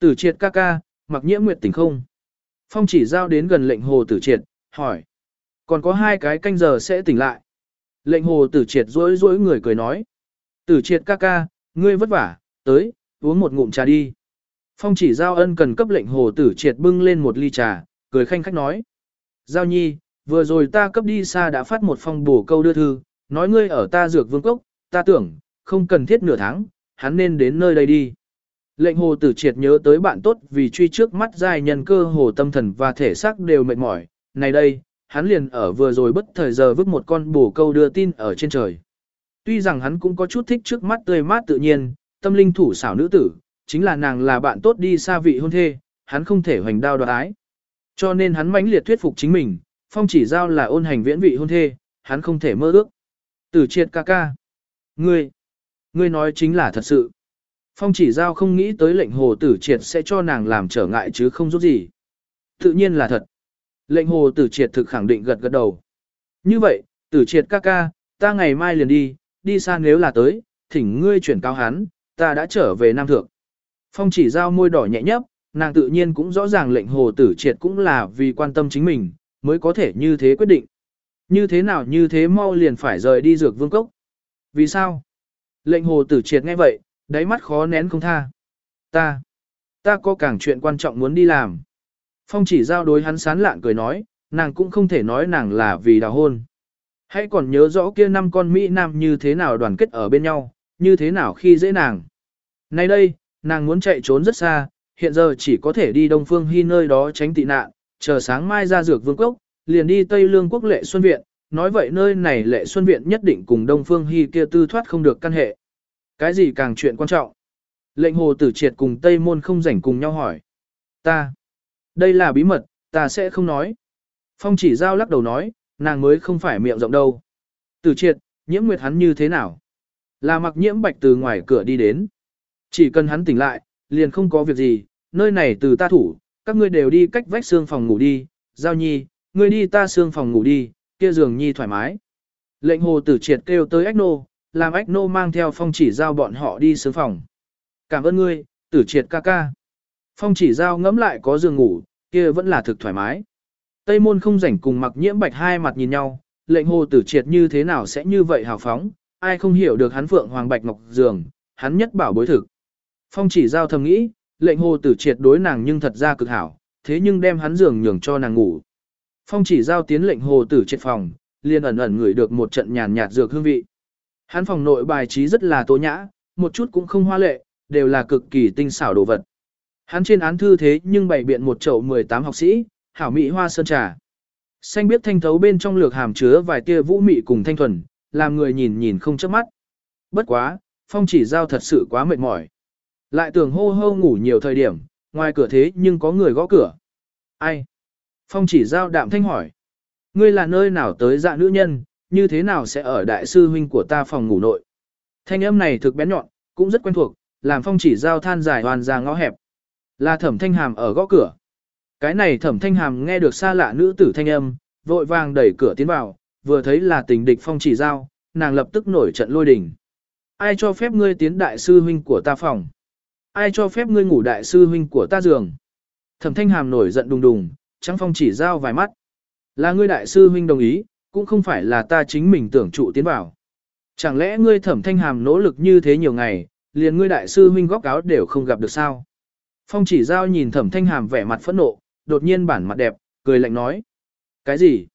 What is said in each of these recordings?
Tử triệt ca ca, mặc nhiễm nguyệt tỉnh không? Phong chỉ giao đến gần lệnh hồ tử triệt, hỏi. Còn có hai cái canh giờ sẽ tỉnh lại. Lệnh hồ tử triệt rối rối người cười nói. Tử triệt ca ca, ngươi vất vả, tới, uống một ngụm trà đi. Phong chỉ giao ân cần cấp lệnh hồ tử triệt bưng lên một ly trà, cười khanh khách nói. Giao nhi, vừa rồi ta cấp đi xa đã phát một phong bổ câu đưa thư, nói ngươi ở ta dược vương cốc, ta tưởng, không cần thiết nửa tháng, hắn nên đến nơi đây đi. Lệnh hồ tử triệt nhớ tới bạn tốt vì truy trước mắt dài nhân cơ hồ tâm thần và thể xác đều mệt mỏi, này đây, hắn liền ở vừa rồi bất thời giờ vứt một con bổ câu đưa tin ở trên trời. Tuy rằng hắn cũng có chút thích trước mắt tươi mát tự nhiên, tâm linh thủ xảo nữ tử, chính là nàng là bạn tốt đi xa vị hôn thê, hắn không thể hoành đao đoạt ái. Cho nên hắn mãnh liệt thuyết phục chính mình, phong chỉ giao là ôn hành viễn vị hôn thê, hắn không thể mơ ước. Tử triệt ca ca. Ngươi, ngươi nói chính là thật sự. Phong chỉ giao không nghĩ tới lệnh hồ tử triệt sẽ cho nàng làm trở ngại chứ không giúp gì. Tự nhiên là thật. Lệnh hồ tử triệt thực khẳng định gật gật đầu. Như vậy, tử triệt ca ca, ta ngày mai liền đi, đi xa nếu là tới, thỉnh ngươi chuyển cao hắn, ta đã trở về Nam Thượng. Phong chỉ giao môi đỏ nhẹ nhấp, nàng tự nhiên cũng rõ ràng lệnh hồ tử triệt cũng là vì quan tâm chính mình, mới có thể như thế quyết định. Như thế nào như thế mau liền phải rời đi dược vương cốc. Vì sao? Lệnh hồ tử triệt nghe vậy, đáy mắt khó nén không tha. Ta, ta có càng chuyện quan trọng muốn đi làm. Phong chỉ giao đối hắn sán lạng cười nói, nàng cũng không thể nói nàng là vì đào hôn. Hãy còn nhớ rõ kia năm con Mỹ Nam như thế nào đoàn kết ở bên nhau, như thế nào khi dễ nàng. Nay đây, nàng muốn chạy trốn rất xa, hiện giờ chỉ có thể đi Đông Phương Hy nơi đó tránh tị nạn, chờ sáng mai ra dược vương quốc, liền đi Tây Lương quốc lệ xuân viện, nói vậy nơi này lệ xuân viện nhất định cùng Đông Phương Hy kia tư thoát không được căn hệ. Cái gì càng chuyện quan trọng? Lệnh hồ tử triệt cùng Tây Môn không rảnh cùng nhau hỏi. Ta. Đây là bí mật, ta sẽ không nói. Phong chỉ giao lắc đầu nói, nàng mới không phải miệng rộng đâu. Tử triệt, nhiễm nguyệt hắn như thế nào? Là mặc nhiễm bạch từ ngoài cửa đi đến. Chỉ cần hắn tỉnh lại, liền không có việc gì, nơi này từ ta thủ, các ngươi đều đi cách vách xương phòng ngủ đi, giao nhi, ngươi đi ta xương phòng ngủ đi, kia giường nhi thoải mái. Lệnh hồ tử triệt kêu tới ách nô, làm ách nô mang theo phong chỉ giao bọn họ đi sướng phòng. Cảm ơn ngươi, tử triệt ca ca. Phong chỉ giao ngẫm lại có giường ngủ, kia vẫn là thực thoải mái. Tây môn không rảnh cùng mặc nhiễm bạch hai mặt nhìn nhau, lệnh hồ tử triệt như thế nào sẽ như vậy hào phóng, ai không hiểu được hắn phượng hoàng bạch ngọc giường, hắn nhất bảo bối thực. Phong chỉ giao thầm nghĩ, lệnh hồ tử triệt đối nàng nhưng thật ra cực hảo, thế nhưng đem hắn giường nhường cho nàng ngủ. Phong chỉ giao tiến lệnh hồ tử triệt phòng, liền ẩn ẩn ngửi được một trận nhàn nhạt dược hương vị. Hắn phòng nội bài trí rất là tố nhã, một chút cũng không hoa lệ, đều là cực kỳ tinh xảo đồ vật. Hắn trên án thư thế nhưng bày biện một chậu 18 học sĩ, hảo mỹ hoa sơn trà. Xanh biết thanh thấu bên trong lược hàm chứa vài tia vũ mị cùng thanh thuần, làm người nhìn nhìn không chớp mắt. Bất quá, phong chỉ giao thật sự quá mệt mỏi. Lại tưởng hô hô ngủ nhiều thời điểm, ngoài cửa thế nhưng có người gõ cửa. Ai? Phong chỉ giao đạm thanh hỏi. Ngươi là nơi nào tới dạ nữ nhân, như thế nào sẽ ở đại sư huynh của ta phòng ngủ nội? Thanh âm này thực bén nhọn, cũng rất quen thuộc, làm phong chỉ giao than dài hoàn ra ngõ hẹp. Là thẩm thanh hàm ở gõ cửa. Cái này thẩm thanh hàm nghe được xa lạ nữ tử thanh âm, vội vàng đẩy cửa tiến vào, vừa thấy là tình địch phong chỉ giao, nàng lập tức nổi trận lôi đình. Ai cho phép ngươi tiến đại sư huynh của ta phòng? Ai cho phép ngươi ngủ đại sư huynh của ta giường? Thẩm thanh hàm nổi giận đùng đùng, trắng phong chỉ giao vài mắt. Là ngươi đại sư huynh đồng ý, cũng không phải là ta chính mình tưởng trụ tiến vào. Chẳng lẽ ngươi thẩm thanh hàm nỗ lực như thế nhiều ngày, liền ngươi đại sư huynh góc áo đều không gặp được sao? Phong chỉ giao nhìn thẩm thanh hàm vẻ mặt phẫn nộ, đột nhiên bản mặt đẹp, cười lạnh nói. Cái gì?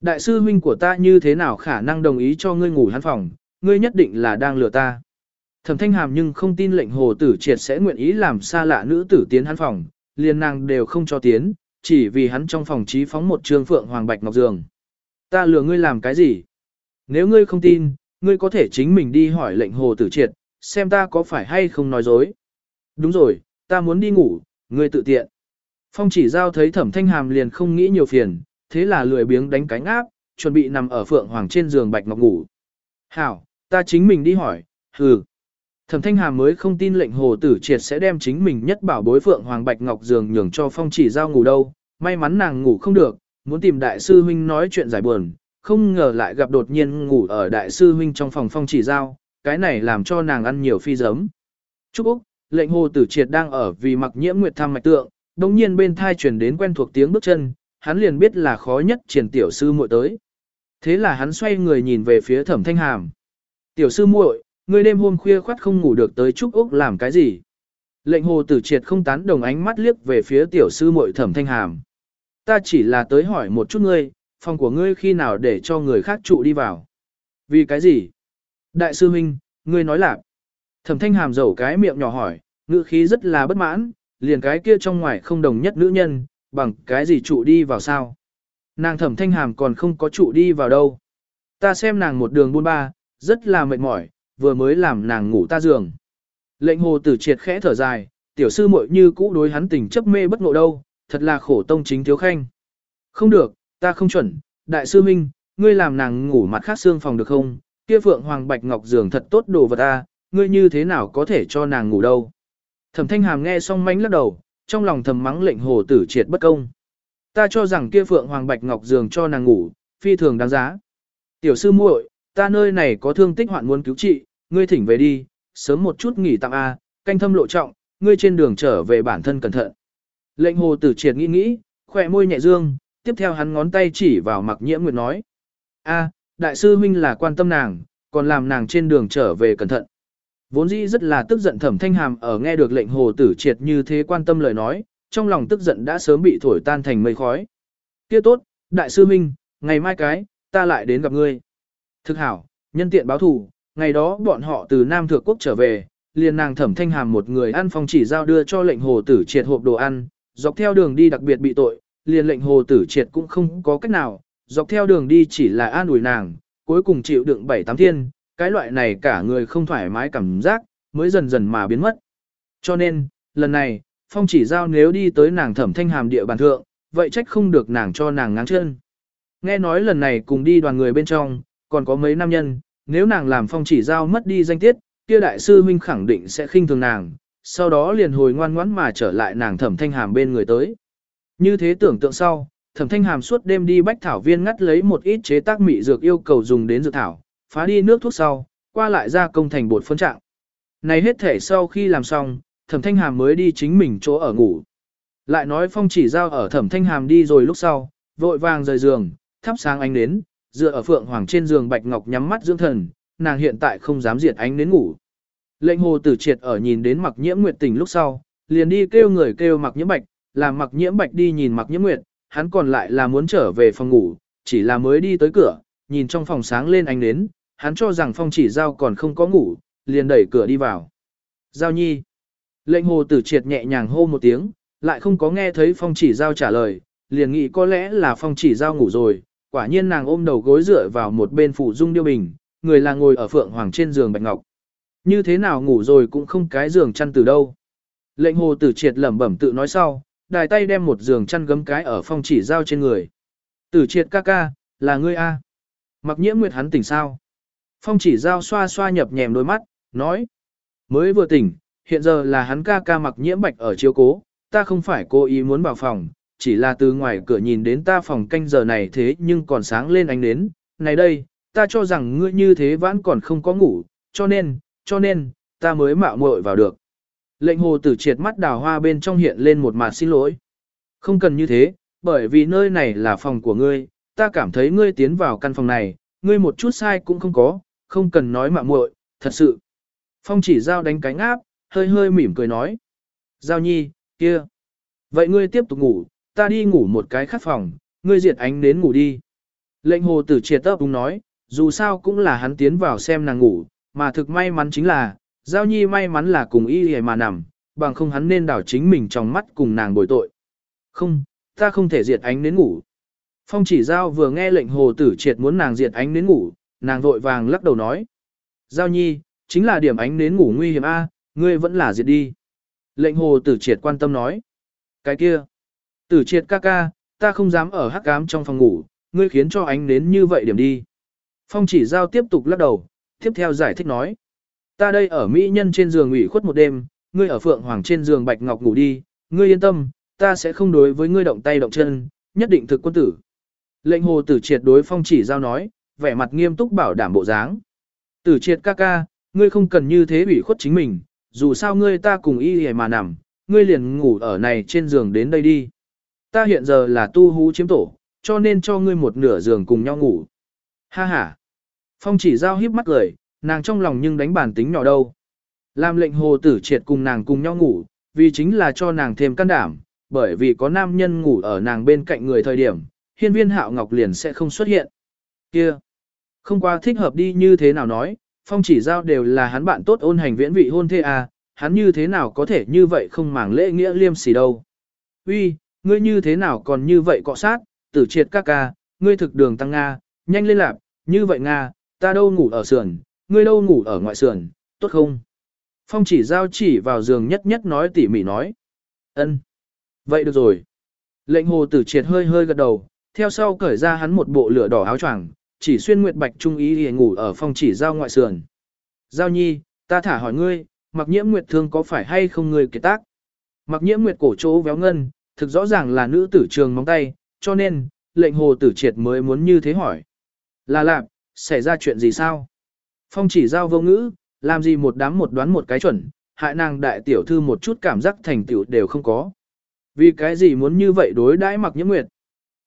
Đại sư huynh của ta như thế nào khả năng đồng ý cho ngươi ngủ hắn phòng, ngươi nhất định là đang lừa ta. Thẩm thanh hàm nhưng không tin lệnh hồ tử triệt sẽ nguyện ý làm xa lạ nữ tử tiến hắn phòng, liền nàng đều không cho tiến, chỉ vì hắn trong phòng trí phóng một trương phượng hoàng bạch ngọc giường. Ta lừa ngươi làm cái gì? Nếu ngươi không tin, ngươi có thể chính mình đi hỏi lệnh hồ tử triệt, xem ta có phải hay không nói dối. Đúng rồi, ta muốn đi ngủ, ngươi tự tiện. Phong chỉ giao thấy thẩm thanh hàm liền không nghĩ nhiều phiền, thế là lười biếng đánh cánh áp, chuẩn bị nằm ở phượng hoàng trên giường bạch ngọc ngủ. Hảo, ta chính mình đi hỏi, hừ. Thẩm thanh hàm mới không tin lệnh hồ tử triệt sẽ đem chính mình nhất bảo bối phượng hoàng bạch ngọc giường nhường cho phong chỉ giao ngủ đâu, may mắn nàng ngủ không được, muốn tìm đại sư huynh nói chuyện giải buồn, không ngờ lại gặp đột nhiên ngủ ở đại sư huynh trong phòng phong chỉ giao, cái này làm cho nàng ăn nhiều phi giấm. Chúc Úc, lệnh hồ tử triệt đang ở vì mặc nhiễm nguyệt tham mạch tượng, đồng nhiên bên thai truyền đến quen thuộc tiếng bước chân, hắn liền biết là khó nhất triển tiểu sư muội tới. Thế là hắn xoay người nhìn về phía thẩm thanh hàm. Tiểu sư muội, ngươi đêm hôm khuya khoát không ngủ được tới Trúc Úc làm cái gì? Lệnh hồ tử triệt không tán đồng ánh mắt liếc về phía tiểu sư muội thẩm thanh hàm. Ta chỉ là tới hỏi một chút ngươi, phòng của ngươi khi nào để cho người khác trụ đi vào. Vì cái gì? Đại sư huynh, ngươi nói lạc. Thẩm thanh hàm dầu cái miệng nhỏ hỏi, ngữ khí rất là bất mãn, liền cái kia trong ngoài không đồng nhất nữ nhân, bằng cái gì trụ đi vào sao. Nàng thẩm thanh hàm còn không có trụ đi vào đâu. Ta xem nàng một đường buôn ba, rất là mệt mỏi, vừa mới làm nàng ngủ ta giường. Lệnh hồ tử triệt khẽ thở dài, tiểu sư muội như cũ đối hắn tình chấp mê bất ngộ đâu, thật là khổ tông chính thiếu khanh. Không được, ta không chuẩn, đại sư huynh, ngươi làm nàng ngủ mặt khác xương phòng được không? Kia phượng hoàng bạch ngọc giường thật tốt đồ vật ta, ngươi như thế nào có thể cho nàng ngủ đâu? Thẩm thanh hàm nghe xong mánh lắc đầu, trong lòng thầm mắng lệnh hồ tử triệt bất công. Ta cho rằng kia phượng hoàng bạch ngọc giường cho nàng ngủ, phi thường đáng giá. Tiểu sư muội, ta nơi này có thương tích hoạn muốn cứu trị, ngươi thỉnh về đi, sớm một chút nghỉ tạm A, canh thâm lộ trọng, ngươi trên đường trở về bản thân cẩn thận. Lệnh hồ tử triệt nghĩ nghĩ, khỏe môi nhẹ dương, tiếp theo hắn ngón tay chỉ vào mặc nhiễm nguyệt nói. A, đại sư huynh là quan tâm nàng, còn làm nàng trên đường trở về cẩn thận. Vốn dĩ rất là tức giận thẩm thanh hàm ở nghe được lệnh hồ tử triệt như thế quan tâm lời nói, trong lòng tức giận đã sớm bị thổi tan thành mây khói. Kia tốt, đại sư huynh, ngày mai cái, ta lại đến gặp ngươi. Thực hảo, nhân tiện báo thủ, ngày đó bọn họ từ Nam Thượng Quốc trở về, liền nàng thẩm thanh hàm một người ăn phong chỉ giao đưa cho lệnh hồ tử triệt hộp đồ ăn, dọc theo đường đi đặc biệt bị tội, liền lệnh hồ tử triệt cũng không có cách nào, dọc theo đường đi chỉ là an ủi nàng, cuối cùng chịu đựng bảy tám thiên, cái loại này cả người không thoải mái cảm giác, mới dần dần mà biến mất. Cho nên, lần này, phong chỉ giao nếu đi tới nàng thẩm thanh hàm địa bàn thượng, vậy trách không được nàng cho nàng ngáng chân. Nghe nói lần này cùng đi đoàn người bên trong, còn có mấy nam nhân, nếu nàng làm phong chỉ giao mất đi danh tiết, kia đại sư huynh khẳng định sẽ khinh thường nàng, sau đó liền hồi ngoan ngoãn mà trở lại nàng thẩm thanh hàm bên người tới. Như thế tưởng tượng sau, thẩm thanh hàm suốt đêm đi bách thảo viên ngắt lấy một ít chế tác mị dược yêu cầu dùng đến dược thảo, phá đi nước thuốc sau, qua lại ra công thành bột phân trạng. Này hết thể sau khi làm xong, thẩm thanh hàm mới đi chính mình chỗ ở ngủ. Lại nói phong chỉ giao ở thẩm thanh hàm đi rồi lúc sau, vội vàng rời giường, thắp sáng ánh nến, dựa ở phượng hoàng trên giường bạch ngọc nhắm mắt dưỡng thần, nàng hiện tại không dám diệt ánh nến ngủ. Lệnh hồ tử triệt ở nhìn đến mặc nhiễm nguyệt tỉnh lúc sau, liền đi kêu người kêu mặc nhiễm bạch, làm mặc nhiễm bạch đi nhìn mặc nhiễm nguyệt, hắn còn lại là muốn trở về phòng ngủ, chỉ là mới đi tới cửa, nhìn trong phòng sáng lên ánh nến, hắn cho rằng phong chỉ giao còn không có ngủ, liền đẩy cửa đi vào. Giao nhi. Lệnh hồ tử triệt nhẹ nhàng hô một tiếng, lại không có nghe thấy phong chỉ giao trả lời, liền nghĩ có lẽ là phong chỉ giao ngủ rồi, quả nhiên nàng ôm đầu gối dựa vào một bên phủ dung điêu bình, người là ngồi ở phượng hoàng trên giường bạch ngọc. Như thế nào ngủ rồi cũng không cái giường chăn từ đâu. Lệnh hồ tử triệt lẩm bẩm tự nói sau, đài tay đem một giường chăn gấm cái ở phong chỉ giao trên người. Tử triệt ca ca, là ngươi a. Mặc nhiễm nguyệt hắn tỉnh sao? Phong chỉ giao xoa xoa nhập nhèm đôi mắt, nói. Mới vừa tỉnh, hiện giờ là hắn ca ca mặc nhiễm bạch ở chiếu cố, ta không phải cố ý muốn vào phòng, chỉ là từ ngoài cửa nhìn đến ta phòng canh giờ này thế nhưng còn sáng lên ánh nến. Này đây, ta cho rằng ngươi như thế vẫn còn không có ngủ, cho nên, cho nên, ta mới mạo muội vào được. Lệnh hồ tử triệt mắt đào hoa bên trong hiện lên một mặt xin lỗi. Không cần như thế, bởi vì nơi này là phòng của ngươi, ta cảm thấy ngươi tiến vào căn phòng này, ngươi một chút sai cũng không có, không cần nói mạo muội, thật sự. Phong chỉ giao đánh cánh áp, hơi hơi mỉm cười nói. Giao nhi, kia. Vậy ngươi tiếp tục ngủ, ta đi ngủ một cái khác phòng, ngươi diệt ánh đến ngủ đi. Lệnh hồ tử triệt ấp đúng nói, dù sao cũng là hắn tiến vào xem nàng ngủ, mà thực may mắn chính là, Giao Nhi may mắn là cùng y hề mà nằm, bằng không hắn nên đảo chính mình trong mắt cùng nàng bồi tội. Không, ta không thể diệt ánh đến ngủ. Phong chỉ Giao vừa nghe lệnh hồ tử triệt muốn nàng diệt ánh đến ngủ, nàng vội vàng lắc đầu nói. Giao Nhi, chính là điểm ánh đến ngủ nguy hiểm A, ngươi vẫn là diệt đi. Lệnh hồ tử triệt quan tâm nói. Cái kia, tử triệt ca ca, ta không dám ở hắc cám trong phòng ngủ, ngươi khiến cho ánh đến như vậy điểm đi. Phong chỉ Giao tiếp tục lắc đầu, tiếp theo giải thích nói. Ta đây ở Mỹ nhân trên giường ủy khuất một đêm, ngươi ở Phượng Hoàng trên giường Bạch Ngọc ngủ đi, ngươi yên tâm, ta sẽ không đối với ngươi động tay động chân, nhất định thực quân tử. Lệnh hồ tử triệt đối phong chỉ giao nói, vẻ mặt nghiêm túc bảo đảm bộ dáng. Tử triệt ca ca, ngươi không cần như thế ủy khuất chính mình, dù sao ngươi ta cùng y hề mà nằm, ngươi liền ngủ ở này trên giường đến đây đi. Ta hiện giờ là tu hú chiếm tổ, cho nên cho ngươi một nửa giường cùng nhau ngủ. Ha ha. Phong chỉ giao hiếp mắt cười, nàng trong lòng nhưng đánh bản tính nhỏ đâu. Làm lệnh hồ tử triệt cùng nàng cùng nhau ngủ, vì chính là cho nàng thêm can đảm, bởi vì có nam nhân ngủ ở nàng bên cạnh người thời điểm, hiên viên hạo ngọc liền sẽ không xuất hiện. Kia, không qua thích hợp đi như thế nào nói, phong chỉ giao đều là hắn bạn tốt ôn hành viễn vị hôn thê à, hắn như thế nào có thể như vậy không màng lễ nghĩa liêm sỉ đâu. Uy, ngươi như thế nào còn như vậy cọ sát, tử triệt ca ca, ngươi thực đường tăng Nga, nhanh lên lạp, như vậy Nga, ta đâu ngủ ở sườn, ngươi đâu ngủ ở ngoại sườn, tốt không? Phong chỉ giao chỉ vào giường nhất nhất nói tỉ mỉ nói. ân, Vậy được rồi. Lệnh hồ tử triệt hơi hơi gật đầu, theo sau cởi ra hắn một bộ lửa đỏ áo choàng, chỉ xuyên nguyệt bạch trung ý thì ngủ ở phong chỉ giao ngoại sườn. Giao nhi, ta thả hỏi ngươi, mặc nhiễm nguyệt thương có phải hay không ngươi kiệt tác? Mặc nhiễm nguyệt cổ chỗ véo ngân, thực rõ ràng là nữ tử trường móng tay, cho nên, lệnh hồ tử triệt mới muốn như thế hỏi. Là lạc, xảy ra chuyện gì sao? Phong chỉ giao vô ngữ, làm gì một đám một đoán một cái chuẩn, hại nàng đại tiểu thư một chút cảm giác thành tựu đều không có. Vì cái gì muốn như vậy đối đãi mặc nhiễm nguyệt?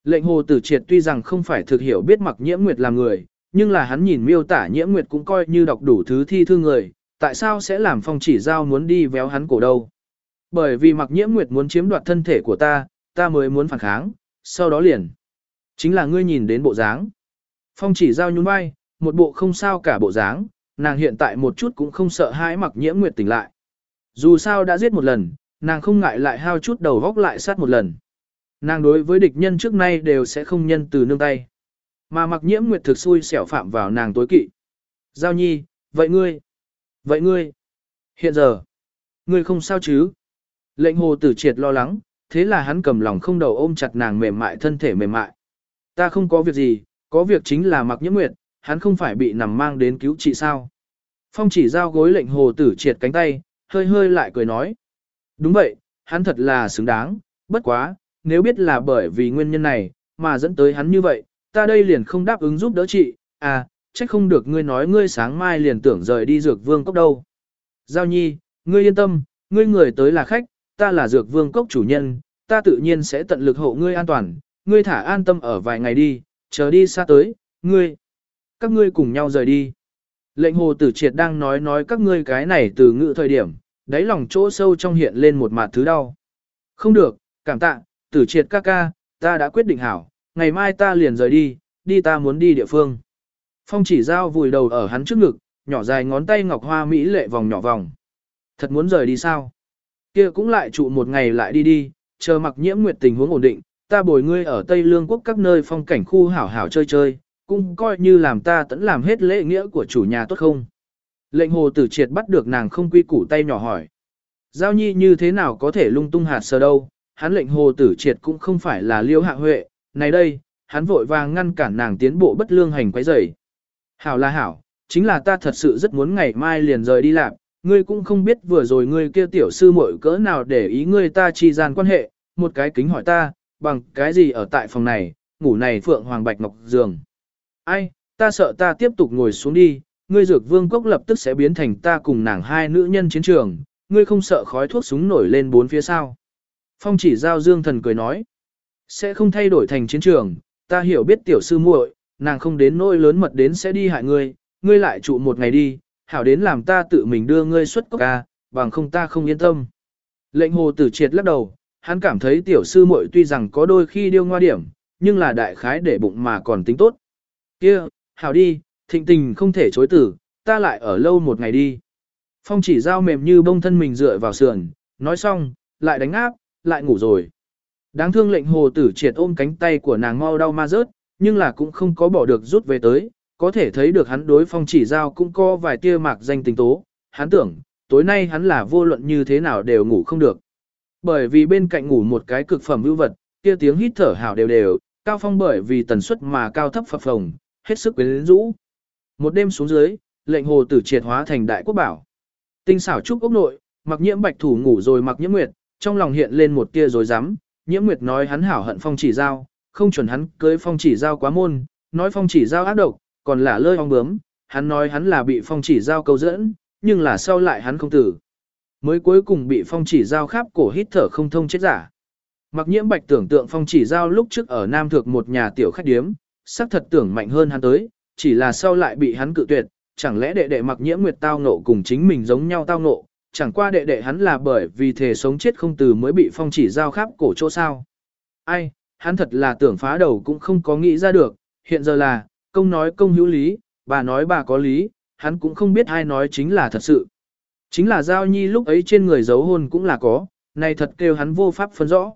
Lệnh hồ tử triệt tuy rằng không phải thực hiểu biết mặc nhiễm nguyệt là người, nhưng là hắn nhìn miêu tả nhiễm nguyệt cũng coi như đọc đủ thứ thi thư người, tại sao sẽ làm phong chỉ giao muốn đi véo hắn cổ đâu? Bởi vì mặc nhiễm nguyệt muốn chiếm đoạt thân thể của ta, ta mới muốn phản kháng, sau đó liền. Chính là ngươi nhìn đến bộ dáng. Phong chỉ giao nhún vai, một bộ không sao cả bộ dáng, nàng hiện tại một chút cũng không sợ hãi mặc nhiễm nguyệt tỉnh lại. Dù sao đã giết một lần, nàng không ngại lại hao chút đầu góc lại sát một lần. Nàng đối với địch nhân trước nay đều sẽ không nhân từ nương tay. Mà mặc nhiễm nguyệt thực xui xẻo phạm vào nàng tối kỵ. Giao nhi, vậy ngươi? Vậy ngươi? Hiện giờ, ngươi không sao chứ? Lệnh hồ tử triệt lo lắng, thế là hắn cầm lòng không đầu ôm chặt nàng mềm mại thân thể mềm mại. Ta không có việc gì, có việc chính là mặc nhiễm nguyệt, hắn không phải bị nằm mang đến cứu trị sao. Phong chỉ giao gối lệnh hồ tử triệt cánh tay, hơi hơi lại cười nói. Đúng vậy, hắn thật là xứng đáng, bất quá, nếu biết là bởi vì nguyên nhân này, mà dẫn tới hắn như vậy, ta đây liền không đáp ứng giúp đỡ chị, à, trách không được ngươi nói ngươi sáng mai liền tưởng rời đi dược vương cốc đâu. Giao nhi, ngươi yên tâm, ngươi người tới là khách, ta là dược vương cốc chủ nhân, ta tự nhiên sẽ tận lực hộ ngươi an toàn, ngươi thả an tâm ở vài ngày đi, chờ đi xa tới, ngươi, các ngươi cùng nhau rời đi. Lệnh hồ tử triệt đang nói nói các ngươi cái này từ ngữ thời điểm, đáy lòng chỗ sâu trong hiện lên một mặt thứ đau. Không được, cảm tạ, tử triệt ca ca, ta đã quyết định hảo, ngày mai ta liền rời đi, đi ta muốn đi địa phương. Phong chỉ giao vùi đầu ở hắn trước ngực, nhỏ dài ngón tay ngọc hoa mỹ lệ vòng nhỏ vòng. Thật muốn rời đi sao? Kia cũng lại trụ một ngày lại đi đi, chờ mặc nhiễm nguyệt tình huống ổn định, ta bồi ngươi ở Tây Lương quốc các nơi phong cảnh khu hảo hảo chơi chơi, cũng coi như làm ta tẫn làm hết lễ nghĩa của chủ nhà tốt không. Lệnh hồ tử triệt bắt được nàng không quy củ tay nhỏ hỏi. Giao nhi như thế nào có thể lung tung hạt sờ đâu, hắn lệnh hồ tử triệt cũng không phải là liêu hạ huệ, này đây, hắn vội vàng ngăn cản nàng tiến bộ bất lương hành quấy rầy. Hảo là hảo, chính là ta thật sự rất muốn ngày mai liền rời đi làm, ngươi cũng không biết vừa rồi ngươi kia tiểu sư muội cỡ nào để ý ngươi ta chi gian quan hệ, một cái kính hỏi ta, bằng cái gì ở tại phòng này, ngủ này phượng hoàng bạch ngọc giường. Ai, ta sợ ta tiếp tục ngồi xuống đi, ngươi dược vương cốc lập tức sẽ biến thành ta cùng nàng hai nữ nhân chiến trường, ngươi không sợ khói thuốc súng nổi lên bốn phía sao. Phong chỉ giao dương thần cười nói, sẽ không thay đổi thành chiến trường, ta hiểu biết tiểu sư muội, nàng không đến nỗi lớn mật đến sẽ đi hại ngươi, ngươi lại trụ một ngày đi, hảo đến làm ta tự mình đưa ngươi xuất cốc ca, bằng không ta không yên tâm. Lệnh hồ tử triệt lắc đầu, hắn cảm thấy tiểu sư muội tuy rằng có đôi khi điêu ngoa điểm, nhưng là đại khái để bụng mà còn tính tốt. Kia, hảo đi, thịnh tình không thể chối tử, ta lại ở lâu một ngày đi. Phong chỉ giao mềm như bông thân mình dựa vào sườn, nói xong, lại đánh áp, lại ngủ rồi. Đáng thương lệnh hồ tử triệt ôm cánh tay của nàng mau đau ma rớt, nhưng là cũng không có bỏ được rút về tới, có thể thấy được hắn đối phong chỉ giao cũng có vài tia mạc danh tình tố, hắn tưởng, tối nay hắn là vô luận như thế nào đều ngủ không được. Bởi vì bên cạnh ngủ một cái cực phẩm ưu vật, kia tiếng hít thở hào đều đều, cao phong bởi vì tần suất mà cao thấp phập phồng, hết sức quyến rũ. Một đêm xuống dưới, lệnh hồ tử triệt hóa thành đại quốc bảo. Tinh xảo trúc ốc nội, mặc nhiễm bạch thủ ngủ rồi mặc nhiễm nguyệt, trong lòng hiện lên một tia rồi dám, nhiễm nguyệt nói hắn hảo hận phong chỉ giao, không chuẩn hắn cưới phong chỉ giao quá môn, nói phong chỉ giao ác độc, còn là lơi ong bướm, hắn nói hắn là bị phong chỉ giao câu dẫn, nhưng là sau lại hắn không tử mới cuối cùng bị phong chỉ giao khắp cổ hít thở không thông chết giả. Mặc nhiễm bạch tưởng tượng phong chỉ giao lúc trước ở Nam Thượng một nhà tiểu khách điếm, sắc thật tưởng mạnh hơn hắn tới, chỉ là sau lại bị hắn cự tuyệt, chẳng lẽ đệ đệ mặc nhiễm nguyệt tao nộ cùng chính mình giống nhau tao nộ, chẳng qua đệ đệ hắn là bởi vì thể sống chết không từ mới bị phong chỉ giao khắp cổ chỗ sao. Ai, hắn thật là tưởng phá đầu cũng không có nghĩ ra được, hiện giờ là, công nói công hữu lý, bà nói bà có lý, hắn cũng không biết ai nói chính là thật sự. Chính là giao nhi lúc ấy trên người giấu hôn cũng là có, này thật kêu hắn vô pháp phân rõ.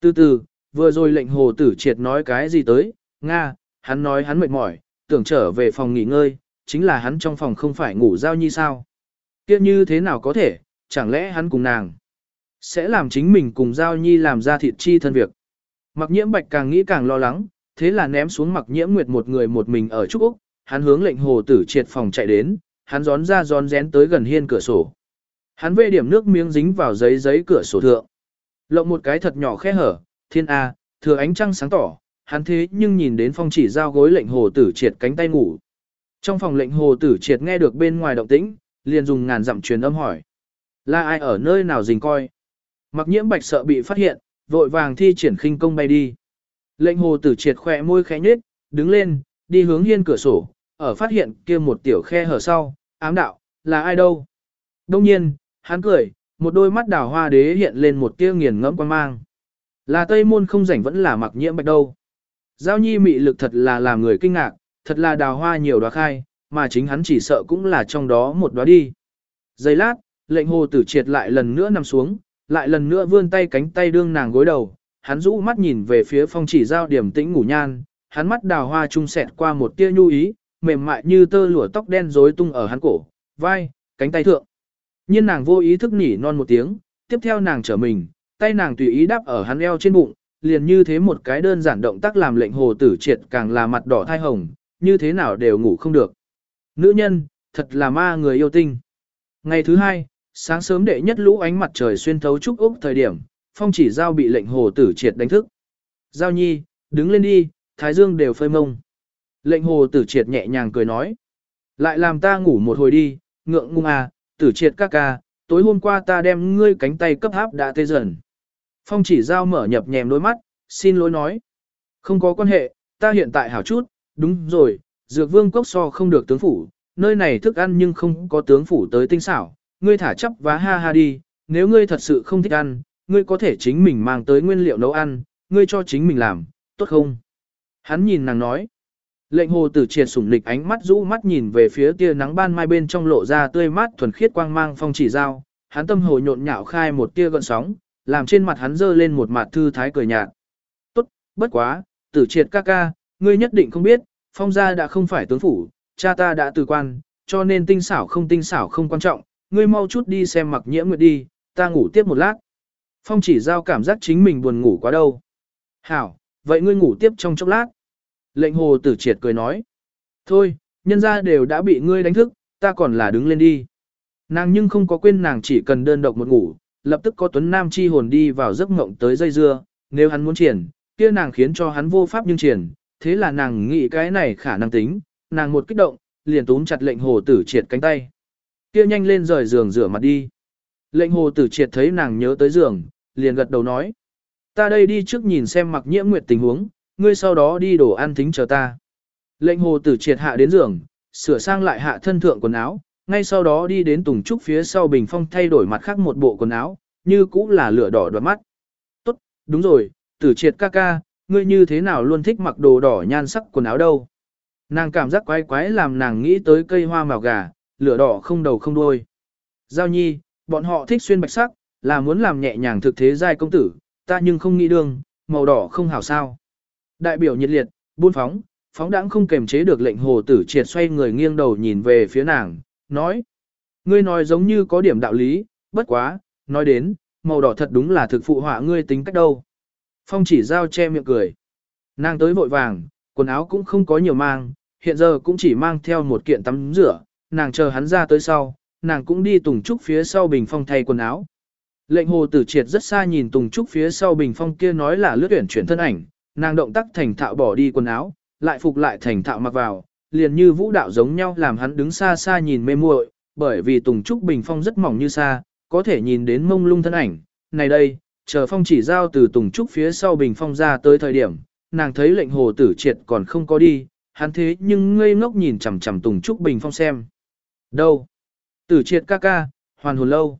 Từ từ, vừa rồi lệnh hồ tử triệt nói cái gì tới, Nga, hắn nói hắn mệt mỏi, tưởng trở về phòng nghỉ ngơi, chính là hắn trong phòng không phải ngủ giao nhi sao. kia như thế nào có thể, chẳng lẽ hắn cùng nàng sẽ làm chính mình cùng giao nhi làm ra thịt chi thân việc. Mặc nhiễm bạch càng nghĩ càng lo lắng, thế là ném xuống mặc nhiễm nguyệt một người một mình ở Trúc Úc, hắn hướng lệnh hồ tử triệt phòng chạy đến, hắn gión ra gión rén tới gần hiên cửa sổ. Hắn vê điểm nước miếng dính vào giấy giấy cửa sổ thượng. Lộng một cái thật nhỏ khe hở, thiên A, thừa ánh trăng sáng tỏ, hắn thế nhưng nhìn đến phong chỉ giao gối lệnh hồ tử triệt cánh tay ngủ. Trong phòng lệnh hồ tử triệt nghe được bên ngoài động tĩnh, liền dùng ngàn dặm truyền âm hỏi. Là ai ở nơi nào dình coi? Mặc nhiễm bạch sợ bị phát hiện, vội vàng thi triển khinh công bay đi. Lệnh hồ tử triệt khỏe môi khẽ nhếch, đứng lên, đi hướng hiên cửa sổ, ở phát hiện kia một tiểu khe hở sau, ám đạo, là ai đâu? Đông nhiên, hắn cười, một đôi mắt đào hoa đế hiện lên một tia nghiền ngẫm quan mang. Là Tây Môn không rảnh vẫn là mặc nhiễm bạch đâu. Giao nhi mị lực thật là làm người kinh ngạc, thật là đào hoa nhiều đóa khai, mà chính hắn chỉ sợ cũng là trong đó một đóa đi. Giây lát, lệnh hồ tử triệt lại lần nữa nằm xuống, lại lần nữa vươn tay cánh tay đương nàng gối đầu, hắn rũ mắt nhìn về phía phong chỉ giao điểm tĩnh ngủ nhan, hắn mắt đào hoa trung sẹt qua một tia nhu ý, mềm mại như tơ lụa tóc đen rối tung ở hắn cổ, vai, cánh tay thượng. nhiên nàng vô ý thức nỉ non một tiếng, tiếp theo nàng trở mình, tay nàng tùy ý đáp ở hắn eo trên bụng, liền như thế một cái đơn giản động tác làm lệnh hồ tử triệt càng là mặt đỏ thai hồng, như thế nào đều ngủ không được. Nữ nhân, thật là ma người yêu tinh. Ngày thứ hai, sáng sớm đệ nhất lũ ánh mặt trời xuyên thấu trúc úc thời điểm, phong chỉ giao bị lệnh hồ tử triệt đánh thức. Giao nhi, đứng lên đi, thái dương đều phơi mông. Lệnh hồ tử triệt nhẹ nhàng cười nói. Lại làm ta ngủ một hồi đi, ngượng ngung à, tử triệt ca ca, tối hôm qua ta đem ngươi cánh tay cấp háp đã tê dần. Phong chỉ giao mở nhập nhèm đôi mắt, xin lỗi nói. Không có quan hệ, ta hiện tại hảo chút, đúng rồi, dược vương cốc so không được tướng phủ, nơi này thức ăn nhưng không có tướng phủ tới tinh xảo, ngươi thả chấp vá ha ha đi, nếu ngươi thật sự không thích ăn, ngươi có thể chính mình mang tới nguyên liệu nấu ăn, ngươi cho chính mình làm, tốt không? Hắn nhìn nàng nói. Lệnh hồ tử triệt sủng nịch ánh mắt rũ mắt nhìn về phía tia nắng ban mai bên trong lộ ra tươi mát thuần khiết quang mang phong chỉ dao, hắn tâm hồ nhộn nhạo khai một tia gợn sóng, làm trên mặt hắn dơ lên một mặt thư thái cười nhạt. Tốt, bất quá, tử triệt ca ca, ngươi nhất định không biết, phong gia đã không phải tướng phủ, cha ta đã từ quan, cho nên tinh xảo không tinh xảo không quan trọng, ngươi mau chút đi xem mặc nhiễm nguyệt đi, ta ngủ tiếp một lát. Phong chỉ giao cảm giác chính mình buồn ngủ quá đâu. Hảo, vậy ngươi ngủ tiếp trong chốc lát. Lệnh hồ tử triệt cười nói. Thôi, nhân ra đều đã bị ngươi đánh thức, ta còn là đứng lên đi. Nàng nhưng không có quên nàng chỉ cần đơn độc một ngủ, lập tức có tuấn nam chi hồn đi vào giấc ngộng tới dây dưa, nếu hắn muốn triển, kia nàng khiến cho hắn vô pháp nhưng triển, thế là nàng nghĩ cái này khả năng tính, nàng một kích động, liền túm chặt lệnh hồ tử triệt cánh tay. Kia nhanh lên rời giường rửa mặt đi. Lệnh hồ tử triệt thấy nàng nhớ tới giường, liền gật đầu nói. Ta đây đi trước nhìn xem mặc nhiễm nguyệt tình huống, ngươi sau đó đi đổ ăn thính chờ ta. Lệnh hồ tử triệt hạ đến giường, sửa sang lại hạ thân thượng quần áo, ngay sau đó đi đến tùng trúc phía sau bình phong thay đổi mặt khác một bộ quần áo, như cũ là lửa đỏ đoạt mắt. Tốt, đúng rồi, tử triệt ca ca, ngươi như thế nào luôn thích mặc đồ đỏ nhan sắc quần áo đâu. Nàng cảm giác quái quái làm nàng nghĩ tới cây hoa màu gà, lửa đỏ không đầu không đuôi. Giao nhi, bọn họ thích xuyên bạch sắc, là muốn làm nhẹ nhàng thực thế giai công tử, ta nhưng không nghĩ đương, màu đỏ không hảo sao. Đại biểu nhiệt liệt, buôn phóng, phóng đãng không kềm chế được lệnh hồ tử triệt xoay người nghiêng đầu nhìn về phía nàng, nói. Ngươi nói giống như có điểm đạo lý, bất quá, nói đến, màu đỏ thật đúng là thực phụ họa ngươi tính cách đâu. Phong chỉ giao che miệng cười. Nàng tới vội vàng, quần áo cũng không có nhiều mang, hiện giờ cũng chỉ mang theo một kiện tắm rửa, nàng chờ hắn ra tới sau, nàng cũng đi tùng trúc phía sau bình phong thay quần áo. Lệnh hồ tử triệt rất xa nhìn tùng trúc phía sau bình phong kia nói là lướt tuyển chuyển thân ảnh, nàng động tác thành thạo bỏ đi quần áo, lại phục lại thành thạo mặc vào, liền như vũ đạo giống nhau làm hắn đứng xa xa nhìn mê muội, bởi vì tùng trúc bình phong rất mỏng như xa, có thể nhìn đến mông lung thân ảnh. Này đây, chờ phong chỉ giao từ tùng trúc phía sau bình phong ra tới thời điểm, nàng thấy lệnh hồ tử triệt còn không có đi, hắn thế nhưng ngây ngốc nhìn chằm chằm tùng trúc bình phong xem. Đâu? Tử triệt ca ca, hoàn hồn lâu.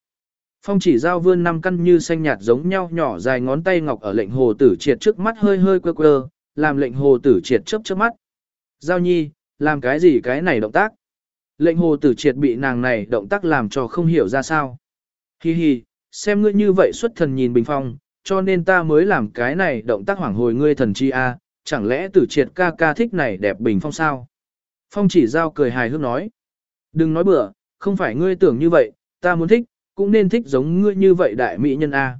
Phong chỉ giao vươn năm căn như xanh nhạt giống nhau nhỏ dài ngón tay ngọc ở lệnh hồ tử triệt trước mắt hơi hơi quơ quơ, làm lệnh hồ tử triệt chớp chớp mắt. Giao nhi, làm cái gì cái này động tác? Lệnh hồ tử triệt bị nàng này động tác làm cho không hiểu ra sao. Hi hi, xem ngươi như vậy xuất thần nhìn bình phong, cho nên ta mới làm cái này động tác hoảng hồi ngươi thần chi a, chẳng lẽ tử triệt ca ca thích này đẹp bình phong sao? Phong chỉ giao cười hài hước nói. Đừng nói bừa, không phải ngươi tưởng như vậy, ta muốn thích, cũng nên thích giống ngươi như vậy đại mỹ nhân a.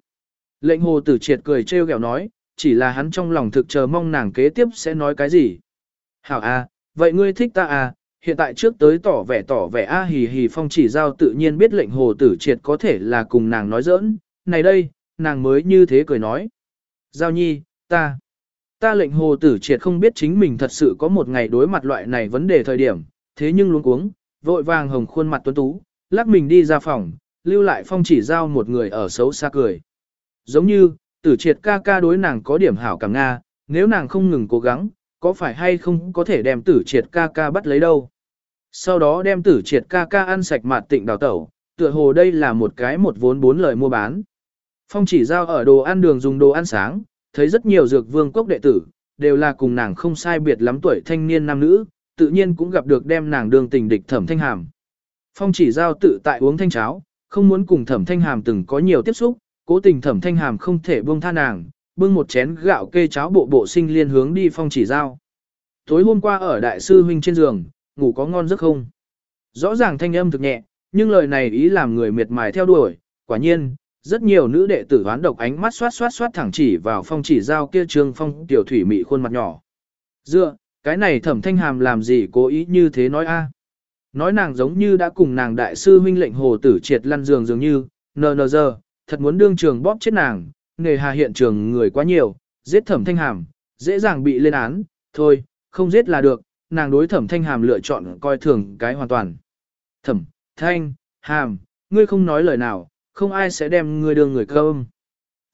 Lệnh hồ tử triệt cười trêu ghẹo nói, chỉ là hắn trong lòng thực chờ mong nàng kế tiếp sẽ nói cái gì. Hảo a, vậy ngươi thích ta a, hiện tại trước tới tỏ vẻ tỏ vẻ a hì hì phong chỉ giao tự nhiên biết lệnh hồ tử triệt có thể là cùng nàng nói giỡn, này đây, nàng mới như thế cười nói. Giao nhi, ta, ta lệnh hồ tử triệt không biết chính mình thật sự có một ngày đối mặt loại này vấn đề thời điểm, thế nhưng luôn cuống, vội vàng hồng khuôn mặt tuấn tú, lắc mình đi ra phòng, lưu lại phong chỉ giao một người ở xấu xa cười. Giống như, tử triệt ca ca đối nàng có điểm hảo cảm Nga, nếu nàng không ngừng cố gắng, có phải hay không có thể đem tử triệt ca ca bắt lấy đâu. Sau đó đem tử triệt ca ca ăn sạch mạt tịnh đào tẩu, tựa hồ đây là một cái một vốn bốn lời mua bán. Phong chỉ giao ở đồ ăn đường dùng đồ ăn sáng, thấy rất nhiều dược vương cốc đệ tử, đều là cùng nàng không sai biệt lắm tuổi thanh niên nam nữ, tự nhiên cũng gặp được đem nàng đường tình địch thẩm thanh hàm. Phong chỉ giao tự tại uống thanh cháo, không muốn cùng thẩm thanh hàm từng có nhiều tiếp xúc, cố tình thẩm thanh hàm không thể buông tha nàng, bưng một chén gạo kê cháo bộ bộ sinh liên hướng đi phong chỉ giao. Tối hôm qua ở đại sư huynh trên giường, ngủ có ngon giấc không? Rõ ràng thanh âm thực nhẹ, nhưng lời này ý làm người miệt mài theo đuổi, quả nhiên, rất nhiều nữ đệ tử hoán độc ánh mắt xoát xoát xoát thẳng chỉ vào phong chỉ giao kia trương phong tiểu thủy mị khuôn mặt nhỏ. Dựa, cái này thẩm thanh hàm làm gì cố ý như thế nói a? Nói nàng giống như đã cùng nàng đại sư huynh lệnh hồ tử triệt lăn giường dường như, nờ nờ giờ, thật muốn đương trường bóp chết nàng, nghề hà hiện trường người quá nhiều, giết thẩm thanh hàm, dễ dàng bị lên án, thôi, không giết là được, nàng đối thẩm thanh hàm lựa chọn coi thường cái hoàn toàn. Thẩm, thanh, hàm, ngươi không nói lời nào, không ai sẽ đem ngươi đưa người cơm.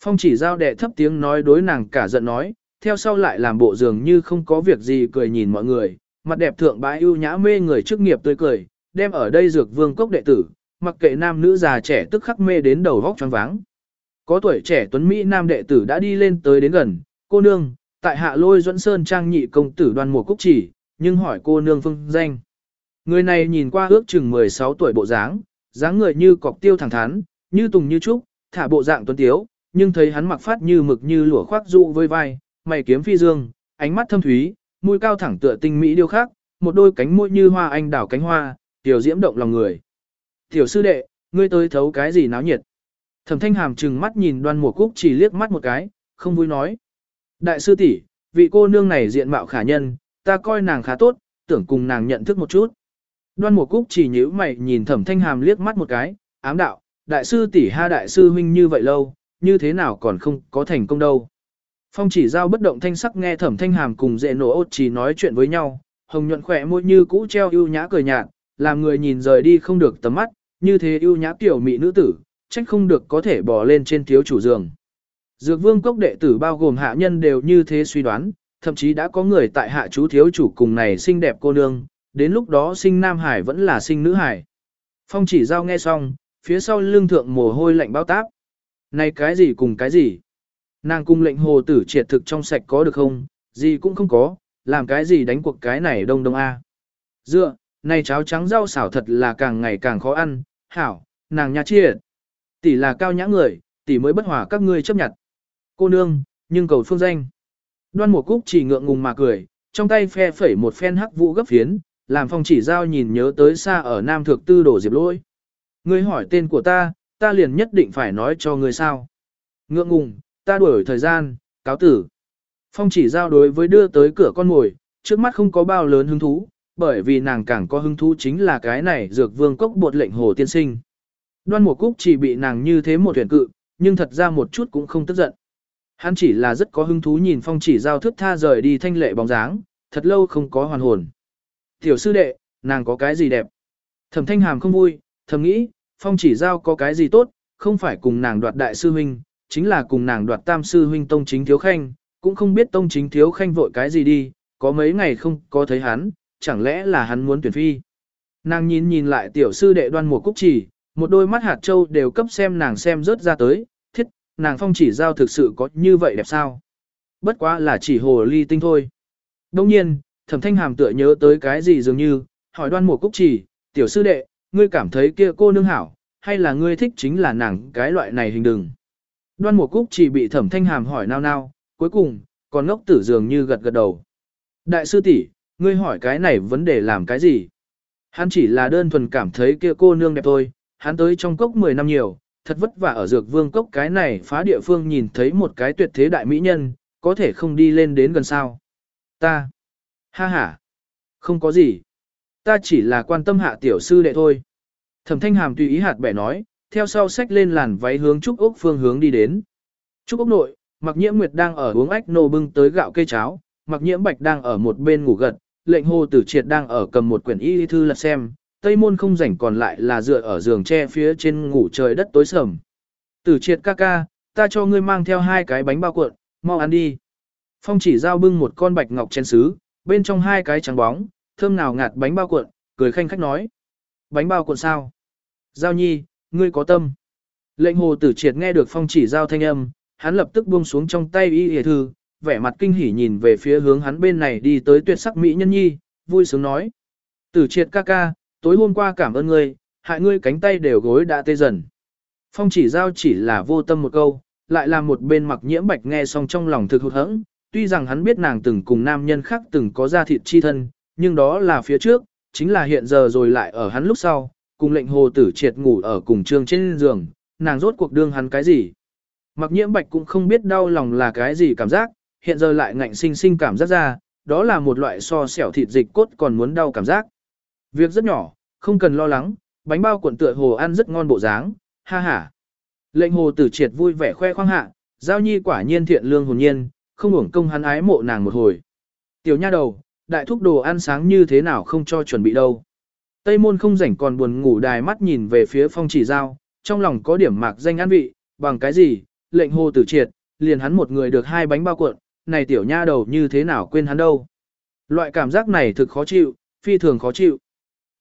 Phong chỉ giao đệ thấp tiếng nói đối nàng cả giận nói, theo sau lại làm bộ dường như không có việc gì cười nhìn mọi người, mặt đẹp thượng bãi ưu nhã mê người chức nghiệp tươi cười, đem ở đây dược vương cốc đệ tử, mặc kệ nam nữ già trẻ tức khắc mê đến đầu vóc choáng váng. Có tuổi trẻ tuấn Mỹ nam đệ tử đã đi lên tới đến gần, cô nương, tại hạ lôi dẫn sơn trang nhị công tử đoan mùa cúc chỉ, nhưng hỏi cô nương phương danh. Người này nhìn qua ước chừng 16 tuổi bộ dáng, dáng người như cọc tiêu thẳng thắn, như tùng như trúc, thả bộ dạng tuấn tiếu, nhưng thấy hắn mặc phát như mực như lụa khoác dụ với vai, mày kiếm phi dương, ánh mắt thâm thúy, mũi cao thẳng tựa tinh mỹ điêu khắc, một đôi cánh môi như hoa anh đào cánh hoa, tiểu diễm động lòng người. Tiểu sư đệ, ngươi tới thấu cái gì náo nhiệt? Thẩm thanh hàm trừng mắt nhìn đoan mùa cúc chỉ liếc mắt một cái, không vui nói. Đại sư tỷ, vị cô nương này diện mạo khả nhân, ta coi nàng khá tốt, tưởng cùng nàng nhận thức một chút. Đoan mùa cúc chỉ nhíu mày nhìn thẩm thanh hàm liếc mắt một cái, ám đạo, đại sư tỷ ha đại sư huynh như vậy lâu, như thế nào còn không có thành công đâu. Phong chỉ giao bất động thanh sắc nghe thẩm thanh hàm cùng dệ nổ ốt chỉ nói chuyện với nhau, hồng nhuận khỏe môi như cũ treo ưu nhã cười nhạt, làm người nhìn rời đi không được tầm mắt, như thế ưu nhã tiểu mỹ nữ tử, trách không được có thể bỏ lên trên thiếu chủ giường. Dược vương cốc đệ tử bao gồm hạ nhân đều như thế suy đoán, thậm chí đã có người tại hạ chú thiếu chủ cùng này xinh đẹp cô nương, đến lúc đó sinh nam hải vẫn là sinh nữ hải. Phong chỉ giao nghe xong, phía sau lưng thượng mồ hôi lạnh bao táp. Này cái gì cùng cái gì? Nàng cung lệnh hồ tử triệt thực trong sạch có được không? Gì cũng không có, làm cái gì đánh cuộc cái này đông đông a. Dựa, này cháo trắng rau xảo thật là càng ngày càng khó ăn, hảo, nàng nha triệt. Tỷ là cao nhã người, tỷ mới bất hòa các ngươi chấp nhận. Cô nương, nhưng cầu phương danh. Đoan một cúc chỉ ngượng ngùng mà cười, trong tay phe phẩy một phen hắc vũ gấp phiến, làm phong chỉ giao nhìn nhớ tới xa ở Nam Thượng Tư đổ diệp lôi. Ngươi hỏi tên của ta, ta liền nhất định phải nói cho ngươi sao. Ngượng ngùng, ta đuổi thời gian, cáo tử. Phong chỉ giao đối với đưa tới cửa con ngồi, trước mắt không có bao lớn hứng thú, bởi vì nàng càng có hứng thú chính là cái này dược vương cốc bột lệnh hồ tiên sinh. Đoan mùa cúc chỉ bị nàng như thế một tuyển cự, nhưng thật ra một chút cũng không tức giận. Hắn chỉ là rất có hứng thú nhìn phong chỉ giao thức tha rời đi thanh lệ bóng dáng, thật lâu không có hoàn hồn. Tiểu sư đệ, nàng có cái gì đẹp? Thẩm thanh hàm không vui, thầm nghĩ, phong chỉ giao có cái gì tốt, không phải cùng nàng đoạt đại sư huynh, chính là cùng nàng đoạt tam sư huynh tông chính thiếu khanh, cũng không biết tông chính thiếu khanh vội cái gì đi, có mấy ngày không có thấy hắn, chẳng lẽ là hắn muốn tuyển phi. Nàng nhìn nhìn lại tiểu sư đệ đoan mùa cúc chỉ, một đôi mắt hạt châu đều cấp xem nàng xem rớt ra tới, thiết, nàng phong chỉ giao thực sự có như vậy đẹp sao. Bất quá là chỉ hồ ly tinh thôi. Đông nhiên, thẩm thanh hàm tựa nhớ tới cái gì dường như, hỏi đoan mùa cúc chỉ, tiểu sư đệ, ngươi cảm thấy kia cô nương hảo, hay là ngươi thích chính là nàng cái loại này hình đừng. Đoan mùa cúc chỉ bị thẩm thanh hàm hỏi nao nao, cuối cùng, còn ngốc tử dường như gật gật đầu. Đại sư tỷ, ngươi hỏi cái này vấn đề làm cái gì? Hắn chỉ là đơn thuần cảm thấy kia cô nương đẹp thôi, hắn tới trong cốc 10 năm nhiều, thật vất vả ở dược vương cốc cái này phá địa phương nhìn thấy một cái tuyệt thế đại mỹ nhân, có thể không đi lên đến gần sao. Ta, ha ha, không có gì. Ta chỉ là quan tâm hạ tiểu sư đệ thôi. Thẩm thanh hàm tùy ý hạt bẻ nói, theo sau sách lên làn váy hướng Trúc Úc phương hướng đi đến. Trúc Úc nội, mặc nhiễm nguyệt đang ở uống ách nô bưng tới gạo cây cháo, mặc nhiễm bạch đang ở một bên ngủ gật, lệnh hồ tử triệt đang ở cầm một quyển y thư lật xem, tây môn không rảnh còn lại là dựa ở giường tre phía trên ngủ trời đất tối sầm. Tử triệt ca ca, ta cho ngươi mang theo hai cái bánh bao cuộn, mau ăn đi. Phong chỉ giao bưng một con bạch ngọc chén sứ, bên trong hai cái trắng bóng, thơm nào ngạt bánh bao cuộn, cười khanh khách nói. Bánh bao cuộn sao? Giao nhi, ngươi có tâm. Lệnh hồ tử triệt nghe được phong chỉ giao thanh âm, hắn lập tức buông xuống trong tay y hề thư, vẻ mặt kinh hỉ nhìn về phía hướng hắn bên này đi tới tuyệt sắc mỹ nhân nhi, vui sướng nói. Tử triệt ca ca, tối hôm qua cảm ơn ngươi, hại ngươi cánh tay đều gối đã tê dần. Phong chỉ giao chỉ là vô tâm một câu, lại là một bên mặc nhiễm bạch nghe xong trong lòng thực hụt hẫng, tuy rằng hắn biết nàng từng cùng nam nhân khác từng có ra thịt chi thân, nhưng đó là phía trước, chính là hiện giờ rồi lại ở hắn lúc sau, cùng lệnh hồ tử triệt ngủ ở cùng trường trên giường, nàng rốt cuộc đương hắn cái gì. Mặc nhiễm bạch cũng không biết đau lòng là cái gì cảm giác, hiện giờ lại ngạnh sinh sinh cảm giác ra, đó là một loại so sẹo thịt dịch cốt còn muốn đau cảm giác. Việc rất nhỏ, không cần lo lắng, bánh bao cuộn tựa hồ ăn rất ngon bộ dáng, ha ha. Lệnh hồ tử triệt vui vẻ khoe khoang hạ, giao nhi quả nhiên thiện lương hồn nhiên, không hưởng công hắn ái mộ nàng một hồi. Tiểu nha đầu, đại thúc đồ ăn sáng như thế nào không cho chuẩn bị đâu. Tây môn không rảnh còn buồn ngủ đài mắt nhìn về phía phong chỉ giao, trong lòng có điểm mạc danh an vị, bằng cái gì, lệnh hồ tử triệt, liền hắn một người được hai bánh bao cuộn, này tiểu nha đầu như thế nào quên hắn đâu. Loại cảm giác này thực khó chịu, phi thường khó chịu.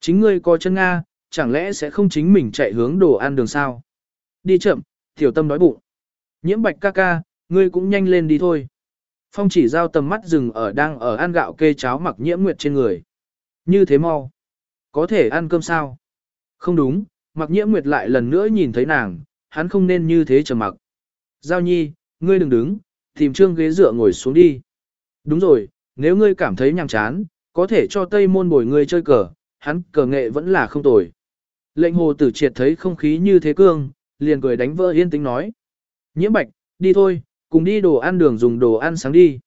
Chính ngươi có chân Nga, chẳng lẽ sẽ không chính mình chạy hướng đồ ăn đường sao? Đi chậm, tiểu tâm đói bụng. Nhiễm bạch ca ca, ngươi cũng nhanh lên đi thôi. Phong chỉ giao tầm mắt dừng ở đang ở ăn gạo kê cháo mặc nhiễm nguyệt trên người. Như thế mau. Có thể ăn cơm sao? Không đúng, mặc nhiễm nguyệt lại lần nữa nhìn thấy nàng, hắn không nên như thế trầm mặc. Giao nhi, ngươi đừng đứng, tìm trương ghế dựa ngồi xuống đi. Đúng rồi, nếu ngươi cảm thấy nhàm chán, có thể cho tây môn bồi ngươi chơi cờ, hắn cờ nghệ vẫn là không tồi. Lệnh hồ tử triệt thấy không khí như thế cương, liền cười đánh vỡ yên tĩnh nói. Nhiễm bạch, đi thôi, cùng đi đồ ăn đường dùng đồ ăn sáng đi.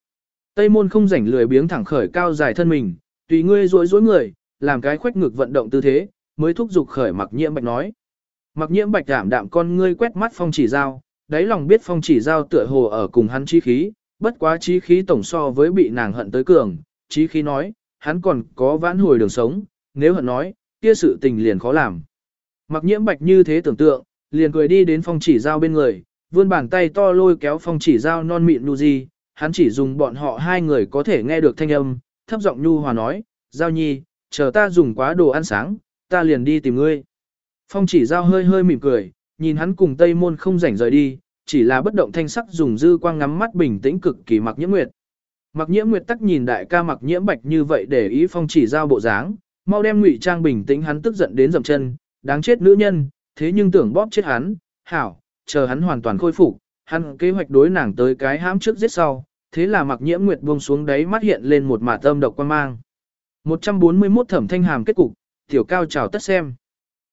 Tây môn không rảnh lười biếng thẳng khởi cao dài thân mình, tùy ngươi rối rối người, làm cái khoách ngực vận động tư thế, mới thúc giục khởi mặc nhiễm bạch nói. Mặc nhiễm bạch đảm đạm con ngươi quét mắt phong chỉ giao, đáy lòng biết phong chỉ giao tựa hồ ở cùng hắn chi khí, bất quá chi khí tổng so với bị nàng hận tới cường, chi khí nói, hắn còn có vãn hồi đường sống, nếu hận nói, kia sự tình liền khó làm. Mặc nhiễm bạch như thế tưởng tượng, liền cười đi đến phong chỉ giao bên người, vươn bàn tay to lôi kéo phong chỉ giao non mịn nu di, hắn chỉ dùng bọn họ hai người có thể nghe được thanh âm, thấp giọng nhu hòa nói, giao nhi, chờ ta dùng quá đồ ăn sáng, ta liền đi tìm ngươi. Phong chỉ giao hơi hơi mỉm cười, nhìn hắn cùng Tây Môn không rảnh rời đi, chỉ là bất động thanh sắc dùng dư quang ngắm mắt bình tĩnh cực kỳ mặc nhiễm nguyệt. Mặc nhiễm nguyệt tắc nhìn đại ca mặc nhiễm bạch như vậy để ý phong chỉ giao bộ dáng, mau đem ngụy trang bình tĩnh hắn tức giận đến dậm chân, đáng chết nữ nhân, thế nhưng tưởng bóp chết hắn, hảo, chờ hắn hoàn toàn khôi phục, hắn kế hoạch đối nàng tới cái hãm trước giết sau, thế là mặc nhiễm nguyệt buông xuống đáy mắt hiện lên một mả tâm độc quan mang. 141 thẩm thanh hàm kết cục, tiểu cao chào tất xem.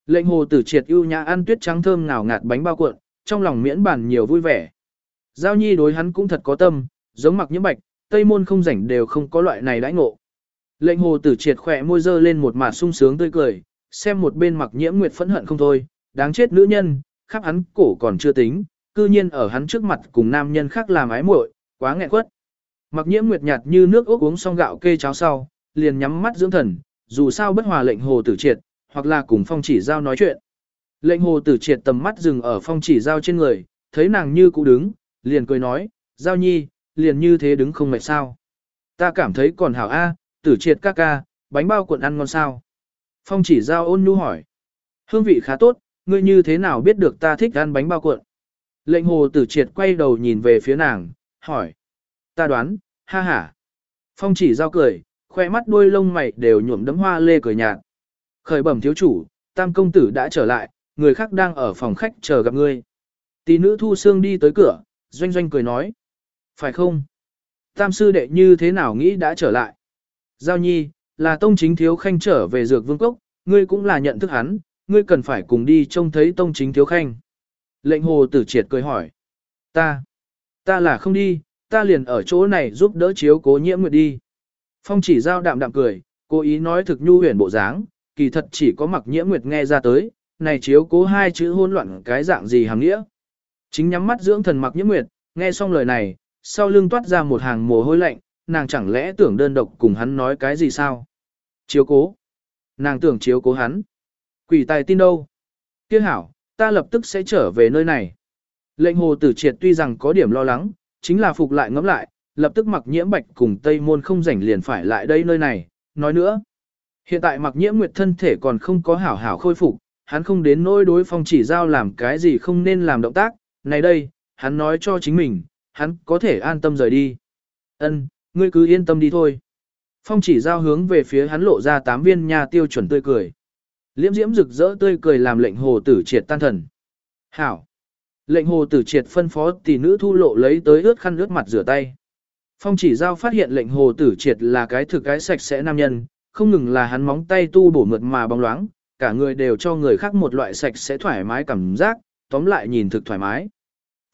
Lệnh hồ tử triệt ưu nhã ăn tuyết trắng thơm ngào ngạt bánh bao cuộn, trong lòng miễn bản nhiều vui vẻ. Giao nhi đối hắn cũng thật có tâm, giống mặc nhiễm bạch, tây môn không rảnh đều không có loại này đãi ngộ. Lệnh hồ tử triệt khỏe môi dơ lên một mặt sung sướng tươi cười, xem một bên mặc nhiễm nguyệt phẫn hận không thôi, đáng chết nữ nhân, khắp hắn cổ còn chưa tính, cư nhiên ở hắn trước mặt cùng nam nhân khác làm ái muội, quá nghẹn quất. Mặc nhiễm nguyệt nhạt như nước ốc uống xong gạo kê cháo sau, liền nhắm mắt dưỡng thần, dù sao bất hòa lệnh hồ tử triệt, hoặc là cùng phong chỉ giao nói chuyện. Lệnh hồ tử triệt tầm mắt dừng ở phong chỉ giao trên người, thấy nàng như cũ đứng, liền cười nói, giao nhi, liền như thế đứng không mệt sao. Ta cảm thấy còn hảo A, tử triệt ca ca, bánh bao cuộn ăn ngon sao. Phong chỉ giao ôn nhu hỏi. Hương vị khá tốt, ngươi như thế nào biết được ta thích ăn bánh bao cuộn? Lệnh hồ tử triệt quay đầu nhìn về phía nàng, hỏi. Ta đoán, ha ha. Phong chỉ giao cười, khoe mắt đuôi lông mày đều nhuộm đấm hoa lê cười nhạt. Khởi bẩm thiếu chủ, tam công tử đã trở lại, người khác đang ở phòng khách chờ gặp ngươi. Tỷ nữ thu xương đi tới cửa, doanh doanh cười nói. Phải không? Tam sư đệ như thế nào nghĩ đã trở lại? Giao nhi, là tông chính thiếu khanh trở về dược vương cốc, ngươi cũng là nhận thức hắn, ngươi cần phải cùng đi trông thấy tông chính thiếu khanh. Lệnh hồ tử triệt cười hỏi. Ta, ta là không đi, ta liền ở chỗ này giúp đỡ chiếu cố nhiễm nguyệt đi. Phong chỉ giao đạm đạm cười, cố ý nói thực nhu huyền bộ dáng, kỳ thật chỉ có mặc nhiễm nguyệt nghe ra tới, này chiếu cố hai chữ hôn loạn cái dạng gì hàng nghĩa. Chính nhắm mắt dưỡng thần mặc nhiễm nguyệt, nghe xong lời này, sau lưng toát ra một hàng mồ hôi lạnh, nàng chẳng lẽ tưởng đơn độc cùng hắn nói cái gì sao? Chiếu cố. Nàng tưởng chiếu cố hắn. Quỷ tài tin đâu? Tiếc hảo, ta lập tức sẽ trở về nơi này. Lệnh hồ tử triệt tuy rằng có điểm lo lắng, chính là phục lại ngẫm lại, lập tức mặc nhiễm bạch cùng Tây Môn không rảnh liền phải lại đây nơi này. Nói nữa, hiện tại mặc nhiễm nguyệt thân thể còn không có hảo hảo khôi phục, hắn không đến nỗi đối phong chỉ giao làm cái gì không nên làm động tác. Này đây, hắn nói cho chính mình, hắn có thể an tâm rời đi. Ân, ngươi cứ yên tâm đi thôi. Phong chỉ giao hướng về phía hắn lộ ra tám viên nha tiêu chuẩn tươi cười. Liễm diễm rực rỡ tươi cười làm lệnh hồ tử triệt tan thần. Hảo. Lệnh hồ tử triệt phân phó tỷ nữ thu lộ lấy tới ướt khăn ướt mặt rửa tay. Phong chỉ giao phát hiện lệnh hồ tử triệt là cái thực cái sạch sẽ nam nhân, không ngừng là hắn móng tay tu bổ mượt mà bóng loáng, cả người đều cho người khác một loại sạch sẽ thoải mái cảm giác, tóm lại nhìn thực thoải mái.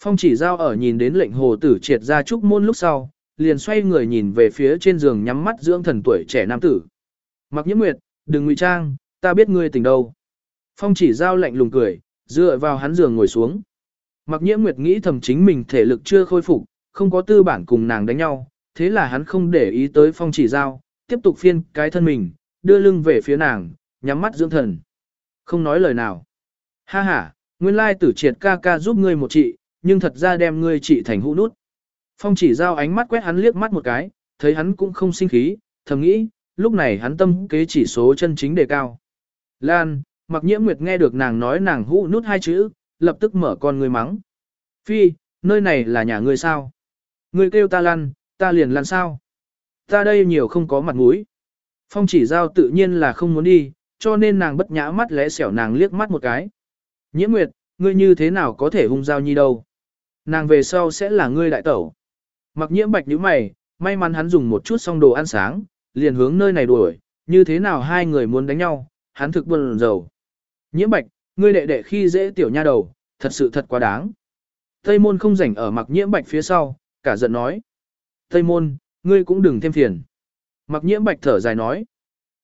Phong chỉ giao ở nhìn đến lệnh hồ tử triệt ra trúc môn lúc sau, liền xoay người nhìn về phía trên giường nhắm mắt dưỡng thần tuổi trẻ nam tử. Mặc nhiễm nguyệt, đừng ngụy trang, ta biết ngươi tình đâu. Phong chỉ giao lạnh lùng cười, dựa vào hắn giường ngồi xuống. Mặc nhiễm nguyệt nghĩ thầm chính mình thể lực chưa khôi phục, không có tư bản cùng nàng đánh nhau, thế là hắn không để ý tới phong chỉ giao, tiếp tục phiên cái thân mình, đưa lưng về phía nàng, nhắm mắt dưỡng thần. Không nói lời nào. Ha ha, nguyên lai tử triệt ca ca giúp ngươi một chị, nhưng thật ra đem ngươi trị thành hũ nút. Phong chỉ giao ánh mắt quét hắn liếc mắt một cái, thấy hắn cũng không sinh khí, thầm nghĩ, lúc này hắn tâm kế chỉ số chân chính đề cao. Lan, mặc nhiễm nguyệt nghe được nàng nói nàng hũ nút hai chữ, lập tức mở con người mắng. Phi, nơi này là nhà ngươi sao? Ngươi kêu ta lăn, ta liền lăn sao? Ta đây nhiều không có mặt mũi. Phong chỉ giao tự nhiên là không muốn đi, cho nên nàng bất nhã mắt lẽ xẻo nàng liếc mắt một cái. Nhiễm nguyệt, ngươi như thế nào có thể hung giao nhi đâu? Nàng về sau sẽ là ngươi đại tẩu. Mặc nhiễm bạch nhíu mày, may mắn hắn dùng một chút xong đồ ăn sáng, liền hướng nơi này đuổi, như thế nào hai người muốn đánh nhau, hắn thực buồn rầu. Nhiễm bạch, ngươi đệ đệ khi dễ tiểu nha đầu, thật sự thật quá đáng. Tây môn không rảnh ở mặc nhiễm bạch phía sau, cả giận nói. Tây môn, ngươi cũng đừng thêm phiền. Mặc nhiễm bạch thở dài nói.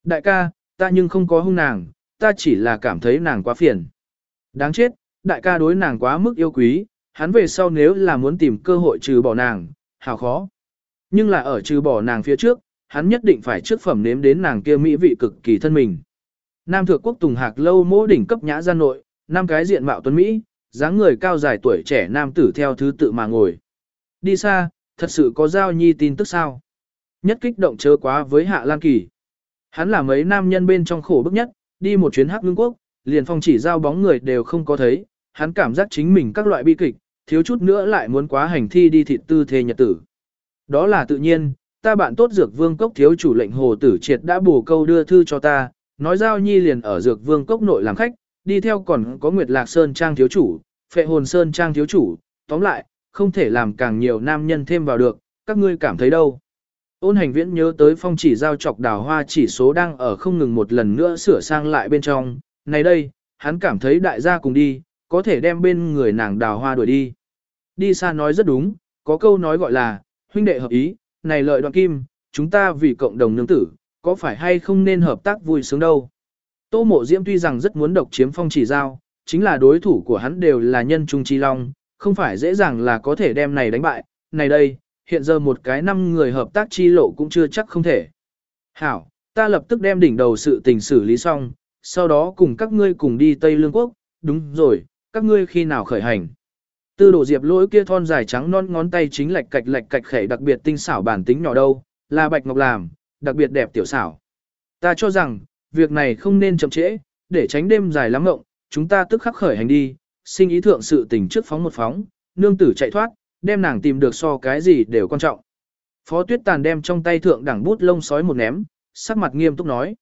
Đại ca, ta nhưng không có hung nàng, ta chỉ là cảm thấy nàng quá phiền. Đáng chết, đại ca đối nàng quá mức yêu quý, hắn về sau nếu là muốn tìm cơ hội trừ bỏ nàng, hào khó. Nhưng là ở trừ bỏ nàng phía trước, hắn nhất định phải trước phẩm nếm đến nàng kia mỹ vị cực kỳ thân mình. Nam thượng quốc Tùng Hạc lâu mô đỉnh cấp nhã gian nội, năm cái diện mạo tuấn Mỹ, dáng người cao dài tuổi trẻ nam tử theo thứ tự mà ngồi. Đi xa, thật sự có giao nhi tin tức sao? Nhất kích động chớ quá với Hạ Lan Kỳ. Hắn là mấy nam nhân bên trong khổ bức nhất, đi một chuyến hắc ngưng quốc, liền phong chỉ giao bóng người đều không có thấy, hắn cảm giác chính mình các loại bi kịch, thiếu chút nữa lại muốn quá hành thi đi thịt tư thề nhật tử. Đó là tự nhiên, ta bạn tốt dược vương cốc thiếu chủ lệnh hồ tử triệt đã bổ câu đưa thư cho ta, nói giao nhi liền ở dược vương cốc nội làm khách, đi theo còn có Nguyệt Lạc Sơn Trang thiếu chủ, Phệ Hồn Sơn Trang thiếu chủ, tóm lại, không thể làm càng nhiều nam nhân thêm vào được, các ngươi cảm thấy đâu. Ôn hành viễn nhớ tới phong chỉ giao chọc đào hoa chỉ số đang ở không ngừng một lần nữa sửa sang lại bên trong, này đây, hắn cảm thấy đại gia cùng đi, có thể đem bên người nàng đào hoa đuổi đi. Đi xa nói rất đúng, có câu nói gọi là, huynh đệ hợp ý, này lợi đoạn kim, chúng ta vì cộng đồng nương tử, có phải hay không nên hợp tác vui sướng đâu. Tô mộ diễm tuy rằng rất muốn độc chiếm phong chỉ giao, chính là đối thủ của hắn đều là nhân trung chi long, không phải dễ dàng là có thể đem này đánh bại, này đây, hiện giờ một cái năm người hợp tác chi lộ cũng chưa chắc không thể. Hảo, ta lập tức đem đỉnh đầu sự tình xử lý xong, sau đó cùng các ngươi cùng đi Tây Lương Quốc, đúng rồi, các ngươi khi nào khởi hành. Tư đổ diệp lỗi kia thon dài trắng non ngón tay chính lạch cạch lạch cạch khẩy đặc biệt tinh xảo bản tính nhỏ đâu, là bạch ngọc làm, đặc biệt đẹp tiểu xảo. Ta cho rằng, việc này không nên chậm trễ, để tránh đêm dài lắm ngộng, chúng ta tức khắc khởi hành đi, sinh ý thượng sự tình trước phóng một phóng, nương tử chạy thoát, đem nàng tìm được so cái gì đều quan trọng. Phó Tuyết Tàn đem trong tay thượng đẳng bút lông sói một ném, sắc mặt nghiêm túc nói.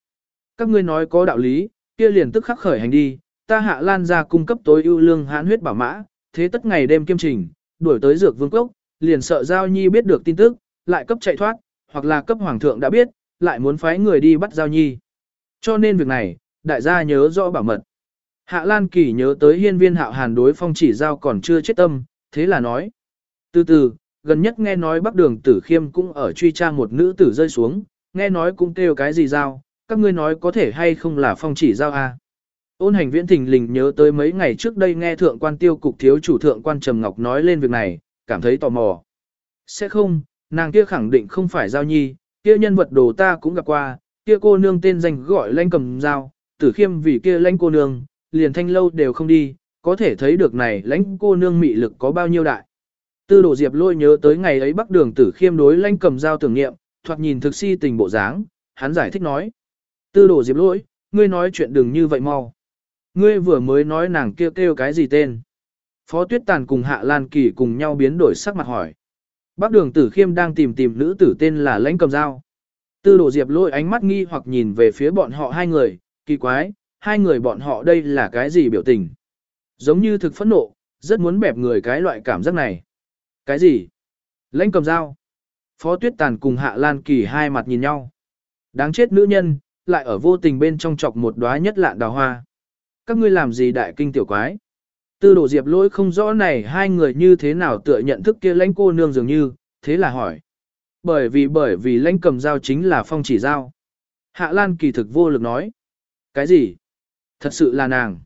Các ngươi nói có đạo lý, kia liền tức khắc khởi hành đi, ta hạ lan ra cung cấp tối ưu lương hãn huyết bảo mã, thế tất ngày đêm kiêm trình, đuổi tới dược vương cốc, liền sợ Giao Nhi biết được tin tức, lại cấp chạy thoát, hoặc là cấp hoàng thượng đã biết, lại muốn phái người đi bắt Giao Nhi. Cho nên việc này, đại gia nhớ rõ bảo mật. Hạ Lan Kỳ nhớ tới hiên viên hạo hàn đối phong chỉ giao còn chưa chết tâm, thế là nói. Từ từ, gần nhất nghe nói bắc đường tử khiêm cũng ở truy tra một nữ tử rơi xuống, nghe nói cũng kêu cái gì giao, các ngươi nói có thể hay không là phong chỉ giao a à? Ôn hành viễn thình lình nhớ tới mấy ngày trước đây nghe thượng quan tiêu cục thiếu chủ thượng quan Trầm Ngọc nói lên việc này, cảm thấy tò mò. Sẽ không, nàng kia khẳng định không phải giao nhi, kia nhân vật đồ ta cũng gặp qua, kia cô nương tên danh gọi lanh cầm giao, tử khiêm vì kia lanh cô nương, liền thanh lâu đều không đi, có thể thấy được này lãnh cô nương mị lực có bao nhiêu đại. Tư đồ diệp lôi nhớ tới ngày ấy bắc đường tử khiêm đối lãnh cầm giao tưởng nghiệm, thoạt nhìn thực si tình bộ dáng, hắn giải thích nói. Tư đồ diệp lôi, ngươi nói chuyện đừng như vậy mau. Ngươi vừa mới nói nàng kêu kêu cái gì tên. Phó Tuyết Tàn cùng Hạ Lan Kỳ cùng nhau biến đổi sắc mặt hỏi. Bác đường tử khiêm đang tìm tìm nữ tử tên là lãnh cầm dao. Tư đồ diệp lôi ánh mắt nghi hoặc nhìn về phía bọn họ hai người, kỳ quái, hai người bọn họ đây là cái gì biểu tình. Giống như thực phẫn nộ, rất muốn bẹp người cái loại cảm giác này. Cái gì? Lãnh cầm dao. Phó Tuyết Tàn cùng Hạ Lan Kỳ hai mặt nhìn nhau. Đáng chết nữ nhân, lại ở vô tình bên trong chọc một đóa nhất lạn đào hoa các ngươi làm gì đại kinh tiểu quái. Tư đổ diệp lỗi không rõ này hai người như thế nào tựa nhận thức kia lãnh cô nương dường như, thế là hỏi. Bởi vì bởi vì lãnh cầm dao chính là phong chỉ dao. Hạ Lan kỳ thực vô lực nói. Cái gì? Thật sự là nàng.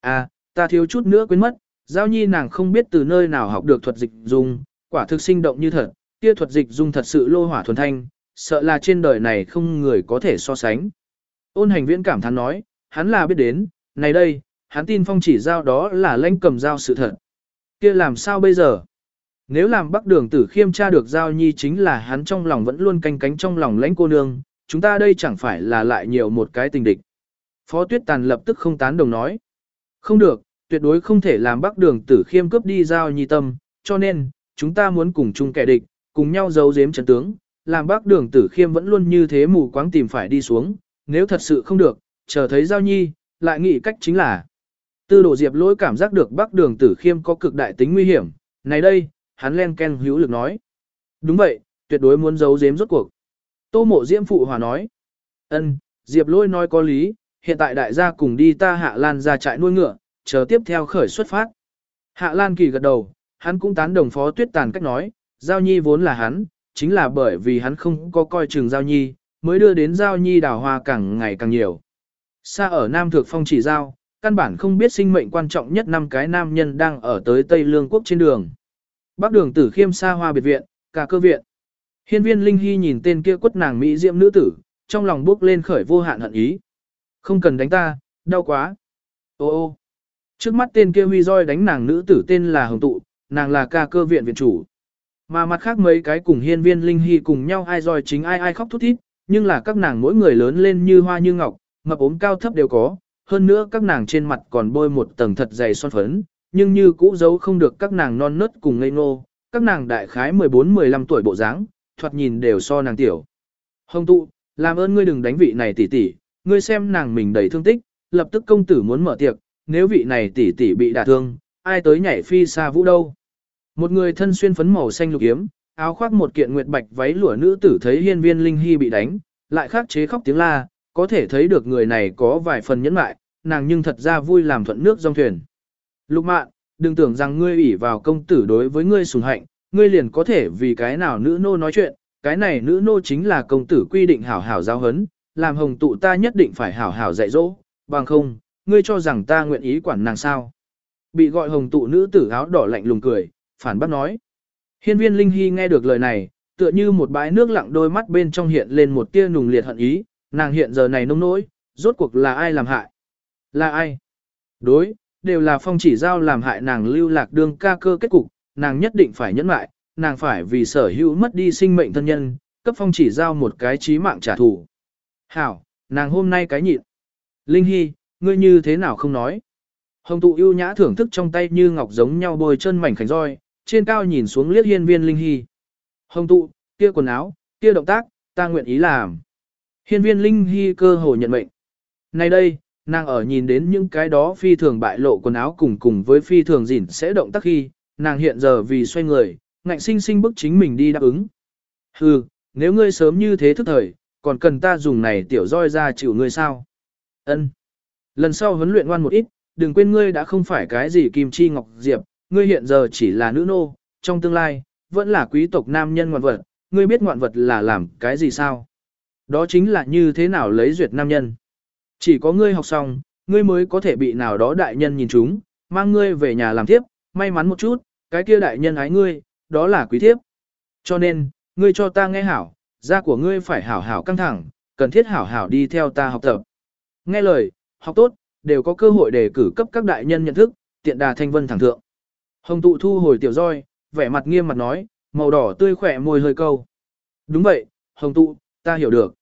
À, ta thiếu chút nữa quên mất, giao nhi nàng không biết từ nơi nào học được thuật dịch dung, quả thực sinh động như thật, kia thuật dịch dung thật sự lô hỏa thuần thanh, sợ là trên đời này không người có thể so sánh. Ôn hành viễn cảm thán nói, hắn là biết đến, này đây, hắn tin phong chỉ giao đó là lãnh cầm giao sự thật. kia làm sao bây giờ? Nếu làm bắc đường tử khiêm tra được giao nhi chính là hắn trong lòng vẫn luôn canh cánh trong lòng lãnh cô nương, chúng ta đây chẳng phải là lại nhiều một cái tình địch. Phó tuyết tàn lập tức không tán đồng nói. Không được, tuyệt đối không thể làm bắc đường tử khiêm cướp đi giao nhi tâm, cho nên, chúng ta muốn cùng chung kẻ địch, cùng nhau giấu giếm trận tướng, làm bắc đường tử khiêm vẫn luôn như thế mù quáng tìm phải đi xuống, nếu thật sự không được, chờ thấy giao nhi, lại nghĩ cách chính là. Tư đồ diệp lỗi cảm giác được bắc đường tử khiêm có cực đại tính nguy hiểm, này đây, hắn len ken hữu lực nói. Đúng vậy, tuyệt đối muốn giấu giếm rốt cuộc. Tô mộ diễm phụ hòa nói. ân diệp lỗi nói có lý, hiện tại đại gia cùng đi ta hạ lan ra trại nuôi ngựa, chờ tiếp theo khởi xuất phát. Hạ lan kỳ gật đầu, hắn cũng tán đồng phó tuyết tàn cách nói, giao nhi vốn là hắn, chính là bởi vì hắn không có coi chừng giao nhi, mới đưa đến giao nhi đào hoa càng ngày càng nhiều. Xa ở Nam Thượng Phong chỉ giao, căn bản không biết sinh mệnh quan trọng nhất năm cái nam nhân đang ở tới Tây Lương Quốc trên đường. Bắc đường tử khiêm xa hoa biệt viện, cả cơ viện. Hiên viên Linh Hy nhìn tên kia quất nàng Mỹ diệm nữ tử, trong lòng bước lên khởi vô hạn hận ý. Không cần đánh ta, đau quá. Ô ô. Trước mắt tên kia huy roi đánh nàng nữ tử tên là Hồng Tụ, nàng là ca cơ viện viện chủ. Mà mặt khác mấy cái cùng hiên viên Linh Hy cùng nhau ai roi chính ai ai khóc thút thít, nhưng là các nàng mỗi người lớn lên như hoa như ngọc, mập ốm cao thấp đều có, hơn nữa các nàng trên mặt còn bôi một tầng thật dày son phấn, nhưng như cũ giấu không được các nàng non nớt cùng ngây ngô, các nàng đại khái 14-15 tuổi bộ dáng, thoạt nhìn đều so nàng tiểu. Hồng tụ, làm ơn ngươi đừng đánh vị này tỷ tỷ, ngươi xem nàng mình đầy thương tích, lập tức công tử muốn mở tiệc, nếu vị này tỷ tỷ bị đả thương, ai tới nhảy phi xa vũ đâu. Một người thân xuyên phấn màu xanh lục yếm, áo khoác một kiện nguyệt bạch váy lụa nữ tử thấy hiên viên linh hy bị đánh, lại khắc chế khóc tiếng la, có thể thấy được người này có vài phần nhẫn mại, nàng nhưng thật ra vui làm thuận nước dòng thuyền. Lục mạn, đừng tưởng rằng ngươi ủy vào công tử đối với ngươi sùng hạnh, ngươi liền có thể vì cái nào nữ nô nói chuyện, cái này nữ nô chính là công tử quy định hảo hảo giáo hấn, làm hồng tụ ta nhất định phải hảo hảo dạy dỗ, bằng không, ngươi cho rằng ta nguyện ý quản nàng sao. Bị gọi hồng tụ nữ tử áo đỏ lạnh lùng cười, phản bác nói. Hiên viên Linh Hy nghe được lời này, tựa như một bãi nước lặng đôi mắt bên trong hiện lên một tia nùng liệt hận ý, nàng hiện giờ này nông nỗi, rốt cuộc là ai làm hại? Là ai? Đối, đều là phong chỉ giao làm hại nàng lưu lạc đương ca cơ kết cục, nàng nhất định phải nhẫn lại, nàng phải vì sở hữu mất đi sinh mệnh thân nhân, cấp phong chỉ giao một cái chí mạng trả thù. Hảo, nàng hôm nay cái nhịn. Linh Hy, ngươi như thế nào không nói? Hồng tụ ưu nhã thưởng thức trong tay như ngọc giống nhau bôi chân mảnh khảnh roi, trên cao nhìn xuống liếc hiên viên Linh Hy. Hồng tụ, kia quần áo, kia động tác, ta nguyện ý làm. Hiên viên Linh Hy cơ hồ nhận mệnh. Nay đây, nàng ở nhìn đến những cái đó phi thường bại lộ quần áo cùng cùng với phi thường dỉn sẽ động tác khi, nàng hiện giờ vì xoay người, ngạnh sinh sinh bức chính mình đi đáp ứng. Hừ, nếu ngươi sớm như thế thức thời, còn cần ta dùng này tiểu roi ra chịu ngươi sao? Ân. Lần sau huấn luyện ngoan một ít, đừng quên ngươi đã không phải cái gì kim chi ngọc diệp, ngươi hiện giờ chỉ là nữ nô, trong tương lai, vẫn là quý tộc nam nhân ngoạn vật, ngươi biết ngoạn vật là làm cái gì sao? Đó chính là như thế nào lấy duyệt nam nhân. Chỉ có ngươi học xong, ngươi mới có thể bị nào đó đại nhân nhìn chúng, mang ngươi về nhà làm tiếp, may mắn một chút, cái kia đại nhân ái ngươi, đó là quý thiếp. Cho nên, ngươi cho ta nghe hảo, da của ngươi phải hảo hảo căng thẳng, cần thiết hảo hảo đi theo ta học tập. Nghe lời, học tốt, đều có cơ hội để cử cấp các đại nhân nhận thức, tiện đà thanh vân thẳng thượng. Hồng tụ thu hồi tiểu roi, vẻ mặt nghiêm mặt nói, màu đỏ tươi khỏe môi hơi câu. Đúng vậy, hồng tụ, ta hiểu được.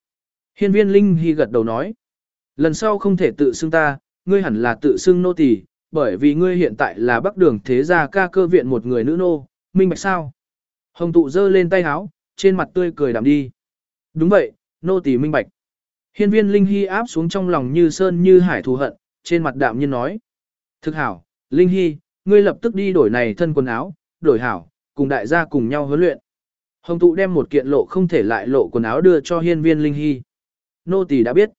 Hiên viên Linh Hy gật đầu nói. Lần sau không thể tự xưng ta, ngươi hẳn là tự xưng nô tỳ, bởi vì ngươi hiện tại là bắc đường thế gia ca cơ viện một người nữ nô, minh bạch sao? Hồng tụ giơ lên tay háo, trên mặt tươi cười đạm đi. Đúng vậy, nô tỳ minh bạch. Hiên viên Linh Hy áp xuống trong lòng như sơn như hải thù hận, trên mặt đạm nhiên nói. Thực hảo, Linh Hy, ngươi lập tức đi đổi này thân quần áo, đổi hảo, cùng đại gia cùng nhau huấn luyện. Hồng tụ đem một kiện lộ không thể lại lộ quần áo đưa cho hiên viên Linh Hy. Nô tỳ đã biết.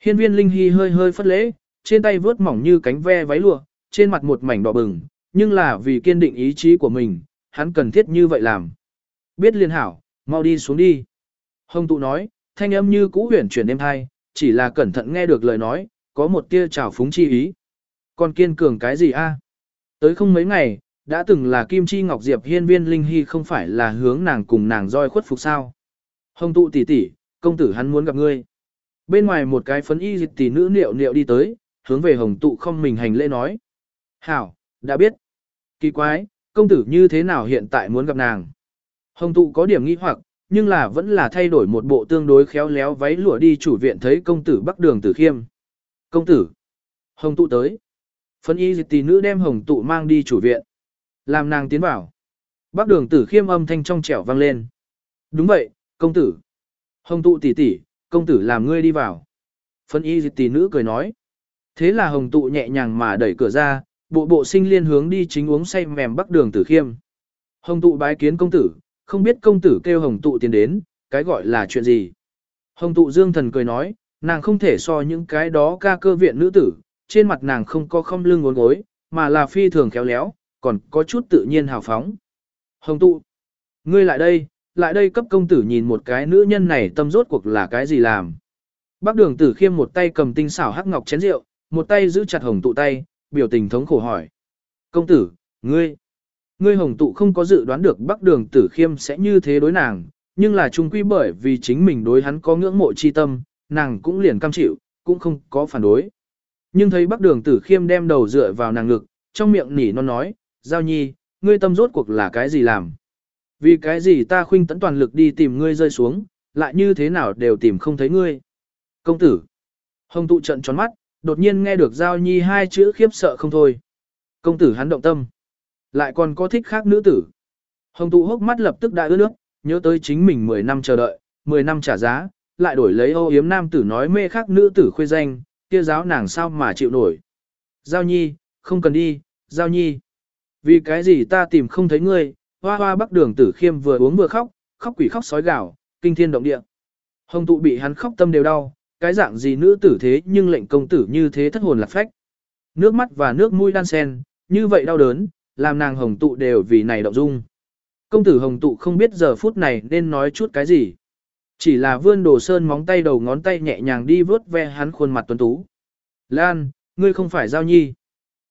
Hiên viên Linh Hy hơi hơi phất lễ, trên tay vướt mỏng như cánh ve váy lụa, trên mặt một mảnh đỏ bừng, nhưng là vì kiên định ý chí của mình, hắn cần thiết như vậy làm. Biết liên hảo, mau đi xuống đi. Hồng tụ nói, thanh âm như cũ huyền chuyển êm thai, chỉ là cẩn thận nghe được lời nói, có một tia trào phúng chi ý. Còn kiên cường cái gì a? Tới không mấy ngày, đã từng là Kim Chi Ngọc Diệp hiên viên Linh Hy không phải là hướng nàng cùng nàng roi khuất phục sao. Hồng tụ tỷ tỷ, công tử hắn muốn gặp ngươi. Bên ngoài một cái phấn y dịch tỷ nữ niệu niệu đi tới, hướng về hồng tụ không mình hành lễ nói. Hảo, đã biết. Kỳ quái, công tử như thế nào hiện tại muốn gặp nàng. Hồng tụ có điểm nghi hoặc, nhưng là vẫn là thay đổi một bộ tương đối khéo léo váy lụa đi chủ viện thấy công tử bắc đường tử khiêm. Công tử. Hồng tụ tới. Phấn y dịch tỷ nữ đem hồng tụ mang đi chủ viện. Làm nàng tiến vào. Bắc đường tử khiêm âm thanh trong trẻo vang lên. Đúng vậy, công tử. Hồng tụ tỷ tỷ, công tử làm ngươi đi vào. Phân y tỷ nữ cười nói. Thế là hồng tụ nhẹ nhàng mà đẩy cửa ra, bộ bộ sinh liên hướng đi chính uống say mềm bắc đường tử khiêm. Hồng tụ bái kiến công tử, không biết công tử kêu hồng tụ tiến đến, cái gọi là chuyện gì. Hồng tụ dương thần cười nói, nàng không thể so những cái đó ca cơ viện nữ tử, trên mặt nàng không có không lưng ngốn gối, mà là phi thường khéo léo, còn có chút tự nhiên hào phóng. Hồng tụ, ngươi lại đây, lại đây cấp công tử nhìn một cái nữ nhân này tâm rốt cuộc là cái gì làm. Bác đường tử khiêm một tay cầm tinh xảo hắc ngọc chén rượu, một tay giữ chặt hồng tụ tay, biểu tình thống khổ hỏi. Công tử, ngươi, ngươi hồng tụ không có dự đoán được Bắc đường tử khiêm sẽ như thế đối nàng, nhưng là trung quy bởi vì chính mình đối hắn có ngưỡng mộ chi tâm, nàng cũng liền cam chịu, cũng không có phản đối. Nhưng thấy Bắc đường tử khiêm đem đầu dựa vào nàng ngực, trong miệng nỉ non nói, giao nhi, ngươi tâm rốt cuộc là cái gì làm. Vì cái gì ta khuynh tấn toàn lực đi tìm ngươi rơi xuống, lại như thế nào đều tìm không thấy ngươi. Công tử. Hồng tụ trận tròn mắt, đột nhiên nghe được Giao Nhi hai chữ khiếp sợ không thôi. Công tử hắn động tâm. Lại còn có thích khác nữ tử. Hồng tụ hốc mắt lập tức đã ướt nước, nhớ tới chính mình 10 năm chờ đợi, 10 năm trả giá, lại đổi lấy ô yếm nam tử nói mê khác nữ tử khuê danh, kia giáo nàng sao mà chịu nổi. Giao Nhi, không cần đi, Giao Nhi. Vì cái gì ta tìm không thấy ngươi, Hoa hoa bắc đường tử khiêm vừa uống vừa khóc, khóc quỷ khóc sói gào, kinh thiên động địa. Hồng tụ bị hắn khóc tâm đều đau, cái dạng gì nữ tử thế nhưng lệnh công tử như thế thất hồn lạc phách. Nước mắt và nước mũi đan sen, như vậy đau đớn, làm nàng hồng tụ đều vì này động dung. Công tử hồng tụ không biết giờ phút này nên nói chút cái gì. Chỉ là vươn đồ sơn móng tay đầu ngón tay nhẹ nhàng đi vớt ve hắn khuôn mặt tuấn tú. Lan, ngươi không phải giao nhi.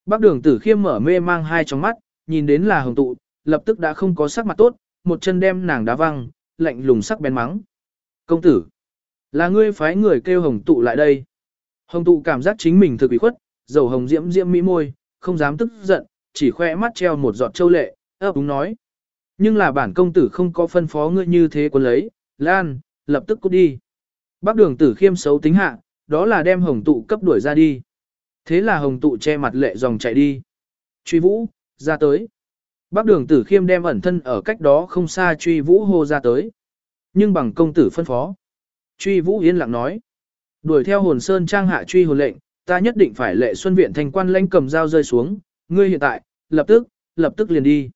Bác đường tử khiêm mở mê mang hai trong mắt, nhìn đến là hồng tụ, lập tức đã không có sắc mặt tốt, một chân đem nàng đá văng, lạnh lùng sắc bén mắng. Công tử, là ngươi phái người kêu hồng tụ lại đây. Hồng tụ cảm giác chính mình thực bị khuất, dầu hồng diễm diễm mỹ môi, không dám tức giận, chỉ khoe mắt treo một giọt châu lệ, ấp úng nói. Nhưng là bản công tử không có phân phó ngươi như thế quân lấy, Lan, lập tức cút đi. Bác đường tử khiêm xấu tính hạ, đó là đem hồng tụ cấp đuổi ra đi. Thế là hồng tụ che mặt lệ dòng chạy đi. Truy vũ, ra tới. Bác đường tử khiêm đem ẩn thân ở cách đó không xa truy vũ hô ra tới. Nhưng bằng công tử phân phó. Truy vũ yên lặng nói. Đuổi theo hồn sơn trang hạ truy hồn lệnh, ta nhất định phải lệ xuân viện thành quan lãnh cầm dao rơi xuống. Ngươi hiện tại, lập tức, lập tức liền đi.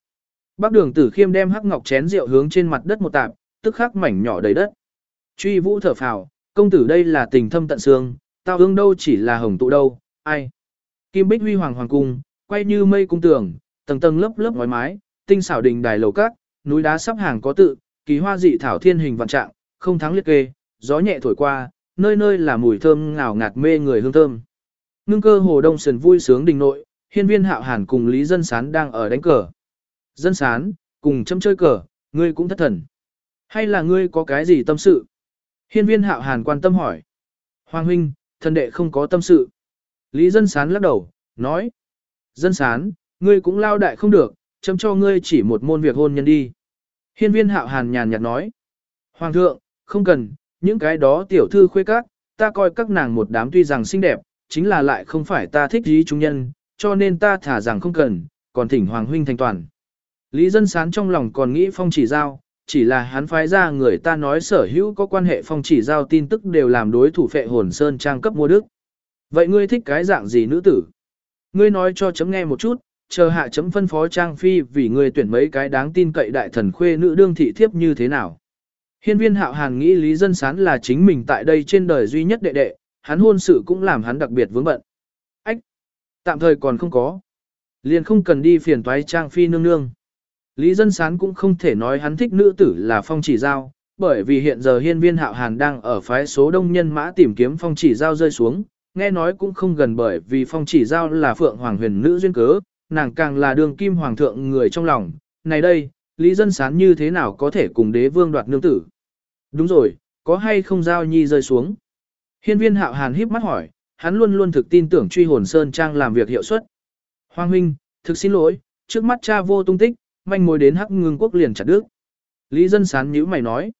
Bác đường tử khiêm đem hắc ngọc chén rượu hướng trên mặt đất một tạp, tức khắc mảnh nhỏ đầy đất. Truy vũ thở phào, công tử đây là tình thâm tận xương, tao ương đâu chỉ là hồng tụ đâu, ai. Kim bích huy hoàng hoàng cung, quay như mây cung tường, tầng tầng lớp lớp ngói mái, tinh xảo đình đài lầu cát, núi đá sắp hàng có tự, kỳ hoa dị thảo thiên hình vạn trạng, không thắng liệt kê, gió nhẹ thổi qua, nơi nơi là mùi thơm ngào ngạt mê người hương thơm. Ngưng cơ hồ đông sườn vui sướng đình nội, hiên viên hạo hàn cùng Lý Dân Sán đang ở đánh cờ. Dân Sán, cùng châm chơi cờ, ngươi cũng thất thần. Hay là ngươi có cái gì tâm sự? Hiên viên hạo hàn quan tâm hỏi. Hoàng huynh, thần đệ không có tâm sự. Lý Dân Sán lắc đầu, nói. Dân Sán, ngươi cũng lao đại không được, châm cho ngươi chỉ một môn việc hôn nhân đi. Hiên viên hạo hàn nhàn nhạt nói. Hoàng thượng, không cần, những cái đó tiểu thư khuê các, ta coi các nàng một đám tuy rằng xinh đẹp, chính là lại không phải ta thích ý chúng nhân, cho nên ta thả rằng không cần, còn thỉnh Hoàng huynh thành toàn. Lý dân sán trong lòng còn nghĩ phong chỉ giao, chỉ là hắn phái ra người ta nói sở hữu có quan hệ phong chỉ giao tin tức đều làm đối thủ phệ hồn sơn trang cấp mua đức. Vậy ngươi thích cái dạng gì nữ tử? Ngươi nói cho chấm nghe một chút, chờ hạ chấm phân phó trang phi vì ngươi tuyển mấy cái đáng tin cậy đại thần khuê nữ đương thị thiếp như thế nào. Hiên viên hạo hàn nghĩ Lý Dân Sán là chính mình tại đây trên đời duy nhất đệ đệ, hắn hôn sự cũng làm hắn đặc biệt vướng bận. Tạm thời còn không có. Liền không cần đi phiền toái trang phi nương nương. Lý Dân Sán cũng không thể nói hắn thích nữ tử là phong chỉ giao, bởi vì hiện giờ hiên viên hạo hàn đang ở phái số đông nhân mã tìm kiếm phong chỉ giao rơi xuống, nghe nói cũng không gần bởi vì phong chỉ giao là phượng hoàng huyền nữ duyên cớ, nàng càng là đường kim hoàng thượng người trong lòng, này đây, Lý Dân Sán như thế nào có thể cùng đế vương đoạt nương tử? Đúng rồi, có hay không giao nhi rơi xuống? Hiên viên hạo hàn híp mắt hỏi, hắn luôn luôn thực tin tưởng truy hồn sơn trang làm việc hiệu suất. Hoàng huynh, thực xin lỗi, trước mắt cha vô tung tích, manh mối đến hắc ngưng quốc liền chặt đứt. Lý dân sán nhíu mày nói.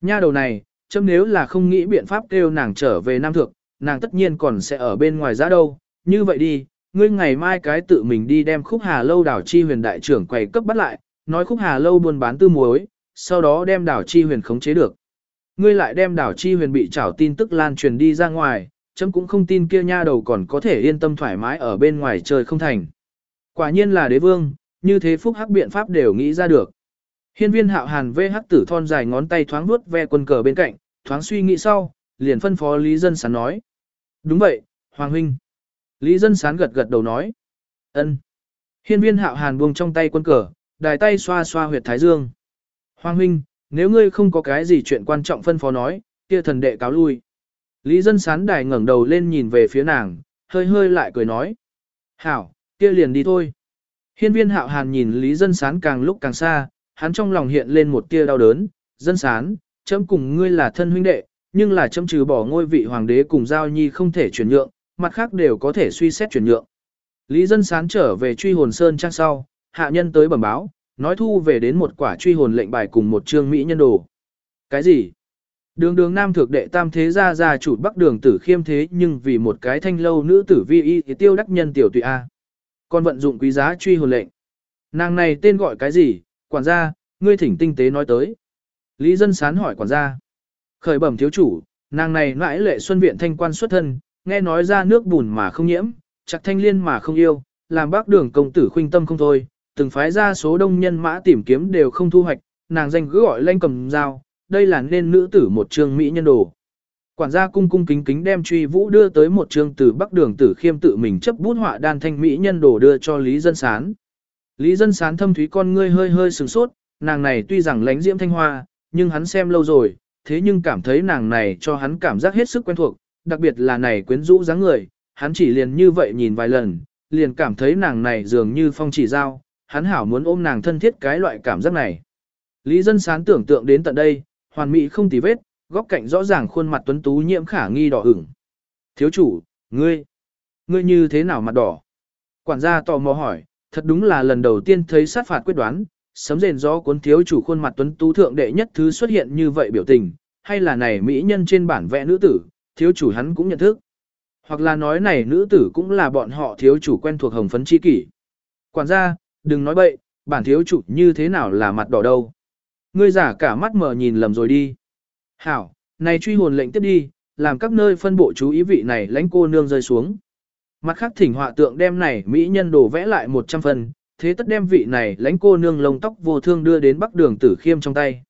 Nha đầu này, chấm nếu là không nghĩ biện pháp kêu nàng trở về Nam Thượng, nàng tất nhiên còn sẽ ở bên ngoài ra đâu. Như vậy đi, ngươi ngày mai cái tự mình đi đem khúc hà lâu đảo chi huyền đại trưởng quầy cấp bắt lại, nói khúc hà lâu buôn bán tư muối, sau đó đem đảo chi huyền khống chế được. Ngươi lại đem đảo chi huyền bị trảo tin tức lan truyền đi ra ngoài, chấm cũng không tin kia nha đầu còn có thể yên tâm thoải mái ở bên ngoài trời không thành. Quả nhiên là đế vương, như thế phúc hắc biện pháp đều nghĩ ra được. Hiên viên hạo hàn vê hắc tử thon dài ngón tay thoáng vuốt ve quân cờ bên cạnh, thoáng suy nghĩ sau, liền phân phó Lý Dân Sán nói. Đúng vậy, Hoàng Huynh. Lý Dân Sán gật gật đầu nói. ân. Hiên viên hạo hàn buông trong tay quân cờ, đài tay xoa xoa huyệt thái dương. Hoàng Huynh, nếu ngươi không có cái gì chuyện quan trọng phân phó nói, kia thần đệ cáo lui. Lý Dân Sán đài ngẩng đầu lên nhìn về phía nàng, hơi hơi lại cười nói. Hảo, kia liền đi thôi. Hiên viên hạo hàn nhìn Lý Dân Sán càng lúc càng xa, hắn trong lòng hiện lên một tia đau đớn. Dân Sán, chấm cùng ngươi là thân huynh đệ, nhưng là chấm trừ bỏ ngôi vị hoàng đế cùng giao nhi không thể chuyển nhượng, mặt khác đều có thể suy xét chuyển nhượng. Lý Dân Sán trở về truy hồn sơn trang sau, hạ nhân tới bẩm báo, nói thu về đến một quả truy hồn lệnh bài cùng một trương mỹ nhân đồ. Cái gì? Đường đường nam thượng đệ tam thế gia gia chủ bắc đường tử khiêm thế nhưng vì một cái thanh lâu nữ tử vi y thì tiêu đắc nhân tiểu tụy A. Còn vận dụng quý giá truy hồn lệnh. Nàng này tên gọi cái gì, quản gia, ngươi thỉnh tinh tế nói tới. Lý dân sán hỏi quản gia. Khởi bẩm thiếu chủ, nàng này mãi lệ xuân viện thanh quan xuất thân, nghe nói ra nước bùn mà không nhiễm, chặt thanh liên mà không yêu, làm bác đường công tử khuynh tâm không thôi, từng phái ra số đông nhân mã tìm kiếm đều không thu hoạch, nàng danh cứ gọi lanh cầm dao, đây là nên nữ tử một trương mỹ nhân đồ. Quản gia cung cung kính kính đem truy vũ đưa tới một trương từ bắc đường tử khiêm tự mình chấp bút họa đan thanh mỹ nhân đồ đưa cho Lý Dân Sán. Lý Dân Sán thâm thúy con ngươi hơi hơi sừng sốt, nàng này tuy rằng lánh diễm thanh hoa, nhưng hắn xem lâu rồi, thế nhưng cảm thấy nàng này cho hắn cảm giác hết sức quen thuộc, đặc biệt là này quyến rũ dáng người, hắn chỉ liền như vậy nhìn vài lần, liền cảm thấy nàng này dường như phong chỉ dao, hắn hảo muốn ôm nàng thân thiết cái loại cảm giác này. Lý Dân Sán tưởng tượng đến tận đây, hoàn mỹ không tì vết, góc cạnh rõ ràng khuôn mặt tuấn tú nhiễm khả nghi đỏ ửng. Thiếu chủ, ngươi, ngươi như thế nào mặt đỏ? Quản gia tò mò hỏi, thật đúng là lần đầu tiên thấy sát phạt quyết đoán, sấm rền gió cuốn thiếu chủ khuôn mặt tuấn tú thượng đệ nhất thứ xuất hiện như vậy biểu tình, hay là này mỹ nhân trên bản vẽ nữ tử, thiếu chủ hắn cũng nhận thức. Hoặc là nói này nữ tử cũng là bọn họ thiếu chủ quen thuộc hồng phấn chi kỷ. Quản gia, đừng nói bậy, bản thiếu chủ như thế nào là mặt đỏ đâu. Ngươi giả cả mắt mở nhìn lầm rồi đi. Hảo, này truy hồn lệnh tiếp đi, làm các nơi phân bộ chú ý vị này lãnh cô nương rơi xuống. Mặt khác thỉnh họa tượng đem này mỹ nhân đổ vẽ lại 100 phần, thế tất đem vị này lãnh cô nương lông tóc vô thương đưa đến bắc đường tử khiêm trong tay.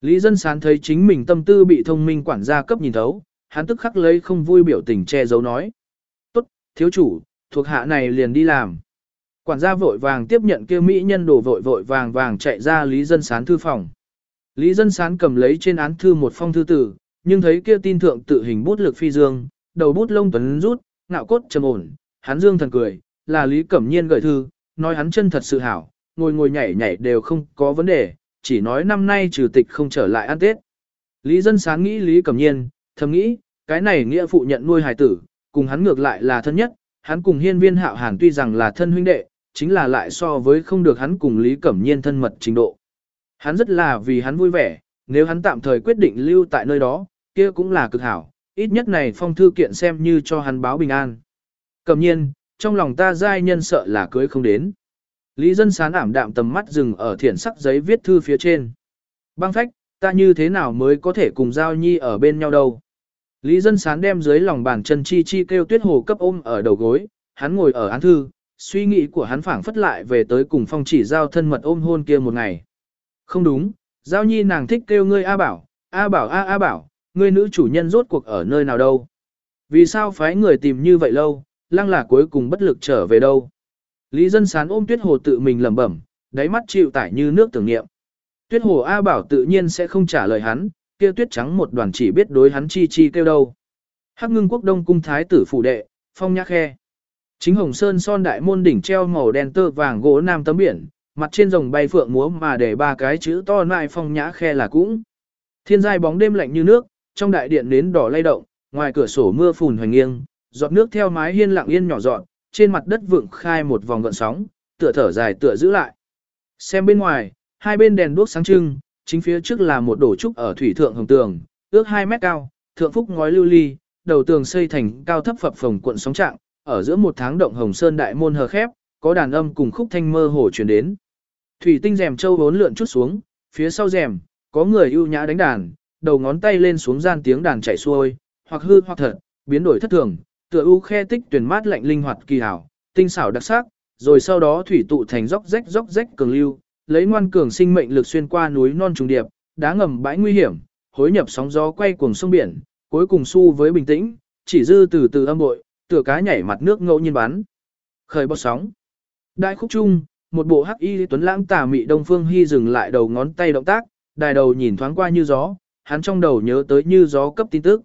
Lý dân sán thấy chính mình tâm tư bị thông minh quản gia cấp nhìn thấu, hắn tức khắc lấy không vui biểu tình che giấu nói. Tốt, thiếu chủ, thuộc hạ này liền đi làm. Quản gia vội vàng tiếp nhận kêu mỹ nhân đổ vội vội vàng vàng chạy ra Lý dân sán thư phòng. Lý dân sán cầm lấy trên án thư một phong thư tử, nhưng thấy kia tin thượng tự hình bút lực phi dương, đầu bút lông tuấn rút, ngạo cốt trầm ổn, hắn dương thần cười, là Lý Cẩm Nhiên gửi thư, nói hắn chân thật sự hảo, ngồi ngồi nhảy nhảy đều không có vấn đề, chỉ nói năm nay trừ tịch không trở lại ăn Tết. Lý dân Sán nghĩ Lý Cẩm Nhiên, thầm nghĩ, cái này nghĩa phụ nhận nuôi hài tử, cùng hắn ngược lại là thân nhất, hắn cùng hiên viên hạo hàn tuy rằng là thân huynh đệ, chính là lại so với không được hắn cùng Lý Cẩm Nhiên thân mật trình độ. Hắn rất là vì hắn vui vẻ, nếu hắn tạm thời quyết định lưu tại nơi đó, kia cũng là cực hảo, ít nhất này phong thư kiện xem như cho hắn báo bình an. cầm nhiên, trong lòng ta giai nhân sợ là cưới không đến. Lý dân sán ảm đạm tầm mắt dừng ở thiển sắc giấy viết thư phía trên. Băng phách, ta như thế nào mới có thể cùng giao nhi ở bên nhau đâu. Lý dân sán đem dưới lòng bàn chân chi chi kêu tuyết hồ cấp ôm ở đầu gối, hắn ngồi ở án thư, suy nghĩ của hắn phảng phất lại về tới cùng phong chỉ giao thân mật ôm hôn kia một ngày. Không đúng, giao nhi nàng thích kêu ngươi A bảo, A bảo A A bảo, ngươi nữ chủ nhân rốt cuộc ở nơi nào đâu. Vì sao phái người tìm như vậy lâu, lăng là cuối cùng bất lực trở về đâu. Lý dân sán ôm tuyết hồ tự mình lẩm bẩm, đáy mắt chịu tải như nước tưởng niệm. Tuyết hồ A bảo tự nhiên sẽ không trả lời hắn, kia tuyết trắng một đoàn chỉ biết đối hắn chi chi kêu đâu. Hắc ngưng quốc đông cung thái tử phủ đệ, phong nhã khe. Chính hồng sơn son đại môn đỉnh treo màu đen tơ vàng gỗ nam tấm biển, mặt trên rồng bay phượng múa mà để ba cái chữ to nại phong nhã khe là cũng. Thiên giai bóng đêm lạnh như nước, trong đại điện nến đỏ lay động, ngoài cửa sổ mưa phùn hoành nghiêng, giọt nước theo mái hiên lặng yên nhỏ giọt, trên mặt đất vượng khai một vòng gợn sóng, tựa thở dài tựa giữ lại. Xem bên ngoài, hai bên đèn đuốc sáng trưng, chính phía trước là một đổ trúc ở thủy thượng hồng tường, ước 2 mét cao, thượng phúc ngói lưu ly, đầu tường xây thành cao thấp phập phồng cuộn sóng trạng, ở giữa một tháng động hồng sơn đại môn hờ khép, có đàn âm cùng khúc thanh mơ hồ truyền đến. Thủy tinh rèm châu vốn lượn chút xuống, phía sau rèm, có người ưu nhã đánh đàn, đầu ngón tay lên xuống gian tiếng đàn chảy xuôi, hoặc hư hoặc thật, biến đổi thất thường, tựa u khe tích tuyển mát lạnh linh hoạt kỳ hảo, tinh xảo đặc sắc, rồi sau đó thủy tụ thành róc rách róc rách cường lưu, lấy ngoan cường sinh mệnh lực xuyên qua núi non trùng điệp, đá ngầm bãi nguy hiểm, hối nhập sóng gió quay cuồng sông biển, cuối cùng xu với bình tĩnh, chỉ dư từ từ âm bội, tựa cá nhảy mặt nước ngẫu nhiên bắn. Khởi bọt sóng. Đại khúc chung, một bộ hắc y tuấn lãng tà mị đông phương hy dừng lại đầu ngón tay động tác, đài đầu nhìn thoáng qua như gió, hắn trong đầu nhớ tới như gió cấp tin tức.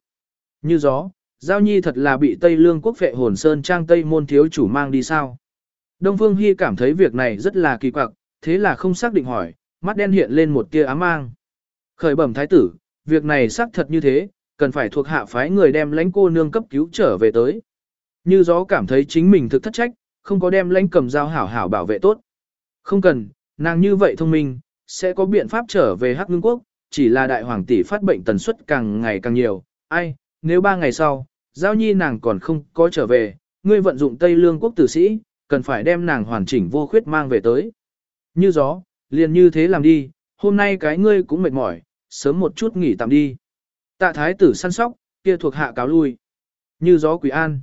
Như gió, Giao Nhi thật là bị Tây Lương quốc vệ hồn sơn trang Tây môn thiếu chủ mang đi sao. Đông Phương Hy cảm thấy việc này rất là kỳ quặc, thế là không xác định hỏi, mắt đen hiện lên một tia ám mang. Khởi bẩm thái tử, việc này xác thật như thế, cần phải thuộc hạ phái người đem lãnh cô nương cấp cứu trở về tới. Như gió cảm thấy chính mình thực thất trách, không có đem lãnh cầm dao hảo hảo bảo vệ tốt. Không cần, nàng như vậy thông minh, sẽ có biện pháp trở về Hắc Ngưng Quốc, chỉ là đại hoàng tỷ phát bệnh tần suất càng ngày càng nhiều, ai, nếu ba ngày sau, giao nhi nàng còn không có trở về, ngươi vận dụng Tây Lương quốc tử sĩ, cần phải đem nàng hoàn chỉnh vô khuyết mang về tới. Như gió, liền như thế làm đi, hôm nay cái ngươi cũng mệt mỏi, sớm một chút nghỉ tạm đi. Tạ thái tử săn sóc, kia thuộc hạ cáo lui. Như gió quỷ an.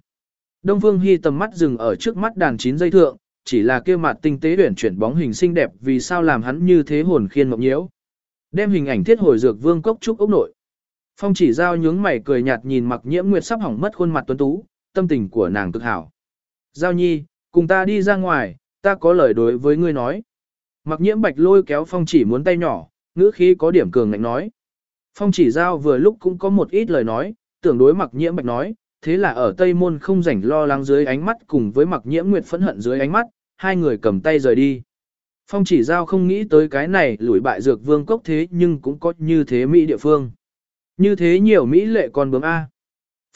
Đông Phương Hy tầm mắt dừng ở trước mắt đàn chín dây thượng, chỉ là kia mặt tinh tế tuyển chuyển bóng hình xinh đẹp vì sao làm hắn như thế hồn khiên mộng nhiễu. Đem hình ảnh thiết hồi dược vương cốc trúc ốc nội. Phong chỉ giao nhướng mày cười nhạt nhìn mặc nhiễm nguyệt sắp hỏng mất khuôn mặt tuấn tú, tâm tình của nàng cực hảo. Giao nhi, cùng ta đi ra ngoài, ta có lời đối với ngươi nói. Mặc nhiễm bạch lôi kéo phong chỉ muốn tay nhỏ, ngữ khí có điểm cường ngạnh nói. Phong chỉ giao vừa lúc cũng có một ít lời nói, tưởng đối mặc nhiễm bạch nói, thế là ở Tây Môn không rảnh lo lắng dưới ánh mắt cùng với mặc nhiễm nguyệt phẫn hận dưới ánh mắt, hai người cầm tay rời đi. Phong chỉ giao không nghĩ tới cái này lùi bại dược vương cốc thế nhưng cũng có như thế Mỹ địa phương. Như thế nhiều Mỹ lệ con bướm A.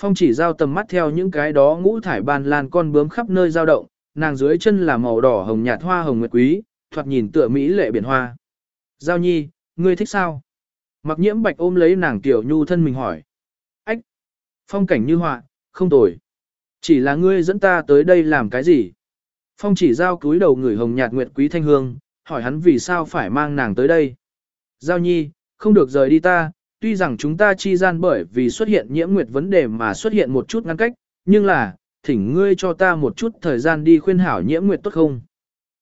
Phong chỉ giao tầm mắt theo những cái đó ngũ thải ban lan con bướm khắp nơi giao động, nàng dưới chân là màu đỏ hồng nhạt hoa hồng nguyệt quý, thoạt nhìn tựa mỹ lệ biển hoa. Giao nhi, ngươi thích sao? Mặc nhiễm bạch ôm lấy nàng tiểu nhu thân mình hỏi. Ách! Phong cảnh như họa, không tồi. Chỉ là ngươi dẫn ta tới đây làm cái gì? Phong chỉ giao cúi đầu người hồng nhạt nguyệt quý thanh hương, hỏi hắn vì sao phải mang nàng tới đây. Giao nhi, không được rời đi ta, tuy rằng chúng ta chi gian bởi vì xuất hiện nhiễm nguyệt vấn đề mà xuất hiện một chút ngăn cách, nhưng là, thỉnh ngươi cho ta một chút thời gian đi khuyên hảo nhiễm nguyệt tốt không?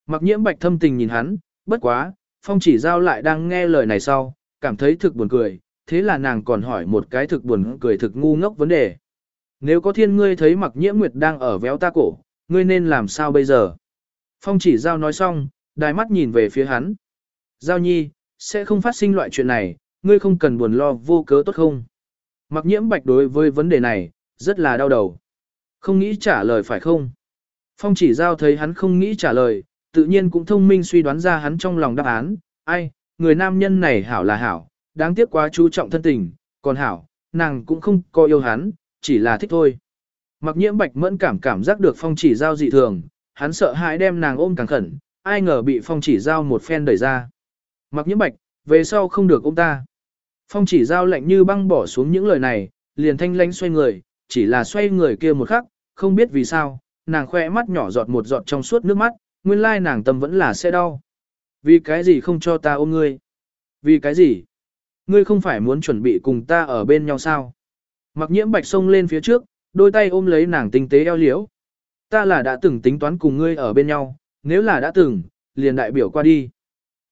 Mặc nhiễm bạch thâm tình nhìn hắn, bất quá, phong chỉ giao lại đang nghe lời này sau, cảm thấy thực buồn cười, thế là nàng còn hỏi một cái thực buồn cười thực ngu ngốc vấn đề. Nếu có thiên ngươi thấy mặc nhiễm nguyệt đang ở véo ta cổ, ngươi nên làm sao bây giờ? Phong chỉ giao nói xong, đài mắt nhìn về phía hắn. Giao nhi, sẽ không phát sinh loại chuyện này, ngươi không cần buồn lo vô cớ tốt không? Mặc nhiễm bạch đối với vấn đề này, rất là đau đầu. Không nghĩ trả lời phải không? Phong chỉ giao thấy hắn không nghĩ trả lời, tự nhiên cũng thông minh suy đoán ra hắn trong lòng đáp án. Ai, người nam nhân này hảo là hảo, đáng tiếc quá chú trọng thân tình, còn hảo, nàng cũng không có yêu hắn, chỉ là thích thôi. Mặc nhiễm bạch mẫn cảm cảm giác được phong chỉ giao dị thường, hắn sợ hãi đem nàng ôm càng khẩn, ai ngờ bị phong chỉ giao một phen đẩy ra. Mặc nhiễm bạch, về sau không được ôm ta. Phong chỉ giao lạnh như băng bỏ xuống những lời này, liền thanh lánh xoay người, chỉ là xoay người kia một khắc, không biết vì sao, nàng khoe mắt nhỏ giọt một giọt trong suốt nước mắt, nguyên lai nàng tâm vẫn là sẽ đau. Vì cái gì không cho ta ôm ngươi? Vì cái gì? Ngươi không phải muốn chuẩn bị cùng ta ở bên nhau sao? Mặc nhiễm bạch sông lên phía trước, đôi tay ôm lấy nàng tinh tế eo liễu. Ta là đã từng tính toán cùng ngươi ở bên nhau, nếu là đã từng, liền đại biểu qua đi.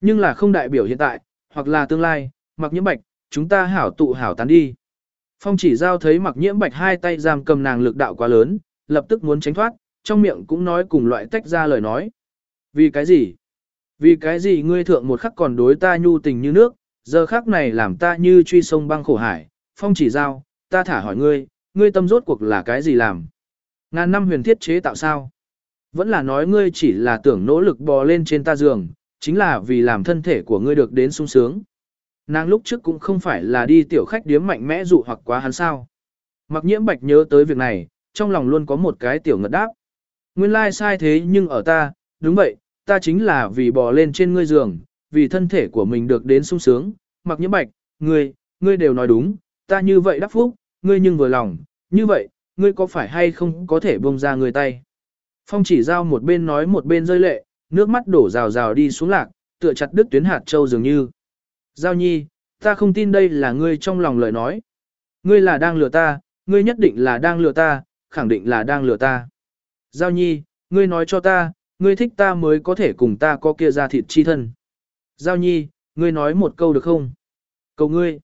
Nhưng là không đại biểu hiện tại, hoặc là tương lai, mặc nhiễm bạch, chúng ta hảo tụ hảo tán đi. Phong chỉ giao thấy mặc nhiễm bạch hai tay giam cầm nàng lực đạo quá lớn, lập tức muốn tránh thoát, trong miệng cũng nói cùng loại tách ra lời nói. Vì cái gì? Vì cái gì ngươi thượng một khắc còn đối ta nhu tình như nước, giờ khắc này làm ta như truy sông băng khổ hải, phong chỉ giao, ta thả hỏi ngươi, ngươi tâm rốt cuộc là cái gì làm? Ngàn năm huyền thiết chế tạo sao? Vẫn là nói ngươi chỉ là tưởng nỗ lực bò lên trên ta giường, chính là vì làm thân thể của ngươi được đến sung sướng. Nàng lúc trước cũng không phải là đi tiểu khách điếm mạnh mẽ dụ hoặc quá hắn sao. Mặc nhiễm bạch nhớ tới việc này, trong lòng luôn có một cái tiểu ngật đáp. Nguyên lai sai thế nhưng ở ta, đúng vậy, ta chính là vì bò lên trên ngươi giường, vì thân thể của mình được đến sung sướng. Mặc nhiễm bạch, ngươi, ngươi đều nói đúng, ta như vậy đắc phúc, ngươi nhưng vừa lòng, như vậy, ngươi có phải hay không có thể buông ra người tay. Phong chỉ giao một bên nói một bên rơi lệ, nước mắt đổ rào rào đi xuống lạc, tựa chặt đứt tuyến hạt châu dường như. Giao nhi, ta không tin đây là ngươi trong lòng lời nói. Ngươi là đang lừa ta, ngươi nhất định là đang lừa ta, khẳng định là đang lừa ta. Giao nhi, ngươi nói cho ta, ngươi thích ta mới có thể cùng ta có kia ra thịt chi thân. Giao nhi, ngươi nói một câu được không? Cầu ngươi.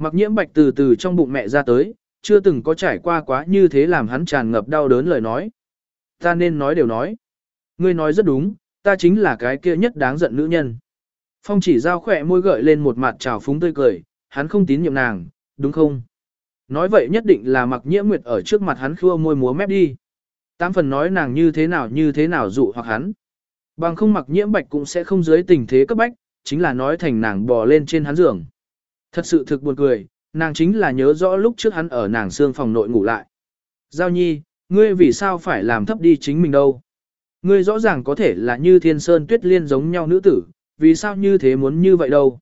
Mặc nhiễm bạch từ từ trong bụng mẹ ra tới, chưa từng có trải qua quá như thế làm hắn tràn ngập đau đớn lời nói. Ta nên nói đều nói. Ngươi nói rất đúng, ta chính là cái kia nhất đáng giận nữ nhân. Phong chỉ giao khỏe môi gợi lên một mặt trào phúng tươi cười, hắn không tín nhiệm nàng, đúng không? Nói vậy nhất định là mặc nhiễm nguyệt ở trước mặt hắn khua môi múa mép đi. Tám phần nói nàng như thế nào như thế nào dụ hoặc hắn. Bằng không mặc nhiễm bạch cũng sẽ không dưới tình thế cấp bách, chính là nói thành nàng bò lên trên hắn giường. Thật sự thực buồn cười, nàng chính là nhớ rõ lúc trước hắn ở nàng xương phòng nội ngủ lại. Giao nhi, ngươi vì sao phải làm thấp đi chính mình đâu? Ngươi rõ ràng có thể là như thiên sơn tuyết liên giống nhau nữ tử, vì sao như thế muốn như vậy đâu?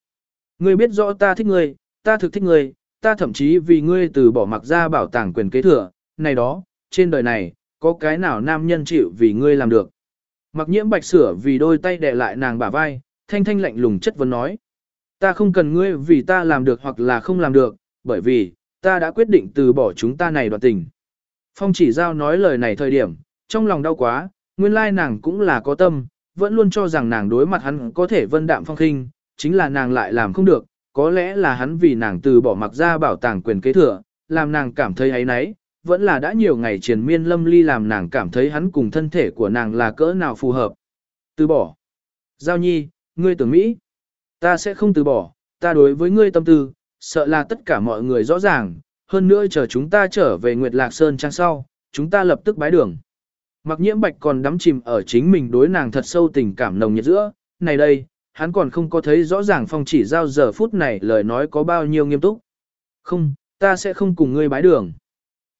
Ngươi biết rõ ta thích ngươi, ta thực thích ngươi, ta thậm chí vì ngươi từ bỏ mặc ra bảo tàng quyền kế thừa, này đó, trên đời này, có cái nào nam nhân chịu vì ngươi làm được. Mặc nhiễm bạch sửa vì đôi tay đè lại nàng bả vai, thanh thanh lạnh lùng chất vấn nói. Ta không cần ngươi vì ta làm được hoặc là không làm được, bởi vì, ta đã quyết định từ bỏ chúng ta này đoạn tình. Phong chỉ giao nói lời này thời điểm, trong lòng đau quá, nguyên lai nàng cũng là có tâm, vẫn luôn cho rằng nàng đối mặt hắn có thể vân đạm phong khinh, chính là nàng lại làm không được, có lẽ là hắn vì nàng từ bỏ mặc ra bảo tàng quyền kế thừa, làm nàng cảm thấy ấy nấy, vẫn là đã nhiều ngày triền miên lâm ly làm nàng cảm thấy hắn cùng thân thể của nàng là cỡ nào phù hợp. Từ bỏ. Giao nhi, ngươi tưởng Mỹ. Ta sẽ không từ bỏ, ta đối với ngươi tâm tư, sợ là tất cả mọi người rõ ràng, hơn nữa chờ chúng ta trở về Nguyệt Lạc Sơn trang sau, chúng ta lập tức bái đường. Mặc nhiễm bạch còn đắm chìm ở chính mình đối nàng thật sâu tình cảm nồng nhiệt giữa, này đây, hắn còn không có thấy rõ ràng phong chỉ giao giờ phút này lời nói có bao nhiêu nghiêm túc. Không, ta sẽ không cùng ngươi bái đường.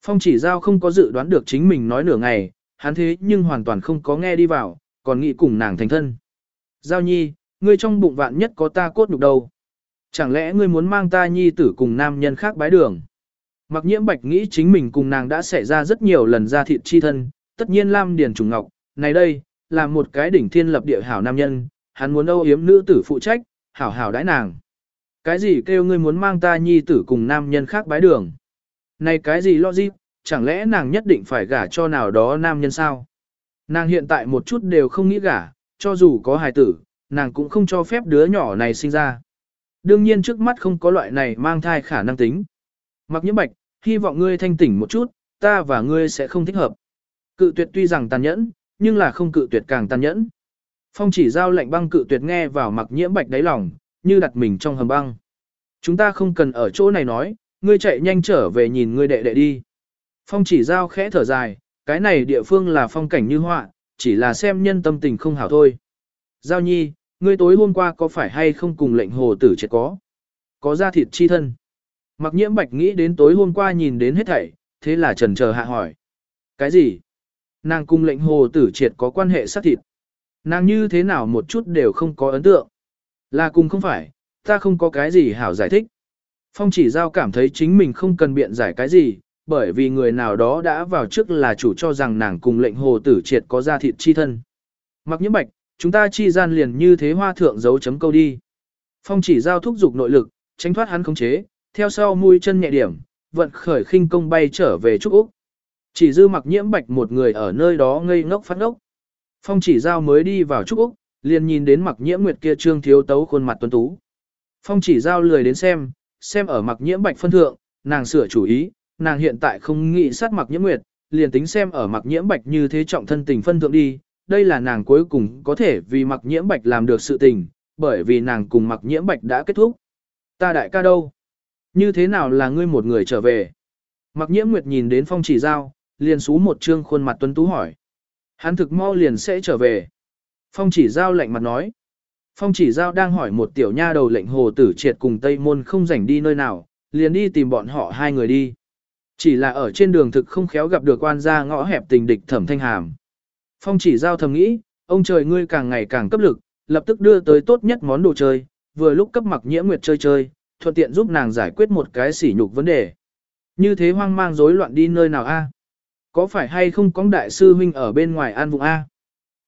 Phong chỉ giao không có dự đoán được chính mình nói nửa ngày, hắn thế nhưng hoàn toàn không có nghe đi vào, còn nghĩ cùng nàng thành thân. Giao nhi, ngươi trong bụng vạn nhất có ta cốt nhục đâu. Chẳng lẽ ngươi muốn mang ta nhi tử cùng nam nhân khác bái đường? Mặc nhiễm bạch nghĩ chính mình cùng nàng đã xảy ra rất nhiều lần ra thịt chi thân, tất nhiên Lam Điền Trùng Ngọc, này đây, là một cái đỉnh thiên lập địa hảo nam nhân, hắn muốn âu yếm nữ tử phụ trách, hảo hảo đãi nàng. Cái gì kêu ngươi muốn mang ta nhi tử cùng nam nhân khác bái đường? Này cái gì lo gì, chẳng lẽ nàng nhất định phải gả cho nào đó nam nhân sao? Nàng hiện tại một chút đều không nghĩ gả, cho dù có hài tử, nàng cũng không cho phép đứa nhỏ này sinh ra. Đương nhiên trước mắt không có loại này mang thai khả năng tính. Mặc nhiễm bạch, hy vọng ngươi thanh tỉnh một chút, ta và ngươi sẽ không thích hợp. Cự tuyệt tuy rằng tàn nhẫn, nhưng là không cự tuyệt càng tàn nhẫn. Phong chỉ giao lệnh băng cự tuyệt nghe vào mặc nhiễm bạch đáy lòng, như đặt mình trong hầm băng. Chúng ta không cần ở chỗ này nói, ngươi chạy nhanh trở về nhìn ngươi đệ đệ đi. Phong chỉ giao khẽ thở dài, cái này địa phương là phong cảnh như họa, chỉ là xem nhân tâm tình không hảo thôi. Giao nhi, ngươi tối hôm qua có phải hay không cùng lệnh hồ tử triệt có? Có ra thịt chi thân. Mặc nhiễm bạch nghĩ đến tối hôm qua nhìn đến hết thảy, thế là trần chờ hạ hỏi. Cái gì? Nàng cùng lệnh hồ tử triệt có quan hệ sát thịt. Nàng như thế nào một chút đều không có ấn tượng. Là cùng không phải, ta không có cái gì hảo giải thích. Phong chỉ giao cảm thấy chính mình không cần biện giải cái gì, bởi vì người nào đó đã vào trước là chủ cho rằng nàng cùng lệnh hồ tử triệt có ra thịt chi thân. Mặc nhiễm bạch, chúng ta chi gian liền như thế hoa thượng dấu chấm câu đi. Phong chỉ giao thúc dục nội lực, tránh thoát hắn khống chế, theo sau mũi chân nhẹ điểm, vận khởi khinh công bay trở về Trúc Úc. Chỉ dư mặc nhiễm bạch một người ở nơi đó ngây ngốc phát ngốc. Phong chỉ giao mới đi vào Trúc Úc, liền nhìn đến mặc nhiễm nguyệt kia trương thiếu tấu khuôn mặt tuấn tú. Phong chỉ giao lười đến xem, xem ở mặc nhiễm bạch phân thượng, nàng sửa chủ ý, nàng hiện tại không nghĩ sát mặc nhiễm nguyệt, liền tính xem ở mặc nhiễm bạch như thế trọng thân tình phân thượng đi, đây là nàng cuối cùng có thể vì mặc nhiễm bạch làm được sự tình, bởi vì nàng cùng mặc nhiễm bạch đã kết thúc. Ta đại ca đâu? Như thế nào là ngươi một người trở về? Mặc nhiễm nguyệt nhìn đến phong chỉ giao, liền xú một trương khuôn mặt tuấn tú hỏi. Hắn thực mau liền sẽ trở về. Phong chỉ giao lạnh mặt nói. Phong chỉ giao đang hỏi một tiểu nha đầu lệnh hồ tử triệt cùng Tây Môn không rảnh đi nơi nào, liền đi tìm bọn họ hai người đi. Chỉ là ở trên đường thực không khéo gặp được quan gia ngõ hẹp tình địch thẩm thanh hàm. Phong chỉ giao thầm nghĩ, ông trời ngươi càng ngày càng cấp lực, lập tức đưa tới tốt nhất món đồ chơi, vừa lúc cấp mặc nhiễm nguyệt chơi chơi, thuận tiện giúp nàng giải quyết một cái sỉ nhục vấn đề. Như thế hoang mang rối loạn đi nơi nào a? Có phải hay không có đại sư huynh ở bên ngoài an vùng a?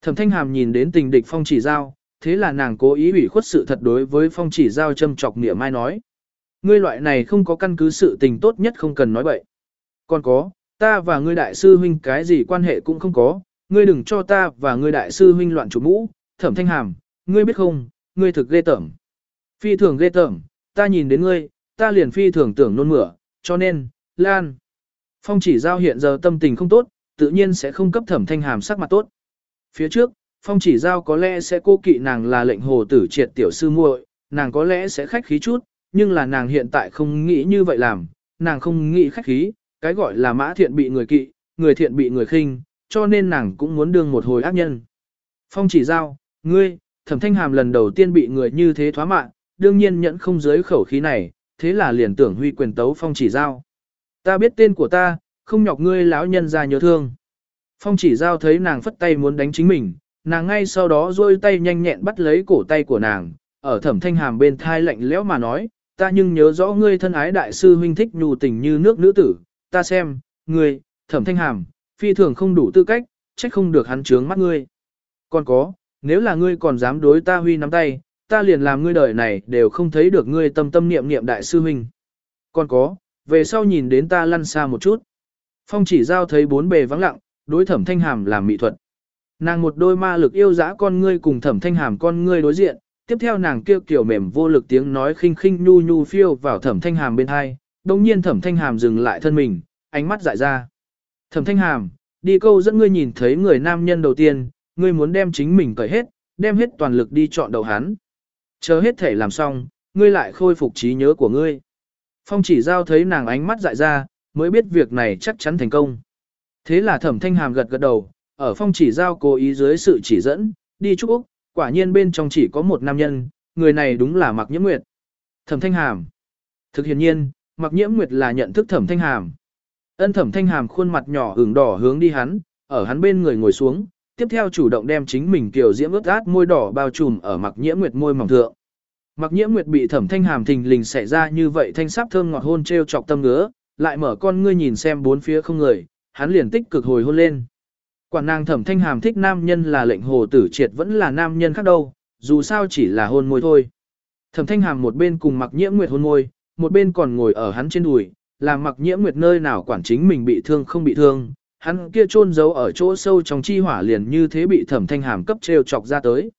Thẩm thanh hàm nhìn đến tình địch phong chỉ giao, thế là nàng cố ý ủy khuất sự thật đối với phong chỉ giao châm chọc nghĩa mai nói. Ngươi loại này không có căn cứ sự tình tốt nhất không cần nói bậy. Còn có, ta và ngươi đại sư huynh cái gì quan hệ cũng không có, ngươi đừng cho ta và ngươi đại sư huynh loạn chủ mũ, thẩm thanh hàm, ngươi biết không, ngươi thực ghê tởm. Phi thường ghê tởm, ta nhìn đến ngươi, ta liền phi thường tưởng nôn mửa, cho nên, Lan. Phong chỉ giao hiện giờ tâm tình không tốt, tự nhiên sẽ không cấp thẩm thanh hàm sắc mặt tốt. Phía trước, Phong chỉ giao có lẽ sẽ cô kỵ nàng là lệnh hồ tử triệt tiểu sư muội, nàng có lẽ sẽ khách khí chút, nhưng là nàng hiện tại không nghĩ như vậy làm, nàng không nghĩ khách khí, cái gọi là mã thiện bị người kỵ, người thiện bị người khinh, cho nên nàng cũng muốn đương một hồi ác nhân. Phong chỉ giao, ngươi, thẩm thanh hàm lần đầu tiên bị người như thế thoá mạng, đương nhiên nhẫn không giới khẩu khí này, thế là liền tưởng huy quyền tấu phong chỉ giao. Ta biết tên của ta, không nhọc ngươi lão nhân ra nhớ thương. Phong chỉ giao thấy nàng phất tay muốn đánh chính mình, nàng ngay sau đó rôi tay nhanh nhẹn bắt lấy cổ tay của nàng, ở thẩm thanh hàm bên thai lạnh lẽo mà nói, ta nhưng nhớ rõ ngươi thân ái đại sư huynh thích nhu tình như nước nữ tử, ta xem, ngươi, thẩm thanh hàm, phi thường không đủ tư cách, trách không được hắn trướng mắt ngươi. Còn có, nếu là ngươi còn dám đối ta huy nắm tay, ta liền làm ngươi đời này đều không thấy được ngươi tâm tâm niệm niệm đại sư huynh. Còn có, về sau nhìn đến ta lăn xa một chút. Phong chỉ giao thấy bốn bề vắng lặng, đối thẩm thanh hàm làm mỹ thuật. Nàng một đôi ma lực yêu dã con ngươi cùng thẩm thanh hàm con ngươi đối diện, tiếp theo nàng kêu kiểu mềm vô lực tiếng nói khinh khinh nhu nhu phiêu vào thẩm thanh hàm bên hai, đồng nhiên thẩm thanh hàm dừng lại thân mình, ánh mắt dại ra. Thẩm thanh hàm, đi câu dẫn ngươi nhìn thấy người nam nhân đầu tiên, ngươi muốn đem chính mình cởi hết, đem hết toàn lực đi chọn đầu hắn. Chờ hết thể làm xong, ngươi lại khôi phục trí nhớ của ngươi. Phong chỉ giao thấy nàng ánh mắt dại ra, mới biết việc này chắc chắn thành công. Thế là thẩm thanh hàm gật gật đầu, ở phong chỉ giao cố ý dưới sự chỉ dẫn, đi chúc Úc, quả nhiên bên trong chỉ có một nam nhân, người này đúng là Mạc Nhiễm Nguyệt. Thẩm Thanh Hàm. Thực hiện nhiên, Mạc Nhiễm Nguyệt là nhận thức Thẩm Thanh Hàm. Ân Thẩm Thanh Hàm khuôn mặt nhỏ ửng đỏ hướng đi hắn, ở hắn bên người ngồi xuống, tiếp theo chủ động đem chính mình kiểu diễm ướt át môi đỏ bao trùm ở mặc nhiễm nguyệt môi mỏng thượng. Mặc nhiễm nguyệt bị thẩm thanh hàm thình lình xảy ra như vậy thanh sắp thơm ngọt hôn treo chọc tâm ngứa, lại mở con ngươi nhìn xem bốn phía không người, hắn liền tích cực hồi hôn lên. Quản nàng thẩm thanh hàm thích nam nhân là lệnh hồ tử triệt vẫn là nam nhân khác đâu, dù sao chỉ là hôn môi thôi. Thẩm thanh hàm một bên cùng mặc nhiễm nguyệt hôn môi, một bên còn ngồi ở hắn trên đùi, làm mặc nhiễm nguyệt nơi nào quản chính mình bị thương không bị thương, hắn kia chôn giấu ở chỗ sâu trong chi hỏa liền như thế bị thẩm thanh hàm cấp treo chọc ra tới.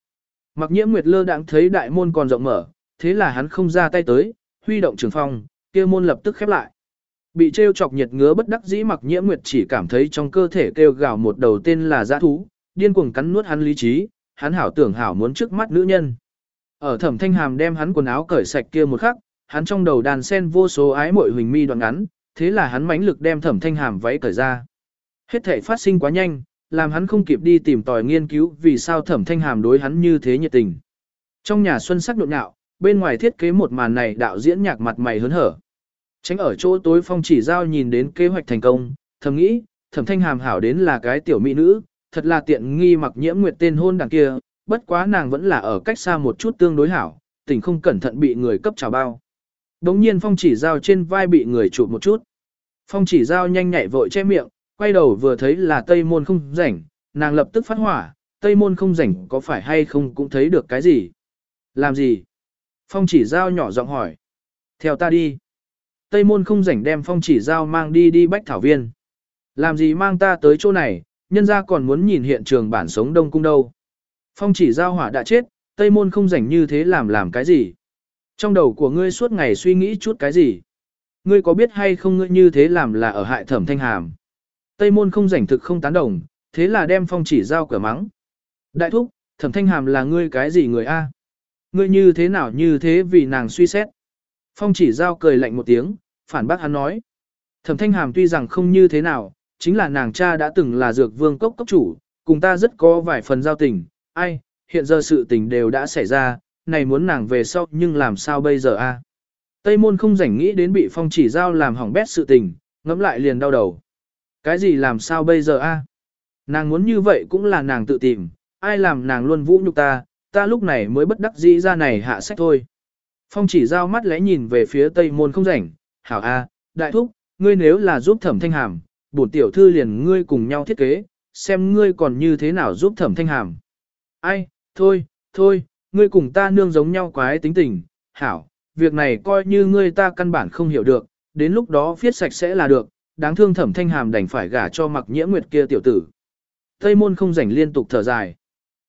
Mặc nhiễm nguyệt lơ đãng thấy đại môn còn rộng mở, thế là hắn không ra tay tới, huy động trường phong, kia môn lập tức khép lại. Bị treo chọc nhiệt ngứa bất đắc dĩ mặc nhiễm nguyệt chỉ cảm thấy trong cơ thể kêu gào một đầu tên là giã thú, điên cuồng cắn nuốt hắn lý trí, hắn hảo tưởng hảo muốn trước mắt nữ nhân. Ở thẩm thanh hàm đem hắn quần áo cởi sạch kia một khắc, hắn trong đầu đàn sen vô số ái mội huỳnh mi đoạn ngắn, thế là hắn mãnh lực đem thẩm thanh hàm váy cởi ra. Hết thể phát sinh quá nhanh, làm hắn không kịp đi tìm tòi nghiên cứu vì sao thẩm thanh hàm đối hắn như thế nhiệt tình. Trong nhà xuân sắc nhộn nhạo, bên ngoài thiết kế một màn này đạo diễn nhạc mặt mày hớn hở. Tránh ở chỗ tối phong chỉ giao nhìn đến kế hoạch thành công, thầm nghĩ, thẩm thanh hàm hảo đến là cái tiểu mỹ nữ, thật là tiện nghi mặc nhiễm nguyệt tên hôn đằng kia, bất quá nàng vẫn là ở cách xa một chút tương đối hảo, tình không cẩn thận bị người cấp trào bao. Đống nhiên phong chỉ giao trên vai bị người chụp một chút. Phong chỉ giao nhanh nhạy vội che miệng, quay đầu vừa thấy là tây môn không rảnh, nàng lập tức phát hỏa, tây môn không rảnh có phải hay không cũng thấy được cái gì. Làm gì? Phong chỉ giao nhỏ giọng hỏi. Theo ta đi. Tây môn không rảnh đem phong chỉ giao mang đi đi bách thảo viên. Làm gì mang ta tới chỗ này, nhân ra còn muốn nhìn hiện trường bản sống đông cung đâu. Phong chỉ giao hỏa đã chết, Tây môn không rảnh như thế làm làm cái gì. Trong đầu của ngươi suốt ngày suy nghĩ chút cái gì. Ngươi có biết hay không ngươi như thế làm là ở hại thẩm thanh hàm. Tây môn không rảnh thực không tán đồng, thế là đem phong chỉ giao cửa mắng. Đại thúc, thẩm thanh hàm là ngươi cái gì người A? Ngươi như thế nào như thế vì nàng suy xét. Phong chỉ giao cười lạnh một tiếng, phản bác hắn nói. Thẩm thanh hàm tuy rằng không như thế nào, chính là nàng cha đã từng là dược vương cốc cốc chủ, cùng ta rất có vài phần giao tình, ai, hiện giờ sự tình đều đã xảy ra, này muốn nàng về sau nhưng làm sao bây giờ a? Tây môn không rảnh nghĩ đến bị phong chỉ giao làm hỏng bét sự tình, ngẫm lại liền đau đầu. Cái gì làm sao bây giờ a? Nàng muốn như vậy cũng là nàng tự tìm, ai làm nàng luôn vũ nhục ta, ta lúc này mới bất đắc dĩ ra này hạ sách thôi. Phong chỉ giao mắt lẽ nhìn về phía tây môn không rảnh, hảo a, đại thúc, ngươi nếu là giúp thẩm thanh hàm, bổn tiểu thư liền ngươi cùng nhau thiết kế, xem ngươi còn như thế nào giúp thẩm thanh hàm. Ai, thôi, thôi, ngươi cùng ta nương giống nhau quái tính tình, hảo, việc này coi như ngươi ta căn bản không hiểu được, đến lúc đó viết sạch sẽ là được, đáng thương thẩm thanh hàm đành phải gả cho mặc nhiễm nguyệt kia tiểu tử. Tây môn không rảnh liên tục thở dài.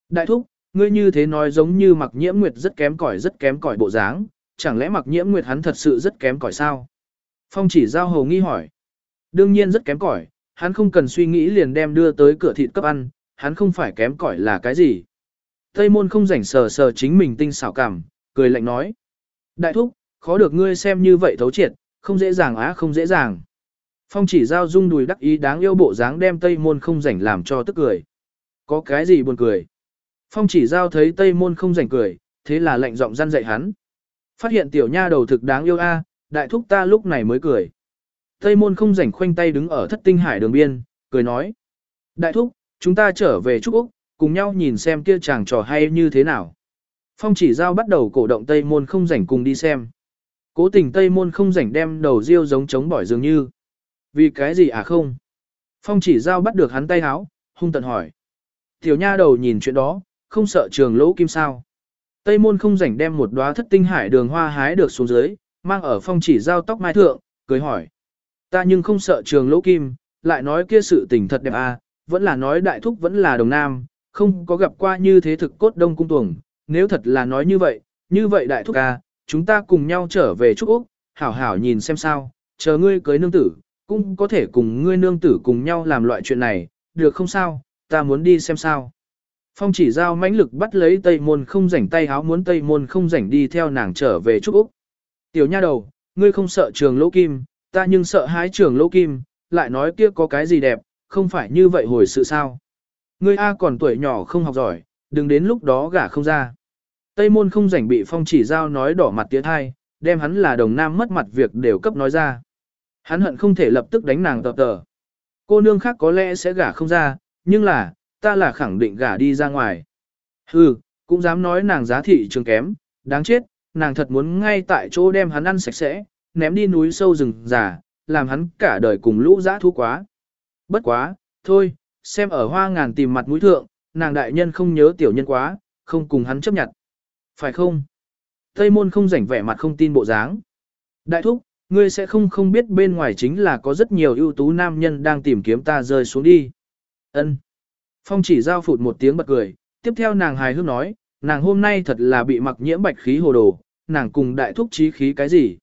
Đại thúc, ngươi như thế nói giống như mặc nhiễm nguyệt rất kém cỏi rất kém cỏi bộ dáng, chẳng lẽ mặc nhiễm nguyệt hắn thật sự rất kém cỏi sao? Phong chỉ giao hầu nghi hỏi. Đương nhiên rất kém cỏi, hắn không cần suy nghĩ liền đem đưa tới cửa thịt cấp ăn, hắn không phải kém cỏi là cái gì. Tây môn không rảnh sờ sờ chính mình tinh xảo cảm, cười lạnh nói. Đại thúc, khó được ngươi xem như vậy thấu triệt, không dễ dàng á không dễ dàng. Phong chỉ giao dung đùi đắc ý đáng yêu bộ dáng đem Tây môn không rảnh làm cho tức cười. Có cái gì buồn cười? Phong chỉ giao thấy Tây môn không rảnh cười, thế là lệnh giọng răn dạy hắn. Phát hiện tiểu nha đầu thực đáng yêu a, đại thúc ta lúc này mới cười. Tây môn không rảnh khoanh tay đứng ở thất tinh hải đường biên, cười nói. Đại thúc, chúng ta trở về Trúc Úc, cùng nhau nhìn xem kia chàng trò hay như thế nào. Phong chỉ giao bắt đầu cổ động Tây Môn không rảnh cùng đi xem. Cố tình Tây Môn không rảnh đem đầu riêu giống chống bỏi dường như. Vì cái gì à không? Phong chỉ giao bắt được hắn tay háo, hung tận hỏi. Tiểu nha đầu nhìn chuyện đó, không sợ trường lỗ kim sao. Tây Môn không rảnh đem một đóa thất tinh hải đường hoa hái được xuống dưới, mang ở phong chỉ giao tóc mai thượng, cười hỏi. Ta nhưng không sợ trường lỗ kim, lại nói kia sự tình thật đẹp à, vẫn là nói đại thúc vẫn là đồng nam, không có gặp qua như thế thực cốt đông cung tuồng, nếu thật là nói như vậy, như vậy đại thúc ca, chúng ta cùng nhau trở về Trúc Úc, hảo hảo nhìn xem sao, chờ ngươi cưới nương tử, cũng có thể cùng ngươi nương tử cùng nhau làm loại chuyện này, được không sao, ta muốn đi xem sao. Phong chỉ giao mãnh lực bắt lấy Tây Môn không rảnh tay háo muốn Tây Môn không rảnh đi theo nàng trở về Trúc Úc. Tiểu nha đầu, ngươi không sợ trường lỗ kim, ta nhưng sợ hái trường lỗ kim, lại nói kia có cái gì đẹp, không phải như vậy hồi sự sao. Ngươi A còn tuổi nhỏ không học giỏi, đừng đến lúc đó gả không ra. Tây môn không rảnh bị phong chỉ giao nói đỏ mặt tía thai, đem hắn là đồng nam mất mặt việc đều cấp nói ra. Hắn hận không thể lập tức đánh nàng tập tờ. Cô nương khác có lẽ sẽ gả không ra, nhưng là, ta là khẳng định gả đi ra ngoài. Hừ, cũng dám nói nàng giá thị trường kém, đáng chết, nàng thật muốn ngay tại chỗ đem hắn ăn sạch sẽ, ném đi núi sâu rừng già, làm hắn cả đời cùng lũ dã thú quá. Bất quá, thôi, xem ở hoa ngàn tìm mặt mũi thượng, nàng đại nhân không nhớ tiểu nhân quá, không cùng hắn chấp nhận. Phải không? Tây môn không rảnh vẻ mặt không tin bộ dáng. Đại thúc, ngươi sẽ không không biết bên ngoài chính là có rất nhiều ưu tú nam nhân đang tìm kiếm ta rơi xuống đi. Ân. Phong chỉ giao phụt một tiếng bật cười, tiếp theo nàng hài hước nói, nàng hôm nay thật là bị mặc nhiễm bạch khí hồ đồ, nàng cùng đại thúc trí khí cái gì.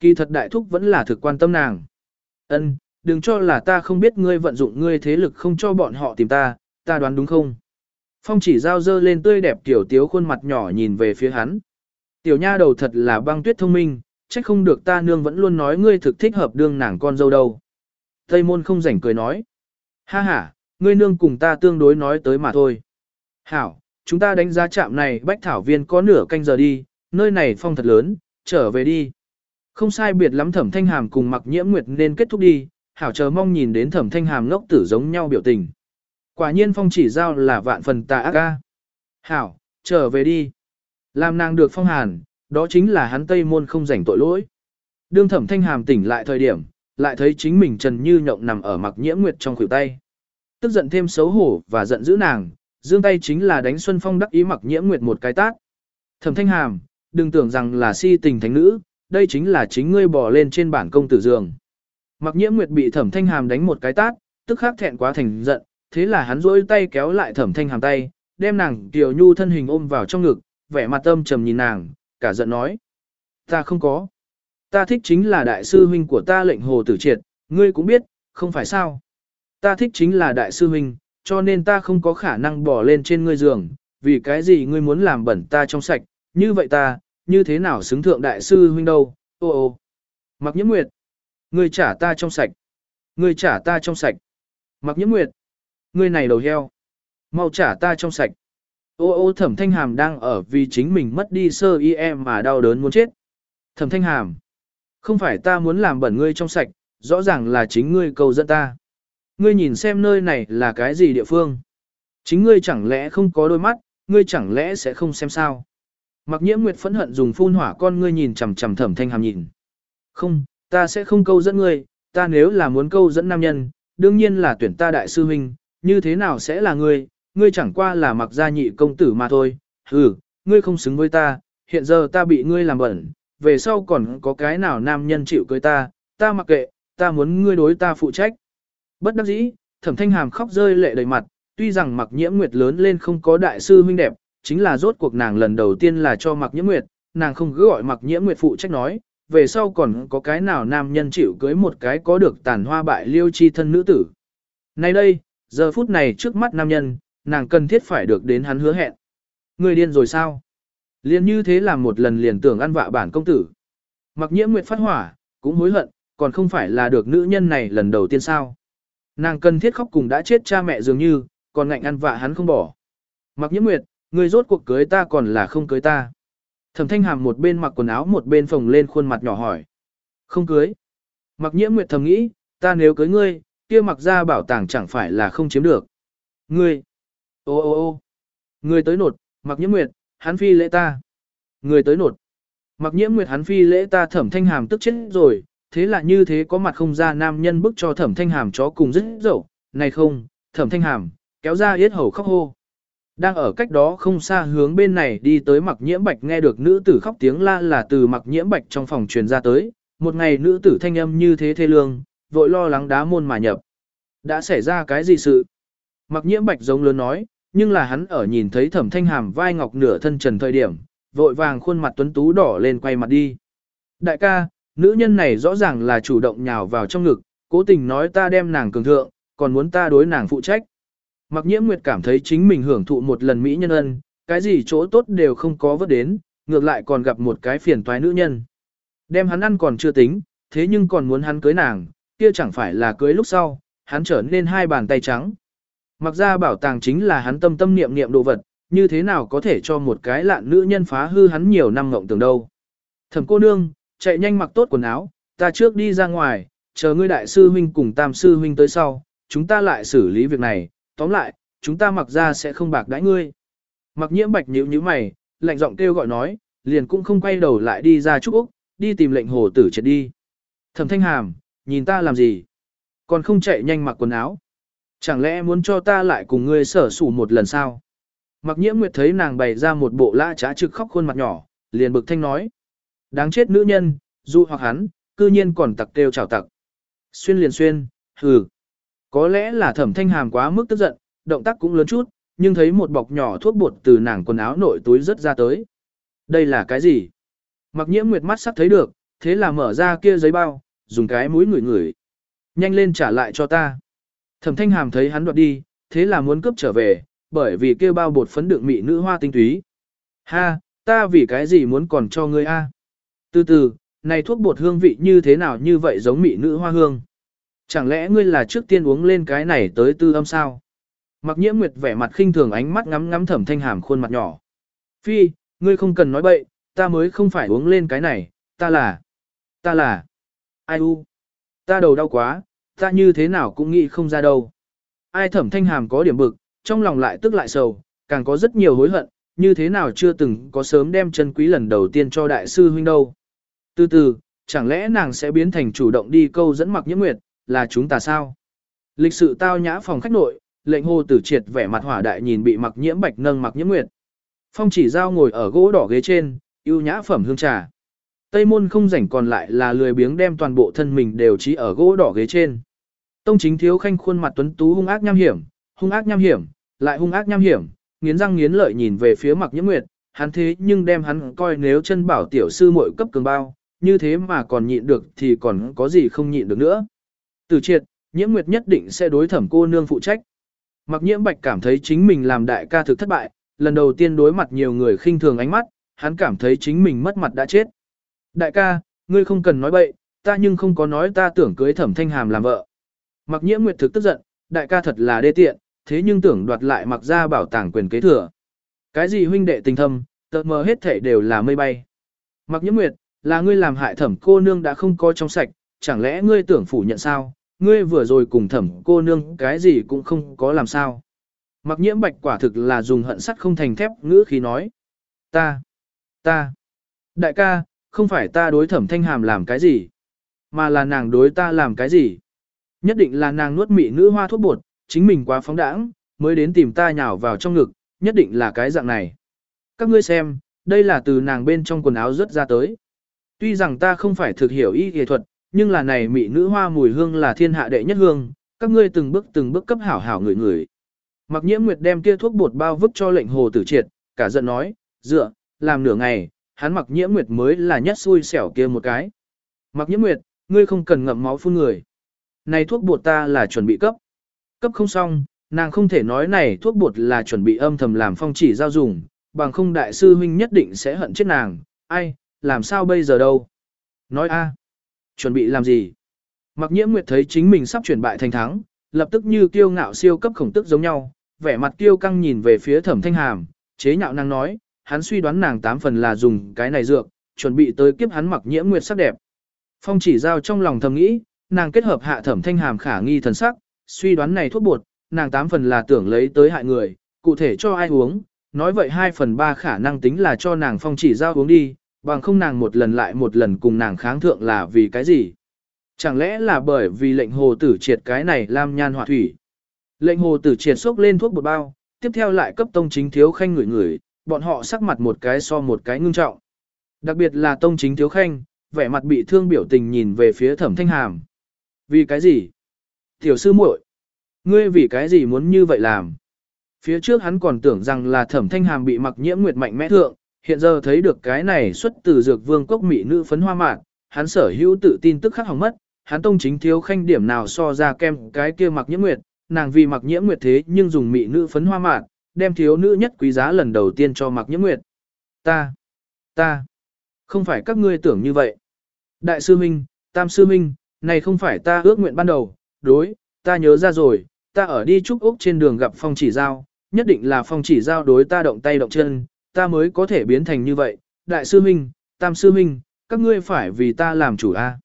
Kỳ thật đại thúc vẫn là thực quan tâm nàng. Ân, đừng cho là ta không biết ngươi vận dụng ngươi thế lực không cho bọn họ tìm ta, ta đoán đúng không? Phong chỉ giao dơ lên tươi đẹp tiểu tiếu khuôn mặt nhỏ nhìn về phía hắn. Tiểu nha đầu thật là băng tuyết thông minh, trách không được ta nương vẫn luôn nói ngươi thực thích hợp đương nàng con dâu đâu. Tây môn không rảnh cười nói. Ha ha, ngươi nương cùng ta tương đối nói tới mà thôi. Hảo, chúng ta đánh giá trạm này bách thảo viên có nửa canh giờ đi, nơi này phong thật lớn, trở về đi. Không sai biệt lắm thẩm thanh hàm cùng mặc nhiễm nguyệt nên kết thúc đi, hảo chờ mong nhìn đến thẩm thanh hàm ngốc tử giống nhau biểu tình. Quả nhiên phong chỉ giao là vạn phần tà ác ca. Hảo, trở về đi. Làm nàng được phong hàn, đó chính là hắn tây môn không rảnh tội lỗi. Đương thẩm thanh hàm tỉnh lại thời điểm, lại thấy chính mình trần như nhộng nằm ở mặc nhiễm nguyệt trong khuỷu tay. Tức giận thêm xấu hổ và giận dữ nàng, dương tay chính là đánh Xuân Phong đắc ý mặc nhiễm nguyệt một cái tát. Thẩm thanh hàm, đừng tưởng rằng là si tình thánh nữ, đây chính là chính ngươi bỏ lên trên bản công tử giường. Mặc nhiễm nguyệt bị thẩm thanh hàm đánh một cái tát, tức khắc thẹn quá thành giận, thế là hắn rỗi tay kéo lại thẩm thanh hàm tay, đem nàng tiểu nhu thân hình ôm vào trong ngực, vẻ mặt tâm trầm nhìn nàng, cả giận nói. Ta không có. Ta thích chính là đại sư huynh của ta lệnh hồ tử triệt, ngươi cũng biết, không phải sao. Ta thích chính là đại sư huynh, cho nên ta không có khả năng bỏ lên trên ngươi giường, vì cái gì ngươi muốn làm bẩn ta trong sạch, như vậy ta, như thế nào xứng thượng đại sư huynh đâu, ô ô. Mặc nhiễm nguyệt, ngươi trả ta trong sạch, ngươi trả ta trong sạch. Mặc nhiễm nguyệt, ngươi này đầu heo, mau trả ta trong sạch. Ô ô thẩm thanh hàm đang ở vì chính mình mất đi sơ y em mà đau đớn muốn chết. Thẩm thanh hàm, không phải ta muốn làm bẩn ngươi trong sạch, rõ ràng là chính ngươi cầu dẫn ta. Ngươi nhìn xem nơi này là cái gì địa phương. Chính ngươi chẳng lẽ không có đôi mắt, ngươi chẳng lẽ sẽ không xem sao. Mặc nhiễm nguyệt phẫn hận dùng phun hỏa con ngươi nhìn chằm chằm thẩm thanh hàm nhìn. Không, ta sẽ không câu dẫn ngươi, ta nếu là muốn câu dẫn nam nhân, đương nhiên là tuyển ta đại sư huynh, như thế nào sẽ là ngươi, ngươi chẳng qua là mặc gia nhị công tử mà thôi, hừ, ngươi không xứng với ta, hiện giờ ta bị ngươi làm bẩn, về sau còn có cái nào nam nhân chịu cưới ta, ta mặc kệ, ta muốn ngươi đối ta phụ trách. Bất đắc dĩ, thẩm thanh hàm khóc rơi lệ đầy mặt, tuy rằng mặc nhiễm nguyệt lớn lên không có đại sư huynh đẹp, chính là rốt cuộc nàng lần đầu tiên là cho mặc nhiễm nguyệt, nàng không cứ gọi mặc nhiễm nguyệt phụ trách nói, về sau còn có cái nào nam nhân chịu cưới một cái có được tàn hoa bại liêu chi thân nữ tử. Nay đây, giờ phút này trước mắt nam nhân, nàng cần thiết phải được đến hắn hứa hẹn. Người điên rồi sao? Liên như thế làm một lần liền tưởng ăn vạ bản công tử. Mặc nhiễm nguyệt phát hỏa, cũng hối hận, còn không phải là được nữ nhân này lần đầu tiên sao. Nàng cần thiết khóc cùng đã chết cha mẹ dường như, còn ngạnh ăn vạ hắn không bỏ. Mặc nhiễm nguyệt, người rốt cuộc cưới ta còn là không cưới ta. Thẩm thanh hàm một bên mặc quần áo một bên phồng lên khuôn mặt nhỏ hỏi. Không cưới. Mặc nhiễm nguyệt thầm nghĩ, ta nếu cưới ngươi, kia mặc ra bảo tàng chẳng phải là không chiếm được. Ngươi. Ô ô ô. Ngươi tới nột, mặc nhiễm nguyệt, hắn phi lễ ta. Ngươi tới nột. Mặc nhiễm nguyệt hắn phi lễ ta thẩm thanh hàm tức chết rồi, thế là như thế có mặt không ra nam nhân bức cho thẩm thanh hàm chó cùng rất dậu, này không, thẩm thanh hàm, kéo ra yết hầu khóc hô. Đang ở cách đó không xa hướng bên này đi tới mặc nhiễm bạch nghe được nữ tử khóc tiếng la là từ mặc nhiễm bạch trong phòng truyền ra tới, một ngày nữ tử thanh âm như thế thê lương, vội lo lắng đá môn mà nhập. Đã xảy ra cái gì sự? Mặc nhiễm bạch giống lớn nói, nhưng là hắn ở nhìn thấy thẩm thanh hàm vai ngọc nửa thân trần thời điểm, vội vàng khuôn mặt tuấn tú đỏ lên quay mặt đi. Đại ca, nữ nhân này rõ ràng là chủ động nhào vào trong ngực, cố tình nói ta đem nàng cường thượng, còn muốn ta đối nàng phụ trách. Mặc nhiễm nguyệt cảm thấy chính mình hưởng thụ một lần Mỹ nhân ân, cái gì chỗ tốt đều không có vớt đến, ngược lại còn gặp một cái phiền toái nữ nhân. Đem hắn ăn còn chưa tính, thế nhưng còn muốn hắn cưới nàng, kia chẳng phải là cưới lúc sau, hắn trở nên hai bàn tay trắng. Mặc ra bảo tàng chính là hắn tâm tâm niệm niệm đồ vật, như thế nào có thể cho một cái lạn nữ nhân phá hư hắn nhiều năm ngộng tưởng đâu. Thẩm cô nương, chạy nhanh mặc tốt quần áo, ta trước đi ra ngoài, chờ ngươi đại sư huynh cùng tam sư huynh tới sau, chúng ta lại xử lý việc này, tóm lại, chúng ta mặc ra sẽ không bạc đãi ngươi. Mặc nhiễm bạch nhíu nhíu mày, lạnh giọng kêu gọi nói, liền cũng không quay đầu lại đi ra Trúc Úc, đi tìm lệnh hồ tử triệt đi. Thẩm thanh hàm, nhìn ta làm gì? Còn không chạy nhanh mặc quần áo. Chẳng lẽ muốn cho ta lại cùng ngươi sở sủ một lần sao? Mặc nhiễm nguyệt thấy nàng bày ra một bộ lã trá trực khóc khuôn mặt nhỏ, liền bực thanh nói. Đáng chết nữ nhân, dù hoặc hắn, cư nhiên còn tặc kêu chào tặc. Xuyên liền xuyên, hừ. Có lẽ là thẩm thanh hàm quá mức tức giận, động tác cũng lớn chút, nhưng thấy một bọc nhỏ thuốc bột từ nàng quần áo nội túi rất ra tới. Đây là cái gì? Mặc nhiễm nguyệt mắt sắp thấy được, thế là mở ra kia giấy bao, dùng cái mũi ngửi ngửi. Nhanh lên trả lại cho ta. Thẩm thanh hàm thấy hắn đoạt đi, thế là muốn cướp trở về, bởi vì kia bao bột phấn đựng mị nữ hoa tinh túy. Ha, ta vì cái gì muốn còn cho ngươi a? Từ từ, này thuốc bột hương vị như thế nào như vậy giống mị nữ hoa hương? Chẳng lẽ ngươi là trước tiên uống lên cái này tới tư âm sao? Mặc nhiễm nguyệt vẻ mặt khinh thường ánh mắt ngắm ngắm thẩm thanh hàm khuôn mặt nhỏ. Phi, ngươi không cần nói bậy, ta mới không phải uống lên cái này, ta là, ta là, ai u, ta đầu đau quá, ta như thế nào cũng nghĩ không ra đâu. Ai thẩm thanh hàm có điểm bực, trong lòng lại tức lại sầu, càng có rất nhiều hối hận, như thế nào chưa từng có sớm đem chân quý lần đầu tiên cho đại sư huynh đâu. Từ từ, chẳng lẽ nàng sẽ biến thành chủ động đi câu dẫn mặc nhiễm nguyệt, là chúng ta sao? Lịch sự tao nhã phòng khách nội, lệnh hồ tử triệt vẻ mặt hỏa đại nhìn bị mặc nhiễm bạch nâng mặc nhiễm nguyệt. Phong chỉ giao ngồi ở gỗ đỏ ghế trên, yêu nhã phẩm hương trà. Tây môn không rảnh còn lại là lười biếng đem toàn bộ thân mình đều trí ở gỗ đỏ ghế trên. Tông chính thiếu khanh khuôn mặt tuấn tú hung ác nham hiểm, hung ác nham hiểm, lại hung ác nham hiểm, nghiến răng nghiến lợi nhìn về phía mặc nhiễm nguyệt, hắn thế nhưng đem hắn coi nếu chân bảo tiểu sư muội cấp cường bao, như thế mà còn nhịn được thì còn có gì không nhịn được nữa. Từ triệt, nhiễm nguyệt nhất định sẽ đối thẩm cô nương phụ trách. Mặc nhiễm bạch cảm thấy chính mình làm đại ca thực thất bại, lần đầu tiên đối mặt nhiều người khinh thường ánh mắt, hắn cảm thấy chính mình mất mặt đã chết. Đại ca, ngươi không cần nói bậy, ta nhưng không có nói ta tưởng cưới thẩm thanh hàm làm vợ. Mặc nhiễm nguyệt thực tức giận, đại ca thật là đê tiện, thế nhưng tưởng đoạt lại mặc ra bảo tàng quyền kế thừa. Cái gì huynh đệ tình thâm, tợt mờ hết thể đều là mây bay. Mặc nhiễm nguyệt, là ngươi làm hại thẩm cô nương đã không có trong sạch, chẳng lẽ ngươi tưởng phủ nhận sao, ngươi vừa rồi cùng thẩm cô nương cái gì cũng không có làm sao. Mặc nhiễm bạch quả thực là dùng hận sắt không thành thép ngữ khi nói. Ta, ta, đại ca, không phải ta đối thẩm thanh hàm làm cái gì, mà là nàng đối ta làm cái gì. Nhất định là nàng nuốt mị nữ hoa thuốc bột, chính mình quá phóng đãng, mới đến tìm ta nhào vào trong ngực, nhất định là cái dạng này. Các ngươi xem, đây là từ nàng bên trong quần áo rớt ra tới. Tuy rằng ta không phải thực hiểu y y thuật, nhưng là này mị nữ hoa mùi hương là thiên hạ đệ nhất hương, các ngươi từng bước từng bước cấp hảo hảo người người. Mặc nhiễm nguyệt đem kia thuốc bột bao vứt cho lệnh hồ tử triệt, cả giận nói, dựa, làm nửa ngày, hắn mặc nhiễm nguyệt mới là nhất xui xẻo kia một cái. Mặc nhiễm nguyệt, ngươi không cần ngậm máu phun người. Này thuốc bột ta là chuẩn bị cấp. Cấp không xong, nàng không thể nói này thuốc bột là chuẩn bị âm thầm làm phong chỉ giao dùng, bằng không đại sư huynh nhất định sẽ hận chết nàng. Ai, làm sao bây giờ đâu? Nói a, chuẩn bị làm gì? Mặc nhiễm nguyệt thấy chính mình sắp chuyển bại thành thắng, lập tức như kiêu ngạo siêu cấp khổng tức giống nhau, vẻ mặt kiêu căng nhìn về phía thẩm thanh hàm, chế nhạo nàng nói, hắn suy đoán nàng tám phần là dùng cái này dược, chuẩn bị tới kiếp hắn mặc nhiễm nguyệt sắc đẹp. Phong chỉ giao trong lòng thầm nghĩ, nàng kết hợp hạ thẩm thanh hàm khả nghi thần sắc, suy đoán này thuốc bột, nàng tám phần là tưởng lấy tới hại người, cụ thể cho ai uống, nói vậy hai phần ba khả năng tính là cho nàng phong chỉ giao uống đi, bằng không nàng một lần lại một lần cùng nàng kháng thượng là vì cái gì. Chẳng lẽ là bởi vì lệnh hồ tử triệt cái này lam nhan hỏa thủy. Lệnh hồ tử triệt xốc lên thuốc bột bao, tiếp theo lại cấp tông chính thiếu khanh ngửi ngửi, bọn họ sắc mặt một cái so một cái ngưng trọng. Đặc biệt là tông chính thiếu khanh, vẻ mặt bị thương biểu tình nhìn về phía thẩm thanh hàm. Vì cái gì? Tiểu sư muội, ngươi vì cái gì muốn như vậy làm? Phía trước hắn còn tưởng rằng là thẩm thanh hàm bị mặc nhiễm nguyệt mạnh mẽ thượng, hiện giờ thấy được cái này xuất từ dược vương cốc mỹ nữ phấn hoa mạn, hắn sở hữu tự tin tức khắc hỏng mất, hắn tông chính thiếu khanh điểm nào so ra kem cái kia mặc nhiễm nguyệt, nàng vì mặc nhiễm nguyệt thế nhưng dùng mỹ nữ phấn hoa mạn, đem thiếu nữ nhất quý giá lần đầu tiên cho mặc nhiễm nguyệt. Ta, ta, không phải các ngươi tưởng như vậy. Đại sư Minh, Tam sư Minh, này không phải ta ước nguyện ban đầu, đối, ta nhớ ra rồi, ta ở đi trúc úc trên đường gặp phong chỉ giao, nhất định là phong chỉ giao đối ta động tay động chân, ta mới có thể biến thành như vậy. Đại sư Minh, Tam sư Minh, các ngươi phải vì ta làm chủ a.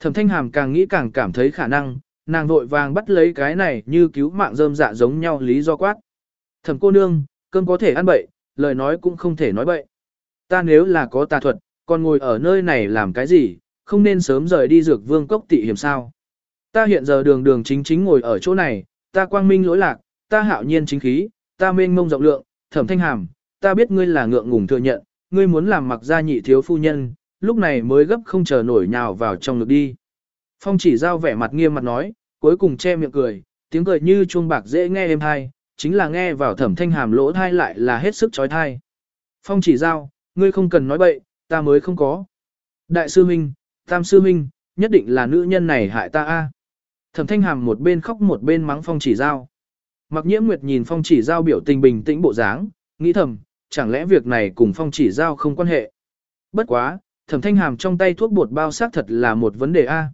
Thẩm Thanh Hàm càng nghĩ càng cảm thấy khả năng, nàng vội vàng bắt lấy cái này như cứu mạng rơm dạ giống nhau lý do quát. Thẩm cô nương, cơm có thể ăn bậy, lời nói cũng không thể nói bậy. Ta nếu là có tà thuật, còn ngồi ở nơi này làm cái gì, không nên sớm rời đi dược vương cốc tị hiểm sao. Ta hiện giờ đường đường chính chính ngồi ở chỗ này, ta quang minh lỗi lạc, ta hạo nhiên chính khí, ta mênh mông rộng lượng, thẩm thanh hàm, ta biết ngươi là ngượng ngùng thừa nhận, ngươi muốn làm mặc gia nhị thiếu phu nhân, lúc này mới gấp không chờ nổi nhào vào trong ngực đi. Phong chỉ giao vẻ mặt nghiêm mặt nói, cuối cùng che miệng cười, tiếng cười như chuông bạc dễ nghe êm hai, chính là nghe vào thẩm thanh hàm lỗ thai lại là hết sức trói thai. Phong chỉ giao, ngươi không cần nói bậy, ta mới không có. Đại sư Minh, Tam sư Minh, nhất định là nữ nhân này hại ta a. Thẩm thanh hàm một bên khóc một bên mắng phong chỉ giao. Mặc nhiễm nguyệt nhìn phong chỉ giao biểu tình bình tĩnh bộ dáng, nghĩ thầm, chẳng lẽ việc này cùng phong chỉ giao không quan hệ. Bất quá, thẩm thanh hàm trong tay thuốc bột bao xác thật là một vấn đề A.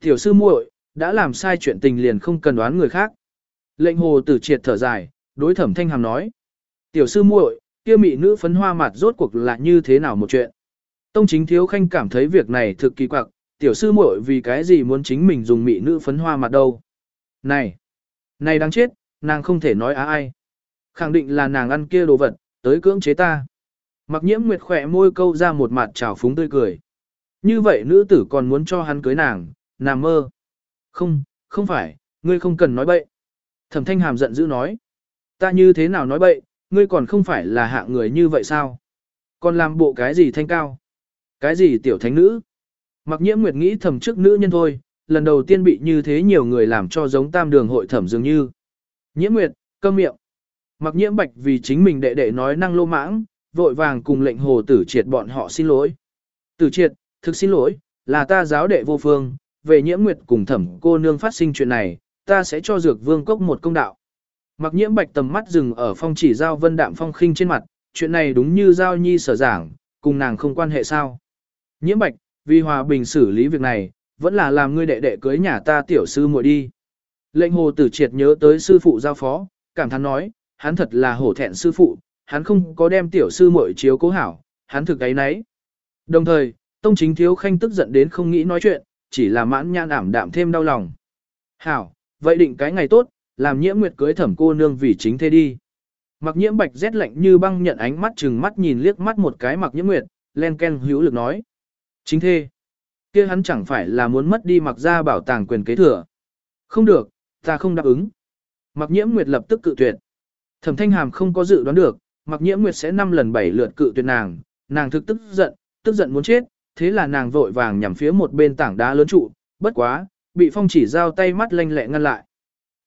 Tiểu sư muội đã làm sai chuyện tình liền không cần đoán người khác. Lệnh hồ tử triệt thở dài, đối thẩm thanh hàm nói. Tiểu sư muội kia mị nữ phấn hoa mặt rốt cuộc là như thế nào một chuyện. Tông chính thiếu khanh cảm thấy việc này thực kỳ quặc, tiểu sư muội vì cái gì muốn chính mình dùng mị nữ phấn hoa mặt đâu. Này, này đáng chết, nàng không thể nói á ai. Khẳng định là nàng ăn kia đồ vật, tới cưỡng chế ta. Mặc nhiễm nguyệt khỏe môi câu ra một mặt trào phúng tươi cười. Như vậy nữ tử còn muốn cho hắn cưới nàng, nàng mơ. Không, không phải, ngươi không cần nói bậy. Thẩm thanh hàm giận dữ nói. Ta như thế nào nói bậy, ngươi còn không phải là hạ người như vậy sao? Còn làm bộ cái gì thanh cao? Cái gì tiểu thánh nữ? Mặc nhiễm nguyệt nghĩ thầm trước nữ nhân thôi, lần đầu tiên bị như thế nhiều người làm cho giống tam đường hội thẩm dường như. Nhiễm nguyệt, câm miệng. Mặc nhiễm bạch vì chính mình đệ đệ nói năng lô mãng, vội vàng cùng lệnh hồ tử triệt bọn họ xin lỗi. Tử triệt, thực xin lỗi, là ta giáo đệ vô phương, về nhiễm nguyệt cùng thẩm cô nương phát sinh chuyện này, ta sẽ cho dược vương cốc một công đạo. Mặc nhiễm bạch tầm mắt dừng ở phong chỉ giao vân đạm phong khinh trên mặt, chuyện này đúng như giao nhi sở giảng, cùng nàng không quan hệ sao. Nhiễm bạch, vì hòa bình xử lý việc này, vẫn là làm ngươi đệ đệ cưới nhà ta tiểu sư muội đi. Lệnh hồ tử triệt nhớ tới sư phụ giao phó, cảm thán nói, hắn thật là hổ thẹn sư phụ, hắn không có đem tiểu sư muội chiếu cố hảo, hắn thực cái nấy. Đồng thời, tông chính thiếu khanh tức giận đến không nghĩ nói chuyện, chỉ là mãn nhãn ảm đạm thêm đau lòng. Hảo, vậy định cái ngày tốt, làm nhiễm nguyệt cưới thẩm cô nương vì chính thế đi. Mặc nhiễm bạch rét lạnh như băng nhận ánh mắt chừng mắt nhìn liếc mắt một cái mặc nhiễm nguyệt, len ken hữu lực nói. Chính thế, kia hắn chẳng phải là muốn mất đi mặc ra bảo tàng quyền kế thừa. Không được, ta không đáp ứng. Mặc nhiễm nguyệt lập tức cự tuyệt. Thẩm thanh hàm không có dự đoán được, mặc nhiễm nguyệt sẽ năm lần bảy lượt cự tuyệt nàng, nàng thực tức giận, tức giận muốn chết, thế là nàng vội vàng nhằm phía một bên tảng đá lớn trụ, bất quá, bị phong chỉ giao tay mắt lanh lẹ ngăn lại.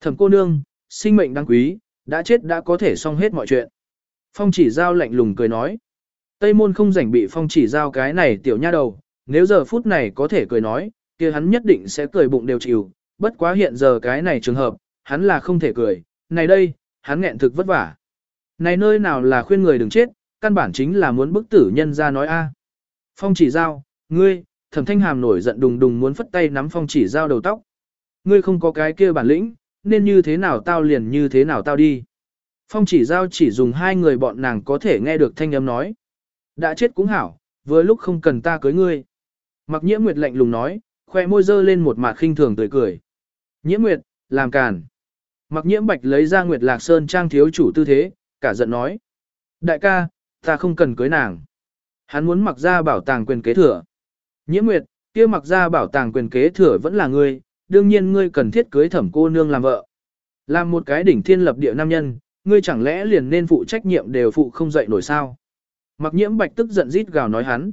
Thẩm cô nương, sinh mệnh đáng quý, đã chết đã có thể xong hết mọi chuyện. Phong chỉ giao lạnh lùng cười nói. Tây môn không rảnh bị phong chỉ giao cái này tiểu nha đầu, nếu giờ phút này có thể cười nói, kia hắn nhất định sẽ cười bụng đều chịu, bất quá hiện giờ cái này trường hợp, hắn là không thể cười, này đây, hắn nghẹn thực vất vả. Này nơi nào là khuyên người đừng chết, căn bản chính là muốn bức tử nhân ra nói a. Phong chỉ giao, ngươi, thẩm thanh hàm nổi giận đùng đùng muốn phất tay nắm phong chỉ giao đầu tóc. Ngươi không có cái kia bản lĩnh, nên như thế nào tao liền như thế nào tao đi. Phong chỉ giao chỉ dùng hai người bọn nàng có thể nghe được thanh âm nói. Đã chết cũng hảo, vừa lúc không cần ta cưới ngươi. Mặc nhiễm nguyệt lạnh lùng nói, khoe môi dơ lên một mặt khinh thường tươi cười. Nhiễm nguyệt, làm càn. Mặc nhiễm bạch lấy ra nguyệt lạc sơn trang thiếu chủ tư thế, cả giận nói. Đại ca, ta không cần cưới nàng. Hắn muốn mặc ra bảo tàng quyền kế thừa. Nhiễm nguyệt, kia mặc ra bảo tàng quyền kế thừa vẫn là ngươi, đương nhiên ngươi cần thiết cưới thẩm cô nương làm vợ. Làm một cái đỉnh thiên lập địa nam nhân, ngươi chẳng lẽ liền nên phụ trách nhiệm đều phụ không dậy nổi sao. Mặc nhiễm bạch tức giận rít gào nói hắn.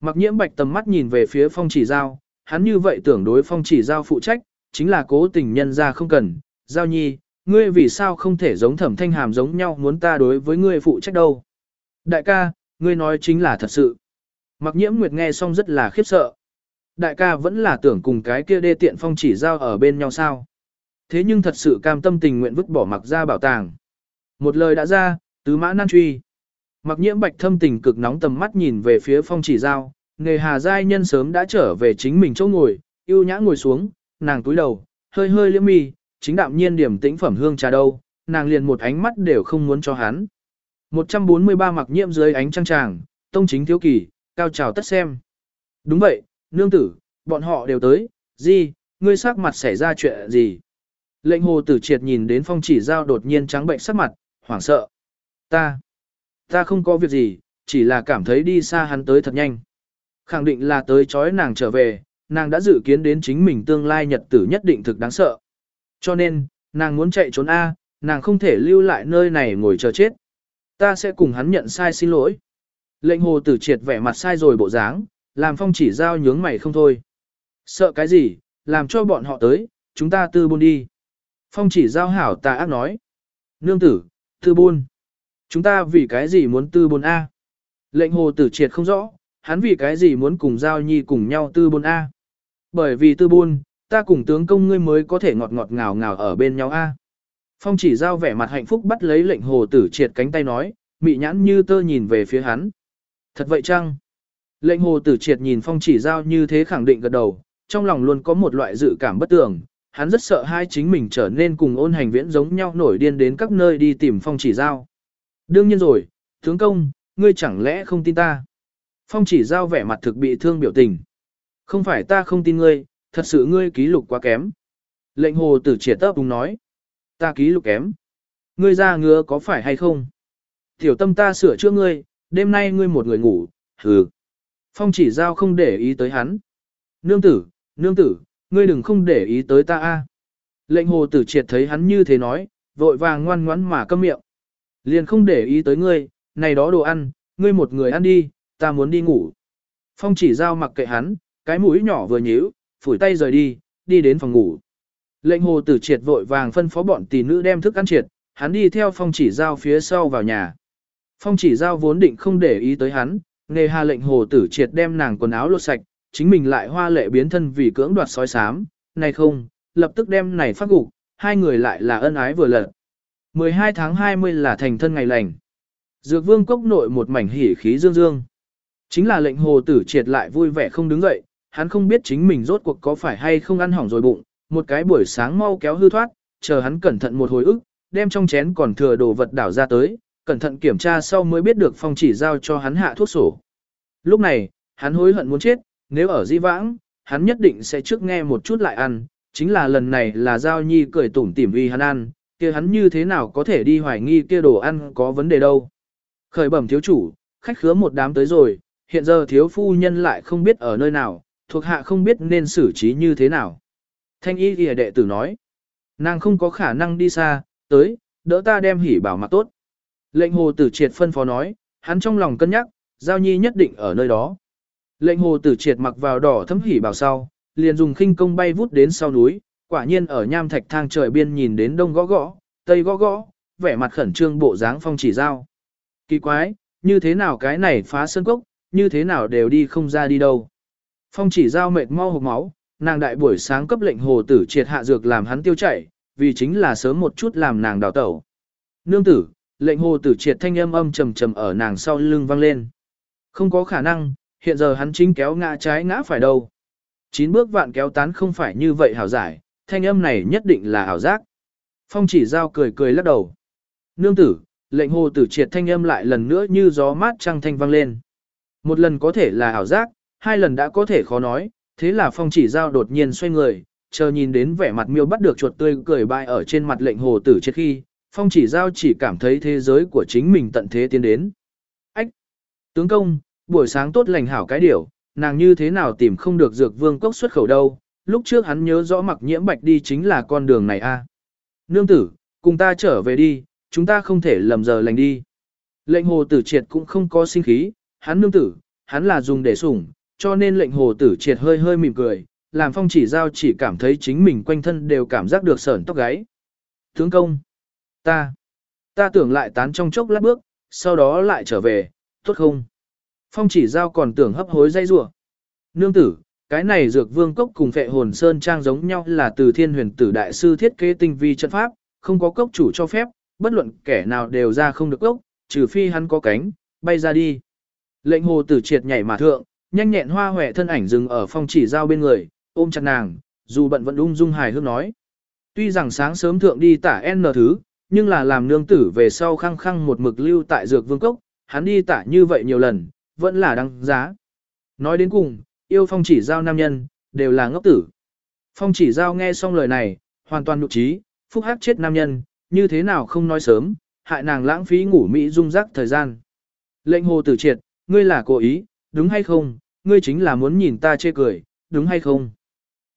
Mặc nhiễm bạch tầm mắt nhìn về phía phong chỉ giao, hắn như vậy tưởng đối phong chỉ giao phụ trách, chính là cố tình nhân ra không cần. Giao nhi, ngươi vì sao không thể giống thẩm thanh hàm giống nhau muốn ta đối với ngươi phụ trách đâu. Đại ca, ngươi nói chính là thật sự. Mặc nhiễm nguyệt nghe xong rất là khiếp sợ. Đại ca vẫn là tưởng cùng cái kia đê tiện phong chỉ giao ở bên nhau sao. Thế nhưng thật sự cam tâm tình nguyện vứt bỏ mặc ra bảo tàng. Một lời đã ra, tứ mã nan truy. Mặc nhiễm bạch thâm tình cực nóng tầm mắt nhìn về phía phong chỉ giao, nghề hà giai nhân sớm đã trở về chính mình chỗ ngồi, yêu nhã ngồi xuống, nàng túi đầu, hơi hơi liễm mi, chính đạm nhiên điểm tĩnh phẩm hương trà đâu, nàng liền một ánh mắt đều không muốn cho hắn. 143 mặc nhiễm dưới ánh trăng tràng, tông chính thiếu kỳ, cao trào tất xem. Đúng vậy, nương tử, bọn họ đều tới, gì, ngươi sắc mặt xảy ra chuyện gì? Lệnh hồ tử triệt nhìn đến phong chỉ giao đột nhiên trắng bệnh sắc mặt, hoảng sợ. Ta, ta không có việc gì, chỉ là cảm thấy đi xa hắn tới thật nhanh. Khẳng định là tới chói nàng trở về, nàng đã dự kiến đến chính mình tương lai nhật tử nhất định thực đáng sợ. Cho nên, nàng muốn chạy trốn A, nàng không thể lưu lại nơi này ngồi chờ chết. Ta sẽ cùng hắn nhận sai xin lỗi. Lệnh hồ tử triệt vẻ mặt sai rồi bộ dáng, làm phong chỉ giao nhướng mày không thôi. Sợ cái gì, làm cho bọn họ tới, chúng ta tư buôn đi. Phong chỉ giao hảo tà ác nói. Nương tử, tư buôn. Chúng ta vì cái gì muốn tư buôn A? Lệnh hồ tử triệt không rõ, hắn vì cái gì muốn cùng giao nhi cùng nhau tư buôn A? Bởi vì tư buôn, ta cùng tướng công ngươi mới có thể ngọt ngọt ngào ngào ở bên nhau A. Phong chỉ giao vẻ mặt hạnh phúc bắt lấy lệnh hồ tử triệt cánh tay nói, mị nhãn như tơ nhìn về phía hắn. Thật vậy chăng? Lệnh hồ tử triệt nhìn phong chỉ giao như thế khẳng định gật đầu, trong lòng luôn có một loại dự cảm bất tường, hắn rất sợ hai chính mình trở nên cùng ôn hành viễn giống nhau nổi điên đến các nơi đi tìm phong chỉ giao. Đương nhiên rồi, tướng công, ngươi chẳng lẽ không tin ta? Phong chỉ giao vẻ mặt thực bị thương biểu tình. Không phải ta không tin ngươi, thật sự ngươi ký lục quá kém. Lệnh hồ tử triệt tấp đúng nói. Ta ký lục kém. Ngươi ra ngứa có phải hay không? Tiểu tâm ta sửa chữa ngươi, đêm nay ngươi một người ngủ, hừ. Phong chỉ giao không để ý tới hắn. Nương tử, nương tử, ngươi đừng không để ý tới ta a. Lệnh hồ tử triệt thấy hắn như thế nói, vội vàng ngoan ngoãn mà câm miệng. Liền không để ý tới ngươi, này đó đồ ăn, ngươi một người ăn đi, ta muốn đi ngủ. Phong chỉ giao mặc kệ hắn, cái mũi nhỏ vừa nhíu, phủi tay rời đi, đi đến phòng ngủ. Lệnh hồ tử triệt vội vàng phân phó bọn tỷ nữ đem thức ăn triệt, hắn đi theo phong chỉ giao phía sau vào nhà. Phong chỉ giao vốn định không để ý tới hắn, nề hà lệnh hồ tử triệt đem nàng quần áo lột sạch, chính mình lại hoa lệ biến thân vì cưỡng đoạt sói sám, này không, lập tức đem này phát gục, hai người lại là ân ái vừa lật. 12 tháng 20 là thành thân ngày lành. Dược vương cốc nội một mảnh hỉ khí dương dương. Chính là lệnh hồ tử triệt lại vui vẻ không đứng dậy, hắn không biết chính mình rốt cuộc có phải hay không ăn hỏng rồi bụng, một cái buổi sáng mau kéo hư thoát, chờ hắn cẩn thận một hồi ức, đem trong chén còn thừa đồ vật đảo ra tới, cẩn thận kiểm tra sau mới biết được phong chỉ giao cho hắn hạ thuốc sổ. Lúc này, hắn hối hận muốn chết, nếu ở di vãng, hắn nhất định sẽ trước nghe một chút lại ăn, chính là lần này là giao nhi cười tủm tỉm vì hắn ăn, kia hắn như thế nào có thể đi hoài nghi kia đồ ăn có vấn đề đâu. Khởi bẩm thiếu chủ, khách khứa một đám tới rồi, hiện giờ thiếu phu nhân lại không biết ở nơi nào, thuộc hạ không biết nên xử trí như thế nào. Thanh y ghi đệ tử nói, nàng không có khả năng đi xa, tới, đỡ ta đem hỉ bảo mặc tốt. Lệnh hồ tử triệt phân phó nói, hắn trong lòng cân nhắc, giao nhi nhất định ở nơi đó. Lệnh hồ tử triệt mặc vào đỏ thấm hỉ bảo sau, liền dùng khinh công bay vút đến sau núi, quả nhiên ở nham thạch thang trời biên nhìn đến đông gõ gõ, tây gõ gõ, vẻ mặt khẩn trương bộ dáng phong chỉ giao. Kỳ quái, như thế nào cái này phá sơn cốc, như thế nào đều đi không ra đi đâu. Phong chỉ giao mệt mau hộp máu, nàng đại buổi sáng cấp lệnh hồ tử triệt hạ dược làm hắn tiêu chảy, vì chính là sớm một chút làm nàng đào tẩu. Nương tử, lệnh hồ tử triệt thanh âm âm trầm trầm ở nàng sau lưng vang lên. Không có khả năng, hiện giờ hắn chính kéo ngã trái ngã phải đâu. Chín bước vạn kéo tán không phải như vậy hảo giải, thanh âm này nhất định là ảo giác. Phong chỉ giao cười cười lắc đầu. Nương tử, lệnh hồ tử triệt thanh âm lại lần nữa như gió mát trăng thanh vang lên. Một lần có thể là ảo giác, hai lần đã có thể khó nói, thế là phong chỉ giao đột nhiên xoay người, chờ nhìn đến vẻ mặt miêu bắt được chuột tươi cười bại ở trên mặt lệnh hồ tử triệt khi, phong chỉ giao chỉ cảm thấy thế giới của chính mình tận thế tiến đến. Ách! Tướng công, buổi sáng tốt lành hảo cái điều, nàng như thế nào tìm không được dược vương cốc xuất khẩu đâu, lúc trước hắn nhớ rõ mặc nhiễm bạch đi chính là con đường này a. Nương tử, cùng ta trở về đi, chúng ta không thể lầm giờ lành đi. Lệnh hồ tử triệt cũng không có sinh khí, hắn nương tử, hắn là dùng để sủng, cho nên lệnh hồ tử triệt hơi hơi mỉm cười, làm phong chỉ giao chỉ cảm thấy chính mình quanh thân đều cảm giác được sởn tóc gáy. Tướng công, ta, ta tưởng lại tán trong chốc lát bước, sau đó lại trở về, tốt không? Phong chỉ giao còn tưởng hấp hối dây rủa Nương tử, cái này dược vương cốc cùng phệ hồn sơn trang giống nhau là từ thiên huyền tử đại sư thiết kế tinh vi trận pháp, không có cốc chủ cho phép, bất luận kẻ nào đều ra không được cốc, trừ phi hắn có cánh, bay ra đi. Lệnh hồ tử triệt nhảy mà thượng, nhanh nhẹn hoa hòe thân ảnh dừng ở phong chỉ giao bên người, ôm chặt nàng, dù bận vẫn ung dung hài hước nói. Tuy rằng sáng sớm thượng đi tả N thứ, nhưng là làm nương tử về sau khăng khăng một mực lưu tại dược vương cốc, hắn đi tả như vậy nhiều lần, vẫn là đăng giá. Nói đến cùng, yêu phong chỉ giao nam nhân, đều là ngốc tử. Phong chỉ giao nghe xong lời này, hoàn toàn nụ trí, phúc hắc chết nam nhân, như thế nào không nói sớm, hại nàng lãng phí ngủ mỹ dung rắc thời gian. Lệnh hồ tử triệt, ngươi là cố ý, đúng hay không, ngươi chính là muốn nhìn ta chê cười, đúng hay không.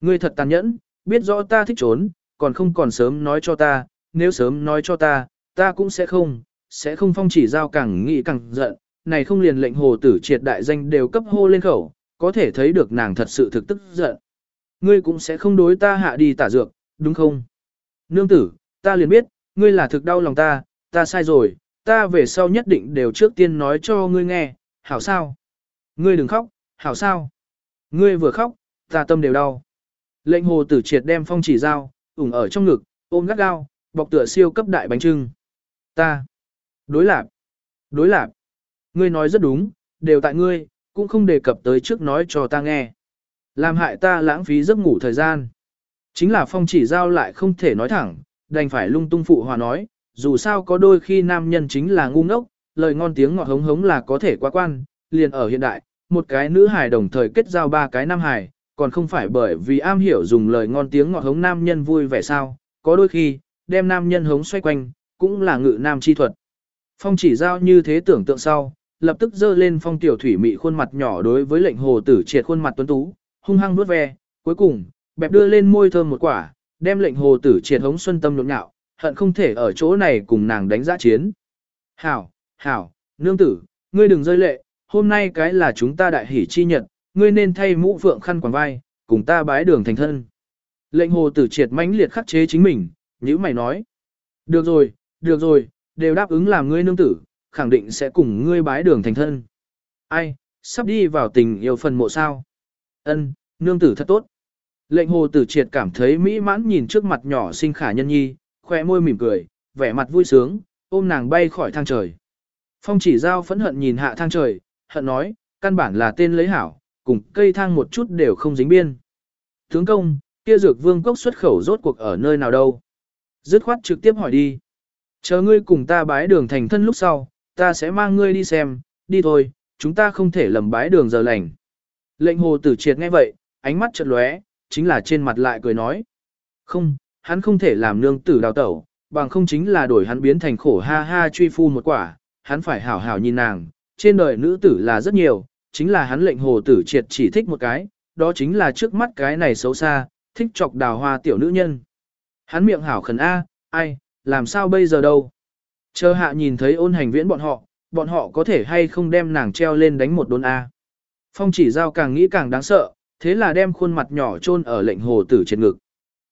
Ngươi thật tàn nhẫn, biết rõ ta thích trốn, còn không còn sớm nói cho ta, nếu sớm nói cho ta, ta cũng sẽ không, sẽ không phong chỉ giao càng nghĩ càng giận, này không liền lệnh hồ tử triệt đại danh đều cấp hô lên khẩu, có thể thấy được nàng thật sự thực tức giận. Ngươi cũng sẽ không đối ta hạ đi tả dược, đúng không? Nương tử, ta liền biết, ngươi là thực đau lòng ta, ta sai rồi, ta về sau nhất định đều trước tiên nói cho ngươi nghe, hảo sao? Ngươi đừng khóc, hảo sao? Ngươi vừa khóc, ta tâm đều đau. Lệnh hồ tử triệt đem phong chỉ dao, ủng ở trong ngực, ôm gắt gao, bọc tựa siêu cấp đại bánh trưng. Ta. Đối lạc. Đối lạc. Ngươi nói rất đúng, đều tại ngươi, cũng không đề cập tới trước nói cho ta nghe. Làm hại ta lãng phí giấc ngủ thời gian. Chính là phong chỉ giao lại không thể nói thẳng, đành phải lung tung phụ hòa nói, dù sao có đôi khi nam nhân chính là ngu ngốc, lời ngon tiếng ngọt hống hống là có thể quá quan, liền ở hiện đại, một cái nữ hài đồng thời kết giao ba cái nam hài, còn không phải bởi vì am hiểu dùng lời ngon tiếng ngọt hống nam nhân vui vẻ sao, có đôi khi, đem nam nhân hống xoay quanh, cũng là ngự nam chi thuật. Phong chỉ giao như thế tưởng tượng sau, lập tức dơ lên phong tiểu thủy mị khuôn mặt nhỏ đối với lệnh hồ tử triệt khuôn mặt tuấn tú, hung hăng nuốt ve, cuối cùng, bẹp đưa lên môi thơm một quả, đem lệnh hồ tử triệt hống xuân tâm nhộn nhạo, hận không thể ở chỗ này cùng nàng đánh giá chiến. Hảo, hảo, nương tử, ngươi đừng rơi lệ, hôm nay cái là chúng ta đại hỷ chi nhật, ngươi nên thay mũ phượng khăn quàng vai, cùng ta bái đường thành thân. Lệnh hồ tử triệt mãnh liệt khắc chế chính mình, nhữ mày nói. Được rồi, được rồi, đều đáp ứng làm ngươi nương tử, khẳng định sẽ cùng ngươi bái đường thành thân. Ai, sắp đi vào tình yêu phần mộ sao? Ân, nương tử thật tốt. Lệnh hồ tử triệt cảm thấy mỹ mãn nhìn trước mặt nhỏ xinh khả nhân nhi, khoe môi mỉm cười, vẻ mặt vui sướng, ôm nàng bay khỏi thang trời. Phong chỉ giao phẫn hận nhìn hạ thang trời, hận nói, căn bản là tên lấy hảo, cùng cây thang một chút đều không dính biên. Tướng công, kia dược vương cốc xuất khẩu rốt cuộc ở nơi nào đâu? Dứt khoát trực tiếp hỏi đi. Chờ ngươi cùng ta bái đường thành thân lúc sau, ta sẽ mang ngươi đi xem, đi thôi, chúng ta không thể lầm bái đường giờ lành. Lệnh hồ tử triệt nghe vậy, ánh mắt chợt lóe, chính là trên mặt lại cười nói. Không, hắn không thể làm nương tử đào tẩu, bằng không chính là đổi hắn biến thành khổ ha ha truy phu một quả, hắn phải hảo hảo nhìn nàng, trên đời nữ tử là rất nhiều, chính là hắn lệnh hồ tử triệt chỉ thích một cái, đó chính là trước mắt cái này xấu xa, thích chọc đào hoa tiểu nữ nhân. Hắn miệng hảo khẩn A, ai, làm sao bây giờ đâu. Chờ hạ nhìn thấy ôn hành viễn bọn họ, bọn họ có thể hay không đem nàng treo lên đánh một đốn A. Phong chỉ giao càng nghĩ càng đáng sợ, thế là đem khuôn mặt nhỏ chôn ở lệnh hồ tử trên ngực.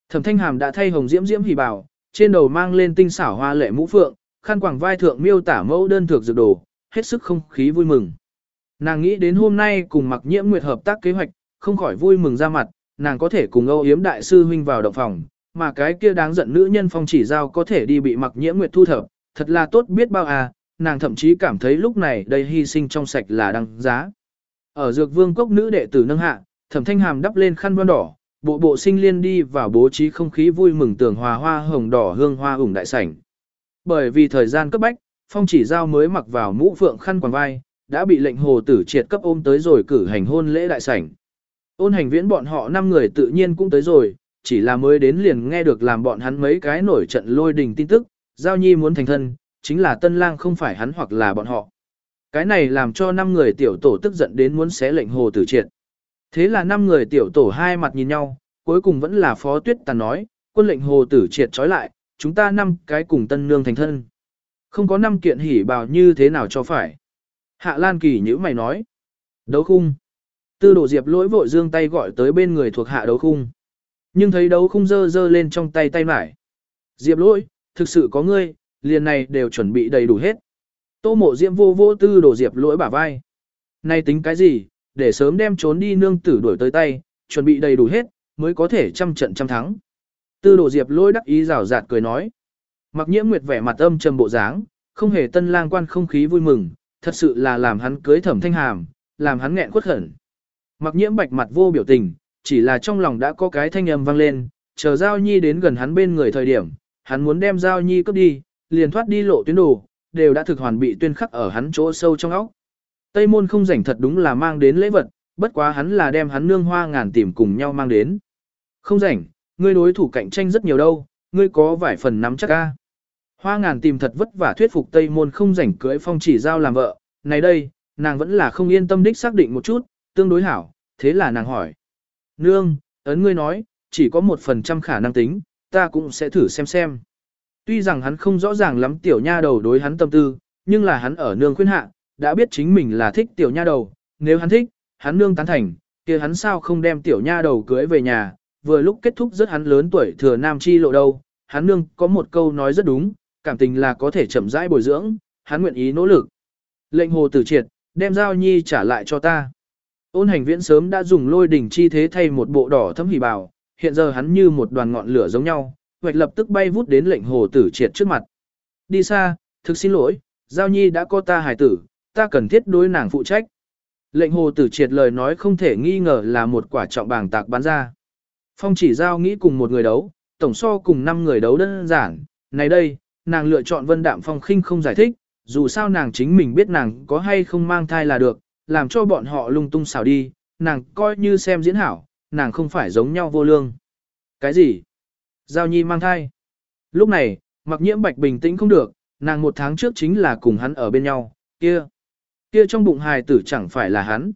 Thẩm thanh hàm đã thay hồng diễm diễm hỉ bảo, trên đầu mang lên tinh xảo hoa lệ mũ phượng, khăn quàng vai thượng miêu tả mẫu đơn thược dược đồ, hết sức không khí vui mừng. Nàng nghĩ đến hôm nay cùng mặc nhiễm nguyệt hợp tác kế hoạch, không khỏi vui mừng ra mặt, nàng có thể cùng Âu Yếm đại sư huynh vào động phòng, mà cái kia đáng giận nữ nhân phong chỉ giao có thể đi bị mặc nhiễm nguyệt thu thập, thật là tốt biết bao à, nàng thậm chí cảm thấy lúc này đây hy sinh trong sạch là đăng giá. Ở dược vương cốc nữ đệ tử nâng hạ, thẩm thanh hàm đắp lên khăn voan đỏ, bộ bộ sinh liên đi vào bố trí không khí vui mừng tường hòa hoa hồng đỏ hương hoa ủng đại sảnh. Bởi vì thời gian cấp bách, phong chỉ giao mới mặc vào mũ phượng khăn quàng vai, đã bị lệnh hồ tử triệt cấp ôm tới rồi cử hành hôn lễ đại sảnh. Ôn hành viễn bọn họ năm người tự nhiên cũng tới rồi, chỉ là mới đến liền nghe được làm bọn hắn mấy cái nổi trận lôi đình tin tức, giao nhi muốn thành thân, chính là tân lang không phải hắn hoặc là bọn họ. Cái này làm cho năm người tiểu tổ tức giận đến muốn xé lệnh hồ tử triệt. Thế là năm người tiểu tổ hai mặt nhìn nhau, cuối cùng vẫn là phó tuyết tàn nói, quân lệnh hồ tử triệt trói lại, chúng ta năm cái cùng tân nương thành thân. Không có năm kiện hỉ bào như thế nào cho phải. Hạ Lan Kỳ nhữ mày nói. Đấu khung. Tư đổ diệp lỗi vội dương tay gọi tới bên người thuộc hạ đấu khung. Nhưng thấy đấu khung dơ dơ lên trong tay tay mải. Diệp lỗi, thực sự có ngươi, liền này đều chuẩn bị đầy đủ hết. Tô mộ diệm vô vô tư đổ diệp lỗi bả vai. nay tính cái gì, để sớm đem trốn đi nương tử đuổi tới tay, chuẩn bị đầy đủ hết, mới có thể trăm trận trăm thắng. Tư đổ diệp lỗi đắc ý rào rạt cười nói. Mặc nhiễm nguyệt vẻ mặt âm trầm bộ dáng, không hề tân lang quan không khí vui mừng, thật sự là làm hắn cưới thẩm thanh hàm, làm hắn nghẹn khuất khẩn. Mặc nhiễm bạch mặt vô biểu tình, chỉ là trong lòng đã có cái thanh âm vang lên, chờ Giao Nhi đến gần hắn bên người thời điểm, hắn muốn đem Giao Nhi cướp đi, liền thoát đi lộ tuyến đồ, đều đã thực hoàn bị tuyên khắc ở hắn chỗ sâu trong óc. Tây môn không rảnh thật đúng là mang đến lễ vật, bất quá hắn là đem hắn nương hoa ngàn tìm cùng nhau mang đến. Không rảnh, ngươi đối thủ cạnh tranh rất nhiều đâu, ngươi có vài phần nắm chắc ca. Hoa ngàn tìm thật vất vả thuyết phục Tây Môn không rảnh cưới phong chỉ giao làm vợ, này đây, nàng vẫn là không yên tâm đích xác định một chút, tương đối hảo, thế là nàng hỏi. Nương, ấn ngươi nói, chỉ có một phần trăm khả năng tính, ta cũng sẽ thử xem xem. Tuy rằng hắn không rõ ràng lắm tiểu nha đầu đối hắn tâm tư, nhưng là hắn ở nương khuyên hạ, đã biết chính mình là thích tiểu nha đầu, nếu hắn thích, hắn nương tán thành, kia hắn sao không đem tiểu nha đầu cưới về nhà, vừa lúc kết thúc rất hắn lớn tuổi thừa nam chi lộ đâu, hắn nương có một câu nói rất đúng, cảm tình là có thể chậm rãi bồi dưỡng, hắn nguyện ý nỗ lực. Lệnh hồ tử triệt, đem giao nhi trả lại cho ta. Ôn hành viễn sớm đã dùng lôi đỉnh chi thế thay một bộ đỏ thấm hỉ bào, hiện giờ hắn như một đoàn ngọn lửa giống nhau, hoạch lập tức bay vút đến lệnh hồ tử triệt trước mặt. Đi xa, thực xin lỗi, giao nhi đã có ta hài tử, ta cần thiết đối nàng phụ trách. Lệnh hồ tử triệt lời nói không thể nghi ngờ là một quả trọng bảng tạc bán ra. Phong chỉ giao nghĩ cùng một người đấu, tổng so cùng 5 người đấu đơn giản, này đây, nàng lựa chọn vân đạm phong khinh không giải thích, dù sao nàng chính mình biết nàng có hay không mang thai là được, làm cho bọn họ lung tung xào đi, nàng coi như xem diễn hảo, nàng không phải giống nhau vô lương. Cái gì? Giao nhi mang thai. Lúc này, mặc nhiễm bạch bình tĩnh không được, nàng một tháng trước chính là cùng hắn ở bên nhau, kia. Kia trong bụng hài tử chẳng phải là hắn.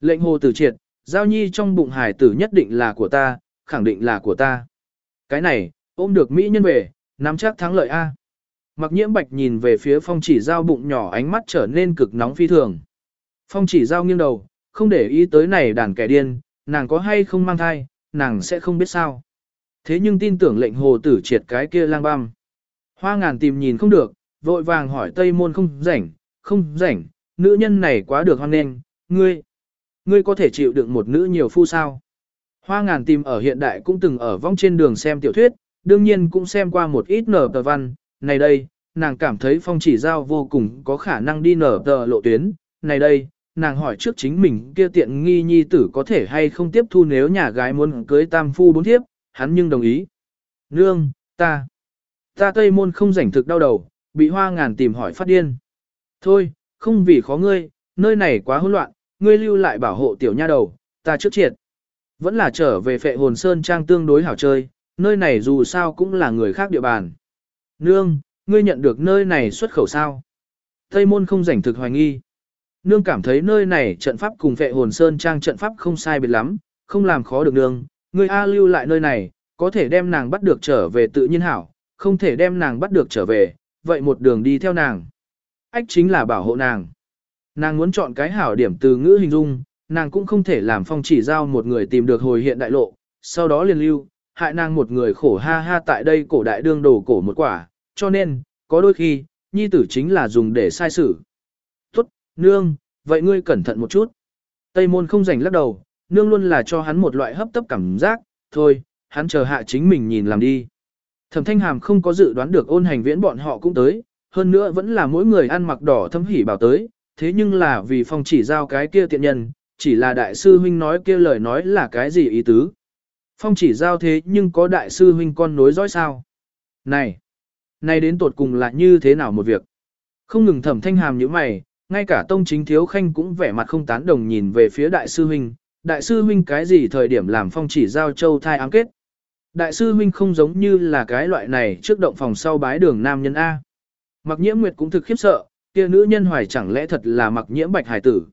Lệnh hồ tử triệt, giao nhi trong bụng hài tử nhất định là của ta, khẳng định là của ta. Cái này, ôm được Mỹ nhân về, nắm chắc thắng lợi A. Mặc nhiễm bạch nhìn về phía phong chỉ giao bụng nhỏ ánh mắt trở nên cực nóng phi thường. Phong chỉ giao nghiêng đầu, không để ý tới này đàn kẻ điên, nàng có hay không mang thai, nàng sẽ không biết sao. Thế nhưng tin tưởng lệnh hồ tử triệt cái kia lang băm. Hoa ngàn tìm nhìn không được, vội vàng hỏi Tây Môn không rảnh, không rảnh, nữ nhân này quá được hoan nghênh, ngươi, ngươi có thể chịu được một nữ nhiều phu sao? Hoa ngàn tìm ở hiện đại cũng từng ở vong trên đường xem tiểu thuyết, đương nhiên cũng xem qua một ít nở tờ văn, này đây, nàng cảm thấy phong chỉ giao vô cùng có khả năng đi nở tờ lộ tuyến, này đây, nàng hỏi trước chính mình kia tiện nghi nhi tử có thể hay không tiếp thu nếu nhà gái muốn cưới tam phu bốn thiếp, hắn nhưng đồng ý. Nương, ta, ta tây môn không rảnh thực đau đầu, bị hoa ngàn tìm hỏi phát điên. Thôi, không vì khó ngươi, nơi này quá hỗn loạn, ngươi lưu lại bảo hộ tiểu nha đầu, ta trước triệt. Vẫn là trở về phệ hồn sơn trang tương đối hảo chơi, nơi này dù sao cũng là người khác địa bàn. Nương, ngươi nhận được nơi này xuất khẩu sao? Tây môn không rảnh thực hoài nghi. Nương cảm thấy nơi này trận pháp cùng vệ hồn sơn trang trận pháp không sai biệt lắm, không làm khó được nương. Ngươi A lưu lại nơi này, có thể đem nàng bắt được trở về tự nhiên hảo, không thể đem nàng bắt được trở về, vậy một đường đi theo nàng. Ách chính là bảo hộ nàng. Nàng muốn chọn cái hảo điểm từ ngữ hình dung, nàng cũng không thể làm phong chỉ giao một người tìm được hồi hiện đại lộ, sau đó liền lưu, hại nàng một người khổ ha ha tại đây cổ đại đương đồ cổ một quả, cho nên, có đôi khi, nhi tử chính là dùng để sai xử. Tốt, nương, vậy ngươi cẩn thận một chút. Tây môn không rảnh lắc đầu, nương luôn là cho hắn một loại hấp tấp cảm giác, thôi, hắn chờ hạ chính mình nhìn làm đi. Thẩm thanh hàm không có dự đoán được ôn hành viễn bọn họ cũng tới, hơn nữa vẫn là mỗi người ăn mặc đỏ thâm hỉ bảo tới, thế nhưng là vì phong chỉ giao cái kia tiện nhân, chỉ là đại sư huynh nói kia lời nói là cái gì ý tứ. Phong chỉ giao thế nhưng có đại sư huynh con nối dõi sao. Này, này đến tột cùng là như thế nào một việc. Không ngừng thẩm thanh hàm như mày, ngay cả tông chính thiếu khanh cũng vẻ mặt không tán đồng nhìn về phía đại sư huynh. Đại sư huynh cái gì thời điểm làm phong chỉ giao châu thai ám kết. Đại sư huynh không giống như là cái loại này trước động phòng sau bái đường nam nhân A. Mặc nhiễm nguyệt cũng thực khiếp sợ, kia nữ nhân hoài chẳng lẽ thật là mặc nhiễm bạch hải tử.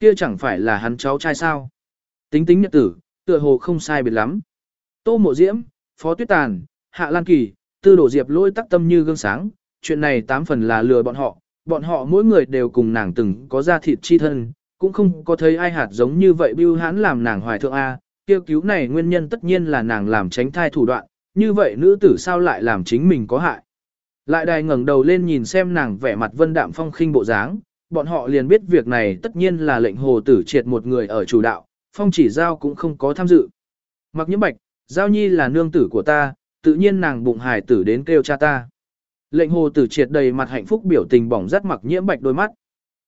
Kia chẳng phải là hắn cháu trai sao. Tính tính nhật tử, tựa hồ không sai biệt lắm. Tô mộ diễm, phó tuyết tàn, hạ lan kỳ, tư đổ diệp lôi tắc tâm như gương sáng, chuyện này tám phần là lừa bọn họ, bọn họ mỗi người đều cùng nàng từng có ra thịt chi thân, cũng không có thấy ai hạt giống như vậy bưu hãn làm nàng hoài thượng A, kêu cứu này nguyên nhân tất nhiên là nàng làm tránh thai thủ đoạn, như vậy nữ tử sao lại làm chính mình có hại. Lại đài ngẩng đầu lên nhìn xem nàng vẻ mặt vân đạm phong khinh bộ dáng, bọn họ liền biết việc này tất nhiên là lệnh hồ tử triệt một người ở chủ đạo, phong chỉ giao cũng không có tham dự. Mặc nhiễm bạch, giao nhi là nương tử của ta, tự nhiên nàng bụng hài tử đến kêu cha ta. Lệnh hồ tử triệt đầy mặt hạnh phúc biểu tình bỏng rất mặc nhiễm bạch đôi mắt.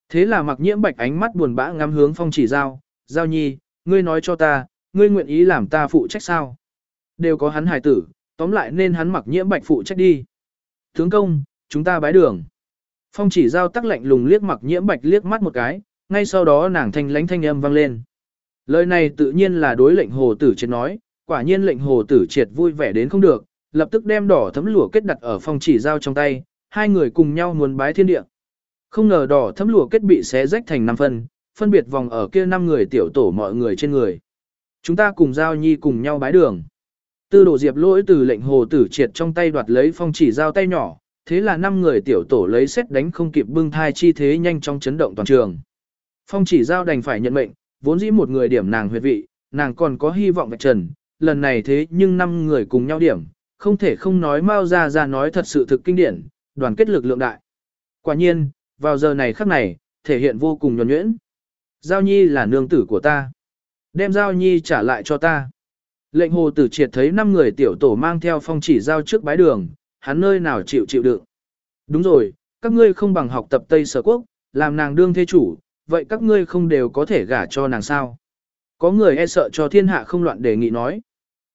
Thế là mặc nhiễm bạch ánh mắt buồn bã ngắm hướng phong chỉ giao, giao nhi, ngươi nói cho ta, ngươi nguyện ý làm ta phụ trách sao? Đều có hắn hài tử, tóm lại nên hắn mặc nhiễm bạch phụ trách đi. Tướng công, chúng ta bái đường. Phong chỉ giao tắc lạnh lùng liếc mặc nhiễm bạch liếc mắt một cái, ngay sau đó nàng thanh lánh thanh âm vang lên. Lời này tự nhiên là đối lệnh hồ tử triệt nói, Quả nhiên lệnh hồ tử triệt vui vẻ đến không được, lập tức đem đỏ thấm lụa kết đặt ở phong chỉ giao trong tay, hai người cùng nhau muốn bái thiên địa. Không ngờ đỏ thấm lụa kết bị xé rách thành năm phần, phân biệt vòng ở kia năm người tiểu tổ mọi người trên người. Chúng ta cùng giao nhi cùng nhau bái đường. Tư đồ diệp lỗi từ lệnh hồ tử triệt trong tay đoạt lấy phong chỉ giao tay nhỏ, thế là năm người tiểu tổ lấy xét đánh không kịp bưng thai chi thế nhanh chóng chấn động toàn trường. Phong chỉ giao đành phải nhận mệnh, vốn dĩ một người điểm nàng huyệt vị, nàng còn có hy vọng vạch trần, lần này thế nhưng năm người cùng nhau điểm, không thể không nói Mao gia gia nói thật sự thực kinh điển, đoàn kết lực lượng đại. Quả nhiên, vào giờ này khắc này, thể hiện vô cùng nhuần nhuyễn. Giao nhi là nương tử của ta. Đem giao nhi trả lại cho ta. Lệnh hồ tử triệt thấy năm người tiểu tổ mang theo phong chỉ giao trước bái đường, hắn nơi nào chịu chịu đựng. Đúng rồi, các ngươi không bằng học tập Tây Sở Quốc, làm nàng đương thế chủ, vậy các ngươi không đều có thể gả cho nàng sao. Có người e sợ cho thiên hạ không loạn đề nghị nói.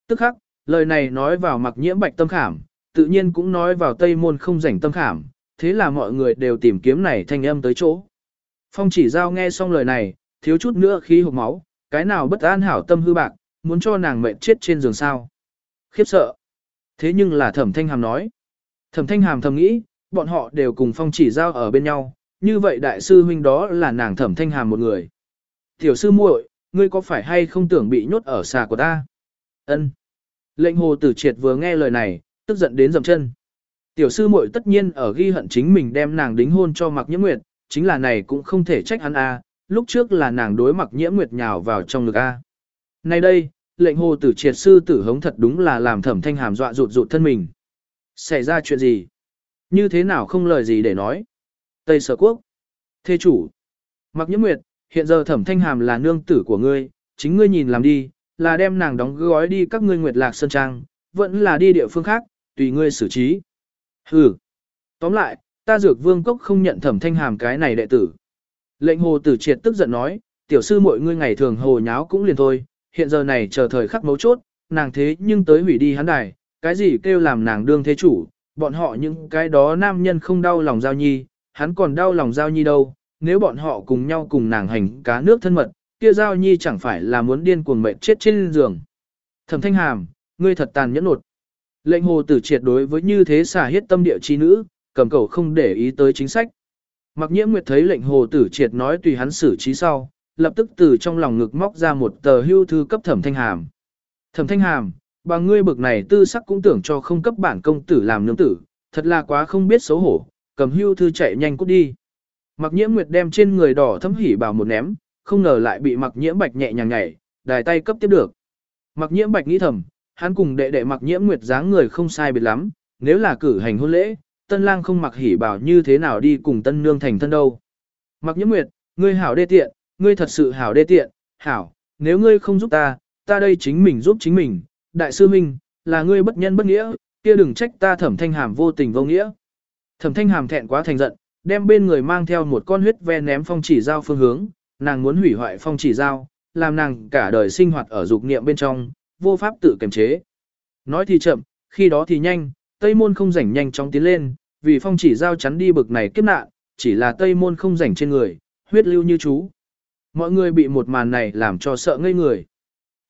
Tức khắc, lời này nói vào mặc nhiễm bạch tâm khảm, tự nhiên cũng nói vào tây môn không rảnh tâm khảm, thế là mọi người đều tìm kiếm này thanh âm tới chỗ. Phong chỉ giao nghe xong lời này, thiếu chút nữa khí hộp máu, cái nào bất an hảo tâm hư bạc, muốn cho nàng mệnh chết trên giường sao. Khiếp sợ. Thế nhưng là thẩm thanh hàm nói. Thẩm thanh hàm thầm nghĩ, bọn họ đều cùng phong chỉ giao ở bên nhau, như vậy đại sư huynh đó là nàng thẩm thanh hàm một người. Tiểu sư muội, ngươi có phải hay không tưởng bị nhốt ở xà của ta? Ân. Lệnh hồ tử triệt vừa nghe lời này, tức giận đến dầm chân. Tiểu sư muội tất nhiên ở ghi hận chính mình đem nàng đính hôn cho mặc nhiễm nguyệt, chính là này cũng không thể trách hắn a. lúc trước là nàng đối mặc nhiễm nguyệt nhào vào trong ngực a. Nay đây, lệnh hồ tử triệt sư tử hống thật đúng là làm thẩm thanh hàm dọa rụt rụt thân mình. Xảy ra chuyện gì? Như thế nào không lời gì để nói? Tây sở quốc. Thê chủ. Mặc nhiễm nguyệt, hiện giờ thẩm thanh hàm là nương tử của ngươi, chính ngươi nhìn làm đi, là đem nàng đóng gói đi các ngươi nguyệt lạc sơn trang, vẫn là đi địa phương khác, tùy ngươi xử trí. Hừ. Tóm lại, ta dược vương cốc không nhận thẩm thanh hàm cái này đệ tử. Lệnh hồ tử triệt tức giận nói, tiểu sư mọi ngươi ngày thường hồ nháo cũng liền thôi, hiện giờ này chờ thời khắc mấu chốt, nàng thế nhưng tới hủy đi hắn đài, cái gì kêu làm nàng đương thế chủ, bọn họ những cái đó nam nhân không đau lòng giao nhi, hắn còn đau lòng giao nhi đâu, nếu bọn họ cùng nhau cùng nàng hành cá nước thân mật, kia giao nhi chẳng phải là muốn điên cuồng mệt chết trên giường. Thẩm thanh hàm, ngươi thật tàn nhẫn nột. Lệnh hồ tử triệt đối với như thế xả hiết tâm địa chi nữ, cầm cầu không để ý tới chính sách. Mặc nhiễm nguyệt thấy lệnh hồ tử triệt nói tùy hắn xử trí sau, lập tức từ trong lòng ngực móc ra một tờ hưu thư cấp thẩm thanh hàm. Thẩm thanh hàm, bằng ngươi bực này tư sắc cũng tưởng cho không cấp bản công tử làm nương tử, thật là quá không biết xấu hổ, cầm hưu thư chạy nhanh cút đi. Mặc nhiễm nguyệt đem trên người đỏ thấm hỉ bảo một ném, không ngờ lại bị mặc nhiễm bạch nhẹ nhàng nhảy, đài tay cấp tiếp được. Mặc nhiễm bạch nghĩ thầm, hắn cùng đệ đệ mặc nhiễm nguyệt dáng người không sai biệt lắm, nếu là cử hành hôn lễ, tân lang không mặc hỉ bảo như thế nào đi cùng tân nương thành thân đâu. Mặc nhiễm nguyệt, ngươi hảo đê tiện, ngươi thật sự hảo đê tiện, hảo, nếu ngươi không giúp ta, ta đây chính mình giúp chính mình, đại sư minh, là ngươi bất nhân bất nghĩa, kia đừng trách ta thẩm thanh hàm vô tình vô nghĩa. Thẩm thanh hàm thẹn quá thành giận, đem bên người mang theo một con huyết ve ném phong chỉ giao phương hướng, nàng muốn hủy hoại phong chỉ giao, làm nàng cả đời sinh hoạt ở dục niệm bên trong, vô pháp tự kiềm chế. Nói thì chậm, khi đó thì nhanh, Tây môn không rảnh nhanh chóng tiến lên, vì phong chỉ giao chắn đi bực này kiếp nạn, chỉ là Tây môn không rảnh trên người, huyết lưu như chú. Mọi người bị một màn này làm cho sợ ngây người.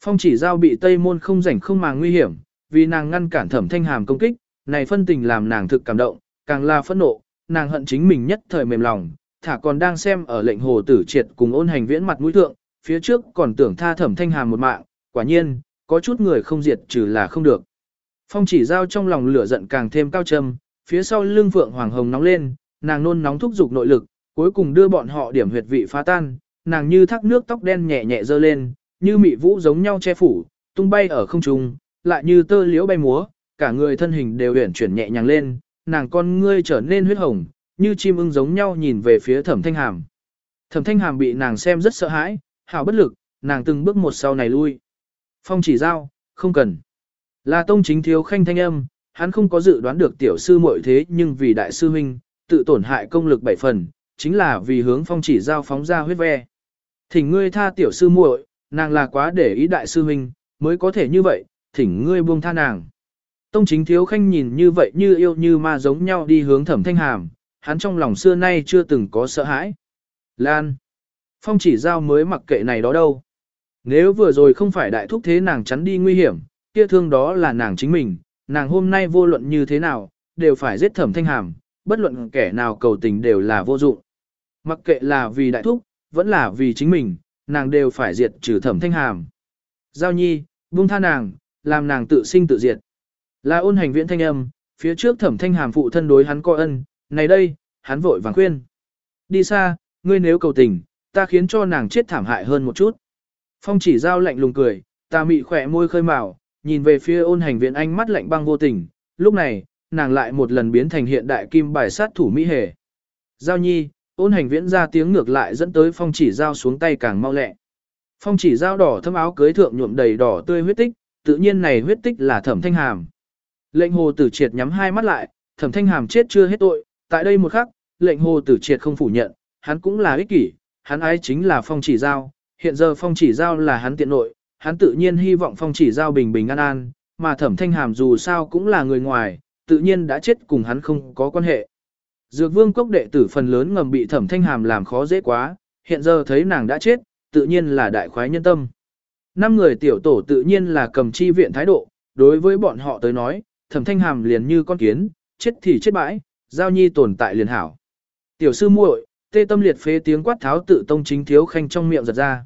Phong chỉ giao bị Tây môn không rảnh không màng nguy hiểm, vì nàng ngăn cản thẩm thanh hàm công kích, này phân tình làm nàng thực cảm động, càng là phẫn nộ, nàng hận chính mình nhất thời mềm lòng, thả còn đang xem ở lệnh hồ tử triệt cùng ôn hành viễn mặt mũi thượng, phía trước còn tưởng tha thẩm thanh hàm một mạng, quả nhiên, có chút người không diệt trừ là không được. Phong chỉ giao trong lòng lửa giận càng thêm cao trầm, phía sau lưng phượng hoàng hồng nóng lên, nàng nôn nóng thúc giục nội lực, cuối cùng đưa bọn họ điểm huyệt vị phá tan, nàng như thác nước tóc đen nhẹ nhẹ dơ lên, như mị vũ giống nhau che phủ, tung bay ở không trung, lại như tơ liễu bay múa, cả người thân hình đều uyển chuyển nhẹ nhàng lên, nàng con ngươi trở nên huyết hồng, như chim ưng giống nhau nhìn về phía thẩm thanh hàm. Thẩm thanh hàm bị nàng xem rất sợ hãi, hào bất lực, nàng từng bước một sau này lui. Phong chỉ giao, không cần. Là tông chính thiếu khanh thanh âm, hắn không có dự đoán được tiểu sư muội thế nhưng vì đại sư huynh, tự tổn hại công lực bảy phần, chính là vì hướng phong chỉ giao phóng ra huyết ve. Thỉnh ngươi tha tiểu sư muội, nàng là quá để ý đại sư huynh, mới có thể như vậy, thỉnh ngươi buông tha nàng. Tông chính thiếu khanh nhìn như vậy như yêu như ma giống nhau đi hướng thẩm thanh hàm, hắn trong lòng xưa nay chưa từng có sợ hãi. Lan. Phong chỉ giao mới mặc kệ này đó đâu. Nếu vừa rồi không phải đại thúc thế nàng chắn đi nguy hiểm, kia thương đó là nàng chính mình, nàng hôm nay vô luận như thế nào, đều phải giết thẩm thanh hàm, bất luận kẻ nào cầu tình đều là vô dụng. Mặc kệ là vì đại thúc, vẫn là vì chính mình, nàng đều phải diệt trừ thẩm thanh hàm. Giao nhi, buông tha nàng, làm nàng tự sinh tự diệt. Là ôn hành viễn thanh âm, phía trước thẩm thanh hàm phụ thân đối hắn coi ân, này đây, hắn vội vàng khuyên. Đi xa, ngươi nếu cầu tình, ta khiến cho nàng chết thảm hại hơn một chút. Phong chỉ giao lạnh lùng cười, ta mị khỏe môi khơi mào, nhìn về phía ôn hành viện ánh mắt lạnh băng vô tình, lúc này, nàng lại một lần biến thành hiện đại kim bài sát thủ Mỹ hề. Giao nhi, ôn hành viễn ra tiếng ngược lại dẫn tới phong chỉ giao xuống tay càng mau lẹ. Phong chỉ giao đỏ thâm áo cưới thượng nhuộm đầy đỏ tươi huyết tích, tự nhiên này huyết tích là thẩm thanh hàm. Lệnh hồ tử triệt nhắm hai mắt lại, thẩm thanh hàm chết chưa hết tội, tại đây một khắc, lệnh hồ tử triệt không phủ nhận, hắn cũng là ích kỷ, hắn ái chính là phong chỉ giao, hiện giờ phong chỉ giao là hắn tiện nội, hắn tự nhiên hy vọng phong chỉ giao bình bình an an, mà thẩm thanh hàm dù sao cũng là người ngoài, tự nhiên đã chết cùng hắn không có quan hệ. Dược vương cốc đệ tử phần lớn ngầm bị thẩm thanh hàm làm khó dễ quá, hiện giờ thấy nàng đã chết, tự nhiên là đại khoái nhân tâm. Năm người tiểu tổ tự nhiên là cầm chi viện thái độ, đối với bọn họ tới nói, thẩm thanh hàm liền như con kiến, chết thì chết bãi, giao nhi tồn tại liền hảo. Tiểu sư muội, tê tâm liệt phế tiếng quát tháo tự tông chính thiếu khanh trong miệng giật ra.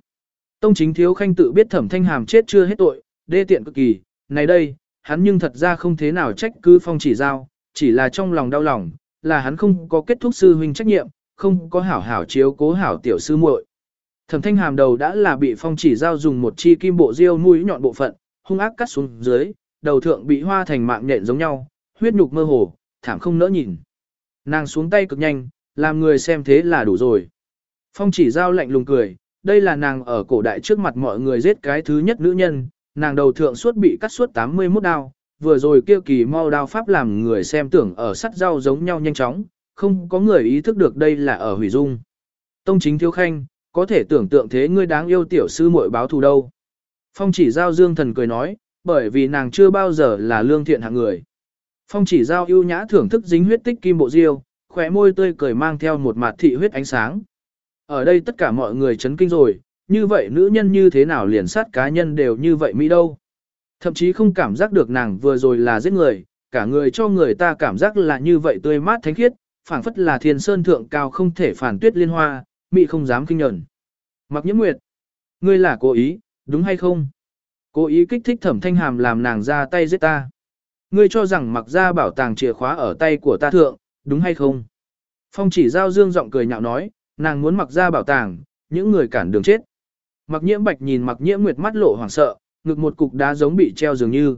Tông chính thiếu khanh tự biết thẩm thanh hàm chết chưa hết tội, đê tiện cực kỳ, này đây, hắn nhưng thật ra không thế nào trách cứ phong chỉ giao, chỉ là trong lòng đau lòng, là hắn không có kết thúc sư huynh trách nhiệm, không có hảo hảo chiếu cố hảo tiểu sư muội. Thẩm thanh hàm đầu đã là bị phong chỉ giao dùng một chi kim bộ diêu mũi nhọn bộ phận, hung ác cắt xuống dưới, đầu thượng bị hoa thành mạng nhện giống nhau, huyết nhục mơ hồ, thảm không nỡ nhìn. Nàng xuống tay cực nhanh, làm người xem thế là đủ rồi. Phong chỉ giao lạnh lùng cười, đây là nàng ở cổ đại trước mặt mọi người giết cái thứ nhất nữ nhân, nàng đầu thượng suốt bị cắt suốt 81 đao, vừa rồi kêu kỳ mau đao pháp làm người xem tưởng ở sắt dao giống nhau nhanh chóng, không có người ý thức được đây là ở hủy dung. Tông chính thiếu khanh, có thể tưởng tượng thế ngươi đáng yêu tiểu sư muội báo thù đâu. Phong chỉ giao dương thần cười nói, bởi vì nàng chưa bao giờ là lương thiện hạng người. Phong chỉ giao ưu nhã thưởng thức dính huyết tích kim bộ diêu, khóe môi tươi cười mang theo một mặt thị huyết ánh sáng. Ở đây tất cả mọi người chấn kinh rồi, như vậy nữ nhân như thế nào liền sát cá nhân đều như vậy mỹ đâu. Thậm chí không cảm giác được nàng vừa rồi là giết người, cả người cho người ta cảm giác là như vậy tươi mát thánh khiết, phảng phất là thiên sơn thượng cao không thể phản tuyết liên hoa, mỹ không dám kinh nhẫn. Mặc nhiễm nguyệt, ngươi là cố ý, đúng hay không? Cố ý kích thích thẩm thanh hàm làm nàng ra tay giết ta. Ngươi cho rằng mặc ra bảo tàng chìa khóa ở tay của ta thượng, đúng hay không? Phong chỉ giao dương giọng cười nhạo nói, nàng muốn mặc ra bảo tàng, những người cản đường chết. Mặc nhiễm bạch nhìn mặc nhiễm nguyệt mắt lộ hoảng sợ, ngực một cục đá giống bị treo dường như.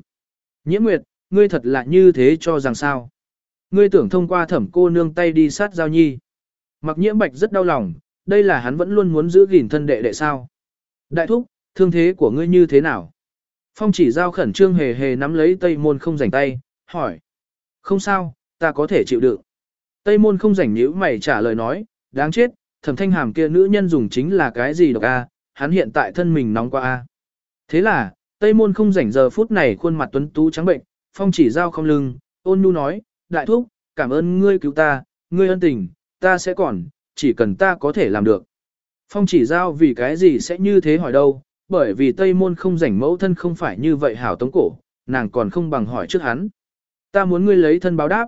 Nhiễm nguyệt, ngươi thật là như thế cho rằng sao? Ngươi tưởng thông qua thẩm cô nương tay đi sát giao nhi. Mặc nhiễm bạch rất đau lòng, đây là hắn vẫn luôn muốn giữ gìn thân đệ đệ sao. Đại thúc, thương thế của ngươi như thế nào? Phong chỉ giao khẩn trương hề hề nắm lấy tây môn không rảnh tay, hỏi. Không sao, ta có thể chịu đựng. Tây môn không rảnh nhíu mày trả lời nói, đáng chết, thẩm thanh hàm kia nữ nhân dùng chính là cái gì độc a? hắn hiện tại thân mình nóng qua a. Thế là, Tây môn không rảnh giờ phút này khuôn mặt tuấn tú trắng bệnh, phong chỉ giao không lưng, ôn nhu nói, đại thúc, cảm ơn ngươi cứu ta, ngươi ân tình, ta sẽ còn, chỉ cần ta có thể làm được. Phong chỉ giao vì cái gì sẽ như thế hỏi đâu, bởi vì Tây môn không rảnh mẫu thân không phải như vậy hảo tống cổ, nàng còn không bằng hỏi trước hắn. Ta muốn ngươi lấy thân báo đáp.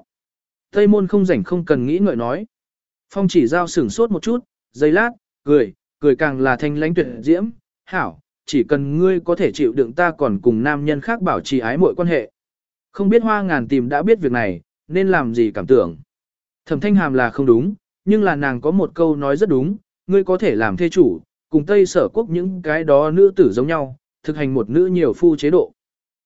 Tây môn không rảnh không cần nghĩ ngợi nói. Phong chỉ giao sửng sốt một chút, giây lát, cười, cười càng là thanh lãnh tuyệt diễm, hảo, chỉ cần ngươi có thể chịu đựng ta còn cùng nam nhân khác bảo trì ái mọi quan hệ. Không biết hoa ngàn tìm đã biết việc này, nên làm gì cảm tưởng. Thẩm thanh hàm là không đúng, nhưng là nàng có một câu nói rất đúng, ngươi có thể làm thê chủ, cùng Tây sở quốc những cái đó nữ tử giống nhau, thực hành một nữ nhiều phu chế độ.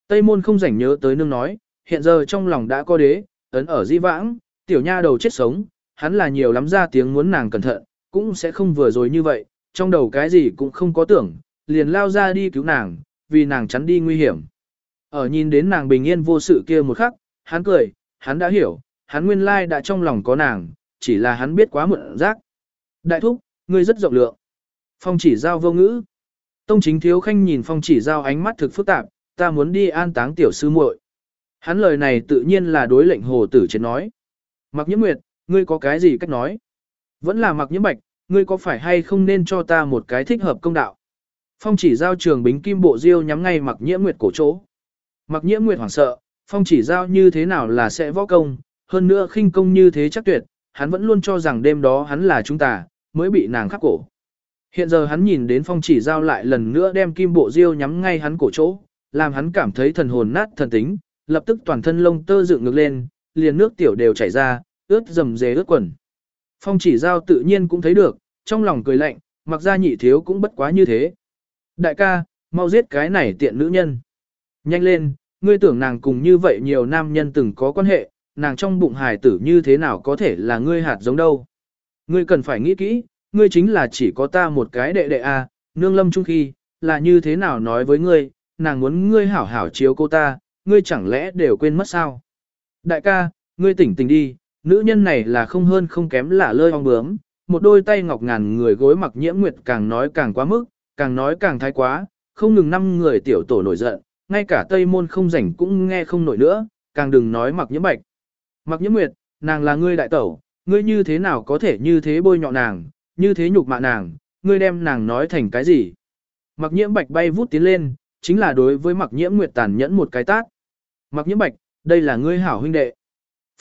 Tây môn không rảnh nhớ tới nương nói, hiện giờ trong lòng đã có đế, ấn ở di vãng, tiểu nha đầu chết sống, hắn là nhiều lắm ra tiếng muốn nàng cẩn thận, cũng sẽ không vừa rồi như vậy, trong đầu cái gì cũng không có tưởng, liền lao ra đi cứu nàng, vì nàng chắn đi nguy hiểm. Ở nhìn đến nàng bình yên vô sự kia một khắc, hắn cười, hắn đã hiểu, hắn nguyên lai đã trong lòng có nàng, chỉ là hắn biết quá muộn giác. Đại thúc, ngươi rất rộng lượng. Phong chỉ giao vô ngữ. Tông chính thiếu khanh nhìn phong chỉ giao ánh mắt thực phức tạp, ta muốn đi an táng tiểu sư muội. Hắn lời này tự nhiên là đối lệnh hồ tử trên nói. Mặc nhiễm nguyệt, ngươi có cái gì cách nói? Vẫn là mặc nhiễm bạch, ngươi có phải hay không nên cho ta một cái thích hợp công đạo? Phong chỉ giao trường bính kim bộ diêu nhắm ngay mặc nhiễm nguyệt cổ chỗ. Mặc nhiễm nguyệt hoảng sợ, phong chỉ giao như thế nào là sẽ võ công, hơn nữa khinh công như thế chắc tuyệt, hắn vẫn luôn cho rằng đêm đó hắn là chúng ta, mới bị nàng khắc cổ. Hiện giờ hắn nhìn đến phong chỉ giao lại lần nữa đem kim bộ diêu nhắm ngay hắn cổ chỗ, làm hắn cảm thấy thần hồn nát thần tính, lập tức toàn thân lông tơ dựng ngược lên, liền nước tiểu đều chảy ra, ướt dầm dề ướt quần. Phong chỉ giao tự nhiên cũng thấy được, trong lòng cười lạnh, mặc ra nhị thiếu cũng bất quá như thế. Đại ca, mau giết cái này tiện nữ nhân. Nhanh lên, ngươi tưởng nàng cùng như vậy nhiều nam nhân từng có quan hệ, nàng trong bụng hài tử như thế nào có thể là ngươi hạt giống đâu. Ngươi cần phải nghĩ kỹ, ngươi chính là chỉ có ta một cái đệ đệ a, à, nương lâm trung khi, là như thế nào nói với ngươi, nàng muốn ngươi hảo hảo chiếu cô ta, ngươi chẳng lẽ đều quên mất sao? Đại ca, ngươi tỉnh tỉnh đi, nữ nhân này là không hơn không kém là lơi ong bướm, một đôi tay ngọc ngàn người gối mặc nhiễm nguyệt càng nói càng quá mức, càng nói càng thái quá, không ngừng năm người tiểu tổ nổi giận, ngay cả tây môn không rảnh cũng nghe không nổi nữa, càng đừng nói mặc nhiễm bạch. Mặc nhiễm nguyệt, nàng là ngươi đại tẩu, ngươi như thế nào có thể như thế bôi nhọ nàng, như thế nhục mạ nàng, ngươi đem nàng nói thành cái gì? Mặc nhiễm bạch bay vút tiến lên, chính là đối với mặc nhiễm nguyệt tàn nhẫn một cái tát. Mặc nhiễm bạch, đây là ngươi hảo huynh đệ.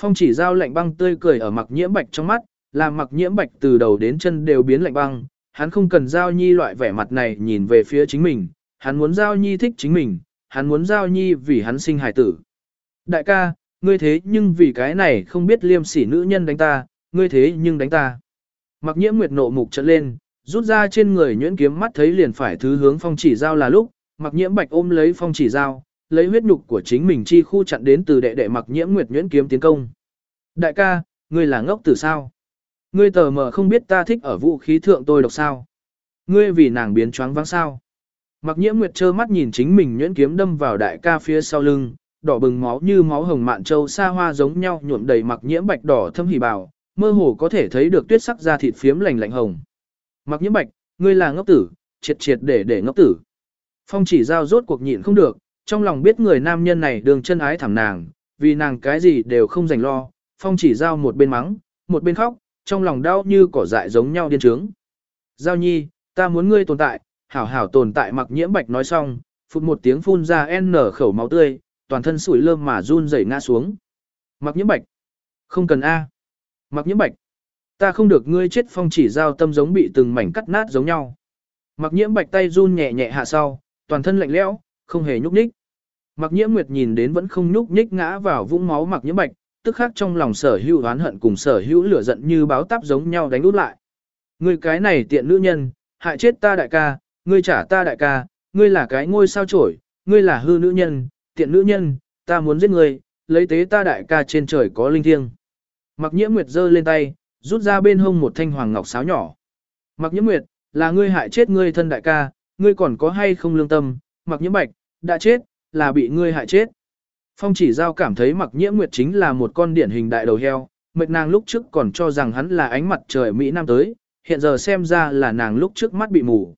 Phong chỉ giao lạnh băng tươi cười ở mặc nhiễm bạch trong mắt, làm mặc nhiễm bạch từ đầu đến chân đều biến lạnh băng. Hắn không cần giao nhi loại vẻ mặt này nhìn về phía chính mình, hắn muốn giao nhi thích chính mình, hắn muốn giao nhi vì hắn sinh hài tử. Đại ca, ngươi thế nhưng vì cái này không biết liêm sỉ nữ nhân đánh ta, ngươi thế nhưng đánh ta. Mặc nhiễm nguyệt nộ mục trận lên, rút ra trên người nhuyễn kiếm mắt thấy liền phải thứ hướng phong chỉ giao là lúc, mặc nhiễm bạch ôm lấy phong chỉ giao, lấy huyết nhục của chính mình chi khu chặn đến từ đệ đệ mặc nhiễm nguyệt nhuyễn kiếm tiến công. Đại ca, ngươi là ngốc từ sao? Ngươi tờ mờ không biết ta thích ở vũ khí thượng tôi độc sao? Ngươi vì nàng biến choáng váng sao? Mặc nhiễm nguyệt trơ mắt nhìn chính mình nhuyễn kiếm đâm vào đại ca phía sau lưng, đỏ bừng máu như máu hồng mạn châu xa hoa giống nhau nhuộm đầy mặc nhiễm bạch đỏ thâm hỉ bào, mơ hồ có thể thấy được tuyết sắc da thịt phiếm lành lạnh hồng. Mặc nhiễm bạch, ngươi là ngốc tử, triệt triệt để để ngốc tử. Phong chỉ giao rốt cuộc nhịn không được, trong lòng biết người nam nhân này đường chân ái thảm nàng, vì nàng cái gì đều không dành lo, phong chỉ giao một bên mắng, một bên khóc, trong lòng đau như cỏ dại giống nhau điên trướng. Giao nhi, ta muốn ngươi tồn tại, hảo hảo tồn tại mặc nhiễm bạch nói xong, phụt một tiếng phun ra n khẩu máu tươi, toàn thân sủi lơm mà run rẩy ngã xuống. Mặc nhiễm bạch, không cần A. Mặc nhiễm bạch, ta không được ngươi chết phong chỉ giao tâm giống bị từng mảnh cắt nát giống nhau. Mặc nhiễm bạch tay run nhẹ nhẹ hạ sau, toàn thân lạnh lẽo, không hề nhúc nhích. Mặc nhiễm nguyệt nhìn đến vẫn không nhúc nhích ngã vào vũng máu mặc nhiễm bạch, tức khắc trong lòng sở hữu oán hận cùng sở hữu lửa giận như báo táp giống nhau đánh út lại. Ngươi cái này tiện nữ nhân, hại chết ta đại ca, ngươi trả ta đại ca, ngươi là cái ngôi sao chổi, ngươi là hư nữ nhân, tiện nữ nhân, ta muốn giết ngươi, lấy tế ta đại ca trên trời có linh thiêng. Mặc nhiễm nguyệt giơ lên tay, rút ra bên hông một thanh hoàng ngọc sáo nhỏ. Mặc nhiễm nguyệt, là ngươi hại chết ngươi thân đại ca, ngươi còn có hay không lương tâm, mặc nhiễm bạch, đã chết, là bị ngươi hại chết. Phong chỉ giao cảm thấy mặc nhiễm nguyệt chính là một con điển hình đại đầu heo, mệt nàng lúc trước còn cho rằng hắn là ánh mặt trời Mỹ Nam tới, hiện giờ xem ra là nàng lúc trước mắt bị mù.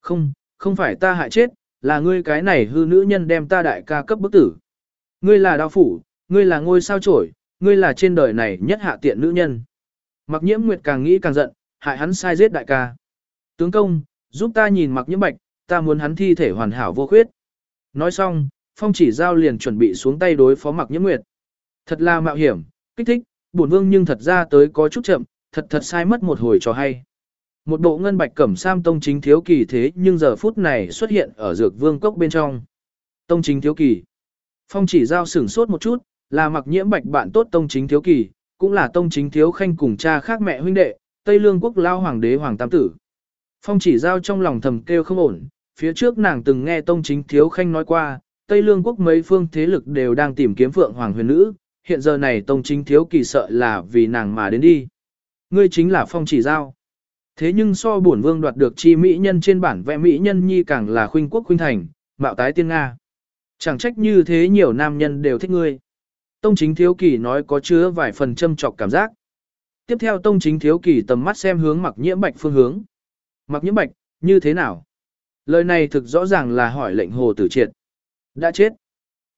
Không, không phải ta hại chết, là ngươi cái này hư nữ nhân đem ta đại ca cấp bức tử. Ngươi là đao phủ, ngươi là ngôi sao trổi, ngươi là trên đời này nhất hạ tiện nữ nhân. Mặc nhiễm nguyệt càng nghĩ càng giận, hại hắn sai giết đại ca. Tướng công, giúp ta nhìn mặc nhiễm bạch, ta muốn hắn thi thể hoàn hảo vô khuyết. Nói xong, phong chỉ giao liền chuẩn bị xuống tay đối phó mặc nhiễm nguyệt. Thật là mạo hiểm, kích thích, buồn vương nhưng thật ra tới có chút chậm, thật thật sai mất một hồi cho hay. Một bộ ngân bạch cẩm sam tông chính thiếu kỳ thế nhưng giờ phút này xuất hiện ở dược vương cốc bên trong. Tông chính thiếu kỳ. Phong chỉ giao sửng sốt một chút, là mặc nhiễm bạch bạn tốt tông chính thiếu kỳ, cũng là tông chính thiếu khanh cùng cha khác mẹ huynh đệ, Tây Lương quốc lao hoàng đế hoàng tam tử. Phong chỉ giao trong lòng thầm kêu không ổn, phía trước nàng từng nghe tông chính thiếu khanh nói qua, Tây Lương quốc mấy phương thế lực đều đang tìm kiếm phượng hoàng huyền nữ, hiện giờ này tông chính thiếu kỳ sợ là vì nàng mà đến đi. Ngươi chính là phong chỉ giao. Thế nhưng so bổn vương đoạt được chi mỹ nhân trên bản vẽ mỹ nhân nhi càng là khuynh quốc khuynh thành, mạo tái tiên Nga. Chẳng trách như thế nhiều nam nhân đều thích ngươi. Tông chính thiếu kỳ nói có chứa vài phần châm trọc cảm giác. Tiếp theo tông chính thiếu kỳ tầm mắt xem hướng mặc nhiễm bạch phương hướng. Mặc nhiễm bạch, như thế nào? Lời này thực rõ ràng là hỏi lệnh hồ tử triệt. Đã chết.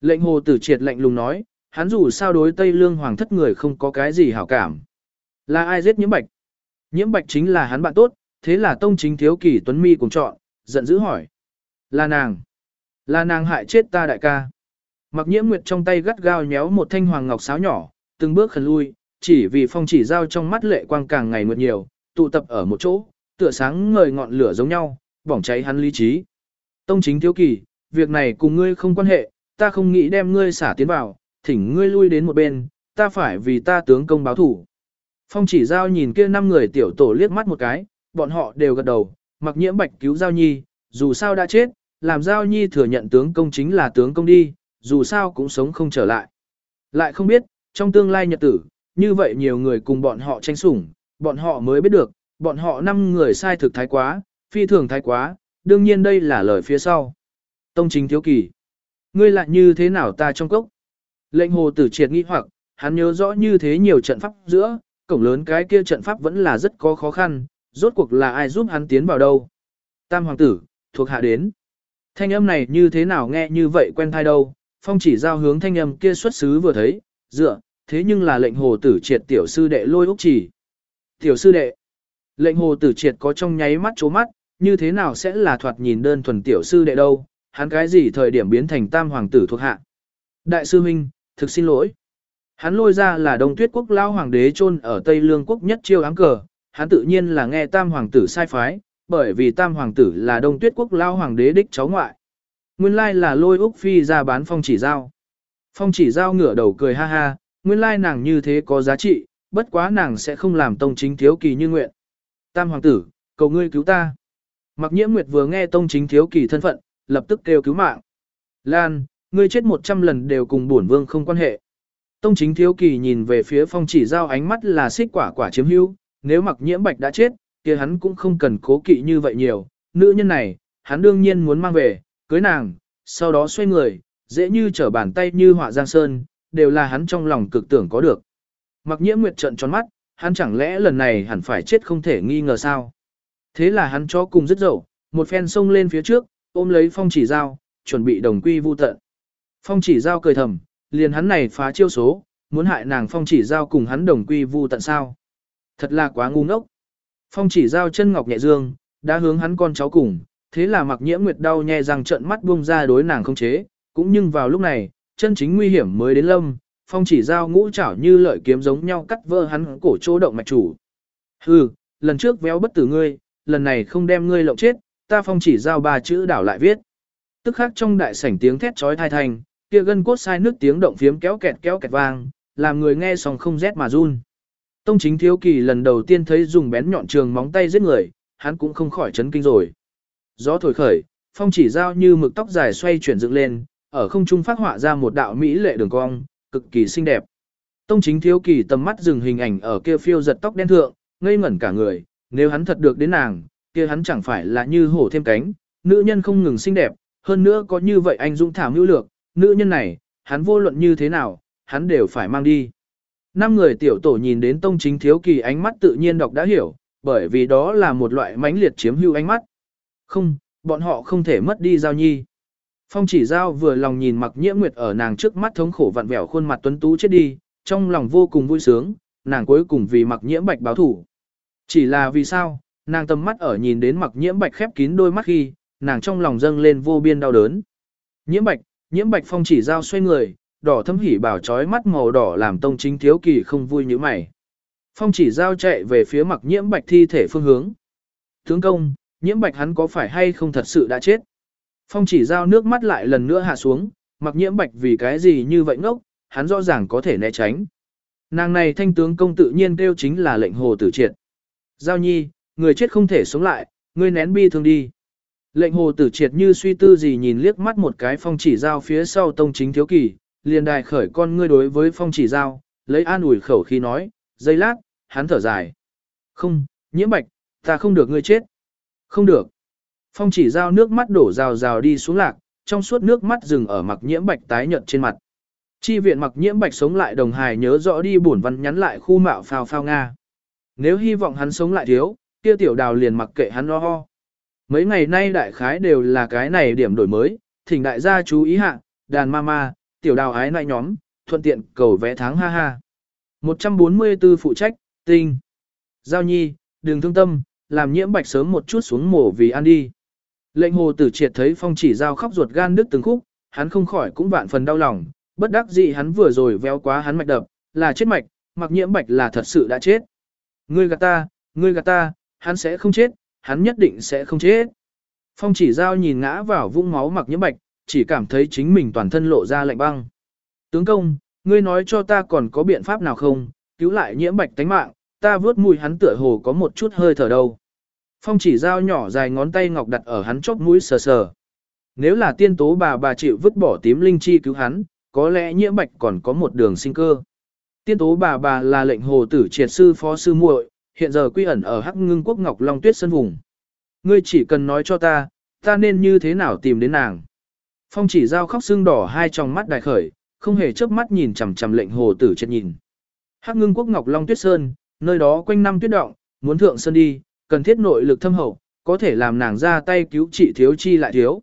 Lệnh hồ tử triệt lạnh lùng nói, hắn dù sao đối Tây Lương Hoàng thất người không có cái gì hảo cảm. Là ai giết nhiễm bạch? Nhiễm bạch chính là hắn bạn tốt, thế là tông chính thiếu kỳ tuấn mi cùng chọn, giận dữ hỏi. Là nàng. Là nàng hại chết ta đại ca. Mặc nhiễm nguyệt trong tay gắt gao nhéo một thanh hoàng ngọc sáo nhỏ, từng bước khẩn lui, chỉ vì phong chỉ giao trong mắt lệ quang càng ngày nguyệt nhiều, tụ tập ở một chỗ, tựa sáng ngời ngọn lửa giống nhau, bỏng cháy hắn lý trí. Tông chính thiếu kỳ, việc này cùng ngươi không quan hệ, ta không nghĩ đem ngươi xả tiến vào, thỉnh ngươi lui đến một bên, ta phải vì ta tướng công báo thủ. Phong chỉ giao nhìn kia năm người tiểu tổ liếc mắt một cái, bọn họ đều gật đầu, mặc nhiễm bạch cứu giao nhi, dù sao đã chết, làm giao nhi thừa nhận tướng công chính là tướng công đi, dù sao cũng sống không trở lại. Lại không biết, trong tương lai nhật tử, như vậy nhiều người cùng bọn họ tranh sủng, bọn họ mới biết được, bọn họ năm người sai thực thái quá, phi thường thái quá, đương nhiên đây là lời phía sau. Tông chính thiếu kỳ. Ngươi lại như thế nào ta trong cốc? Lệnh hồ tử triệt nghi hoặc, hắn nhớ rõ như thế nhiều trận pháp giữa, cổng lớn cái kia trận pháp vẫn là rất có khó khăn, rốt cuộc là ai giúp hắn tiến vào đâu. Tam hoàng tử, thuộc hạ đến. Thanh âm này như thế nào nghe như vậy quen thai đâu, phong chỉ giao hướng thanh âm kia xuất xứ vừa thấy, dựa, thế nhưng là lệnh hồ tử triệt tiểu sư đệ lôi úc chỉ. Tiểu sư đệ, lệnh hồ tử triệt có trong nháy mắt chố mắt, như thế nào sẽ là thoạt nhìn đơn thuần tiểu sư đệ đâu, hắn cái gì thời điểm biến thành tam hoàng tử thuộc hạ. Đại sư huynh, thực xin lỗi. Hắn lôi ra là đông tuyết quốc lao hoàng đế chôn ở Tây Lương quốc nhất chiêu áng cờ, hắn tự nhiên là nghe tam hoàng tử sai phái, bởi vì tam hoàng tử là đông tuyết quốc lao hoàng đế đích cháu ngoại. Nguyên lai là lôi Úc Phi ra bán phong chỉ giao. Phong chỉ giao ngửa đầu cười ha ha, nguyên lai nàng như thế có giá trị, bất quá nàng sẽ không làm tông chính thiếu kỳ như nguyện. Tam hoàng tử, cầu ngươi cứu ta. Mặc nhiễm nguyệt vừa nghe tông chính thiếu kỳ thân phận, lập tức kêu cứu mạng. Lan, ngươi chết một trăm lần đều cùng bổn vương không quan hệ. Tông chính thiếu kỳ nhìn về phía phong chỉ giao ánh mắt là xích quả quả chiếm hữu, nếu mặc nhiễm bạch đã chết, kia hắn cũng không cần cố kỵ như vậy nhiều, nữ nhân này, hắn đương nhiên muốn mang về, cưới nàng, sau đó xoay người, dễ như trở bàn tay như họa giang sơn, đều là hắn trong lòng cực tưởng có được. Mặc nhiễm nguyệt trận tròn mắt, hắn chẳng lẽ lần này hẳn phải chết không thể nghi ngờ sao. Thế là hắn cho cùng rất dậu, một phen xông lên phía trước, ôm lấy phong chỉ dao, chuẩn bị đồng quy vu tận. Phong chỉ dao cười thầm, liền hắn này phá chiêu số, muốn hại nàng phong chỉ dao cùng hắn đồng quy vu tận sao. Thật là quá ngu ngốc. Phong chỉ dao chân ngọc nhẹ dương, đã hướng hắn con cháu cùng, thế là mặc nhiễm nguyệt đau nhè rằng trận mắt buông ra đối nàng không chế, cũng nhưng vào lúc này, chân chính nguy hiểm mới đến lâm, phong chỉ giao ngũ chảo như lợi kiếm giống nhau cắt vỡ hắn cổ chỗ động mạch chủ. Hừ, lần trước véo bất tử ngươi, lần này không đem ngươi lộng chết, ta phong chỉ giao ba chữ đảo lại viết. Tức khắc trong đại sảnh tiếng thét chói thai thành, kia gân cốt sai nước tiếng động phiếm kéo kẹt kéo kẹt vang, làm người nghe xong không rét mà run. Tông chính thiếu kỳ lần đầu tiên thấy dùng bén nhọn trường móng tay giết người, hắn cũng không khỏi chấn kinh rồi. Gió thổi khởi, phong chỉ giao như mực tóc dài xoay chuyển dựng lên, ở không trung phát họa ra một đạo mỹ lệ đường cong, cực kỳ xinh đẹp. Tông chính thiếu kỳ tầm mắt dừng hình ảnh ở kia phiêu giật tóc đen thượng, ngây ngẩn cả người, nếu hắn thật được đến nàng, kia hắn chẳng phải là như hổ thêm cánh, nữ nhân không ngừng xinh đẹp, hơn nữa có như vậy anh dũng thảo mưu lược, nữ nhân này, hắn vô luận như thế nào, hắn đều phải mang đi. Năm người tiểu tổ nhìn đến tông chính thiếu kỳ ánh mắt tự nhiên đọc đã hiểu, bởi vì đó là một loại mãnh liệt chiếm hữu ánh mắt. Không, bọn họ không thể mất đi giao nhi. Phong chỉ giao vừa lòng nhìn mặc nhiễm nguyệt ở nàng trước mắt thống khổ vặn vẹo khuôn mặt tuấn tú chết đi, trong lòng vô cùng vui sướng, nàng cuối cùng vì mặc nhiễm bạch báo thủ. Chỉ là vì sao, nàng tầm mắt ở nhìn đến mặc nhiễm bạch khép kín đôi mắt khi, nàng trong lòng dâng lên vô biên đau đớn. Nhiễm bạch, nhiễm bạch phong chỉ giao xoay người, đỏ thâm hỉ bảo trói mắt màu đỏ làm tông chính thiếu kỳ không vui như mày. Phong chỉ giao chạy về phía mặc nhiễm bạch thi thể phương hướng. Tướng công, nhiễm bạch hắn có phải hay không thật sự đã chết? Phong chỉ giao nước mắt lại lần nữa hạ xuống, mặc nhiễm bạch vì cái gì như vậy ngốc, hắn rõ ràng có thể né tránh. Nàng này thanh tướng công tự nhiên kêu chính là lệnh hồ tử triệt. Giao nhi, người chết không thể sống lại, ngươi nén bi thương đi. Lệnh hồ tử triệt như suy tư gì nhìn liếc mắt một cái phong chỉ giao phía sau tông chính thiếu kỳ, liền đài khởi con ngươi đối với phong chỉ giao, lấy an ủi khẩu khi nói, giây lát, hắn thở dài. Không, nhiễm bạch, ta không được ngươi chết. Không được. Phong chỉ giao nước mắt đổ rào rào đi xuống lạc, trong suốt nước mắt dừng ở mặc nhiễm bạch tái nhợt trên mặt. Chi viện mặc nhiễm bạch sống lại đồng hài nhớ rõ đi bổn văn nhắn lại khu mạo phao phao Nga. Nếu hy vọng hắn sống lại thiếu, kia tiểu đào liền mặc kệ hắn lo ho. Mấy ngày nay đại khái đều là cái này điểm đổi mới, thỉnh đại gia chú ý hạ, đàn ma ma, tiểu đào ái nại nhóm, thuận tiện cầu vẽ tháng ha ha. 144 phụ trách, tinh. Giao nhi, đừng thương tâm, làm nhiễm bạch sớm một chút xuống mổ vì ăn đi. Lệnh hồ tử triệt thấy phong chỉ giao khóc ruột gan đứt từng khúc, hắn không khỏi cũng vạn phần đau lòng, bất đắc dĩ hắn vừa rồi véo quá hắn mạch đập, là chết mạch, mặc nhiễm bạch là thật sự đã chết. Ngươi gạt ta, ngươi gạt ta, hắn sẽ không chết, hắn nhất định sẽ không chết. Phong chỉ giao nhìn ngã vào vũng máu mặc nhiễm bạch, chỉ cảm thấy chính mình toàn thân lộ ra lạnh băng. Tướng công, ngươi nói cho ta còn có biện pháp nào không, cứu lại nhiễm bạch tánh mạng, ta vớt mùi hắn tựa hồ có một chút hơi thở đâu. Phong chỉ dao nhỏ dài ngón tay ngọc đặt ở hắn chóp mũi sờ sờ. Nếu là tiên tố bà bà chịu vứt bỏ tím linh chi cứu hắn, có lẽ nhiễm bạch còn có một đường sinh cơ. Tiên tố bà bà là lệnh hồ tử triệt sư phó sư muội, hiện giờ quy ẩn ở Hắc Ngưng Quốc Ngọc Long Tuyết Sơn vùng. Ngươi chỉ cần nói cho ta, ta nên như thế nào tìm đến nàng. Phong chỉ giao khóc xương đỏ hai tròng mắt đại khởi, không hề chớp mắt nhìn chằm chằm lệnh hồ tử triệt nhìn. Hắc Ngưng Quốc Ngọc Long Tuyết Sơn, nơi đó quanh năm tuyết động, muốn thượng sơn đi, cần thiết nội lực thâm hậu, có thể làm nàng ra tay cứu trị thiếu chi lại thiếu.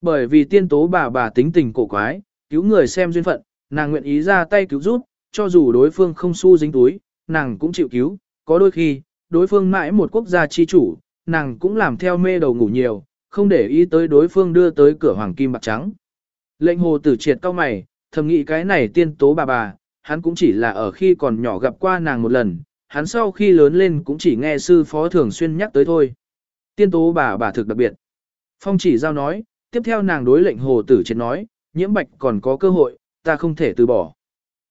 Bởi vì tiên tố bà bà tính tình cổ quái, cứu người xem duyên phận, nàng nguyện ý ra tay cứu giúp, cho dù đối phương không xu dính túi, nàng cũng chịu cứu, có đôi khi, đối phương mãi một quốc gia chi chủ, nàng cũng làm theo mê đầu ngủ nhiều, không để ý tới đối phương đưa tới cửa hoàng kim bạc trắng. Lệnh hồ tử triệt cao mày, thầm nghĩ cái này tiên tố bà bà, hắn cũng chỉ là ở khi còn nhỏ gặp qua nàng một lần, hắn sau khi lớn lên cũng chỉ nghe sư phó thường xuyên nhắc tới thôi. Tiên tố bà bà thực đặc biệt. Phong chỉ giao nói, tiếp theo nàng đối lệnh hồ tử triệt nói, nhiễm bạch còn có cơ hội, ta không thể từ bỏ.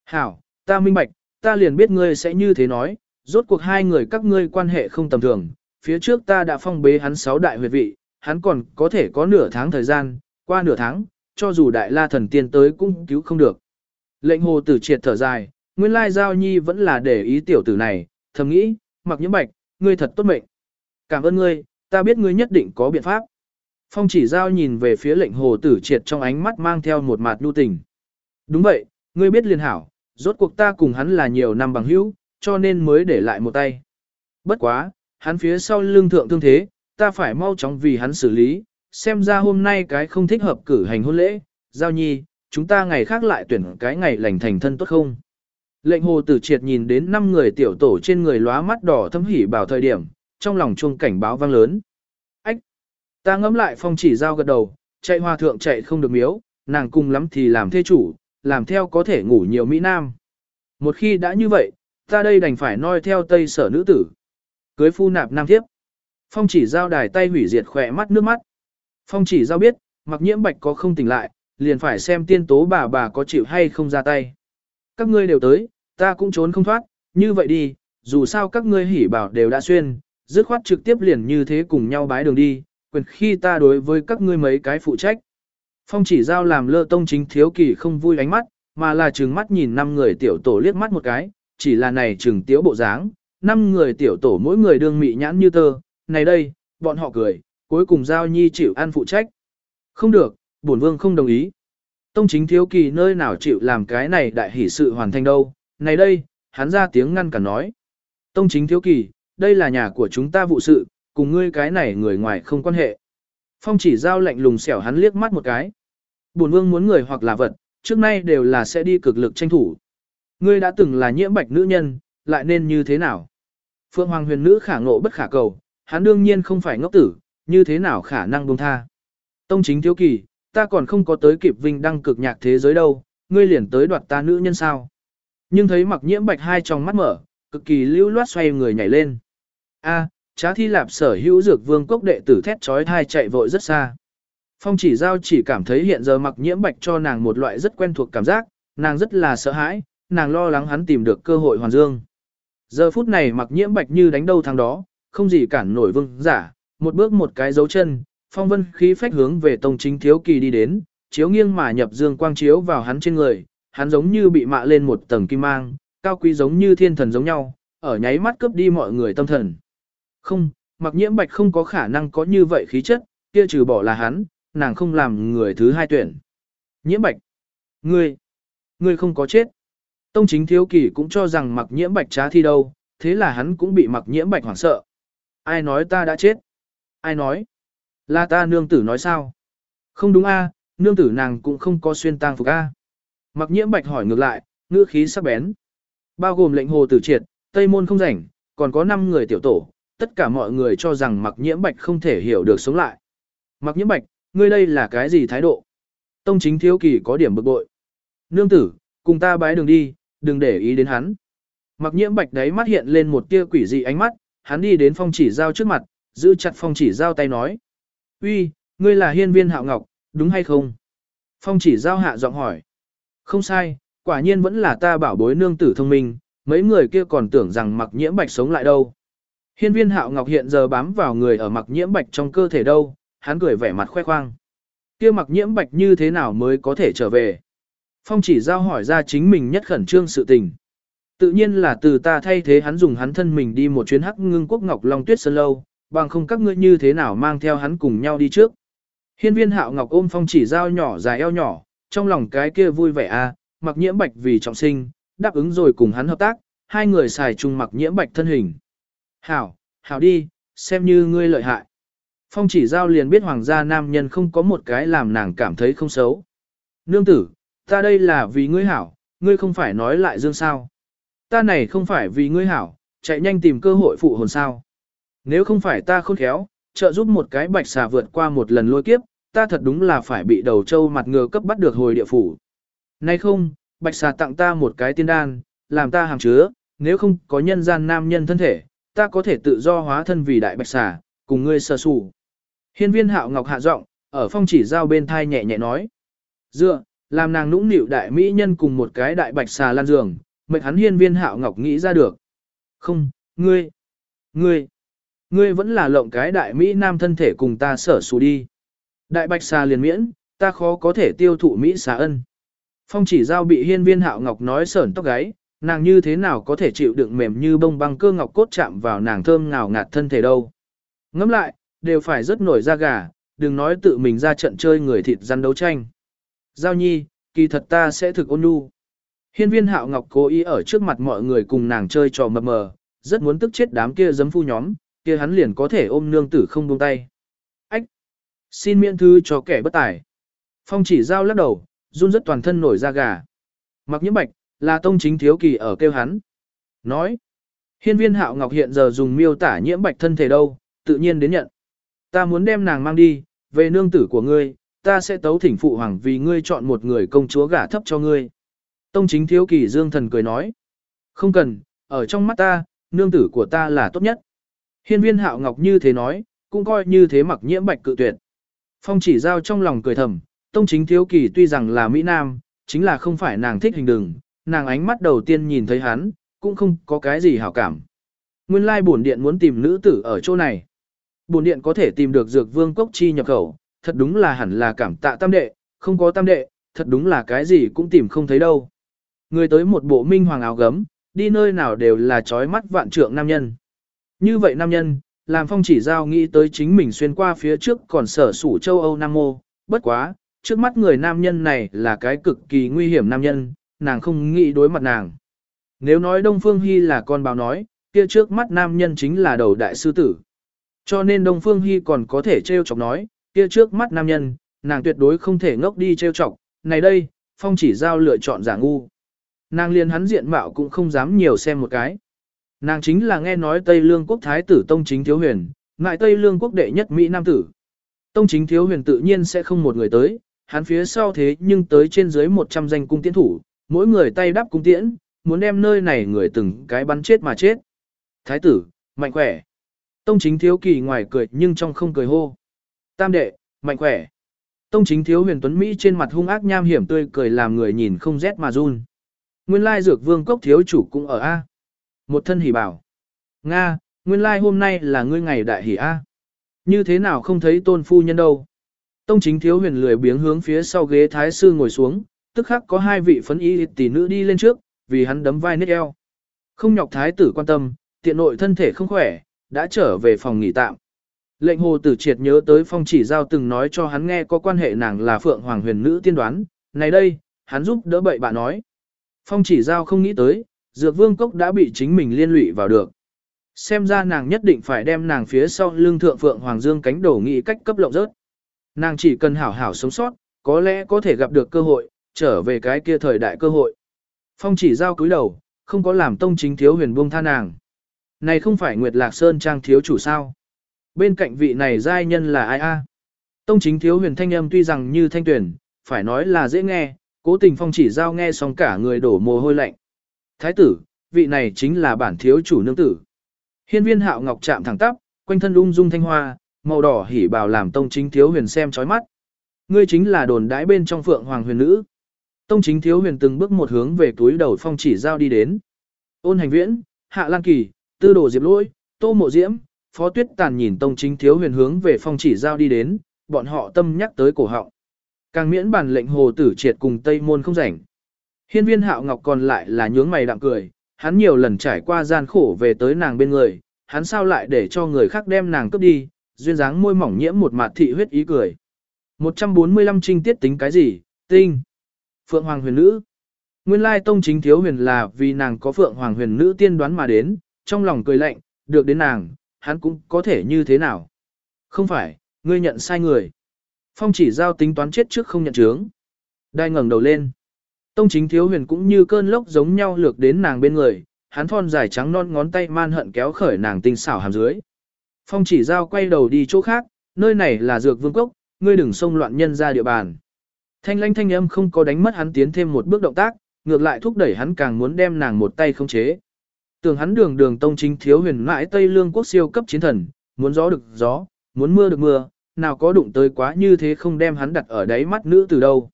Hảo, ta minh bạch, ta liền biết ngươi sẽ như thế nói, rốt cuộc hai người các ngươi quan hệ không tầm thường, phía trước ta đã phong bế hắn sáu đại huyệt vị, hắn còn có thể có nửa tháng thời gian, qua nửa tháng, cho dù đại la thần tiên tới cũng cứu không được. Lệnh hồ tử triệt thở dài, nguyên lai giao nhi vẫn là để ý tiểu tử này, thầm nghĩ, mặc nhiễm bạch, ngươi thật tốt mệnh. Cảm ơn ngươi, ta biết ngươi nhất định có biện pháp. Phong chỉ giao nhìn về phía lệnh hồ tử triệt trong ánh mắt mang theo một mạt nhu tình. Đúng vậy, ngươi biết liền hảo, rốt cuộc ta cùng hắn là nhiều năm bằng hữu, cho nên mới để lại một tay. Bất quá, hắn phía sau lưng thượng thương thế, ta phải mau chóng vì hắn xử lý, xem ra hôm nay cái không thích hợp cử hành hôn lễ, giao nhi, chúng ta ngày khác lại tuyển cái ngày lành thành thân tốt không? Lệnh hồ tử triệt nhìn đến năm người tiểu tổ trên người lóa mắt đỏ thâm hỉ bảo thời điểm, trong lòng chuông cảnh báo vang lớn. Ách! Ta ngẫm lại phong chỉ giao gật đầu, chạy hòa thượng chạy không được miếu, nàng cùng lắm thì làm thê chủ, làm theo có thể ngủ nhiều Mỹ Nam. Một khi đã như vậy, ta đây đành phải noi theo tây sở nữ tử. Cưới phu nạp nam thiếp. Phong chỉ giao đài tay hủy diệt khỏe mắt nước mắt. Phong chỉ giao biết, mặc nhiễm bạch có không tỉnh lại, liền phải xem tiên tố bà bà có chịu hay không ra tay. Các ngươi đều tới, ta cũng trốn không thoát, như vậy đi, dù sao các ngươi hỉ bảo đều đã xuyên, dứt khoát trực tiếp liền như thế cùng nhau bái đường đi, quyền khi ta đối với các ngươi mấy cái phụ trách. Phong chỉ giao làm lơ tông chính thiếu kỳ không vui ánh mắt, mà là trừng mắt nhìn năm người tiểu tổ liếc mắt một cái, chỉ là này trừng tiếu bộ dáng, năm người tiểu tổ mỗi người đương mị nhãn như tơ, này đây, bọn họ cười, cuối cùng giao nhi chịu ăn phụ trách. Không được, bổn vương không đồng ý. Tông chính thiếu kỳ nơi nào chịu làm cái này đại hỷ sự hoàn thành đâu, này đây, hắn ra tiếng ngăn cả nói. Tông chính thiếu kỳ, đây là nhà của chúng ta vụ sự, cùng ngươi cái này người ngoài không quan hệ. Phong chỉ giao lạnh lùng xẻo hắn liếc mắt một cái. Bổn vương muốn người hoặc là vật, trước nay đều là sẽ đi cực lực tranh thủ. Ngươi đã từng là nhiễm bạch nữ nhân, lại nên như thế nào? Phượng Hoàng huyền nữ khả ngộ bất khả cầu, hắn đương nhiên không phải ngốc tử, như thế nào khả năng buông tha. Tông chính thiếu kỳ, ta còn không có tới kịp vinh đăng cực nhạc thế giới đâu, ngươi liền tới đoạt ta nữ nhân sao. Nhưng thấy mặc nhiễm bạch hai trong mắt mở, cực kỳ lưu loát xoay người nhảy lên. A, trá thi lạp sở hữu dược vương quốc đệ tử thét trói thai chạy vội rất xa. Phong chỉ giao chỉ cảm thấy hiện giờ mặc nhiễm bạch cho nàng một loại rất quen thuộc cảm giác, nàng rất là sợ hãi, nàng lo lắng hắn tìm được cơ hội hoàn dương. Giờ phút này mặc nhiễm bạch như đánh đâu thằng đó, không gì cản nổi vương giả, một bước một cái dấu chân, phong vân khí phách hướng về tông chính thiếu kỳ đi đến, chiếu nghiêng mà nhập dương quang chiếu vào hắn trên người, hắn giống như bị mạ lên một tầng kim mang, cao quý giống như thiên thần giống nhau, ở nháy mắt cướp đi mọi người tâm thần. Không, mặc nhiễm bạch không có khả năng có như vậy khí chất, kia trừ bỏ là hắn, nàng không làm người thứ hai tuyển. Nhiễm bạch, ngươi, ngươi không có chết. Tông chính thiếu kỳ cũng cho rằng mặc nhiễm bạch trá thi đâu, thế là hắn cũng bị mặc nhiễm bạch hoảng sợ. Ai nói ta đã chết? Ai nói? Là ta nương tử nói sao? Không đúng a, nương tử nàng cũng không có xuyên tang phục a. Mặc nhiễm bạch hỏi ngược lại, ngữ khí sắc bén. Bao gồm lệnh hồ tử triệt, tây môn không rảnh, còn có 5 người tiểu tổ, tất cả mọi người cho rằng mặc nhiễm bạch không thể hiểu được sống lại. Mặc nhiễm bạch, ngươi đây là cái gì thái độ? Tông chính thiếu kỳ có điểm bực bội. Nương tử, cùng ta bái đường đi, đừng để ý đến hắn. Mặc nhiễm bạch đấy mắt hiện lên một tia quỷ dị ánh mắt, hắn đi đến phong chỉ giao trước mặt, giữ chặt phong chỉ giao tay nói uy, ngươi là hiên viên hạo ngọc, đúng hay không? Phong chỉ giao hạ giọng hỏi. Không sai, quả nhiên vẫn là ta bảo bối nương tử thông minh, mấy người kia còn tưởng rằng mặc nhiễm bạch sống lại đâu. Hiên viên hạo ngọc hiện giờ bám vào người ở mặc nhiễm bạch trong cơ thể đâu, hắn cười vẻ mặt khoe khoang. Kia mặc nhiễm bạch như thế nào mới có thể trở về? Phong chỉ giao hỏi ra chính mình nhất khẩn trương sự tình. Tự nhiên là từ ta thay thế hắn dùng hắn thân mình đi một chuyến hắc ngưng quốc ngọc long tuyết sơn lâu, bằng không các ngươi như thế nào mang theo hắn cùng nhau đi trước. Hiên viên hạo ngọc ôm phong chỉ giao nhỏ dài eo nhỏ, trong lòng cái kia vui vẻ a, à, mặc nhiễm bạch vì trọng sinh, đáp ứng rồi cùng hắn hợp tác, hai người xài chung mặc nhiễm bạch thân hình. Hảo, hảo đi, xem như ngươi lợi hại. Phong chỉ giao liền biết hoàng gia nam nhân không có một cái làm nàng cảm thấy không xấu. Nương tử, ta đây là vì ngươi hảo, ngươi không phải nói lại dương sao. Ta này không phải vì ngươi hảo, chạy nhanh tìm cơ hội phụ hồn sao. Nếu không phải ta khôn khéo, trợ giúp một cái bạch xà vượt qua một lần lôi kiếp, ta thật đúng là phải bị đầu trâu mặt ngựa cấp bắt được hồi địa phủ. Nay không, bạch xà tặng ta một cái tiên đan, làm ta hàng chứa, nếu không có nhân gian nam nhân thân thể, ta có thể tự do hóa thân vì đại bạch xà, cùng ngươi sơ sủ. Hiên viên hạo ngọc hạ giọng, ở phong chỉ giao bên thai nhẹ nhẹ nói. Dựa, làm nàng nũng nịu đại mỹ nhân cùng một cái đại bạch xà lan giường, mệnh hắn hiên viên hạo ngọc nghĩ ra được. Không, ngươi, ngươi, ngươi vẫn là lộng cái đại mỹ nam thân thể cùng ta sở xù đi. Đại bạch xà liền miễn, ta khó có thể tiêu thụ mỹ xà ân. Phong chỉ giao bị hiên viên hạo ngọc nói sởn tóc gáy, nàng như thế nào có thể chịu đựng mềm như bông băng cơ ngọc cốt chạm vào nàng thơm ngào ngạt thân thể đâu. Ngắm lại, đều phải rất nổi da gà, đừng nói tự mình ra trận chơi người thịt răn đấu tranh. Giao nhi, kỳ thật ta sẽ thực ôn nhu. Hiên viên hạo ngọc cố ý ở trước mặt mọi người cùng nàng chơi trò mập mờ, rất muốn tức chết đám kia giấm phu nhóm, kia hắn liền có thể ôm nương tử không buông tay. Ách! Xin miễn thư cho kẻ bất tài. Phong chỉ giao lắc đầu, run rất toàn thân nổi da gà. Mặc nhiễm bạch, là tông chính thiếu kỳ ở kêu hắn. Nói, hiên viên hạo ngọc hiện giờ dùng miêu tả nhiễm bạch thân thể đâu, tự nhiên đến nhận. Ta muốn đem nàng mang đi, về nương tử của ngươi, ta sẽ tấu thỉnh phụ hoàng vì ngươi chọn một người công chúa gả thấp cho ngươi. Tông chính thiếu kỳ dương thần cười nói. Không cần, ở trong mắt ta, nương tử của ta là tốt nhất. Hiên viên hạo ngọc như thế nói, cũng coi như thế mặc nhiễm bạch cự tuyệt. Phong chỉ giao trong lòng cười thầm, tông chính thiếu kỳ tuy rằng là Mỹ Nam, chính là không phải nàng thích hình đường, nàng ánh mắt đầu tiên nhìn thấy hắn, cũng không có cái gì hảo cảm. Nguyên lai bổn điện muốn tìm nữ tử ở chỗ này. Bổn điện có thể tìm được dược vương cốc chi nhập khẩu, thật đúng là hẳn là cảm tạ tam đệ, không có tam đệ, thật đúng là cái gì cũng tìm không thấy đâu. Người tới một bộ minh hoàng áo gấm, đi nơi nào đều là trói mắt vạn trượng nam nhân. Như vậy nam nhân, làm phong chỉ giao nghĩ tới chính mình xuyên qua phía trước còn sở sủ châu Âu Nam Mô, bất quá, trước mắt người nam nhân này là cái cực kỳ nguy hiểm nam nhân, nàng không nghĩ đối mặt nàng. Nếu nói Đông Phương Hy là con báo nói, kia trước mắt nam nhân chính là đầu đại sư tử. Cho nên Đông Phương Hy còn có thể trêu chọc nói, kia trước mắt nam nhân, nàng tuyệt đối không thể ngốc đi trêu chọc, này đây, phong chỉ giao lựa chọn giả ngu. Nàng liền hắn diện mạo cũng không dám nhiều xem một cái. Nàng chính là nghe nói Tây Lương quốc thái tử Tông Chính Thiếu Huyền, ngại Tây Lương quốc đệ nhất Mỹ Nam tử. Tông Chính Thiếu Huyền tự nhiên sẽ không một người tới, hắn phía sau thế nhưng tới trên dưới 100 danh cung tiễn thủ, mỗi người tay đắp cung tiễn, muốn đem nơi này người từng cái bắn chết mà chết. Thái tử, mạnh khỏe. Tông chính thiếu kỳ ngoài cười nhưng trong không cười hô. Tam đệ, mạnh khỏe. Tông chính thiếu huyền tuấn Mỹ trên mặt hung ác nham hiểm tươi cười làm người nhìn không rét mà run. Nguyên lai dược vương cốc thiếu chủ cũng ở A. Một thân hỉ bảo. Nga, nguyên lai hôm nay là ngươi ngày đại hỉ A. Như thế nào không thấy tôn phu nhân đâu. Tông chính thiếu huyền lười biếng hướng phía sau ghế thái sư ngồi xuống, tức khắc có hai vị phấn y tỷ nữ đi lên trước, vì hắn đấm vai nết eo. Không nhọc thái tử quan tâm, tiện nội thân thể không khỏe, đã trở về phòng nghỉ tạm. Lệnh hồ tử triệt nhớ tới phong chỉ giao từng nói cho hắn nghe có quan hệ nàng là phượng hoàng huyền nữ tiên đoán, này đây, hắn giúp đỡ bậy bà nói. Phong chỉ giao không nghĩ tới, dược vương cốc đã bị chính mình liên lụy vào được. Xem ra nàng nhất định phải đem nàng phía sau lưng thượng phượng hoàng dương cánh đổ nghị cách cấp lộng rớt. Nàng chỉ cần hảo hảo sống sót, có lẽ có thể gặp được cơ hội, trở về cái kia thời đại cơ hội. Phong chỉ giao cúi đầu, không có làm tông chính thiếu huyền buông tha nàng. Này không phải Nguyệt Lạc Sơn trang thiếu chủ sao? Bên cạnh vị này giai nhân là ai a? Tông chính thiếu huyền thanh âm tuy rằng như thanh tuyển, phải nói là dễ nghe, cố tình phong chỉ giao nghe xong cả người đổ mồ hôi lạnh. Thái tử, vị này chính là bản thiếu chủ nương tử. Hiên viên hạo ngọc chạm thẳng tắp, quanh thân ung dung thanh hoa, màu đỏ hỉ bào làm tông chính thiếu huyền xem chói mắt. Ngươi chính là đồn đãi bên trong phượng hoàng huyền nữ. Tông chính thiếu huyền từng bước một hướng về túi đầu phong chỉ giao đi đến. Ôn hành viễn, hạ lan kỳ, tư đồ diệp lôi, tô mộ diễm, phó tuyết tàn nhìn tông chính thiếu huyền hướng về phong chỉ giao đi đến, bọn họ tâm nhắc tới cổ họng. Càng miễn bản lệnh hồ tử triệt cùng tây môn không rảnh. Hiên viên hạo ngọc còn lại là nhướng mày đạm cười, hắn nhiều lần trải qua gian khổ về tới nàng bên người, hắn sao lại để cho người khác đem nàng cướp đi, duyên dáng môi mỏng nhiễm một mặt thị huyết ý cười. 145 trinh tiết tính cái gì, tinh. Phượng Hoàng huyền nữ. Nguyên lai tông chính thiếu huyền là vì nàng có Phượng Hoàng huyền nữ tiên đoán mà đến, trong lòng cười lạnh, được đến nàng, hắn cũng có thể như thế nào. Không phải, ngươi nhận sai người. Phong chỉ giao tính toán chết trước không nhận chướng. Đai ngẩng đầu lên. Tông chính thiếu huyền cũng như cơn lốc giống nhau lược đến nàng bên người, hắn thon dài trắng non ngón tay man hận kéo khởi nàng tinh xảo hàm dưới. Phong chỉ giao quay đầu đi chỗ khác, nơi này là dược vương cốc, ngươi đừng xông loạn nhân ra địa bàn. Thanh lanh thanh âm không có đánh mất hắn tiến thêm một bước động tác, ngược lại thúc đẩy hắn càng muốn đem nàng một tay không chế. Tưởng hắn đường đường tông chính thiếu huyền mãi Tây Lương quốc siêu cấp chiến thần, muốn gió được gió, muốn mưa được mưa, nào có đụng tới quá như thế không đem hắn đặt ở đáy mắt nữ từ đâu.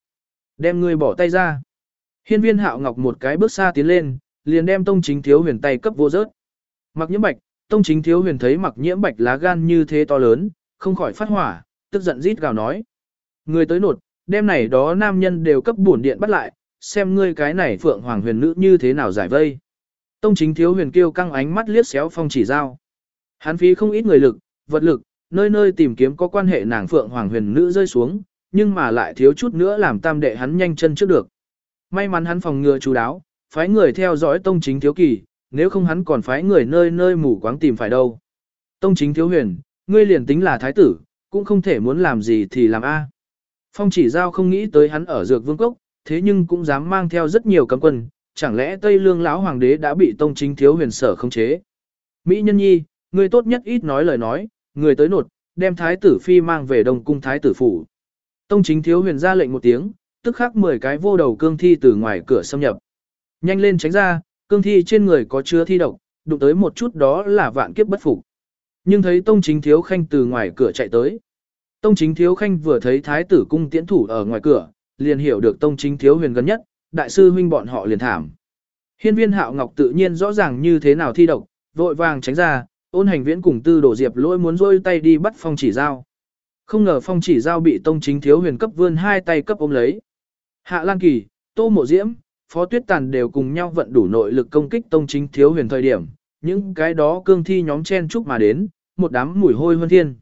Đem ngươi bỏ tay ra. Hiên viên hạo ngọc một cái bước xa tiến lên, liền đem tông chính thiếu huyền tay cấp vô rớt. Mặc nhiễm bạch, tông chính thiếu huyền thấy mặc nhiễm bạch lá gan như thế to lớn, không khỏi phát hỏa, tức giận rít gào nói. Người tới nột, đêm này đó nam nhân đều cấp bổn điện bắt lại, xem ngươi cái này phượng hoàng huyền nữ như thế nào giải vây. Tông chính thiếu huyền kêu căng ánh mắt liếc xéo phong chỉ giao. Hắn phí không ít người lực, vật lực, nơi nơi tìm kiếm có quan hệ nàng phượng hoàng huyền nữ rơi xuống, nhưng mà lại thiếu chút nữa làm tam đệ hắn nhanh chân trước được. May mắn hắn phòng ngừa chú đáo, phái người theo dõi tông chính thiếu kỳ, nếu không hắn còn phái người nơi nơi mù quáng tìm phải đâu. Tông chính thiếu huyền, ngươi liền tính là thái tử, cũng không thể muốn làm gì thì làm a. Phong chỉ giao không nghĩ tới hắn ở dược vương cốc, thế nhưng cũng dám mang theo rất nhiều cấm quân, chẳng lẽ Tây Lương lão hoàng đế đã bị tông chính thiếu huyền sở không chế. Mỹ nhân nhi, ngươi tốt nhất ít nói lời nói, người tới nột, đem thái tử phi mang về đông cung thái tử phủ. Tông chính thiếu huyền ra lệnh một tiếng, tức khắc 10 cái vô đầu cương thi từ ngoài cửa xâm nhập. Nhanh lên tránh ra, cương thi trên người có chứa thi độc, đụng tới một chút đó là vạn kiếp bất phục. Nhưng thấy tông chính thiếu khanh từ ngoài cửa chạy tới. Tông chính thiếu khanh vừa thấy thái tử cung tiễn thủ ở ngoài cửa, liền hiểu được tông chính thiếu huyền gần nhất, đại sư huynh bọn họ liền thảm. Hiên viên hạo ngọc tự nhiên rõ ràng như thế nào thi độc, vội vàng tránh ra, ôn hành viễn cùng tư đổ diệp lỗi muốn rôi tay đi bắt phong chỉ dao. Không ngờ phong chỉ dao bị tông chính thiếu huyền cấp vươn hai tay cấp ôm lấy. Hạ Lan Kỳ, Tô Mộ Diễm, Phó Tuyết Tàn đều cùng nhau vận đủ nội lực công kích tông chính thiếu huyền thời điểm, những cái đó cương thi nhóm chen chúc mà đến, một đám mùi hôi hơn thiên.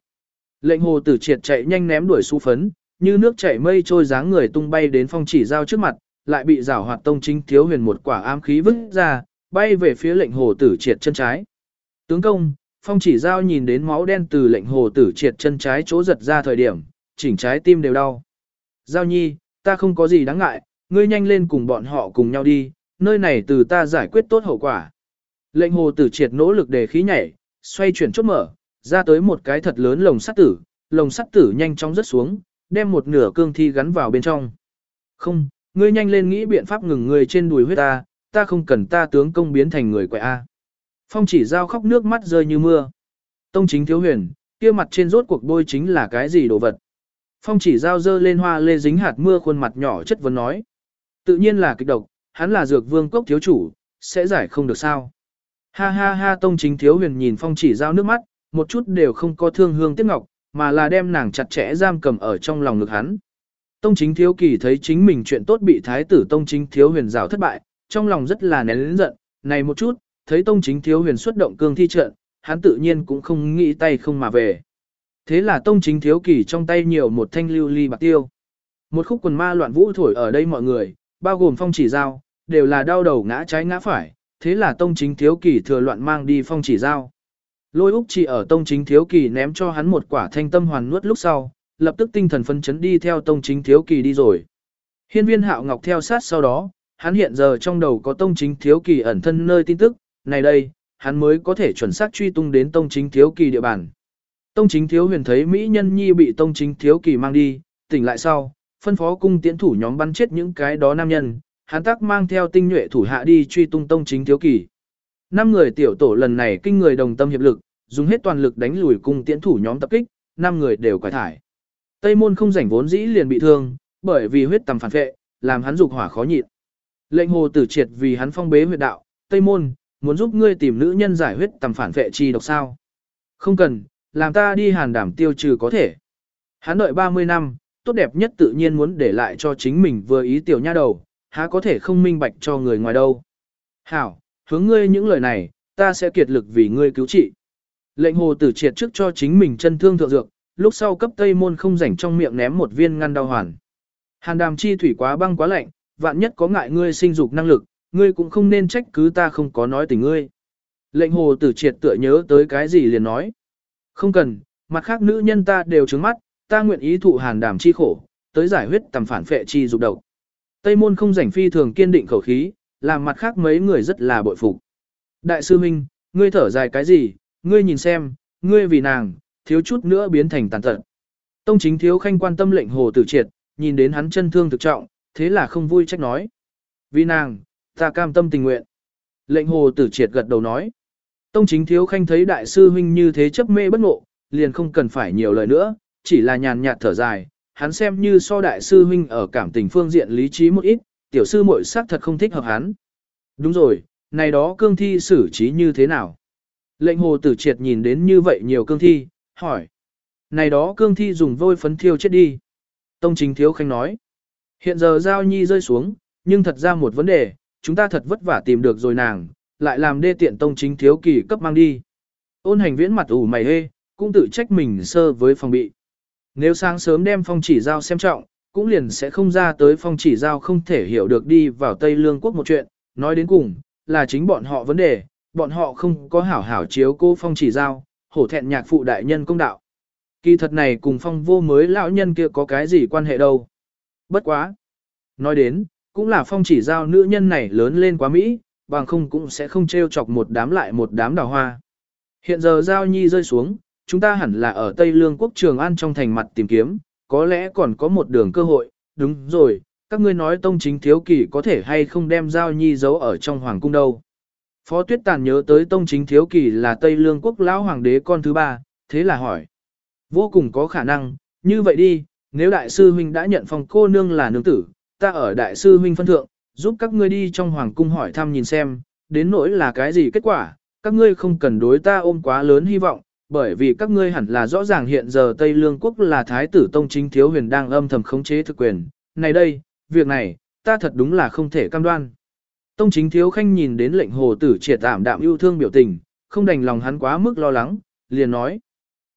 Lệnh hồ tử triệt chạy nhanh ném đuổi su phấn, như nước chảy mây trôi dáng người tung bay đến phong chỉ giao trước mặt, lại bị rảo hoạt tông chính thiếu huyền một quả ám khí vứt ra, bay về phía lệnh hồ tử triệt chân trái. Tướng công, phong chỉ giao nhìn đến máu đen từ lệnh hồ tử triệt chân trái chỗ giật ra thời điểm, chỉnh trái tim đều đau. Giao nhi, ta không có gì đáng ngại, ngươi nhanh lên cùng bọn họ cùng nhau đi, nơi này từ ta giải quyết tốt hậu quả. Lệnh hồ tử triệt nỗ lực để khí nhảy, xoay chuyển chốt mở, ra tới một cái thật lớn lồng sắt tử, lồng sắt tử nhanh chóng rớt xuống, đem một nửa cương thi gắn vào bên trong. Không, ngươi nhanh lên nghĩ biện pháp ngừng người trên đùi huyết ta, ta không cần ta tướng công biến thành người quậy A. Phong chỉ giao khóc nước mắt rơi như mưa. Tông chính thiếu huyền, kia mặt trên rốt cuộc bôi chính là cái gì đồ vật. Phong chỉ giao dơ lên hoa lê dính hạt mưa khuôn mặt nhỏ chất vấn nói. Tự nhiên là kịch độc, hắn là dược vương cốc thiếu chủ, sẽ giải không được sao. Ha ha ha tông chính thiếu huyền nhìn phong chỉ giao nước mắt, một chút đều không có thương hương tiếc ngọc, mà là đem nàng chặt chẽ giam cầm ở trong lòng ngực hắn. Tông chính thiếu kỳ thấy chính mình chuyện tốt bị thái tử tông chính thiếu huyền rào thất bại, trong lòng rất là nén lĩnh giận, này một chút, thấy tông chính thiếu huyền xuất động cương thi trận, hắn tự nhiên cũng không nghĩ tay không mà về. Thế là tông chính thiếu kỳ trong tay nhiều một thanh lưu ly bạc tiêu. Một khúc quần ma loạn vũ thổi ở đây mọi người, bao gồm phong chỉ dao, đều là đau đầu ngã trái ngã phải, thế là tông chính thiếu kỳ thừa loạn mang đi phong chỉ dao. Lôi Úc chỉ ở tông chính thiếu kỳ ném cho hắn một quả thanh tâm hoàn nuốt lúc sau, lập tức tinh thần phân chấn đi theo tông chính thiếu kỳ đi rồi. Hiên viên hạo ngọc theo sát sau đó, hắn hiện giờ trong đầu có tông chính thiếu kỳ ẩn thân nơi tin tức, này đây, hắn mới có thể chuẩn xác truy tung đến tông chính thiếu kỳ địa bàn. Tông chính thiếu huyền thấy Mỹ nhân nhi bị tông chính thiếu kỳ mang đi, tỉnh lại sau, phân phó cung tiễn thủ nhóm bắn chết những cái đó nam nhân, hắn tác mang theo tinh nhuệ thủ hạ đi truy tung tông chính thiếu kỳ. Năm người tiểu tổ lần này kinh người đồng tâm hiệp lực, dùng hết toàn lực đánh lùi cung tiễn thủ nhóm tập kích, năm người đều quải thải. Tây môn không rảnh vốn dĩ liền bị thương, bởi vì huyết tầm phản vệ, làm hắn dục hỏa khó nhịn. Lệnh hồ tử triệt vì hắn phong bế huyệt đạo, Tây môn, muốn giúp ngươi tìm nữ nhân giải huyết tầm phản vệ chi độc sao. Không cần, làm ta đi hàn đảm tiêu trừ có thể. Hắn đợi 30 năm, tốt đẹp nhất tự nhiên muốn để lại cho chính mình vừa ý tiểu nha đầu, há có thể không minh bạch cho người ngoài đâu. Hảo, hướng ngươi những lời này, ta sẽ kiệt lực vì ngươi cứu trị. Lệnh hồ tử triệt trước cho chính mình chân thương thượng dược, lúc sau cấp tây môn không rảnh trong miệng ném một viên ngăn đau hoàn. Hàn đàm chi thủy quá băng quá lạnh, vạn nhất có ngại ngươi sinh dục năng lực, ngươi cũng không nên trách cứ ta không có nói tình ngươi. Lệnh hồ tử triệt tựa nhớ tới cái gì liền nói. Không cần, mặt khác nữ nhân ta đều trứng mắt, ta nguyện ý thụ hàn đàm chi khổ, tới giải huyết tầm phản phệ chi dục độc. Tây môn không rảnh phi thường kiên định khẩu khí, làm mặt khác mấy người rất là bội phục. Đại sư Minh, ngươi thở dài cái gì, ngươi nhìn xem, ngươi vì nàng, thiếu chút nữa biến thành tàn tật. Tông chính thiếu khanh quan tâm lệnh hồ tử triệt, nhìn đến hắn chân thương thực trọng, thế là không vui trách nói. Vì nàng, ta cam tâm tình nguyện. Lệnh hồ tử triệt gật đầu nói. Tông chính thiếu khanh thấy đại sư huynh như thế chấp mê bất ngộ, liền không cần phải nhiều lời nữa, chỉ là nhàn nhạt thở dài, hắn xem như so đại sư huynh ở cảm tình phương diện lý trí một ít, tiểu sư muội sắc thật không thích hợp hắn. Đúng rồi, này đó cương thi xử trí như thế nào? Lệnh hồ tử triệt nhìn đến như vậy nhiều cương thi, hỏi. Này đó cương thi dùng vôi phấn thiêu chết đi. Tông chính thiếu khanh nói. Hiện giờ giao nhi rơi xuống, nhưng thật ra một vấn đề, chúng ta thật vất vả tìm được rồi nàng, lại làm đê tiện tông chính thiếu kỳ cấp mang đi. Ôn hành viễn mặt ủ mày hê, cũng tự trách mình sơ với phòng bị. Nếu sáng sớm đem phong chỉ giao xem trọng, cũng liền sẽ không ra tới phong chỉ giao không thể hiểu được đi vào Tây Lương quốc một chuyện, nói đến cùng, là chính bọn họ vấn đề, bọn họ không có hảo hảo chiếu cô phong chỉ giao, hổ thẹn nhạc phụ đại nhân công đạo. Kỳ thật này cùng phong vô mới lão nhân kia có cái gì quan hệ đâu. Bất quá. Nói đến, cũng là phong chỉ giao nữ nhân này lớn lên quá Mỹ, bằng không cũng sẽ không trêu chọc một đám lại một đám đào hoa. Hiện giờ giao nhi rơi xuống, chúng ta hẳn là ở Tây Lương quốc trường an trong thành mặt tìm kiếm, có lẽ còn có một đường cơ hội, đúng rồi, các ngươi nói tông chính thiếu kỳ có thể hay không đem giao nhi giấu ở trong hoàng cung đâu. Phó Tuyết Tàn nhớ tới tông chính thiếu kỳ là Tây Lương quốc lão hoàng đế con thứ ba, thế là hỏi. Vô cùng có khả năng, như vậy đi, nếu đại sư huynh đã nhận phòng cô nương là nương tử, ta ở đại sư huynh phân thượng, giúp các ngươi đi trong hoàng cung hỏi thăm nhìn xem, đến nỗi là cái gì kết quả, các ngươi không cần đối ta ôm quá lớn hy vọng, bởi vì các ngươi hẳn là rõ ràng hiện giờ Tây Lương quốc là thái tử tông chính thiếu huyền đang âm thầm khống chế thực quyền. Này đây, việc này, ta thật đúng là không thể cam đoan. Tông chính thiếu khanh nhìn đến lệnh hồ tử triệt tạm đạm yêu thương biểu tình, không đành lòng hắn quá mức lo lắng, liền nói.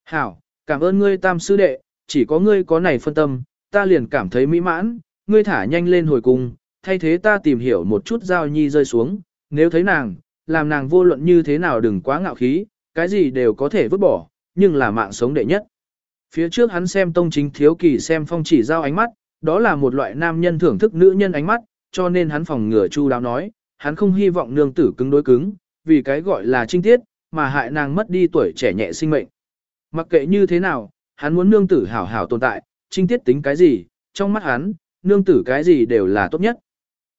Hảo, cảm ơn ngươi tam sư đệ, chỉ có ngươi có này phân tâm, ta liền cảm thấy mỹ mãn, ngươi thả nhanh lên hồi cung, thay thế ta tìm hiểu một chút giao nhi rơi xuống, nếu thấy nàng, làm nàng vô luận như thế nào đừng quá ngạo khí, cái gì đều có thể vứt bỏ, nhưng là mạng sống đệ nhất. Phía trước hắn xem tông chính thiếu kỳ xem phong chỉ giao ánh mắt, đó là một loại nam nhân thưởng thức nữ nhân ánh mắt, cho nên hắn phòng ngừa chu đáo nói, hắn không hy vọng nương tử cứng đối cứng, vì cái gọi là trinh tiết, mà hại nàng mất đi tuổi trẻ nhẹ sinh mệnh. Mặc kệ như thế nào, hắn muốn nương tử hảo hảo tồn tại, trinh tiết tính cái gì, trong mắt hắn, nương tử cái gì đều là tốt nhất.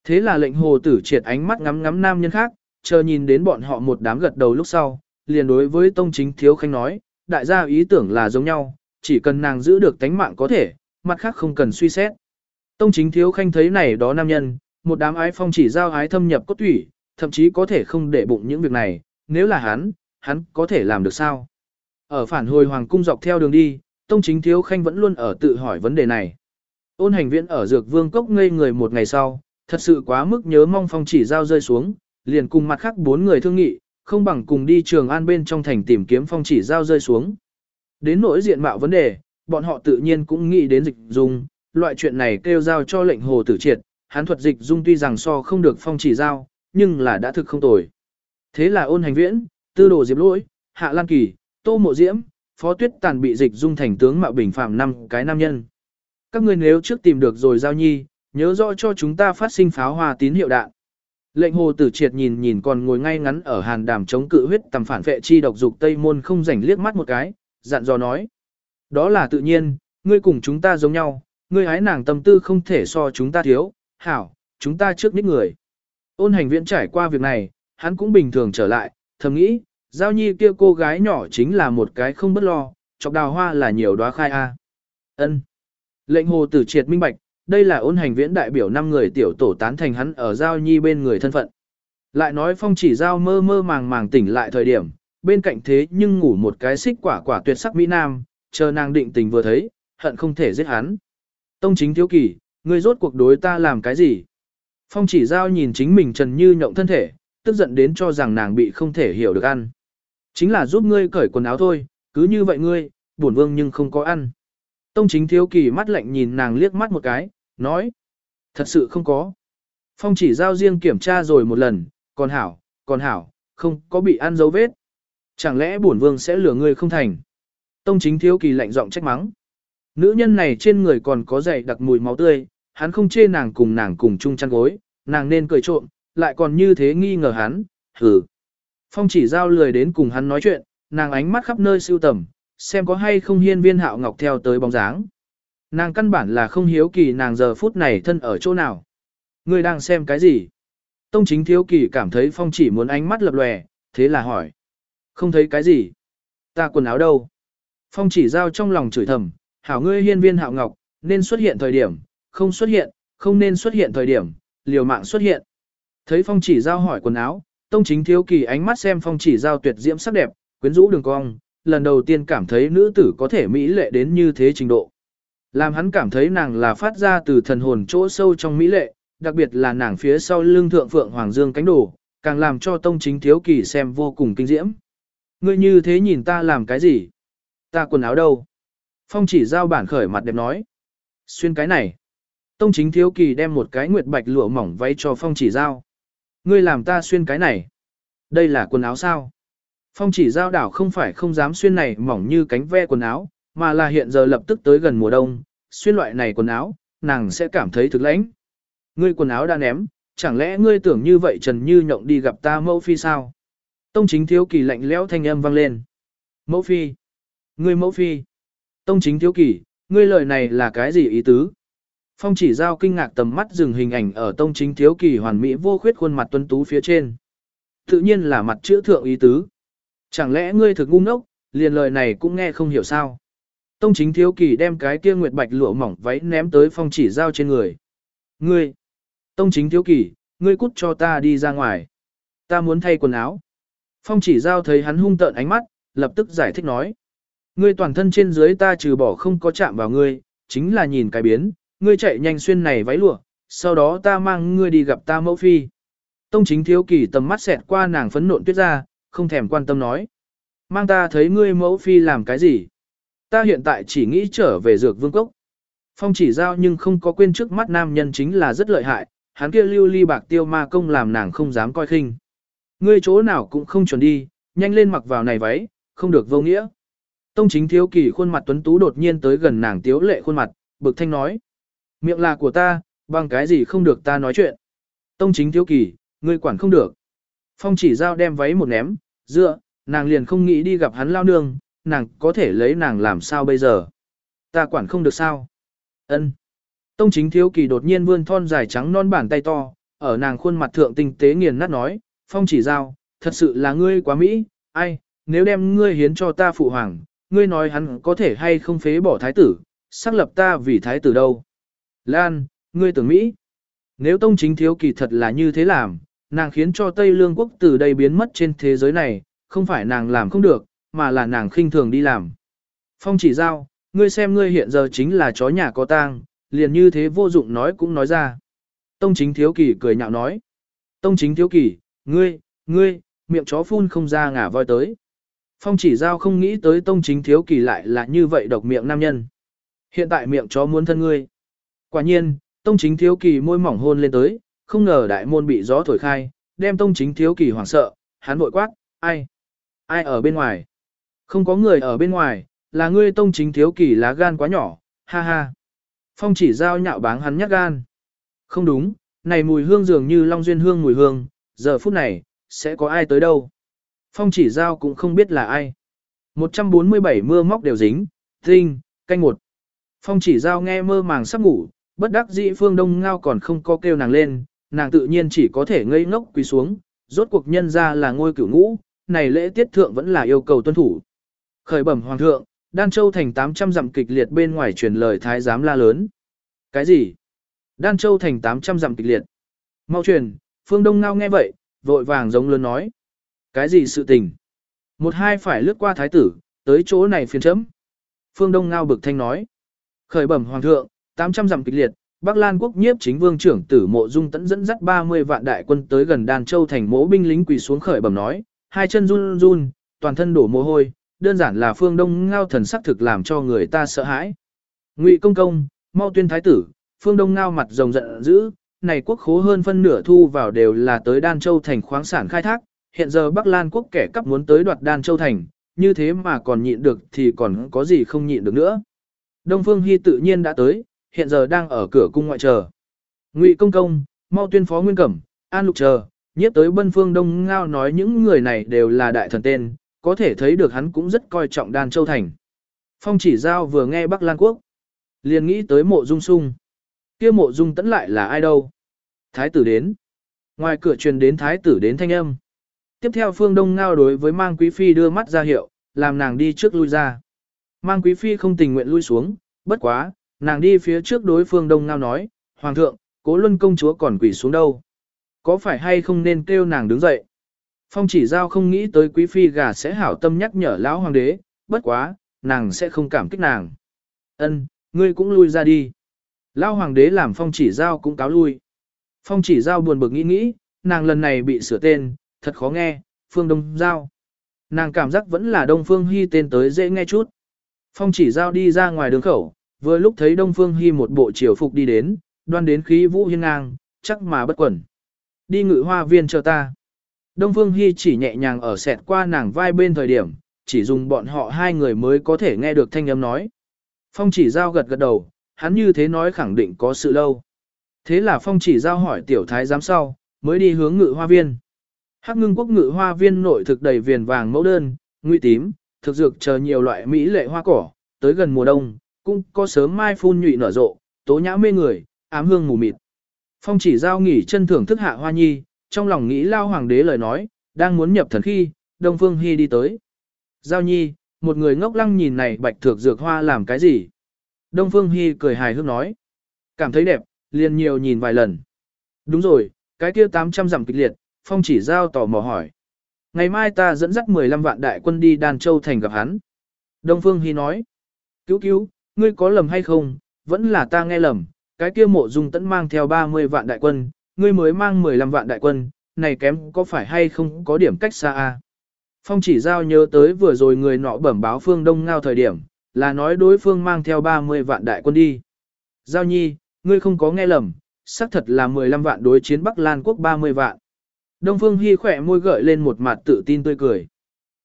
Thế là lệnh hồ tử triệt ánh mắt ngắm ngắm nam nhân khác, chờ nhìn đến bọn họ một đám gật đầu lúc sau, liền đối với tông chính thiếu khanh nói, đại gia ý tưởng là giống nhau, chỉ cần nàng giữ được tánh mạng có thể, mặt khác không cần suy xét. Tông chính thiếu khanh thấy này đó nam nhân, một đám ái phong chỉ giao ái thâm nhập cốt thủy, thậm chí có thể không để bụng những việc này, nếu là hắn, hắn có thể làm được sao? Ở phản hồi hoàng cung dọc theo đường đi, tông chính thiếu khanh vẫn luôn ở tự hỏi vấn đề này. Ôn hành viễn ở dược vương cốc ngây người một ngày sau, thật sự quá mức nhớ mong phong chỉ giao rơi xuống, liền cùng mặt khác bốn người thương nghị, không bằng cùng đi trường an bên trong thành tìm kiếm phong chỉ giao rơi xuống. Đến nỗi diện mạo vấn đề, bọn họ tự nhiên cũng nghĩ đến dịch dung, loại chuyện này kêu giao cho lệnh hồ tử triệt, hắn thuật dịch dung tuy rằng so không được phong chỉ giao, nhưng là đã thực không tồi. Thế là ôn hành viễn, tư đồ diệp lỗi, hạ lan kỳ, tô mộ diễm, phó tuyết tàn bị dịch dung thành tướng mạo bình phạm năm cái nam nhân. Các ngươi nếu trước tìm được rồi giao nhi, nhớ rõ cho chúng ta phát sinh pháo hoa tín hiệu đạn. Lệnh hồ tử triệt nhìn nhìn còn ngồi ngay ngắn ở hàn đàm chống cự huyết tầm phản vệ chi độc dục tây môn không rảnh liếc mắt một cái, dặn dò nói. Đó là tự nhiên, ngươi cùng chúng ta giống nhau, ngươi hái nàng tâm tư không thể so chúng ta thiếu, hảo, chúng ta trước nít người. Ôn hành viễn trải qua việc này, hắn cũng bình thường trở lại, thầm nghĩ, giao nhi kia cô gái nhỏ chính là một cái không bất lo, chọc đào hoa là nhiều đóa khai a. Ân. Lệnh hồ tử triệt minh bạch, đây là ôn hành viễn đại biểu năm người tiểu tổ tán thành hắn ở giao nhi bên người thân phận. Lại nói phong chỉ giao mơ mơ màng màng tỉnh lại thời điểm, bên cạnh thế nhưng ngủ một cái xích quả quả tuyệt sắc Mỹ Nam, chờ nàng định tình vừa thấy, hận không thể giết hắn. Tông chính thiếu kỳ, ngươi rốt cuộc đối ta làm cái gì? Phong chỉ giao nhìn chính mình trần như nhộng thân thể, tức giận đến cho rằng nàng bị không thể hiểu được ăn. Chính là giúp ngươi cởi quần áo thôi, cứ như vậy ngươi, buồn vương nhưng không có ăn. Tông chính thiếu kỳ mắt lạnh nhìn nàng liếc mắt một cái, nói. Thật sự không có. Phong chỉ giao riêng kiểm tra rồi một lần, còn hảo, còn hảo, không có bị ăn dấu vết. Chẳng lẽ bổn vương sẽ lừa ngươi không thành? Tông chính thiếu kỳ lạnh giọng trách mắng. Nữ nhân này trên người còn có dày đặc mùi máu tươi, hắn không chê nàng cùng nàng cùng chung chăn gối, nàng nên cười trộm, lại còn như thế nghi ngờ hắn, hừ. Phong chỉ giao lười đến cùng hắn nói chuyện, nàng ánh mắt khắp nơi siêu tầm, xem có hay không hiên viên hạo ngọc theo tới bóng dáng. Nàng căn bản là không hiếu kỳ nàng giờ phút này thân ở chỗ nào. Ngươi đang xem cái gì? Tông chính thiếu kỳ cảm thấy phong chỉ muốn ánh mắt lập lòe, thế là hỏi. Không thấy cái gì? Ta quần áo đâu? Phong chỉ giao trong lòng chửi thầm, hảo ngươi hiên viên hạo ngọc, nên xuất hiện thời điểm, không xuất hiện, không nên xuất hiện thời điểm, liều mạng xuất hiện. Thấy phong chỉ giao hỏi quần áo, tông chính thiếu kỳ ánh mắt xem phong chỉ giao tuyệt diễm sắc đẹp, quyến rũ đường cong, lần đầu tiên cảm thấy nữ tử có thể mỹ lệ đến như thế trình độ. Làm hắn cảm thấy nàng là phát ra từ thần hồn chỗ sâu trong mỹ lệ, đặc biệt là nàng phía sau lưng thượng phượng hoàng dương cánh đổ, càng làm cho tông chính thiếu kỳ xem vô cùng kinh diễm. Ngươi như thế nhìn ta làm cái gì? Ta quần áo đâu? Phong chỉ giao bản khởi mặt đẹp nói. Xuyên cái này. Tông chính thiếu kỳ đem một cái nguyệt bạch lụa mỏng váy cho phong chỉ giao. Ngươi làm ta xuyên cái này. Đây là quần áo sao? Phong chỉ giao đảo không phải không dám xuyên này mỏng như cánh ve quần áo, mà là hiện giờ lập tức tới gần mùa đông, xuyên loại này quần áo, nàng sẽ cảm thấy thực lãnh. Ngươi quần áo đã ném, chẳng lẽ ngươi tưởng như vậy trần như nhộng đi gặp ta mẫu phi sao? Tông chính thiếu kỳ lạnh lẽo thanh âm vang lên. Mẫu phi. Ngươi mẫu phi. Tông chính thiếu kỳ, ngươi lời này là cái gì ý tứ? Phong chỉ giao kinh ngạc tầm mắt dừng hình ảnh ở tông chính thiếu kỳ hoàn mỹ vô khuyết khuôn mặt tuấn tú phía trên. Tự nhiên là mặt chữ thượng ý tứ. Chẳng lẽ ngươi thực ngu ngốc, liền lời này cũng nghe không hiểu sao? Tông chính thiếu kỳ đem cái kia nguyệt bạch lụa mỏng váy ném tới phong chỉ giao trên người. Ngươi! Tông chính thiếu kỳ, ngươi cút cho ta đi ra ngoài. Ta muốn thay quần áo. Phong chỉ giao thấy hắn hung tợn ánh mắt, lập tức giải thích nói. Ngươi toàn thân trên dưới ta trừ bỏ không có chạm vào ngươi, chính là nhìn cái biến, ngươi chạy nhanh xuyên này váy lụa, sau đó ta mang ngươi đi gặp ta mẫu phi. Tông chính thiếu kỳ tầm mắt xẹt qua nàng phấn nộn tuyết ra, không thèm quan tâm nói. Mang ta thấy ngươi mẫu phi làm cái gì? Ta hiện tại chỉ nghĩ trở về dược vương cốc. Phong chỉ giao nhưng không có quên trước mắt nam nhân chính là rất lợi hại, hắn kia lưu ly bạc tiêu ma công làm nàng không dám coi khinh. Ngươi chỗ nào cũng không chuẩn đi, nhanh lên mặc vào này váy, không được vô nghĩa. Tông chính thiếu kỳ khuôn mặt tuấn tú đột nhiên tới gần nàng tiếu lệ khuôn mặt, bực thanh nói. Miệng là của ta, bằng cái gì không được ta nói chuyện. Tông chính thiếu kỳ, ngươi quản không được. Phong chỉ giao đem váy một ném, dựa, nàng liền không nghĩ đi gặp hắn lao nương, nàng có thể lấy nàng làm sao bây giờ. Ta quản không được sao. ân Tông chính thiếu kỳ đột nhiên vươn thon dài trắng non bàn tay to, ở nàng khuôn mặt thượng tinh tế nghiền nát nói, phong chỉ giao, thật sự là ngươi quá mỹ, ai, nếu đem ngươi hiến cho ta phụ hoàng, ngươi nói hắn có thể hay không phế bỏ thái tử, xác lập ta vì thái tử đâu. Lan, ngươi tưởng Mỹ. Nếu tông chính thiếu kỳ thật là như thế làm, nàng khiến cho Tây Lương quốc từ đây biến mất trên thế giới này, không phải nàng làm không được, mà là nàng khinh thường đi làm. Phong chỉ giao, ngươi xem ngươi hiện giờ chính là chó nhà có tang, liền như thế vô dụng nói cũng nói ra. Tông chính thiếu kỳ cười nhạo nói. Tông chính thiếu kỳ, ngươi, ngươi, miệng chó phun không ra ngả voi tới. Phong chỉ giao không nghĩ tới tông chính thiếu kỳ lại là như vậy độc miệng nam nhân. Hiện tại miệng chó muốn thân ngươi. Quả nhiên, tông chính thiếu kỳ môi mỏng hôn lên tới, không ngờ đại môn bị gió thổi khai, đem tông chính thiếu kỳ hoảng sợ, hắn vội quát, ai? Ai ở bên ngoài? Không có người ở bên ngoài, là ngươi tông chính thiếu kỳ lá gan quá nhỏ, ha ha. Phong chỉ giao nhạo báng hắn nhắc gan. Không đúng, này mùi hương dường như long duyên hương mùi hương, giờ phút này, sẽ có ai tới đâu. Phong chỉ giao cũng không biết là ai. 147 mưa móc đều dính, tinh, canh một. Phong chỉ giao nghe mơ màng sắp ngủ, bất đắc dĩ phương đông ngao còn không có kêu nàng lên, nàng tự nhiên chỉ có thể ngây ngốc quỳ xuống, rốt cuộc nhân ra là ngôi cửu ngũ, này lễ tiết thượng vẫn là yêu cầu tuân thủ. Khởi bẩm hoàng thượng, Đan Châu thành 800 dặm kịch liệt bên ngoài truyền lời thái giám la lớn. Cái gì? Đan Châu thành 800 dặm kịch liệt. Mau truyền, phương đông ngao nghe vậy, vội vàng giống lớn nói. Cái gì sự tình? Một hai phải lướt qua thái tử, tới chỗ này phiền chấm. Phương Đông Ngao bực thanh nói. Khởi bẩm hoàng thượng, 800 dặm kịch liệt, Bắc Lan quốc nhiếp chính vương trưởng tử mộ dung tẫn dẫn dắt 30 vạn đại quân tới gần Đan Châu thành mỗ binh lính quỳ xuống khởi bẩm nói, hai chân run run, toàn thân đổ mồ hôi, đơn giản là phương đông ngao thần sắc thực làm cho người ta sợ hãi. Ngụy công công, mau tuyên thái tử, phương đông ngao mặt rồng giận dữ, này quốc khố hơn phân nửa thu vào đều là tới Đan Châu thành khoáng sản khai thác, hiện giờ Bắc Lan quốc kẻ cắp muốn tới đoạt Đan Châu thành, như thế mà còn nhịn được thì còn có gì không nhịn được nữa. Đông Phương Hy tự nhiên đã tới, hiện giờ đang ở cửa cung ngoại chờ. Ngụy công công, mau tuyên phó Nguyên Cẩm, An Lục chờ, nhiếp tới Bân Phương Đông Ngao nói những người này đều là đại thần tên, có thể thấy được hắn cũng rất coi trọng Đan Châu thành. Phong chỉ giao vừa nghe Bắc Lan quốc, liền nghĩ tới Mộ Dung Sung. Kia Mộ Dung tẫn lại là ai đâu? Thái tử đến. Ngoài cửa truyền đến thái tử đến thanh âm. Tiếp theo phương đông ngao đối với mang quý phi đưa mắt ra hiệu, làm nàng đi trước lui ra. Mang quý phi không tình nguyện lui xuống, bất quá, nàng đi phía trước đối phương đông ngao nói, Hoàng thượng, cố luân công chúa còn quỷ xuống đâu. Có phải hay không nên kêu nàng đứng dậy? Phong chỉ giao không nghĩ tới quý phi gà sẽ hảo tâm nhắc nhở lão hoàng đế, bất quá, nàng sẽ không cảm kích nàng. Ân, ngươi cũng lui ra đi. Lão hoàng đế làm phong chỉ giao cũng cáo lui. Phong chỉ giao buồn bực nghĩ nghĩ, nàng lần này bị sửa tên, thật khó nghe, Phương Đông Giao. Nàng cảm giác vẫn là Đông Phương Hy tên tới dễ nghe chút. Phong chỉ giao đi ra ngoài đường khẩu, vừa lúc thấy Đông Phương Hy một bộ triều phục đi đến, đoan đến khí vũ hiên ngang, chắc mà bất quẩn. Đi ngự hoa viên chờ ta. Đông Phương Hy chỉ nhẹ nhàng ở sẹt qua nàng vai bên thời điểm, chỉ dùng bọn họ hai người mới có thể nghe được thanh âm nói. Phong chỉ giao gật gật đầu, hắn như thế nói khẳng định có sự lâu. Thế là Phong chỉ giao hỏi tiểu thái giám sau, mới đi hướng ngự hoa viên. Hắc ngưng quốc ngự hoa viên nội thực đầy viền vàng mẫu đơn, nguy tím, thực dược chờ nhiều loại mỹ lệ hoa cỏ, tới gần mùa đông, cũng có sớm mai phun nhụy nở rộ, tố nhã mê người, ám hương mù mịt. Phong chỉ giao nghỉ chân thưởng thức hạ hoa nhi, trong lòng nghĩ lao hoàng đế lời nói, đang muốn nhập thần khi, Đông Phương Hy đi tới. Giao nhi, một người ngốc lăng nhìn này bạch thược dược hoa làm cái gì? Đông Phương Hy cười hài hước nói. Cảm thấy đẹp, liền nhiều nhìn vài lần. Đúng rồi, cái kia 800 dặm kịch liệt, Phong chỉ giao tò mò hỏi. Ngày mai ta dẫn dắt 15 vạn đại quân đi Đan Châu Thành gặp hắn. Đông Phương Hy nói. Cứu cứu, ngươi có lầm hay không, vẫn là ta nghe lầm, cái kia mộ dung tẫn mang theo 30 vạn đại quân, ngươi mới mang 15 vạn đại quân, này kém có phải hay không có điểm cách xa a? Phong chỉ giao nhớ tới vừa rồi người nọ bẩm báo phương đông ngao thời điểm, là nói đối phương mang theo 30 vạn đại quân đi. Giao nhi, ngươi không có nghe lầm, xác thật là 15 vạn đối chiến Bắc Lan quốc 30 vạn. Đông Phương Hy khỏe môi gợi lên một mặt tự tin tươi cười.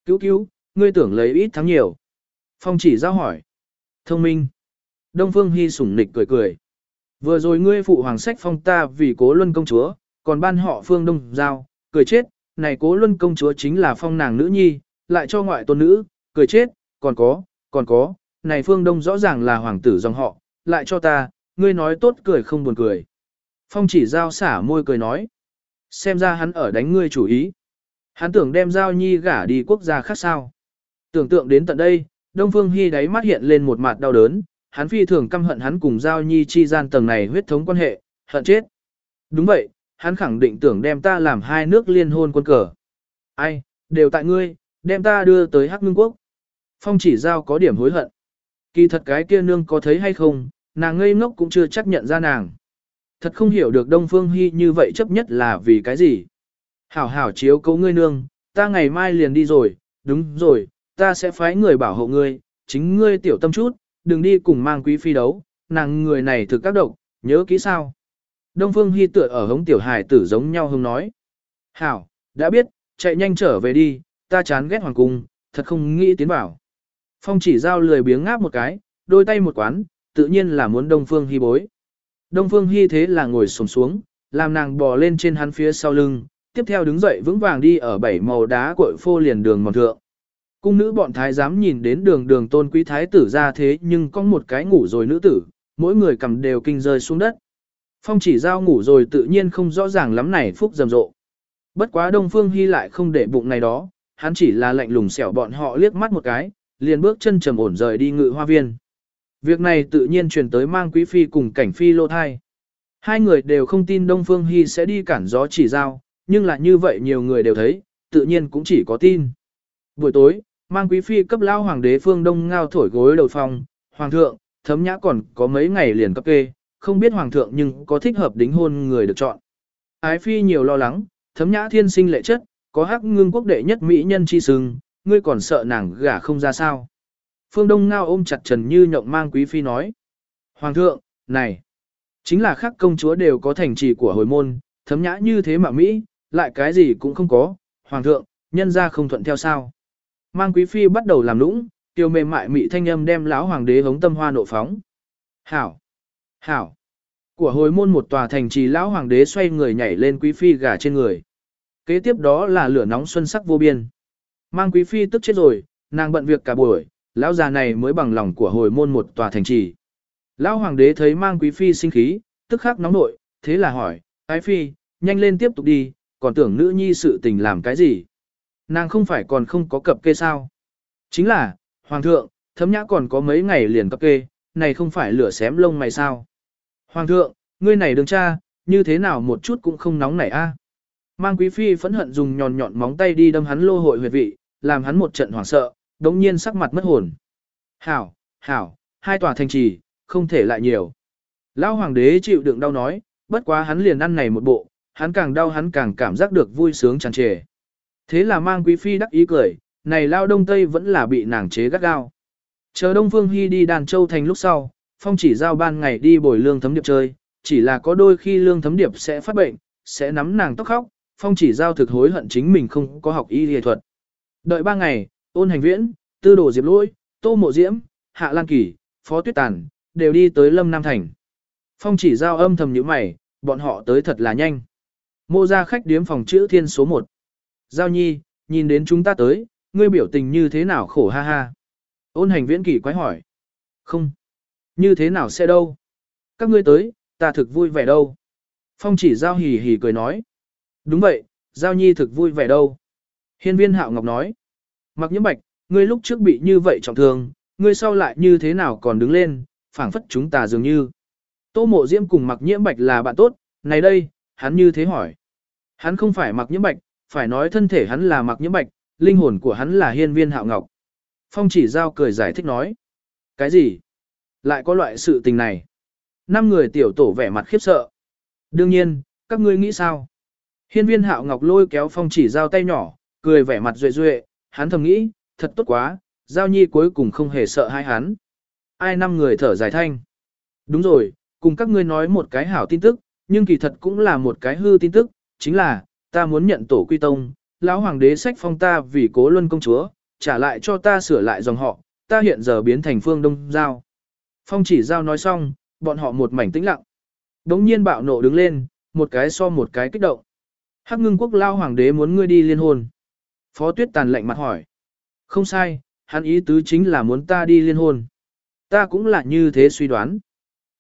Cứu cứu, ngươi tưởng lấy ít thắng nhiều. Phong chỉ giao hỏi. Thông minh. Đông Phương Hy sủng nịch cười cười. Vừa rồi ngươi phụ hoàng sách phong ta vì cố luân công chúa, còn ban họ Phương Đông Giao, cười chết, này cố luân công chúa chính là phong nàng nữ nhi, lại cho ngoại tôn nữ, cười chết, còn có, còn có, này Phương Đông rõ ràng là hoàng tử dòng họ, lại cho ta, ngươi nói tốt cười không buồn cười. Phong chỉ giao xả môi cười nói. Xem ra hắn ở đánh ngươi chủ ý. Hắn tưởng đem Giao Nhi gả đi quốc gia khác sao. Tưởng tượng đến tận đây, Đông Phương Hy đáy mắt hiện lên một mặt đau đớn, hắn phi thường căm hận hắn cùng Giao Nhi chi gian tầng này huyết thống quan hệ, hận chết. Đúng vậy, hắn khẳng định tưởng đem ta làm hai nước liên hôn quân cờ. Ai, đều tại ngươi, đem ta đưa tới Hắc Ngưng Quốc. Phong chỉ Giao có điểm hối hận. Kỳ thật cái kia nương có thấy hay không, nàng ngây ngốc cũng chưa chấp nhận ra nàng. Thật không hiểu được Đông Phương Hy như vậy chấp nhất là vì cái gì. Hảo hảo chiếu cấu ngươi nương, ta ngày mai liền đi rồi, đúng rồi, ta sẽ phái người bảo hộ ngươi, chính ngươi tiểu tâm chút, đừng đi cùng mang quý phi đấu, nàng người này thực các độc, nhớ kỹ sao. Đông Phương Hy tựa ở hống tiểu hài tử giống nhau hông nói. Hảo, đã biết, chạy nhanh trở về đi, ta chán ghét hoàng cung, thật không nghĩ tiến bảo. Phong chỉ giao lười biếng ngáp một cái, đôi tay một quán, tự nhiên là muốn Đông Phương Hy bối. Đông Phương Hy thế là ngồi xổm xuống, làm nàng bò lên trên hắn phía sau lưng, tiếp theo đứng dậy vững vàng đi ở bảy màu đá cội phô liền đường mòn thượng. Cung nữ bọn thái giám nhìn đến đường đường tôn quý thái tử ra thế nhưng có một cái ngủ rồi nữ tử, mỗi người cầm đều kinh rơi xuống đất. Phong chỉ giao ngủ rồi tự nhiên không rõ ràng lắm này phúc rầm rộ. Bất quá Đông Phương Hy lại không để bụng này đó, hắn chỉ là lạnh lùng xẻo bọn họ liếc mắt một cái, liền bước chân trầm ổn rời đi ngự hoa viên. Việc này tự nhiên truyền tới mang quý phi cùng cảnh phi lô thai. Hai người đều không tin Đông Phương Hy sẽ đi cản gió chỉ giao, nhưng là như vậy nhiều người đều thấy, tự nhiên cũng chỉ có tin. Buổi tối, mang quý phi cấp lao hoàng đế phương đông ngao thổi gối đầu phòng, hoàng thượng, thấm nhã còn có mấy ngày liền cấp kê, không biết hoàng thượng nhưng có thích hợp đính hôn người được chọn. Ái phi nhiều lo lắng, thấm nhã thiên sinh lệ chất, có hắc ngưng quốc đệ nhất mỹ nhân chi sừng, ngươi còn sợ nàng gả không ra sao. Phương Đông Ngao ôm chặt Trần Như nhộng mang quý phi nói. Hoàng thượng, này, chính là khắc công chúa đều có thành trì của hồi môn, thấm nhã như thế mà Mỹ, lại cái gì cũng không có, Hoàng thượng, nhân ra không thuận theo sao. Mang quý phi bắt đầu làm lũng, tiêu mềm mại mị thanh âm đem lão hoàng đế hống tâm hoa nộ phóng. Hảo! Hảo! Của hồi môn một tòa thành trì lão hoàng đế xoay người nhảy lên quý phi gà trên người. Kế tiếp đó là lửa nóng xuân sắc vô biên. Mang quý phi tức chết rồi, nàng bận việc cả buổi, lão già này mới bằng lòng của hồi môn một tòa thành trì. Lão hoàng đế thấy mang quý phi sinh khí, tức khắc nóng nội, thế là hỏi, ái phi, nhanh lên tiếp tục đi, còn tưởng nữ nhi sự tình làm cái gì. Nàng không phải còn không có cập kê sao. Chính là, hoàng thượng, thấm nhã còn có mấy ngày liền cập kê, này không phải lửa xém lông mày sao. Hoàng thượng, ngươi này đừng cha, như thế nào một chút cũng không nóng nảy a. Mang quý phi phẫn hận dùng nhọn nhọn móng tay đi đâm hắn lô hội huyệt vị, làm hắn một trận hoảng sợ, đống nhiên sắc mặt mất hồn. Hảo, hảo, hai tòa thành trì, không thể lại nhiều. Lão hoàng đế chịu đựng đau nói, bất quá hắn liền ăn này một bộ, hắn càng đau hắn càng cảm giác được vui sướng tràn trề. Thế là mang quý phi đắc ý cười, này lao đông tây vẫn là bị nàng chế gắt gao. Chờ Đông Phương Hy đi đàn châu thành lúc sau, phong chỉ giao ban ngày đi bồi lương thấm điệp chơi, chỉ là có đôi khi lương thấm điệp sẽ phát bệnh, sẽ nắm nàng tóc khóc, phong chỉ giao thực hối hận chính mình không có học y y thuật. Đợi ba ngày, ôn hành viễn, tư đồ diệp lỗi tô mộ diễm, hạ lan kỳ, phó tuyết tàn, đều đi tới lâm nam thành. Phong chỉ giao âm thầm như mày, bọn họ tới thật là nhanh. Mô ra khách điếm phòng chữ thiên số 1. Giao nhi, nhìn đến chúng ta tới, ngươi biểu tình như thế nào khổ ha ha. Ôn hành viễn kỳ quái hỏi. Không. Như thế nào sẽ đâu? Các ngươi tới, ta thực vui vẻ đâu. Phong chỉ giao hì hì cười nói. Đúng vậy, giao nhi thực vui vẻ đâu. Hiên viên hạo ngọc nói. Mặc nhiễm bạch, ngươi lúc trước bị như vậy trọng thương, ngươi sau lại như thế nào còn đứng lên, phảng phất chúng ta dường như. Tô mộ diễm cùng mặc nhiễm bạch là bạn tốt, này đây, hắn như thế hỏi. Hắn không phải mặc nhiễm bạch, phải nói thân thể hắn là mặc nhiễm bạch, linh hồn của hắn là hiên viên hạo ngọc. Phong chỉ giao cười giải thích nói. Cái gì? Lại có loại sự tình này? Năm người tiểu tổ vẻ mặt khiếp sợ. Đương nhiên, các ngươi nghĩ sao? Hiên viên hạo ngọc lôi kéo phong chỉ giao tay nhỏ, cười vẻ mặt duệ duệ, hắn thầm nghĩ, thật tốt quá, giao nhi cuối cùng không hề sợ hai hắn. Ai năm người thở dài thanh. Đúng rồi, cùng các ngươi nói một cái hảo tin tức, nhưng kỳ thật cũng là một cái hư tin tức, chính là, ta muốn nhận tổ quy tông, lão hoàng đế sách phong ta vì cố luân công chúa, trả lại cho ta sửa lại dòng họ, ta hiện giờ biến thành phương đông giao. Phong chỉ giao nói xong, bọn họ một mảnh tĩnh lặng. Đống nhiên bạo nộ đứng lên, một cái so một cái kích động. Hắc ngưng quốc lao hoàng đế muốn ngươi đi liên hôn. Phó tuyết tàn lạnh mặt hỏi. Không sai, hắn ý tứ chính là muốn ta đi liên hôn. Ta cũng là như thế suy đoán.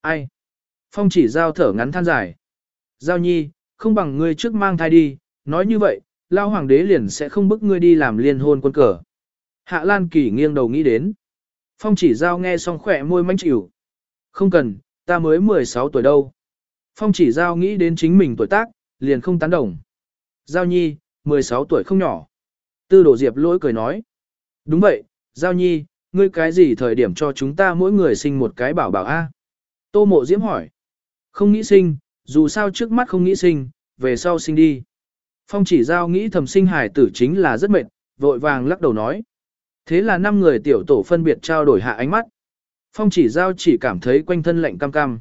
Ai? Phong chỉ giao thở ngắn than dài. Giao nhi, không bằng ngươi trước mang thai đi, nói như vậy, lao hoàng đế liền sẽ không bức ngươi đi làm liên hôn quân cờ. Hạ Lan Kỳ nghiêng đầu nghĩ đến. Phong chỉ giao nghe xong khỏe môi manh chịu. Không cần, ta mới 16 tuổi đâu. Phong chỉ giao nghĩ đến chính mình tuổi tác, liền không tán đồng. Giao nhi, 16 tuổi không nhỏ. Tư đổ diệp lỗi cười nói. Đúng vậy, Giao nhi, ngươi cái gì thời điểm cho chúng ta mỗi người sinh một cái bảo bảo a? Tô mộ diễm hỏi. Không nghĩ sinh, dù sao trước mắt không nghĩ sinh, về sau sinh đi. Phong chỉ giao nghĩ thầm sinh hải tử chính là rất mệt, vội vàng lắc đầu nói. Thế là năm người tiểu tổ phân biệt trao đổi hạ ánh mắt. Phong chỉ giao chỉ cảm thấy quanh thân lạnh cam cam.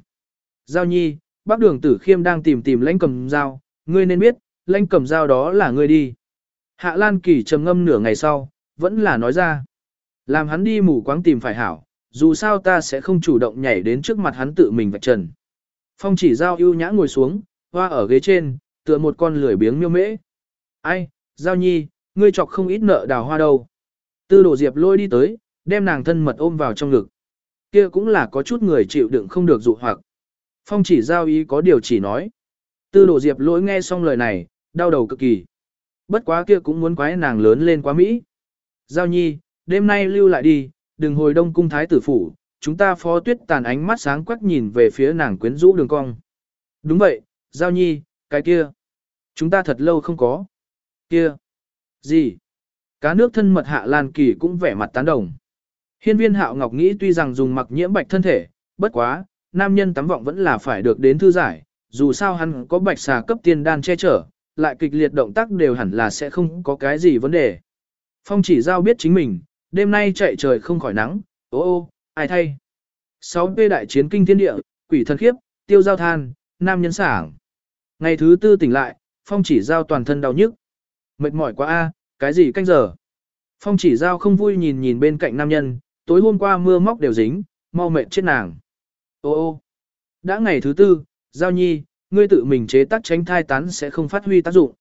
Giao nhi, bác đường tử khiêm đang tìm tìm lãnh cầm dao, ngươi nên biết, lãnh cầm dao đó là ngươi đi. Hạ Lan Kỳ trầm ngâm nửa ngày sau, vẫn là nói ra. Làm hắn đi mù quáng tìm phải hảo, dù sao ta sẽ không chủ động nhảy đến trước mặt hắn tự mình vạch trần. Phong chỉ giao ưu nhã ngồi xuống, hoa ở ghế trên, tựa một con lười biếng miêu mễ. Ai, giao nhi, ngươi chọc không ít nợ đào hoa đâu. Tư đồ diệp lôi đi tới, đem nàng thân mật ôm vào trong ngực. Kia cũng là có chút người chịu đựng không được dụ hoặc. Phong chỉ giao ý có điều chỉ nói. Tư đồ diệp lỗi nghe xong lời này, đau đầu cực kỳ. Bất quá kia cũng muốn quái nàng lớn lên quá Mỹ. Giao nhi, đêm nay lưu lại đi, đừng hồi đông cung thái tử phủ, chúng ta phó tuyết tàn ánh mắt sáng quắc nhìn về phía nàng quyến rũ đường cong. Đúng vậy, Giao nhi, cái kia. Chúng ta thật lâu không có. Kia. Gì? Cá nước thân mật hạ Lan Kỳ cũng vẻ mặt tán đồng. Hiên viên hạo ngọc nghĩ tuy rằng dùng mặc nhiễm bạch thân thể, bất quá, nam nhân tắm vọng vẫn là phải được đến thư giải, dù sao hắn có bạch xà cấp tiên đan che chở, lại kịch liệt động tác đều hẳn là sẽ không có cái gì vấn đề. Phong chỉ giao biết chính mình, đêm nay chạy trời không khỏi nắng, ô ô, ai thay. 6P đại chiến kinh thiên địa, quỷ thần khiếp, tiêu giao than, nam nhân sảng. Ngày thứ tư tỉnh lại, phong chỉ giao toàn thân đau nhức. Mệt mỏi quá a, cái gì canh giờ. Phong chỉ giao không vui nhìn nhìn bên cạnh nam nhân, tối hôm qua mưa móc đều dính, mau mệt chết nàng. Ô ô, đã ngày thứ tư, giao nhi, ngươi tự mình chế tác tránh thai tán sẽ không phát huy tác dụng.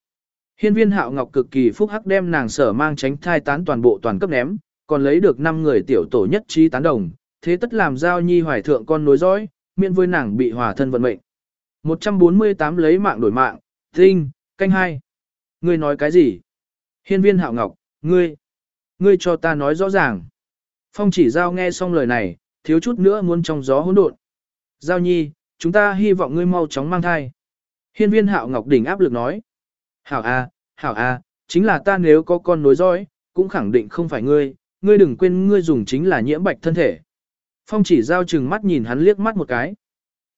Hiên viên hạo ngọc cực kỳ phúc hắc đem nàng sở mang tránh thai tán toàn bộ toàn cấp ném, còn lấy được 5 người tiểu tổ nhất trí tán đồng, thế tất làm giao nhi hoài thượng con nối dõi, miễn với nàng bị hòa thân vận mệnh. 148 lấy mạng đổi mạng, tinh, canh hai. Ngươi nói cái gì? Hiên viên hạo ngọc, ngươi, ngươi cho ta nói rõ ràng. Phong chỉ giao nghe xong lời này, thiếu chút nữa muốn trong gió hỗn độn. Giao nhi, chúng ta hy vọng ngươi mau chóng mang thai. Hiên viên hạo ngọc đỉnh áp lực nói. Hảo a, hảo a, chính là ta nếu có con nối dõi, cũng khẳng định không phải ngươi, ngươi đừng quên ngươi dùng chính là nhiễm bạch thân thể. Phong chỉ giao chừng mắt nhìn hắn liếc mắt một cái.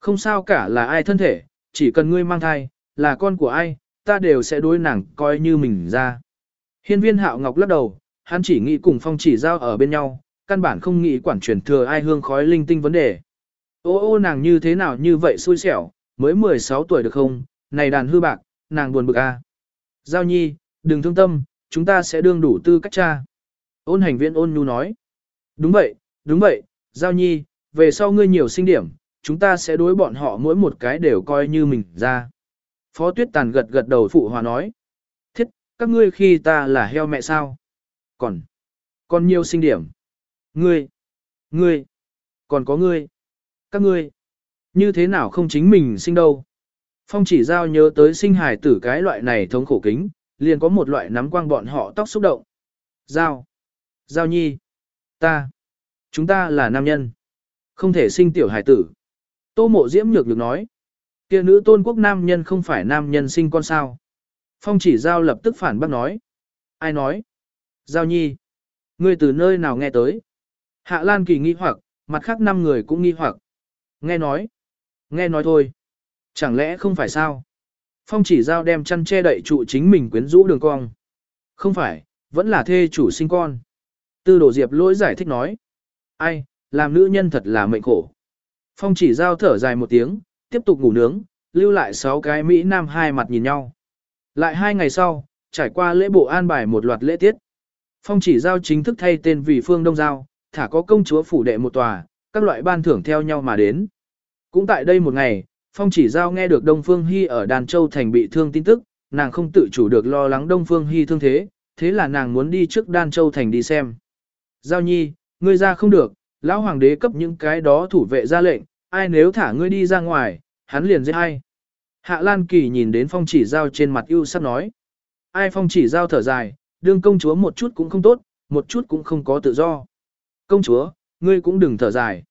Không sao cả là ai thân thể, chỉ cần ngươi mang thai, là con của ai, ta đều sẽ đối nàng coi như mình ra. Hiên viên hạo ngọc lắc đầu, hắn chỉ nghĩ cùng phong chỉ giao ở bên nhau, căn bản không nghĩ quản truyền thừa ai hương khói linh tinh vấn đề. Ô ô nàng như thế nào như vậy xui xẻo, mới 16 tuổi được không, này đàn hư bạc, nàng buồn bực a. À. Giao nhi, đừng thương tâm, chúng ta sẽ đương đủ tư cách cha. Ôn hành viên ôn nhu nói. Đúng vậy, đúng vậy, Giao nhi, về sau ngươi nhiều sinh điểm, chúng ta sẽ đối bọn họ mỗi một cái đều coi như mình ra. Phó tuyết tàn gật gật đầu phụ hòa nói. Thiết, các ngươi khi ta là heo mẹ sao? Còn, còn nhiều sinh điểm. Ngươi, ngươi, còn có ngươi, các ngươi. Như thế nào không chính mình sinh đâu? Phong chỉ giao nhớ tới sinh hài tử cái loại này thống khổ kính, liền có một loại nắm quang bọn họ tóc xúc động. Giao, giao nhi, ta, chúng ta là nam nhân, không thể sinh tiểu hài tử. Tô mộ diễm nhược được nói. kia nữ tôn quốc nam nhân không phải nam nhân sinh con sao. Phong chỉ giao lập tức phản bác nói. Ai nói? Giao nhi. Ngươi từ nơi nào nghe tới? Hạ Lan kỳ nghi hoặc, mặt khác năm người cũng nghi hoặc. Nghe nói. Nghe nói thôi. Chẳng lẽ không phải sao? Phong chỉ giao đem chăn che đậy trụ chính mình quyến rũ đường cong. Không phải, vẫn là thê chủ sinh con. Tư đồ diệp lỗi giải thích nói. Ai, làm nữ nhân thật là mệnh khổ. Phong chỉ giao thở dài một tiếng, tiếp tục ngủ nướng, lưu lại sáu cái Mỹ Nam hai mặt nhìn nhau. Lại hai ngày sau, trải qua lễ bộ an bài một loạt lễ tiết. Phong chỉ giao chính thức thay tên vì Phương Đông Giao, thả có công chúa phủ đệ một tòa, các loại ban thưởng theo nhau mà đến. Cũng tại đây một ngày, Phong chỉ giao nghe được Đông Phương Hy ở Đàn Châu Thành bị thương tin tức, nàng không tự chủ được lo lắng Đông Phương Hy thương thế, thế là nàng muốn đi trước Đan Châu Thành đi xem. Giao nhi, ngươi ra không được, lão hoàng đế cấp những cái đó thủ vệ ra lệnh, ai nếu thả ngươi đi ra ngoài, hắn liền giết ai. Hạ Lan Kỳ nhìn đến phong chỉ giao trên mặt ưu sắc nói. Ai phong chỉ giao thở dài, đương công chúa một chút cũng không tốt, một chút cũng không có tự do. Công chúa, ngươi cũng đừng thở dài.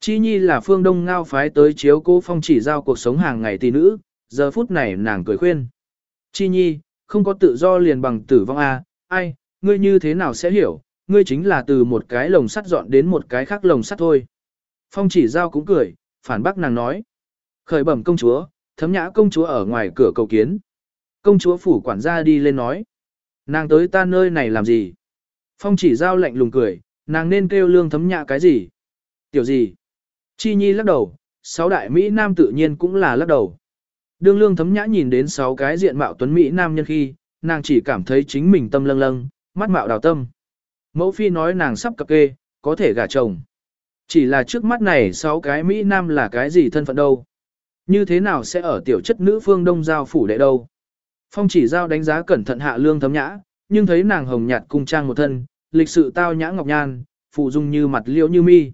Chi Nhi là phương đông ngao phái tới chiếu cô phong chỉ giao cuộc sống hàng ngày tỷ nữ, giờ phút này nàng cười khuyên. Chi Nhi, không có tự do liền bằng tử vong a, à, ai, ngươi như thế nào sẽ hiểu, ngươi chính là từ một cái lồng sắt dọn đến một cái khác lồng sắt thôi. Phong chỉ giao cũng cười, phản bác nàng nói. Khởi bẩm công chúa, thấm nhã công chúa ở ngoài cửa cầu kiến. Công chúa phủ quản gia đi lên nói. Nàng tới ta nơi này làm gì? Phong chỉ giao lạnh lùng cười, nàng nên kêu lương thấm nhã cái gì? Tiểu gì? Chi nhi lắc đầu, sáu đại Mỹ Nam tự nhiên cũng là lắc đầu. Đương lương thấm nhã nhìn đến sáu cái diện mạo tuấn Mỹ Nam nhân khi, nàng chỉ cảm thấy chính mình tâm lâng lâng, mắt mạo đào tâm. Mẫu phi nói nàng sắp cập kê, có thể gả chồng. Chỉ là trước mắt này sáu cái Mỹ Nam là cái gì thân phận đâu. Như thế nào sẽ ở tiểu chất nữ phương đông giao phủ đệ đâu. Phong chỉ giao đánh giá cẩn thận hạ lương thấm nhã, nhưng thấy nàng hồng nhạt cung trang một thân, lịch sự tao nhã ngọc nhan, phụ dung như mặt liễu như mi.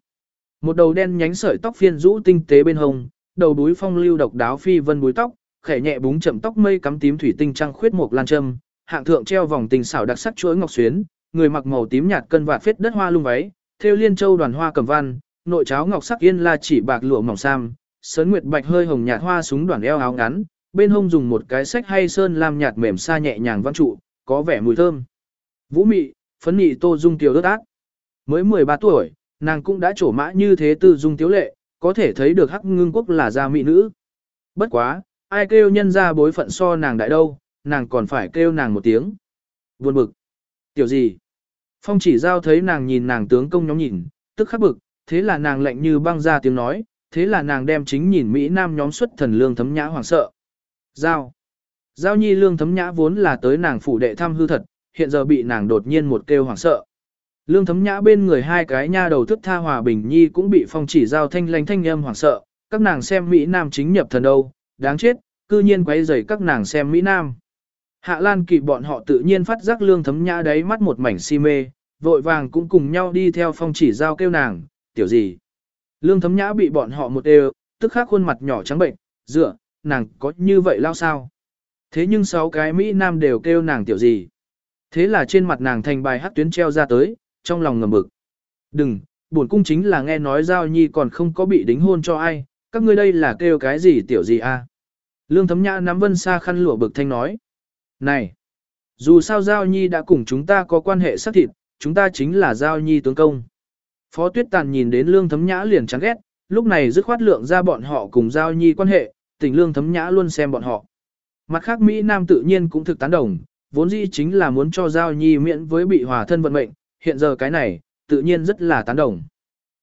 Một đầu đen nhánh sợi tóc phiên rũ tinh tế bên hồng, đầu đuối phong lưu độc đáo phi vân búi tóc, khẽ nhẹ búng chậm tóc mây cắm tím thủy tinh trăng khuyết một lan châm, hạng thượng treo vòng tình xảo đặc sắc chuỗi ngọc xuyến, người mặc màu tím nhạt cân vạt phết đất hoa lung váy, thêu liên châu đoàn hoa cầm văn, nội cháo ngọc sắc yên la chỉ bạc lụa mỏng sam, sấn nguyệt bạch hơi hồng nhạt hoa súng đoàn eo áo ngắn, bên hông dùng một cái sách hay sơn lam nhạt mềm xa nhẹ nhàng văn trụ, có vẻ mùi thơm. Vũ mị, phấn nị tô dung tiểu ướt ác. Mới 13 tuổi, nàng cũng đã trổ mã như thế tư dung tiếu lệ, có thể thấy được hắc ngưng quốc là gia mỹ nữ. Bất quá, ai kêu nhân ra bối phận so nàng đại đâu, nàng còn phải kêu nàng một tiếng. Buồn bực. Tiểu gì? Phong chỉ giao thấy nàng nhìn nàng tướng công nhóm nhìn, tức khắc bực, thế là nàng lạnh như băng ra tiếng nói, thế là nàng đem chính nhìn Mỹ Nam nhóm xuất thần lương thấm nhã hoàng sợ. Giao. Giao nhi lương thấm nhã vốn là tới nàng phủ đệ thăm hư thật, hiện giờ bị nàng đột nhiên một kêu hoàng sợ. Lương thấm nhã bên người hai cái nha đầu thức tha hòa bình nhi cũng bị phong chỉ giao thanh lanh thanh âm hoàng sợ, các nàng xem Mỹ Nam chính nhập thần đâu, đáng chết, cư nhiên quấy rầy các nàng xem Mỹ Nam. Hạ Lan kỳ bọn họ tự nhiên phát giác lương thấm nhã đáy mắt một mảnh si mê, vội vàng cũng cùng nhau đi theo phong chỉ giao kêu nàng, tiểu gì. Lương thấm nhã bị bọn họ một đều, tức khắc khuôn mặt nhỏ trắng bệnh, dựa, nàng có như vậy lao sao? Thế nhưng sáu cái Mỹ Nam đều kêu nàng tiểu gì? Thế là trên mặt nàng thành bài hát tuyến treo ra tới, trong lòng ngầm bực. Đừng, buồn cung chính là nghe nói Giao Nhi còn không có bị đính hôn cho ai, các ngươi đây là kêu cái gì tiểu gì a? Lương thấm nhã nắm vân xa khăn lụa bực thanh nói. Này, dù sao Giao Nhi đã cùng chúng ta có quan hệ xác thịt, chúng ta chính là Giao Nhi tướng công. Phó Tuyết Tàn nhìn đến Lương Thấm Nhã liền chán ghét, lúc này dứt khoát lượng ra bọn họ cùng Giao Nhi quan hệ, tình Lương Thấm Nhã luôn xem bọn họ. Mặt khác Mỹ Nam tự nhiên cũng thực tán đồng, vốn dĩ chính là muốn cho Giao Nhi miễn với bị hòa thân vận mệnh, hiện giờ cái này, tự nhiên rất là tán đồng.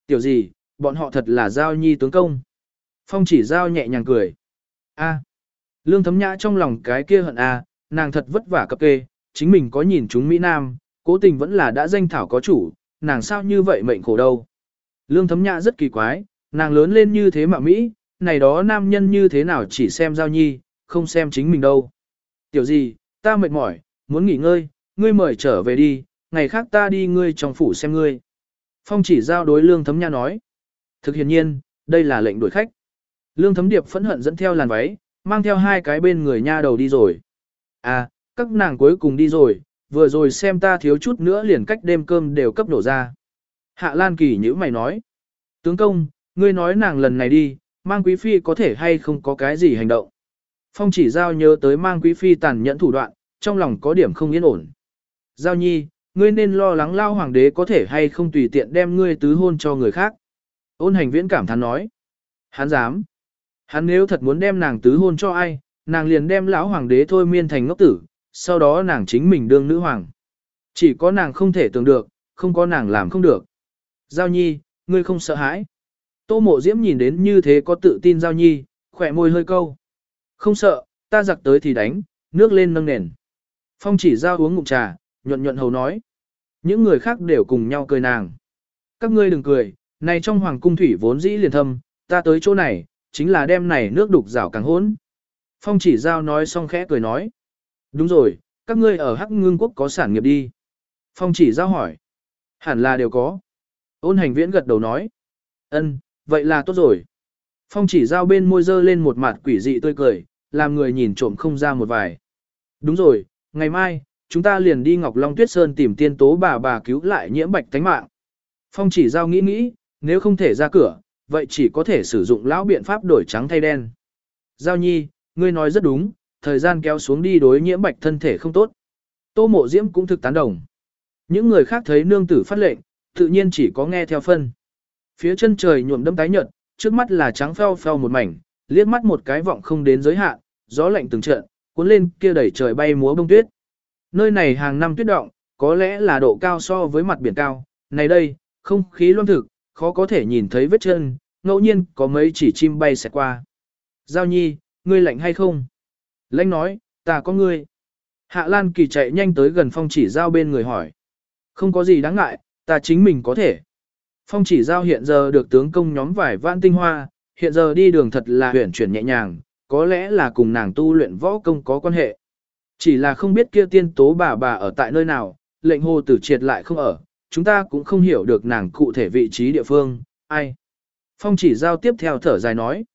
Tiểu gì, bọn họ thật là Giao Nhi tướng công. Phong chỉ Giao nhẹ nhàng cười. a Lương Thấm Nhã trong lòng cái kia hận a nàng thật vất vả cập kê, chính mình có nhìn chúng Mỹ Nam, cố tình vẫn là đã danh thảo có chủ, nàng sao như vậy mệnh khổ đâu. Lương thấm nhã rất kỳ quái, nàng lớn lên như thế mà Mỹ, này đó nam nhân như thế nào chỉ xem giao nhi, không xem chính mình đâu. Tiểu gì, ta mệt mỏi, muốn nghỉ ngơi, ngươi mời trở về đi, ngày khác ta đi ngươi trong phủ xem ngươi. Phong chỉ giao đối lương thấm nhã nói. Thực hiện nhiên, đây là lệnh đuổi khách. Lương thấm điệp phẫn hận dẫn theo làn váy, mang theo hai cái bên người nha đầu đi rồi. À, các nàng cuối cùng đi rồi, vừa rồi xem ta thiếu chút nữa liền cách đêm cơm đều cấp nổ ra. Hạ Lan Kỳ nhữ mày nói. Tướng công, ngươi nói nàng lần này đi, mang quý phi có thể hay không có cái gì hành động. Phong chỉ giao nhớ tới mang quý phi tàn nhẫn thủ đoạn, trong lòng có điểm không yên ổn. Giao nhi, ngươi nên lo lắng lao hoàng đế có thể hay không tùy tiện đem ngươi tứ hôn cho người khác. Ôn hành viễn cảm thán nói. Hắn dám. Hắn nếu thật muốn đem nàng tứ hôn cho ai, nàng liền đem lão hoàng đế thôi miên thành ngốc tử, sau đó nàng chính mình đương nữ hoàng. Chỉ có nàng không thể tưởng được, không có nàng làm không được. Giao nhi, ngươi không sợ hãi. Tô mộ diễm nhìn đến như thế có tự tin Giao nhi, khỏe môi hơi câu. Không sợ, ta giặc tới thì đánh, nước lên nâng nền. Phong chỉ Giao uống ngụm trà, nhuận nhuận hầu nói. Những người khác đều cùng nhau cười nàng. Các ngươi đừng cười, này trong hoàng cung thủy vốn dĩ liền thâm, ta tới chỗ này, chính là đem này nước đục rảo càng hỗn. Phong chỉ Giao nói xong khẽ cười nói. Đúng rồi, các ngươi ở Hắc Ngưng Quốc có sản nghiệp đi. Phong chỉ giao hỏi. Hẳn là đều có. Ôn hành viễn gật đầu nói. Ân, vậy là tốt rồi. Phong chỉ giao bên môi dơ lên một mặt quỷ dị tươi cười, làm người nhìn trộm không ra một vài. Đúng rồi, ngày mai, chúng ta liền đi Ngọc Long Tuyết Sơn tìm tiên tố bà bà cứu lại nhiễm bạch tánh mạng. Phong chỉ giao nghĩ nghĩ, nếu không thể ra cửa, vậy chỉ có thể sử dụng lão biện pháp đổi trắng thay đen. Giao nhi, ngươi nói rất đúng, thời gian kéo xuống đi đối nhiễm bạch thân thể không tốt. Tô mộ diễm cũng thực tán đồng. Những người khác thấy nương tử phát lệnh, tự nhiên chỉ có nghe theo phân. Phía chân trời nhuộm đâm tái nhợt, trước mắt là trắng pheo pheo một mảnh, liếc mắt một cái vọng không đến giới hạn, gió lạnh từng trận, cuốn lên kia đẩy trời bay múa bông tuyết. Nơi này hàng năm tuyết động, có lẽ là độ cao so với mặt biển cao, này đây, không khí loang thực, khó có thể nhìn thấy vết chân, ngẫu nhiên có mấy chỉ chim bay sẽ qua. Giao nhi, ngươi lạnh hay không? Lãnh nói, ta có ngươi. Hạ Lan Kỳ chạy nhanh tới gần phong chỉ giao bên người hỏi. Không có gì đáng ngại, ta chính mình có thể. Phong chỉ giao hiện giờ được tướng công nhóm vải vãn tinh hoa, hiện giờ đi đường thật là huyển chuyển nhẹ nhàng, có lẽ là cùng nàng tu luyện võ công có quan hệ. Chỉ là không biết kia tiên tố bà bà ở tại nơi nào, lệnh hồ tử triệt lại không ở, chúng ta cũng không hiểu được nàng cụ thể vị trí địa phương, ai. Phong chỉ giao tiếp theo thở dài nói.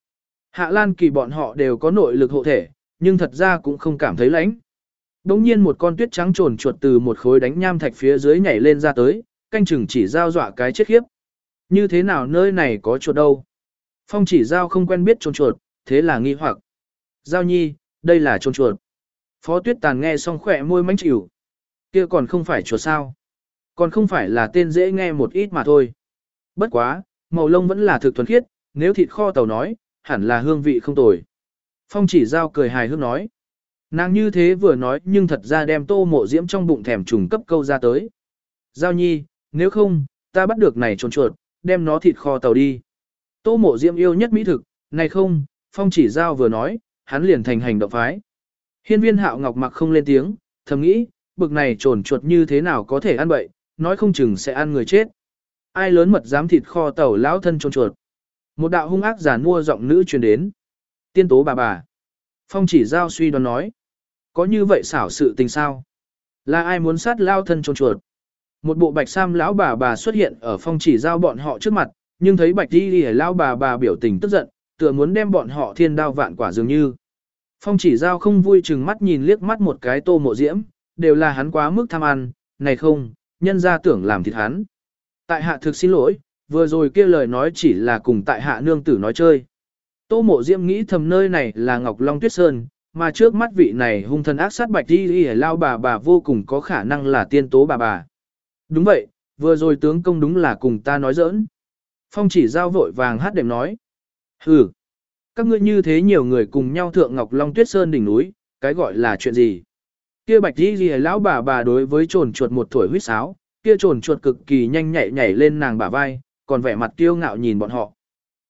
Hạ Lan kỳ bọn họ đều có nội lực hộ thể, nhưng thật ra cũng không cảm thấy lạnh. Đống nhiên một con tuyết trắng trồn chuột từ một khối đánh nham thạch phía dưới nhảy lên ra tới, canh chừng chỉ giao dọa cái chết khiếp. Như thế nào nơi này có chuột đâu? Phong chỉ giao không quen biết trồn chuột, thế là nghi hoặc. Giao nhi, đây là trồn chuột. Phó tuyết tàn nghe xong khỏe môi mánh chịu. kia còn không phải chuột sao. Còn không phải là tên dễ nghe một ít mà thôi. Bất quá, màu lông vẫn là thực thuần khiết, nếu thịt kho tàu nói, hẳn là hương vị không tồi. Phong chỉ giao cười hài hước nói. Nàng như thế vừa nói nhưng thật ra đem tô mộ diễm trong bụng thèm trùng cấp câu ra tới. Giao nhi, nếu không, ta bắt được này trốn chuột, đem nó thịt kho tàu đi. Tô mộ diễm yêu nhất mỹ thực, này không, phong chỉ giao vừa nói, hắn liền thành hành động phái. Hiên viên hạo ngọc mặc không lên tiếng, thầm nghĩ, bực này trồn chuột như thế nào có thể ăn bậy, nói không chừng sẽ ăn người chết. Ai lớn mật dám thịt kho tàu lão thân trồn chuột. Một đạo hung ác giả mua giọng nữ truyền đến. Tiên tố bà bà. Phong chỉ giao suy đoán nói. Có như vậy xảo sự tình sao? Là ai muốn sát lao thân trồn chuột? Một bộ bạch sam lão bà bà xuất hiện ở phong chỉ giao bọn họ trước mặt, nhưng thấy bạch đi đi lão bà bà biểu tình tức giận, tựa muốn đem bọn họ thiên đao vạn quả dường như. Phong chỉ giao không vui chừng mắt nhìn liếc mắt một cái tô mộ diễm, đều là hắn quá mức tham ăn, này không, nhân ra tưởng làm thịt hắn. Tại hạ thực xin lỗi, vừa rồi kia lời nói chỉ là cùng tại hạ nương tử nói chơi. Tô mộ diễm nghĩ thầm nơi này là Ngọc Long Tuyết Sơn, mà trước mắt vị này hung thần ác sát bạch đi đi lao bà bà vô cùng có khả năng là tiên tố bà bà. Đúng vậy, vừa rồi tướng công đúng là cùng ta nói giỡn. Phong chỉ giao vội vàng hát đệm nói. Hừ, các ngươi như thế nhiều người cùng nhau thượng Ngọc Long Tuyết Sơn đỉnh núi, cái gọi là chuyện gì? Kia bạch đi gì lão bà bà đối với trồn chuột một tuổi huyết sáo, kia trồn chuột cực kỳ nhanh nhạy nhảy lên nàng bả vai, còn vẻ mặt kiêu ngạo nhìn bọn họ.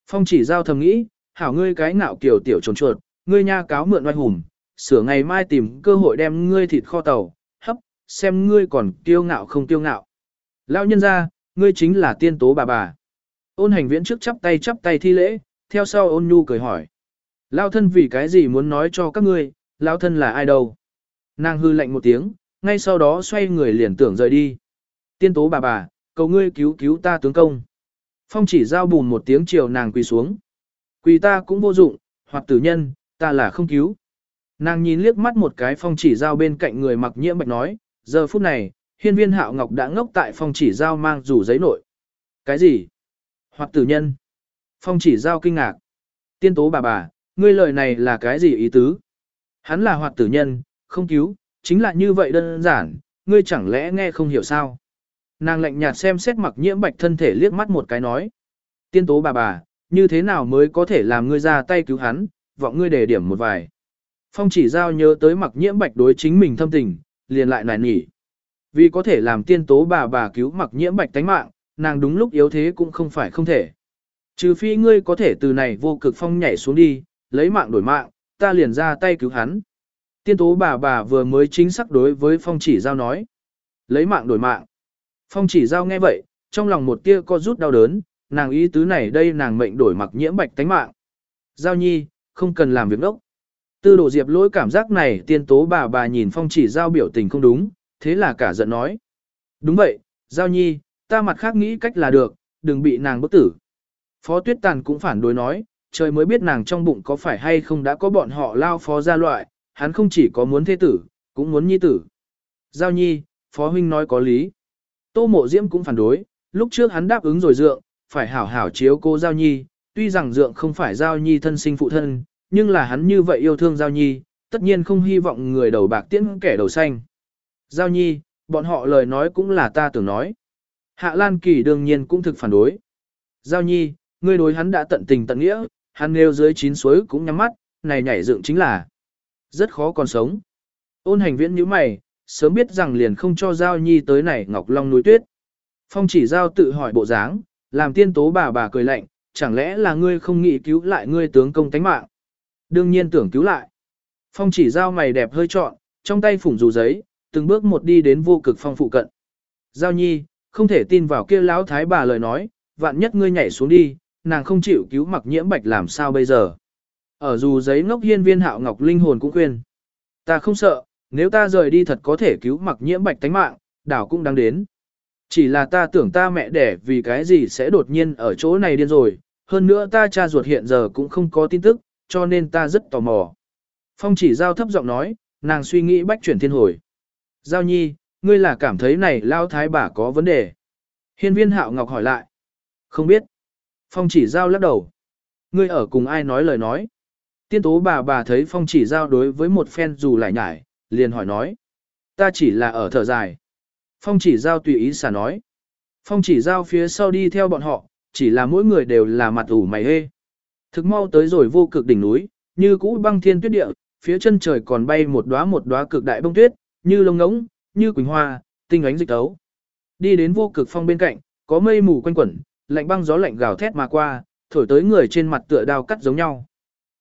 Phong chỉ giao thầm nghĩ, hảo ngươi cái ngạo kiểu tiểu trồn chuột, ngươi nha cáo mượn oai hùng, sửa ngày mai tìm cơ hội đem ngươi thịt kho tàu, hấp, xem ngươi còn kiêu ngạo không kiêu ngạo. Lão nhân ra, ngươi chính là tiên tố bà bà. Ôn hành viễn trước chắp tay chắp tay thi lễ, theo sau ôn nhu cười hỏi. Lão thân vì cái gì muốn nói cho các ngươi, lão thân là ai đâu? Nàng hư lạnh một tiếng, ngay sau đó xoay người liền tưởng rời đi. Tiên tố bà bà, cầu ngươi cứu cứu ta tướng công. Phong chỉ giao bùn một tiếng chiều nàng quỳ xuống. Quỳ ta cũng vô dụng, hoặc tử nhân, ta là không cứu. Nàng nhìn liếc mắt một cái phong chỉ giao bên cạnh người mặc nhiễm bạch nói, giờ phút này, hiên viên hạo ngọc đã ngốc tại phong chỉ giao mang rủ giấy nội. Cái gì? Hoặc tử nhân. Phong chỉ giao kinh ngạc. Tiên tố bà bà, ngươi lời này là cái gì ý tứ? Hắn là hoạt tử nhân, không cứu, chính là như vậy đơn giản, ngươi chẳng lẽ nghe không hiểu sao? Nàng lạnh nhạt xem xét mặc nhiễm bạch thân thể liếc mắt một cái nói. Tiên tố bà bà, như thế nào mới có thể làm ngươi ra tay cứu hắn, vọng ngươi đề điểm một vài. Phong chỉ giao nhớ tới mặc nhiễm bạch đối chính mình thâm tình, liền lại nài nỉ. Vì có thể làm tiên tố bà bà cứu mặc nhiễm bạch tánh mạng, nàng đúng lúc yếu thế cũng không phải không thể. Trừ phi ngươi có thể từ này vô cực phong nhảy xuống đi, lấy mạng đổi mạng, ta liền ra tay cứu hắn. Tiên tố bà bà vừa mới chính xác đối với phong chỉ giao nói. Lấy mạng đổi mạng. Phong chỉ giao nghe vậy, trong lòng một tia co rút đau đớn, nàng ý tứ này đây nàng mệnh đổi mặc nhiễm bạch tánh mạng. Giao nhi, không cần làm việc đốc. Tư đồ diệp lỗi cảm giác này tiên tố bà bà nhìn phong chỉ giao biểu tình không đúng, thế là cả giận nói. Đúng vậy, giao nhi, ta mặt khác nghĩ cách là được, đừng bị nàng bức tử. Phó tuyết tàn cũng phản đối nói, trời mới biết nàng trong bụng có phải hay không đã có bọn họ lao phó ra loại, hắn không chỉ có muốn thế tử, cũng muốn nhi tử. Giao nhi, phó huynh nói có lý. Tô mộ diễm cũng phản đối, lúc trước hắn đáp ứng rồi dượng, phải hảo hảo chiếu cô Giao Nhi, tuy rằng dượng không phải Giao Nhi thân sinh phụ thân, nhưng là hắn như vậy yêu thương Giao Nhi, tất nhiên không hy vọng người đầu bạc tiễn kẻ đầu xanh. Giao Nhi, bọn họ lời nói cũng là ta tưởng nói. Hạ Lan Kỳ đương nhiên cũng thực phản đối. Giao Nhi, ngươi đối hắn đã tận tình tận nghĩa, hắn nêu dưới chín suối cũng nhắm mắt, này nhảy dựng chính là rất khó còn sống. Ôn hành viễn như mày, sớm biết rằng liền không cho Giao Nhi tới này Ngọc Long núi tuyết. Phong chỉ Giao tự hỏi bộ dáng, làm tiên tố bà bà cười lạnh, chẳng lẽ là ngươi không nghĩ cứu lại ngươi tướng công tánh mạng? Đương nhiên tưởng cứu lại. Phong chỉ Giao mày đẹp hơi trọn, trong tay phủng dù giấy, từng bước một đi đến vô cực phong phụ cận. Giao Nhi, không thể tin vào kia lão thái bà lời nói, vạn nhất ngươi nhảy xuống đi, nàng không chịu cứu mặc nhiễm bạch làm sao bây giờ. Ở dù giấy ngốc hiên viên hạo ngọc linh hồn cũng khuyên. Ta không sợ, nếu ta rời đi thật có thể cứu mặc nhiễm bạch tánh mạng, đảo cũng đáng đến. Chỉ là ta tưởng ta mẹ đẻ vì cái gì sẽ đột nhiên ở chỗ này điên rồi, hơn nữa ta cha ruột hiện giờ cũng không có tin tức, cho nên ta rất tò mò. Phong chỉ giao thấp giọng nói, nàng suy nghĩ bách chuyển thiên hồi. Giao nhi, ngươi là cảm thấy này lao thái bà có vấn đề. Hiên viên hạo ngọc hỏi lại. Không biết. Phong chỉ giao lắc đầu. Ngươi ở cùng ai nói lời nói. Tiên tố bà bà thấy phong chỉ giao đối với một phen dù lại nhải, liền hỏi nói. Ta chỉ là ở thở dài. Phong chỉ giao tùy ý xả nói. Phong chỉ giao phía sau đi theo bọn họ, chỉ là mỗi người đều là mặt ủ mày hê. Thực mau tới rồi vô cực đỉnh núi, như cũ băng thiên tuyết địa, phía chân trời còn bay một đóa một đóa cực đại bông tuyết, như lông ngỗng, như quỳnh hoa, tinh ánh dịch tấu. Đi đến vô cực phong bên cạnh, có mây mù quanh quẩn, lạnh băng gió lạnh gào thét mà qua, thổi tới người trên mặt tựa đao cắt giống nhau.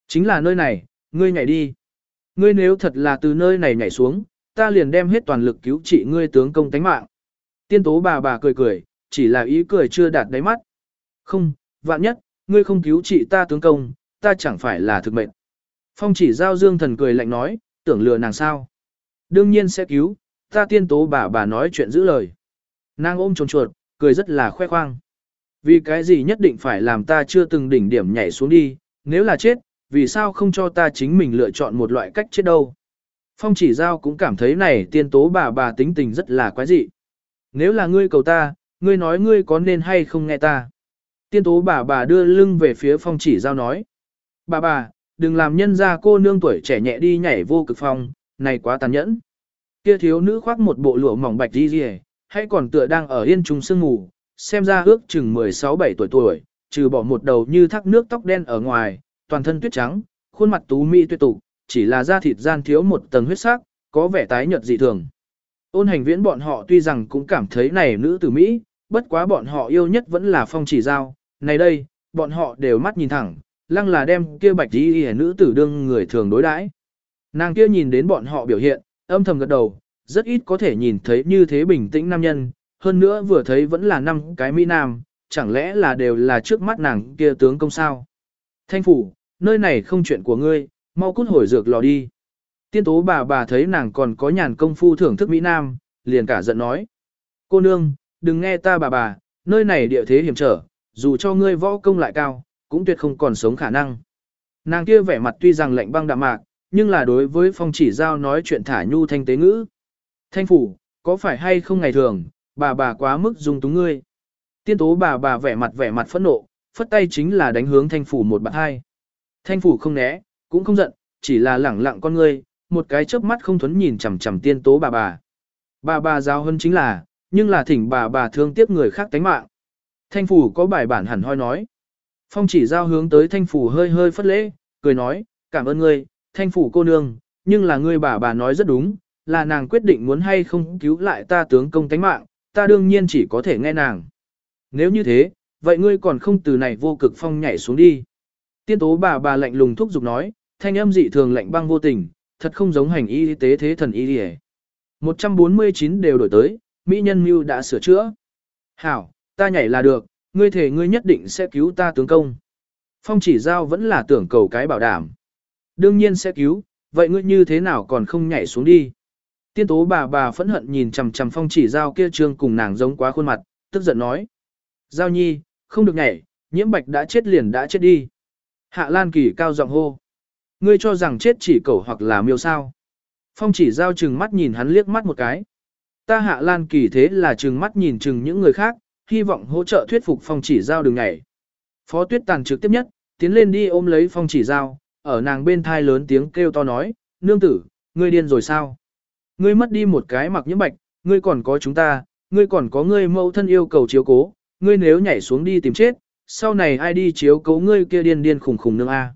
Chính là nơi này, ngươi nhảy đi. Ngươi nếu thật là từ nơi này nhảy xuống, ta liền đem hết toàn lực cứu trị ngươi tướng công tánh mạng. Tiên tố bà bà cười cười, chỉ là ý cười chưa đạt đáy mắt. Không, vạn nhất, ngươi không cứu trị ta tướng công, ta chẳng phải là thực mệnh. Phong chỉ giao dương thần cười lạnh nói, tưởng lừa nàng sao. Đương nhiên sẽ cứu, ta tiên tố bà bà nói chuyện giữ lời. Nàng ôm trồn chuột, cười rất là khoe khoang. Vì cái gì nhất định phải làm ta chưa từng đỉnh điểm nhảy xuống đi, nếu là chết, vì sao không cho ta chính mình lựa chọn một loại cách chết đâu. Phong chỉ giao cũng cảm thấy này tiên tố bà bà tính tình rất là quái dị. Nếu là ngươi cầu ta, ngươi nói ngươi có nên hay không nghe ta. Tiên tố bà bà đưa lưng về phía phong chỉ giao nói. Bà bà, đừng làm nhân ra cô nương tuổi trẻ nhẹ đi nhảy vô cực phong, này quá tàn nhẫn. Kia thiếu nữ khoác một bộ lụa mỏng bạch đi rìa, hay còn tựa đang ở yên trung sương ngủ, xem ra ước chừng 16-17 tuổi tuổi, trừ bỏ một đầu như thác nước tóc đen ở ngoài, toàn thân tuyết trắng, khuôn mặt tú mỹ tuyệt tục, chỉ là da thịt gian thiếu một tầng huyết sắc, có vẻ tái nhợt dị thường. Ôn hành viễn bọn họ tuy rằng cũng cảm thấy này nữ tử Mỹ, bất quá bọn họ yêu nhất vẫn là phong chỉ giao, này đây, bọn họ đều mắt nhìn thẳng, lăng là đem kia bạch y nữ tử đương người thường đối đãi. Nàng kia nhìn đến bọn họ biểu hiện, âm thầm gật đầu, rất ít có thể nhìn thấy như thế bình tĩnh nam nhân, hơn nữa vừa thấy vẫn là năm cái Mỹ Nam, chẳng lẽ là đều là trước mắt nàng kia tướng công sao. Thanh phủ, nơi này không chuyện của ngươi, mau cút hồi dược lò đi. Tiên tố bà bà thấy nàng còn có nhàn công phu thưởng thức Mỹ Nam, liền cả giận nói. Cô nương, đừng nghe ta bà bà, nơi này địa thế hiểm trở, dù cho ngươi võ công lại cao, cũng tuyệt không còn sống khả năng. Nàng kia vẻ mặt tuy rằng lạnh băng đạm mạc, nhưng là đối với phong chỉ giao nói chuyện thả nhu thanh tế ngữ. Thanh phủ, có phải hay không ngày thường, bà bà quá mức dung túng ngươi. Tiên tố bà bà vẻ mặt vẻ mặt phẫn nộ, phất tay chính là đánh hướng thanh phủ một bạn hai. Thanh phủ không né, cũng không giận, chỉ là lẳng lặng con ngươi, một cái chớp mắt không thuấn nhìn chằm chằm tiên tố bà bà. Bà bà giao hơn chính là, nhưng là thỉnh bà bà thương tiếc người khác tánh mạng. Thanh phủ có bài bản hẳn hoi nói. Phong chỉ giao hướng tới thanh phủ hơi hơi phất lễ, cười nói, cảm ơn ngươi, thanh phủ cô nương, nhưng là ngươi bà bà nói rất đúng, là nàng quyết định muốn hay không cứu lại ta tướng công tánh mạng, ta đương nhiên chỉ có thể nghe nàng. Nếu như thế, vậy ngươi còn không từ này vô cực phong nhảy xuống đi. Tiên tố bà bà lạnh lùng thúc giục nói, thanh âm dị thường lạnh băng vô tình, thật không giống hành y tế thế thần y đi 149 đều đổi tới, Mỹ nhân mưu đã sửa chữa. Hảo, ta nhảy là được, ngươi thể ngươi nhất định sẽ cứu ta tướng công. Phong chỉ giao vẫn là tưởng cầu cái bảo đảm. Đương nhiên sẽ cứu, vậy ngươi như thế nào còn không nhảy xuống đi. Tiên tố bà bà phẫn hận nhìn chằm chằm phong chỉ giao kia trương cùng nàng giống quá khuôn mặt, tức giận nói. Giao nhi, không được nhảy, nhiễm bạch đã chết liền đã chết đi. Hạ Lan Kỳ cao giọng hô. Ngươi cho rằng chết chỉ cẩu hoặc là miêu sao. Phong chỉ giao chừng mắt nhìn hắn liếc mắt một cái. Ta Hạ Lan Kỳ thế là chừng mắt nhìn chừng những người khác, hy vọng hỗ trợ thuyết phục phong chỉ giao đường nhảy. Phó tuyết tàn trực tiếp nhất, tiến lên đi ôm lấy phong chỉ giao, ở nàng bên thai lớn tiếng kêu to nói, nương tử, ngươi điên rồi sao? Ngươi mất đi một cái mặc nhiễm bạch, ngươi còn có chúng ta, ngươi còn có ngươi mẫu thân yêu cầu chiếu cố, ngươi nếu nhảy xuống đi tìm chết, sau này ai đi chiếu cấu ngươi kia điên điên khủng khủng nương a.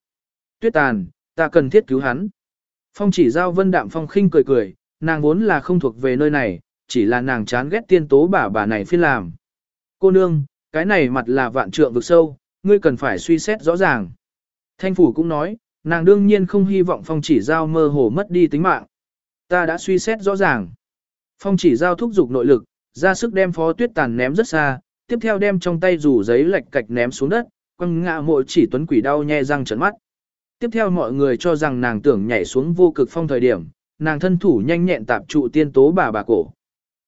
Tuyết tàn, ta cần thiết cứu hắn. Phong chỉ giao vân đạm phong khinh cười cười, nàng vốn là không thuộc về nơi này, chỉ là nàng chán ghét tiên tố bà bà này phiên làm. Cô nương, cái này mặt là vạn trượng vực sâu, ngươi cần phải suy xét rõ ràng. Thanh phủ cũng nói, nàng đương nhiên không hy vọng phong chỉ giao mơ hồ mất đi tính mạng. Ta đã suy xét rõ ràng. Phong chỉ giao thúc giục nội lực, ra sức đem phó tuyết tàn ném rất xa, tiếp theo đem trong tay rủ giấy lệch cạch ném xuống đất, quăng ngạ mộ chỉ tuấn quỷ đau nhe răng trợn mắt. Tiếp theo mọi người cho rằng nàng tưởng nhảy xuống vô cực phong thời điểm, nàng thân thủ nhanh nhẹn tạp trụ tiên tố bà bà cổ.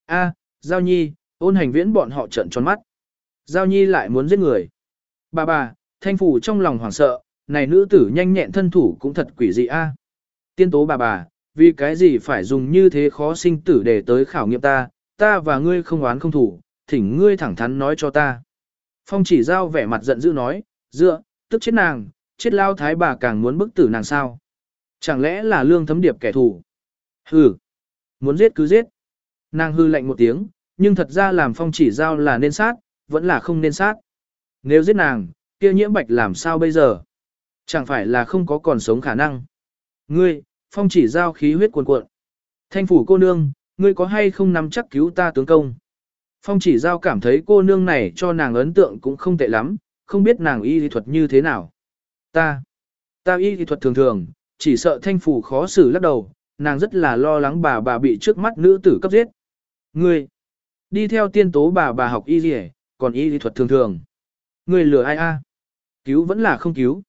A, Giao Nhi, ôn hành viễn bọn họ trợn tròn mắt. Giao Nhi lại muốn giết người. Bà bà, thanh phủ trong lòng hoảng sợ, này nữ tử nhanh nhẹn thân thủ cũng thật quỷ dị a. Tiên tố bà bà, vì cái gì phải dùng như thế khó sinh tử để tới khảo nghiệm ta, ta và ngươi không oán không thủ, thỉnh ngươi thẳng thắn nói cho ta. Phong chỉ giao vẻ mặt giận dữ nói, dựa, tức chết nàng, chết lao thái bà càng muốn bức tử nàng sao. Chẳng lẽ là lương thấm điệp kẻ thù? Hừ, muốn giết cứ giết. Nàng hư lạnh một tiếng, nhưng thật ra làm phong chỉ giao là nên sát, vẫn là không nên sát. Nếu giết nàng, kia nhiễm bạch làm sao bây giờ? Chẳng phải là không có còn sống khả năng. Ngươi, phong chỉ giao khí huyết cuồn cuộn. Thanh phủ cô nương, ngươi có hay không nắm chắc cứu ta tướng công? Phong chỉ giao cảm thấy cô nương này cho nàng ấn tượng cũng không tệ lắm, không biết nàng y lý thuật như thế nào. Ta, ta y lý thuật thường thường, chỉ sợ thanh phủ khó xử lắc đầu, nàng rất là lo lắng bà bà bị trước mắt nữ tử cấp giết. Ngươi, đi theo tiên tố bà bà học y lý, còn y lý thuật thường thường. Ngươi lừa ai a? Cứu vẫn là không cứu.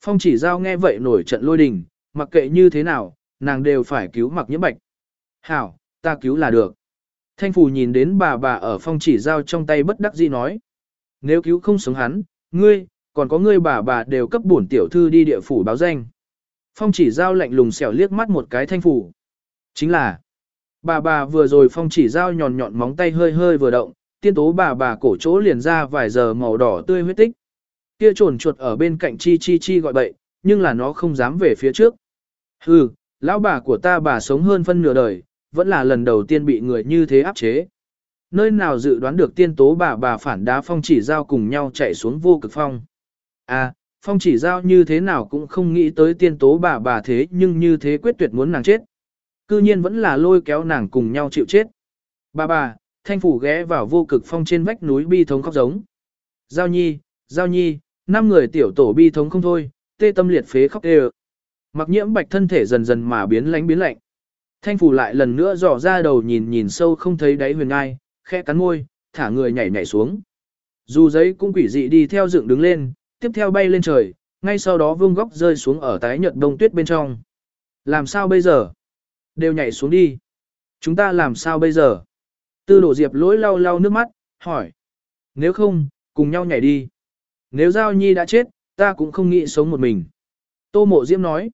Phong chỉ giao nghe vậy nổi trận lôi đình, mặc kệ như thế nào, nàng đều phải cứu mặc nhiễm bạch. Hảo, ta cứu là được. Thanh phủ nhìn đến bà bà ở phong chỉ giao trong tay bất đắc dĩ nói. Nếu cứu không sống hắn, ngươi, còn có ngươi bà bà đều cấp bổn tiểu thư đi địa phủ báo danh. Phong chỉ giao lạnh lùng xẻo liếc mắt một cái thanh phủ. Chính là, bà bà vừa rồi phong chỉ giao nhọn nhọn móng tay hơi hơi vừa động, tiên tố bà bà cổ chỗ liền ra vài giờ màu đỏ tươi huyết tích. Kia trồn chuột ở bên cạnh chi chi chi gọi bậy, nhưng là nó không dám về phía trước. Hừ, lão bà của ta bà sống hơn phân nửa đời, vẫn là lần đầu tiên bị người như thế áp chế. Nơi nào dự đoán được tiên tố bà bà phản đá phong chỉ giao cùng nhau chạy xuống vô cực phong. À, phong chỉ giao như thế nào cũng không nghĩ tới tiên tố bà bà thế nhưng như thế quyết tuyệt muốn nàng chết. Cư nhiên vẫn là lôi kéo nàng cùng nhau chịu chết. Bà bà, thanh phủ ghé vào vô cực phong trên vách núi bi thống khóc giống. Giao nhi, giao nhi, năm người tiểu tổ bi thống không thôi, tê tâm liệt phế khóc tê Mặc nhiễm bạch thân thể dần dần mà biến lánh biến lạnh. Thanh phủ lại lần nữa dò ra đầu nhìn nhìn sâu không thấy đáy huyền ngai, khẽ cắn môi, thả người nhảy nhảy xuống. Dù giấy cũng quỷ dị đi theo dựng đứng lên, tiếp theo bay lên trời, ngay sau đó vương góc rơi xuống ở tái nhật đông tuyết bên trong. Làm sao bây giờ? Đều nhảy xuống đi. Chúng ta làm sao bây giờ? Tư đổ diệp lỗi lau lau nước mắt, hỏi. Nếu không, cùng nhau nhảy đi. Nếu Giao Nhi đã chết, ta cũng không nghĩ sống một mình. Tô mộ diễm nói.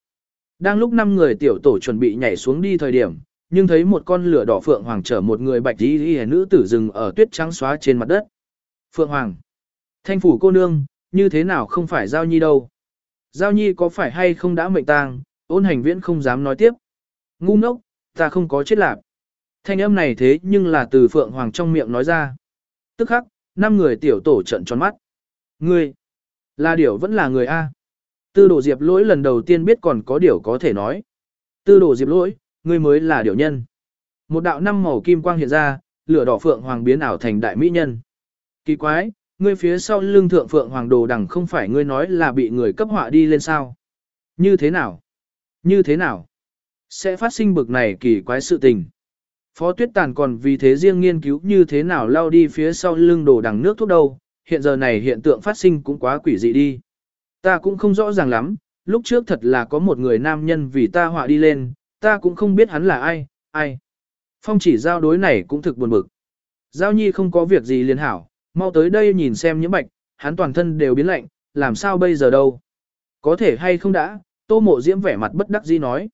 Đang lúc năm người tiểu tổ chuẩn bị nhảy xuống đi thời điểm, nhưng thấy một con lửa đỏ phượng hoàng chở một người bạch y y nữ tử rừng ở tuyết trắng xóa trên mặt đất. Phượng hoàng. Thanh phủ cô nương, như thế nào không phải Giao Nhi đâu. Giao Nhi có phải hay không đã mệnh tang, ôn hành viễn không dám nói tiếp. Ngu ngốc, ta không có chết lạc. Thanh âm này thế nhưng là từ Phượng Hoàng trong miệng nói ra. Tức khắc, năm người tiểu tổ trận tròn mắt. Ngươi, là điểu vẫn là người A. Tư đồ diệp lỗi lần đầu tiên biết còn có điều có thể nói. Tư đồ diệp lỗi, ngươi mới là điều nhân. Một đạo năm màu kim quang hiện ra, lửa đỏ Phượng Hoàng biến ảo thành đại mỹ nhân. Kỳ quái, ngươi phía sau lưng thượng Phượng Hoàng đồ đằng không phải ngươi nói là bị người cấp họa đi lên sao. Như thế nào? Như thế nào? Sẽ phát sinh bực này kỳ quái sự tình. Phó Tuyết Tàn còn vì thế riêng nghiên cứu như thế nào lao đi phía sau lưng đồ đằng nước thuốc đâu, hiện giờ này hiện tượng phát sinh cũng quá quỷ dị đi. Ta cũng không rõ ràng lắm, lúc trước thật là có một người nam nhân vì ta họa đi lên, ta cũng không biết hắn là ai, ai. Phong chỉ giao đối này cũng thực buồn bực. Giao nhi không có việc gì liền hảo, mau tới đây nhìn xem những bạch, hắn toàn thân đều biến lạnh, làm sao bây giờ đâu. Có thể hay không đã, tô mộ diễm vẻ mặt bất đắc dĩ nói.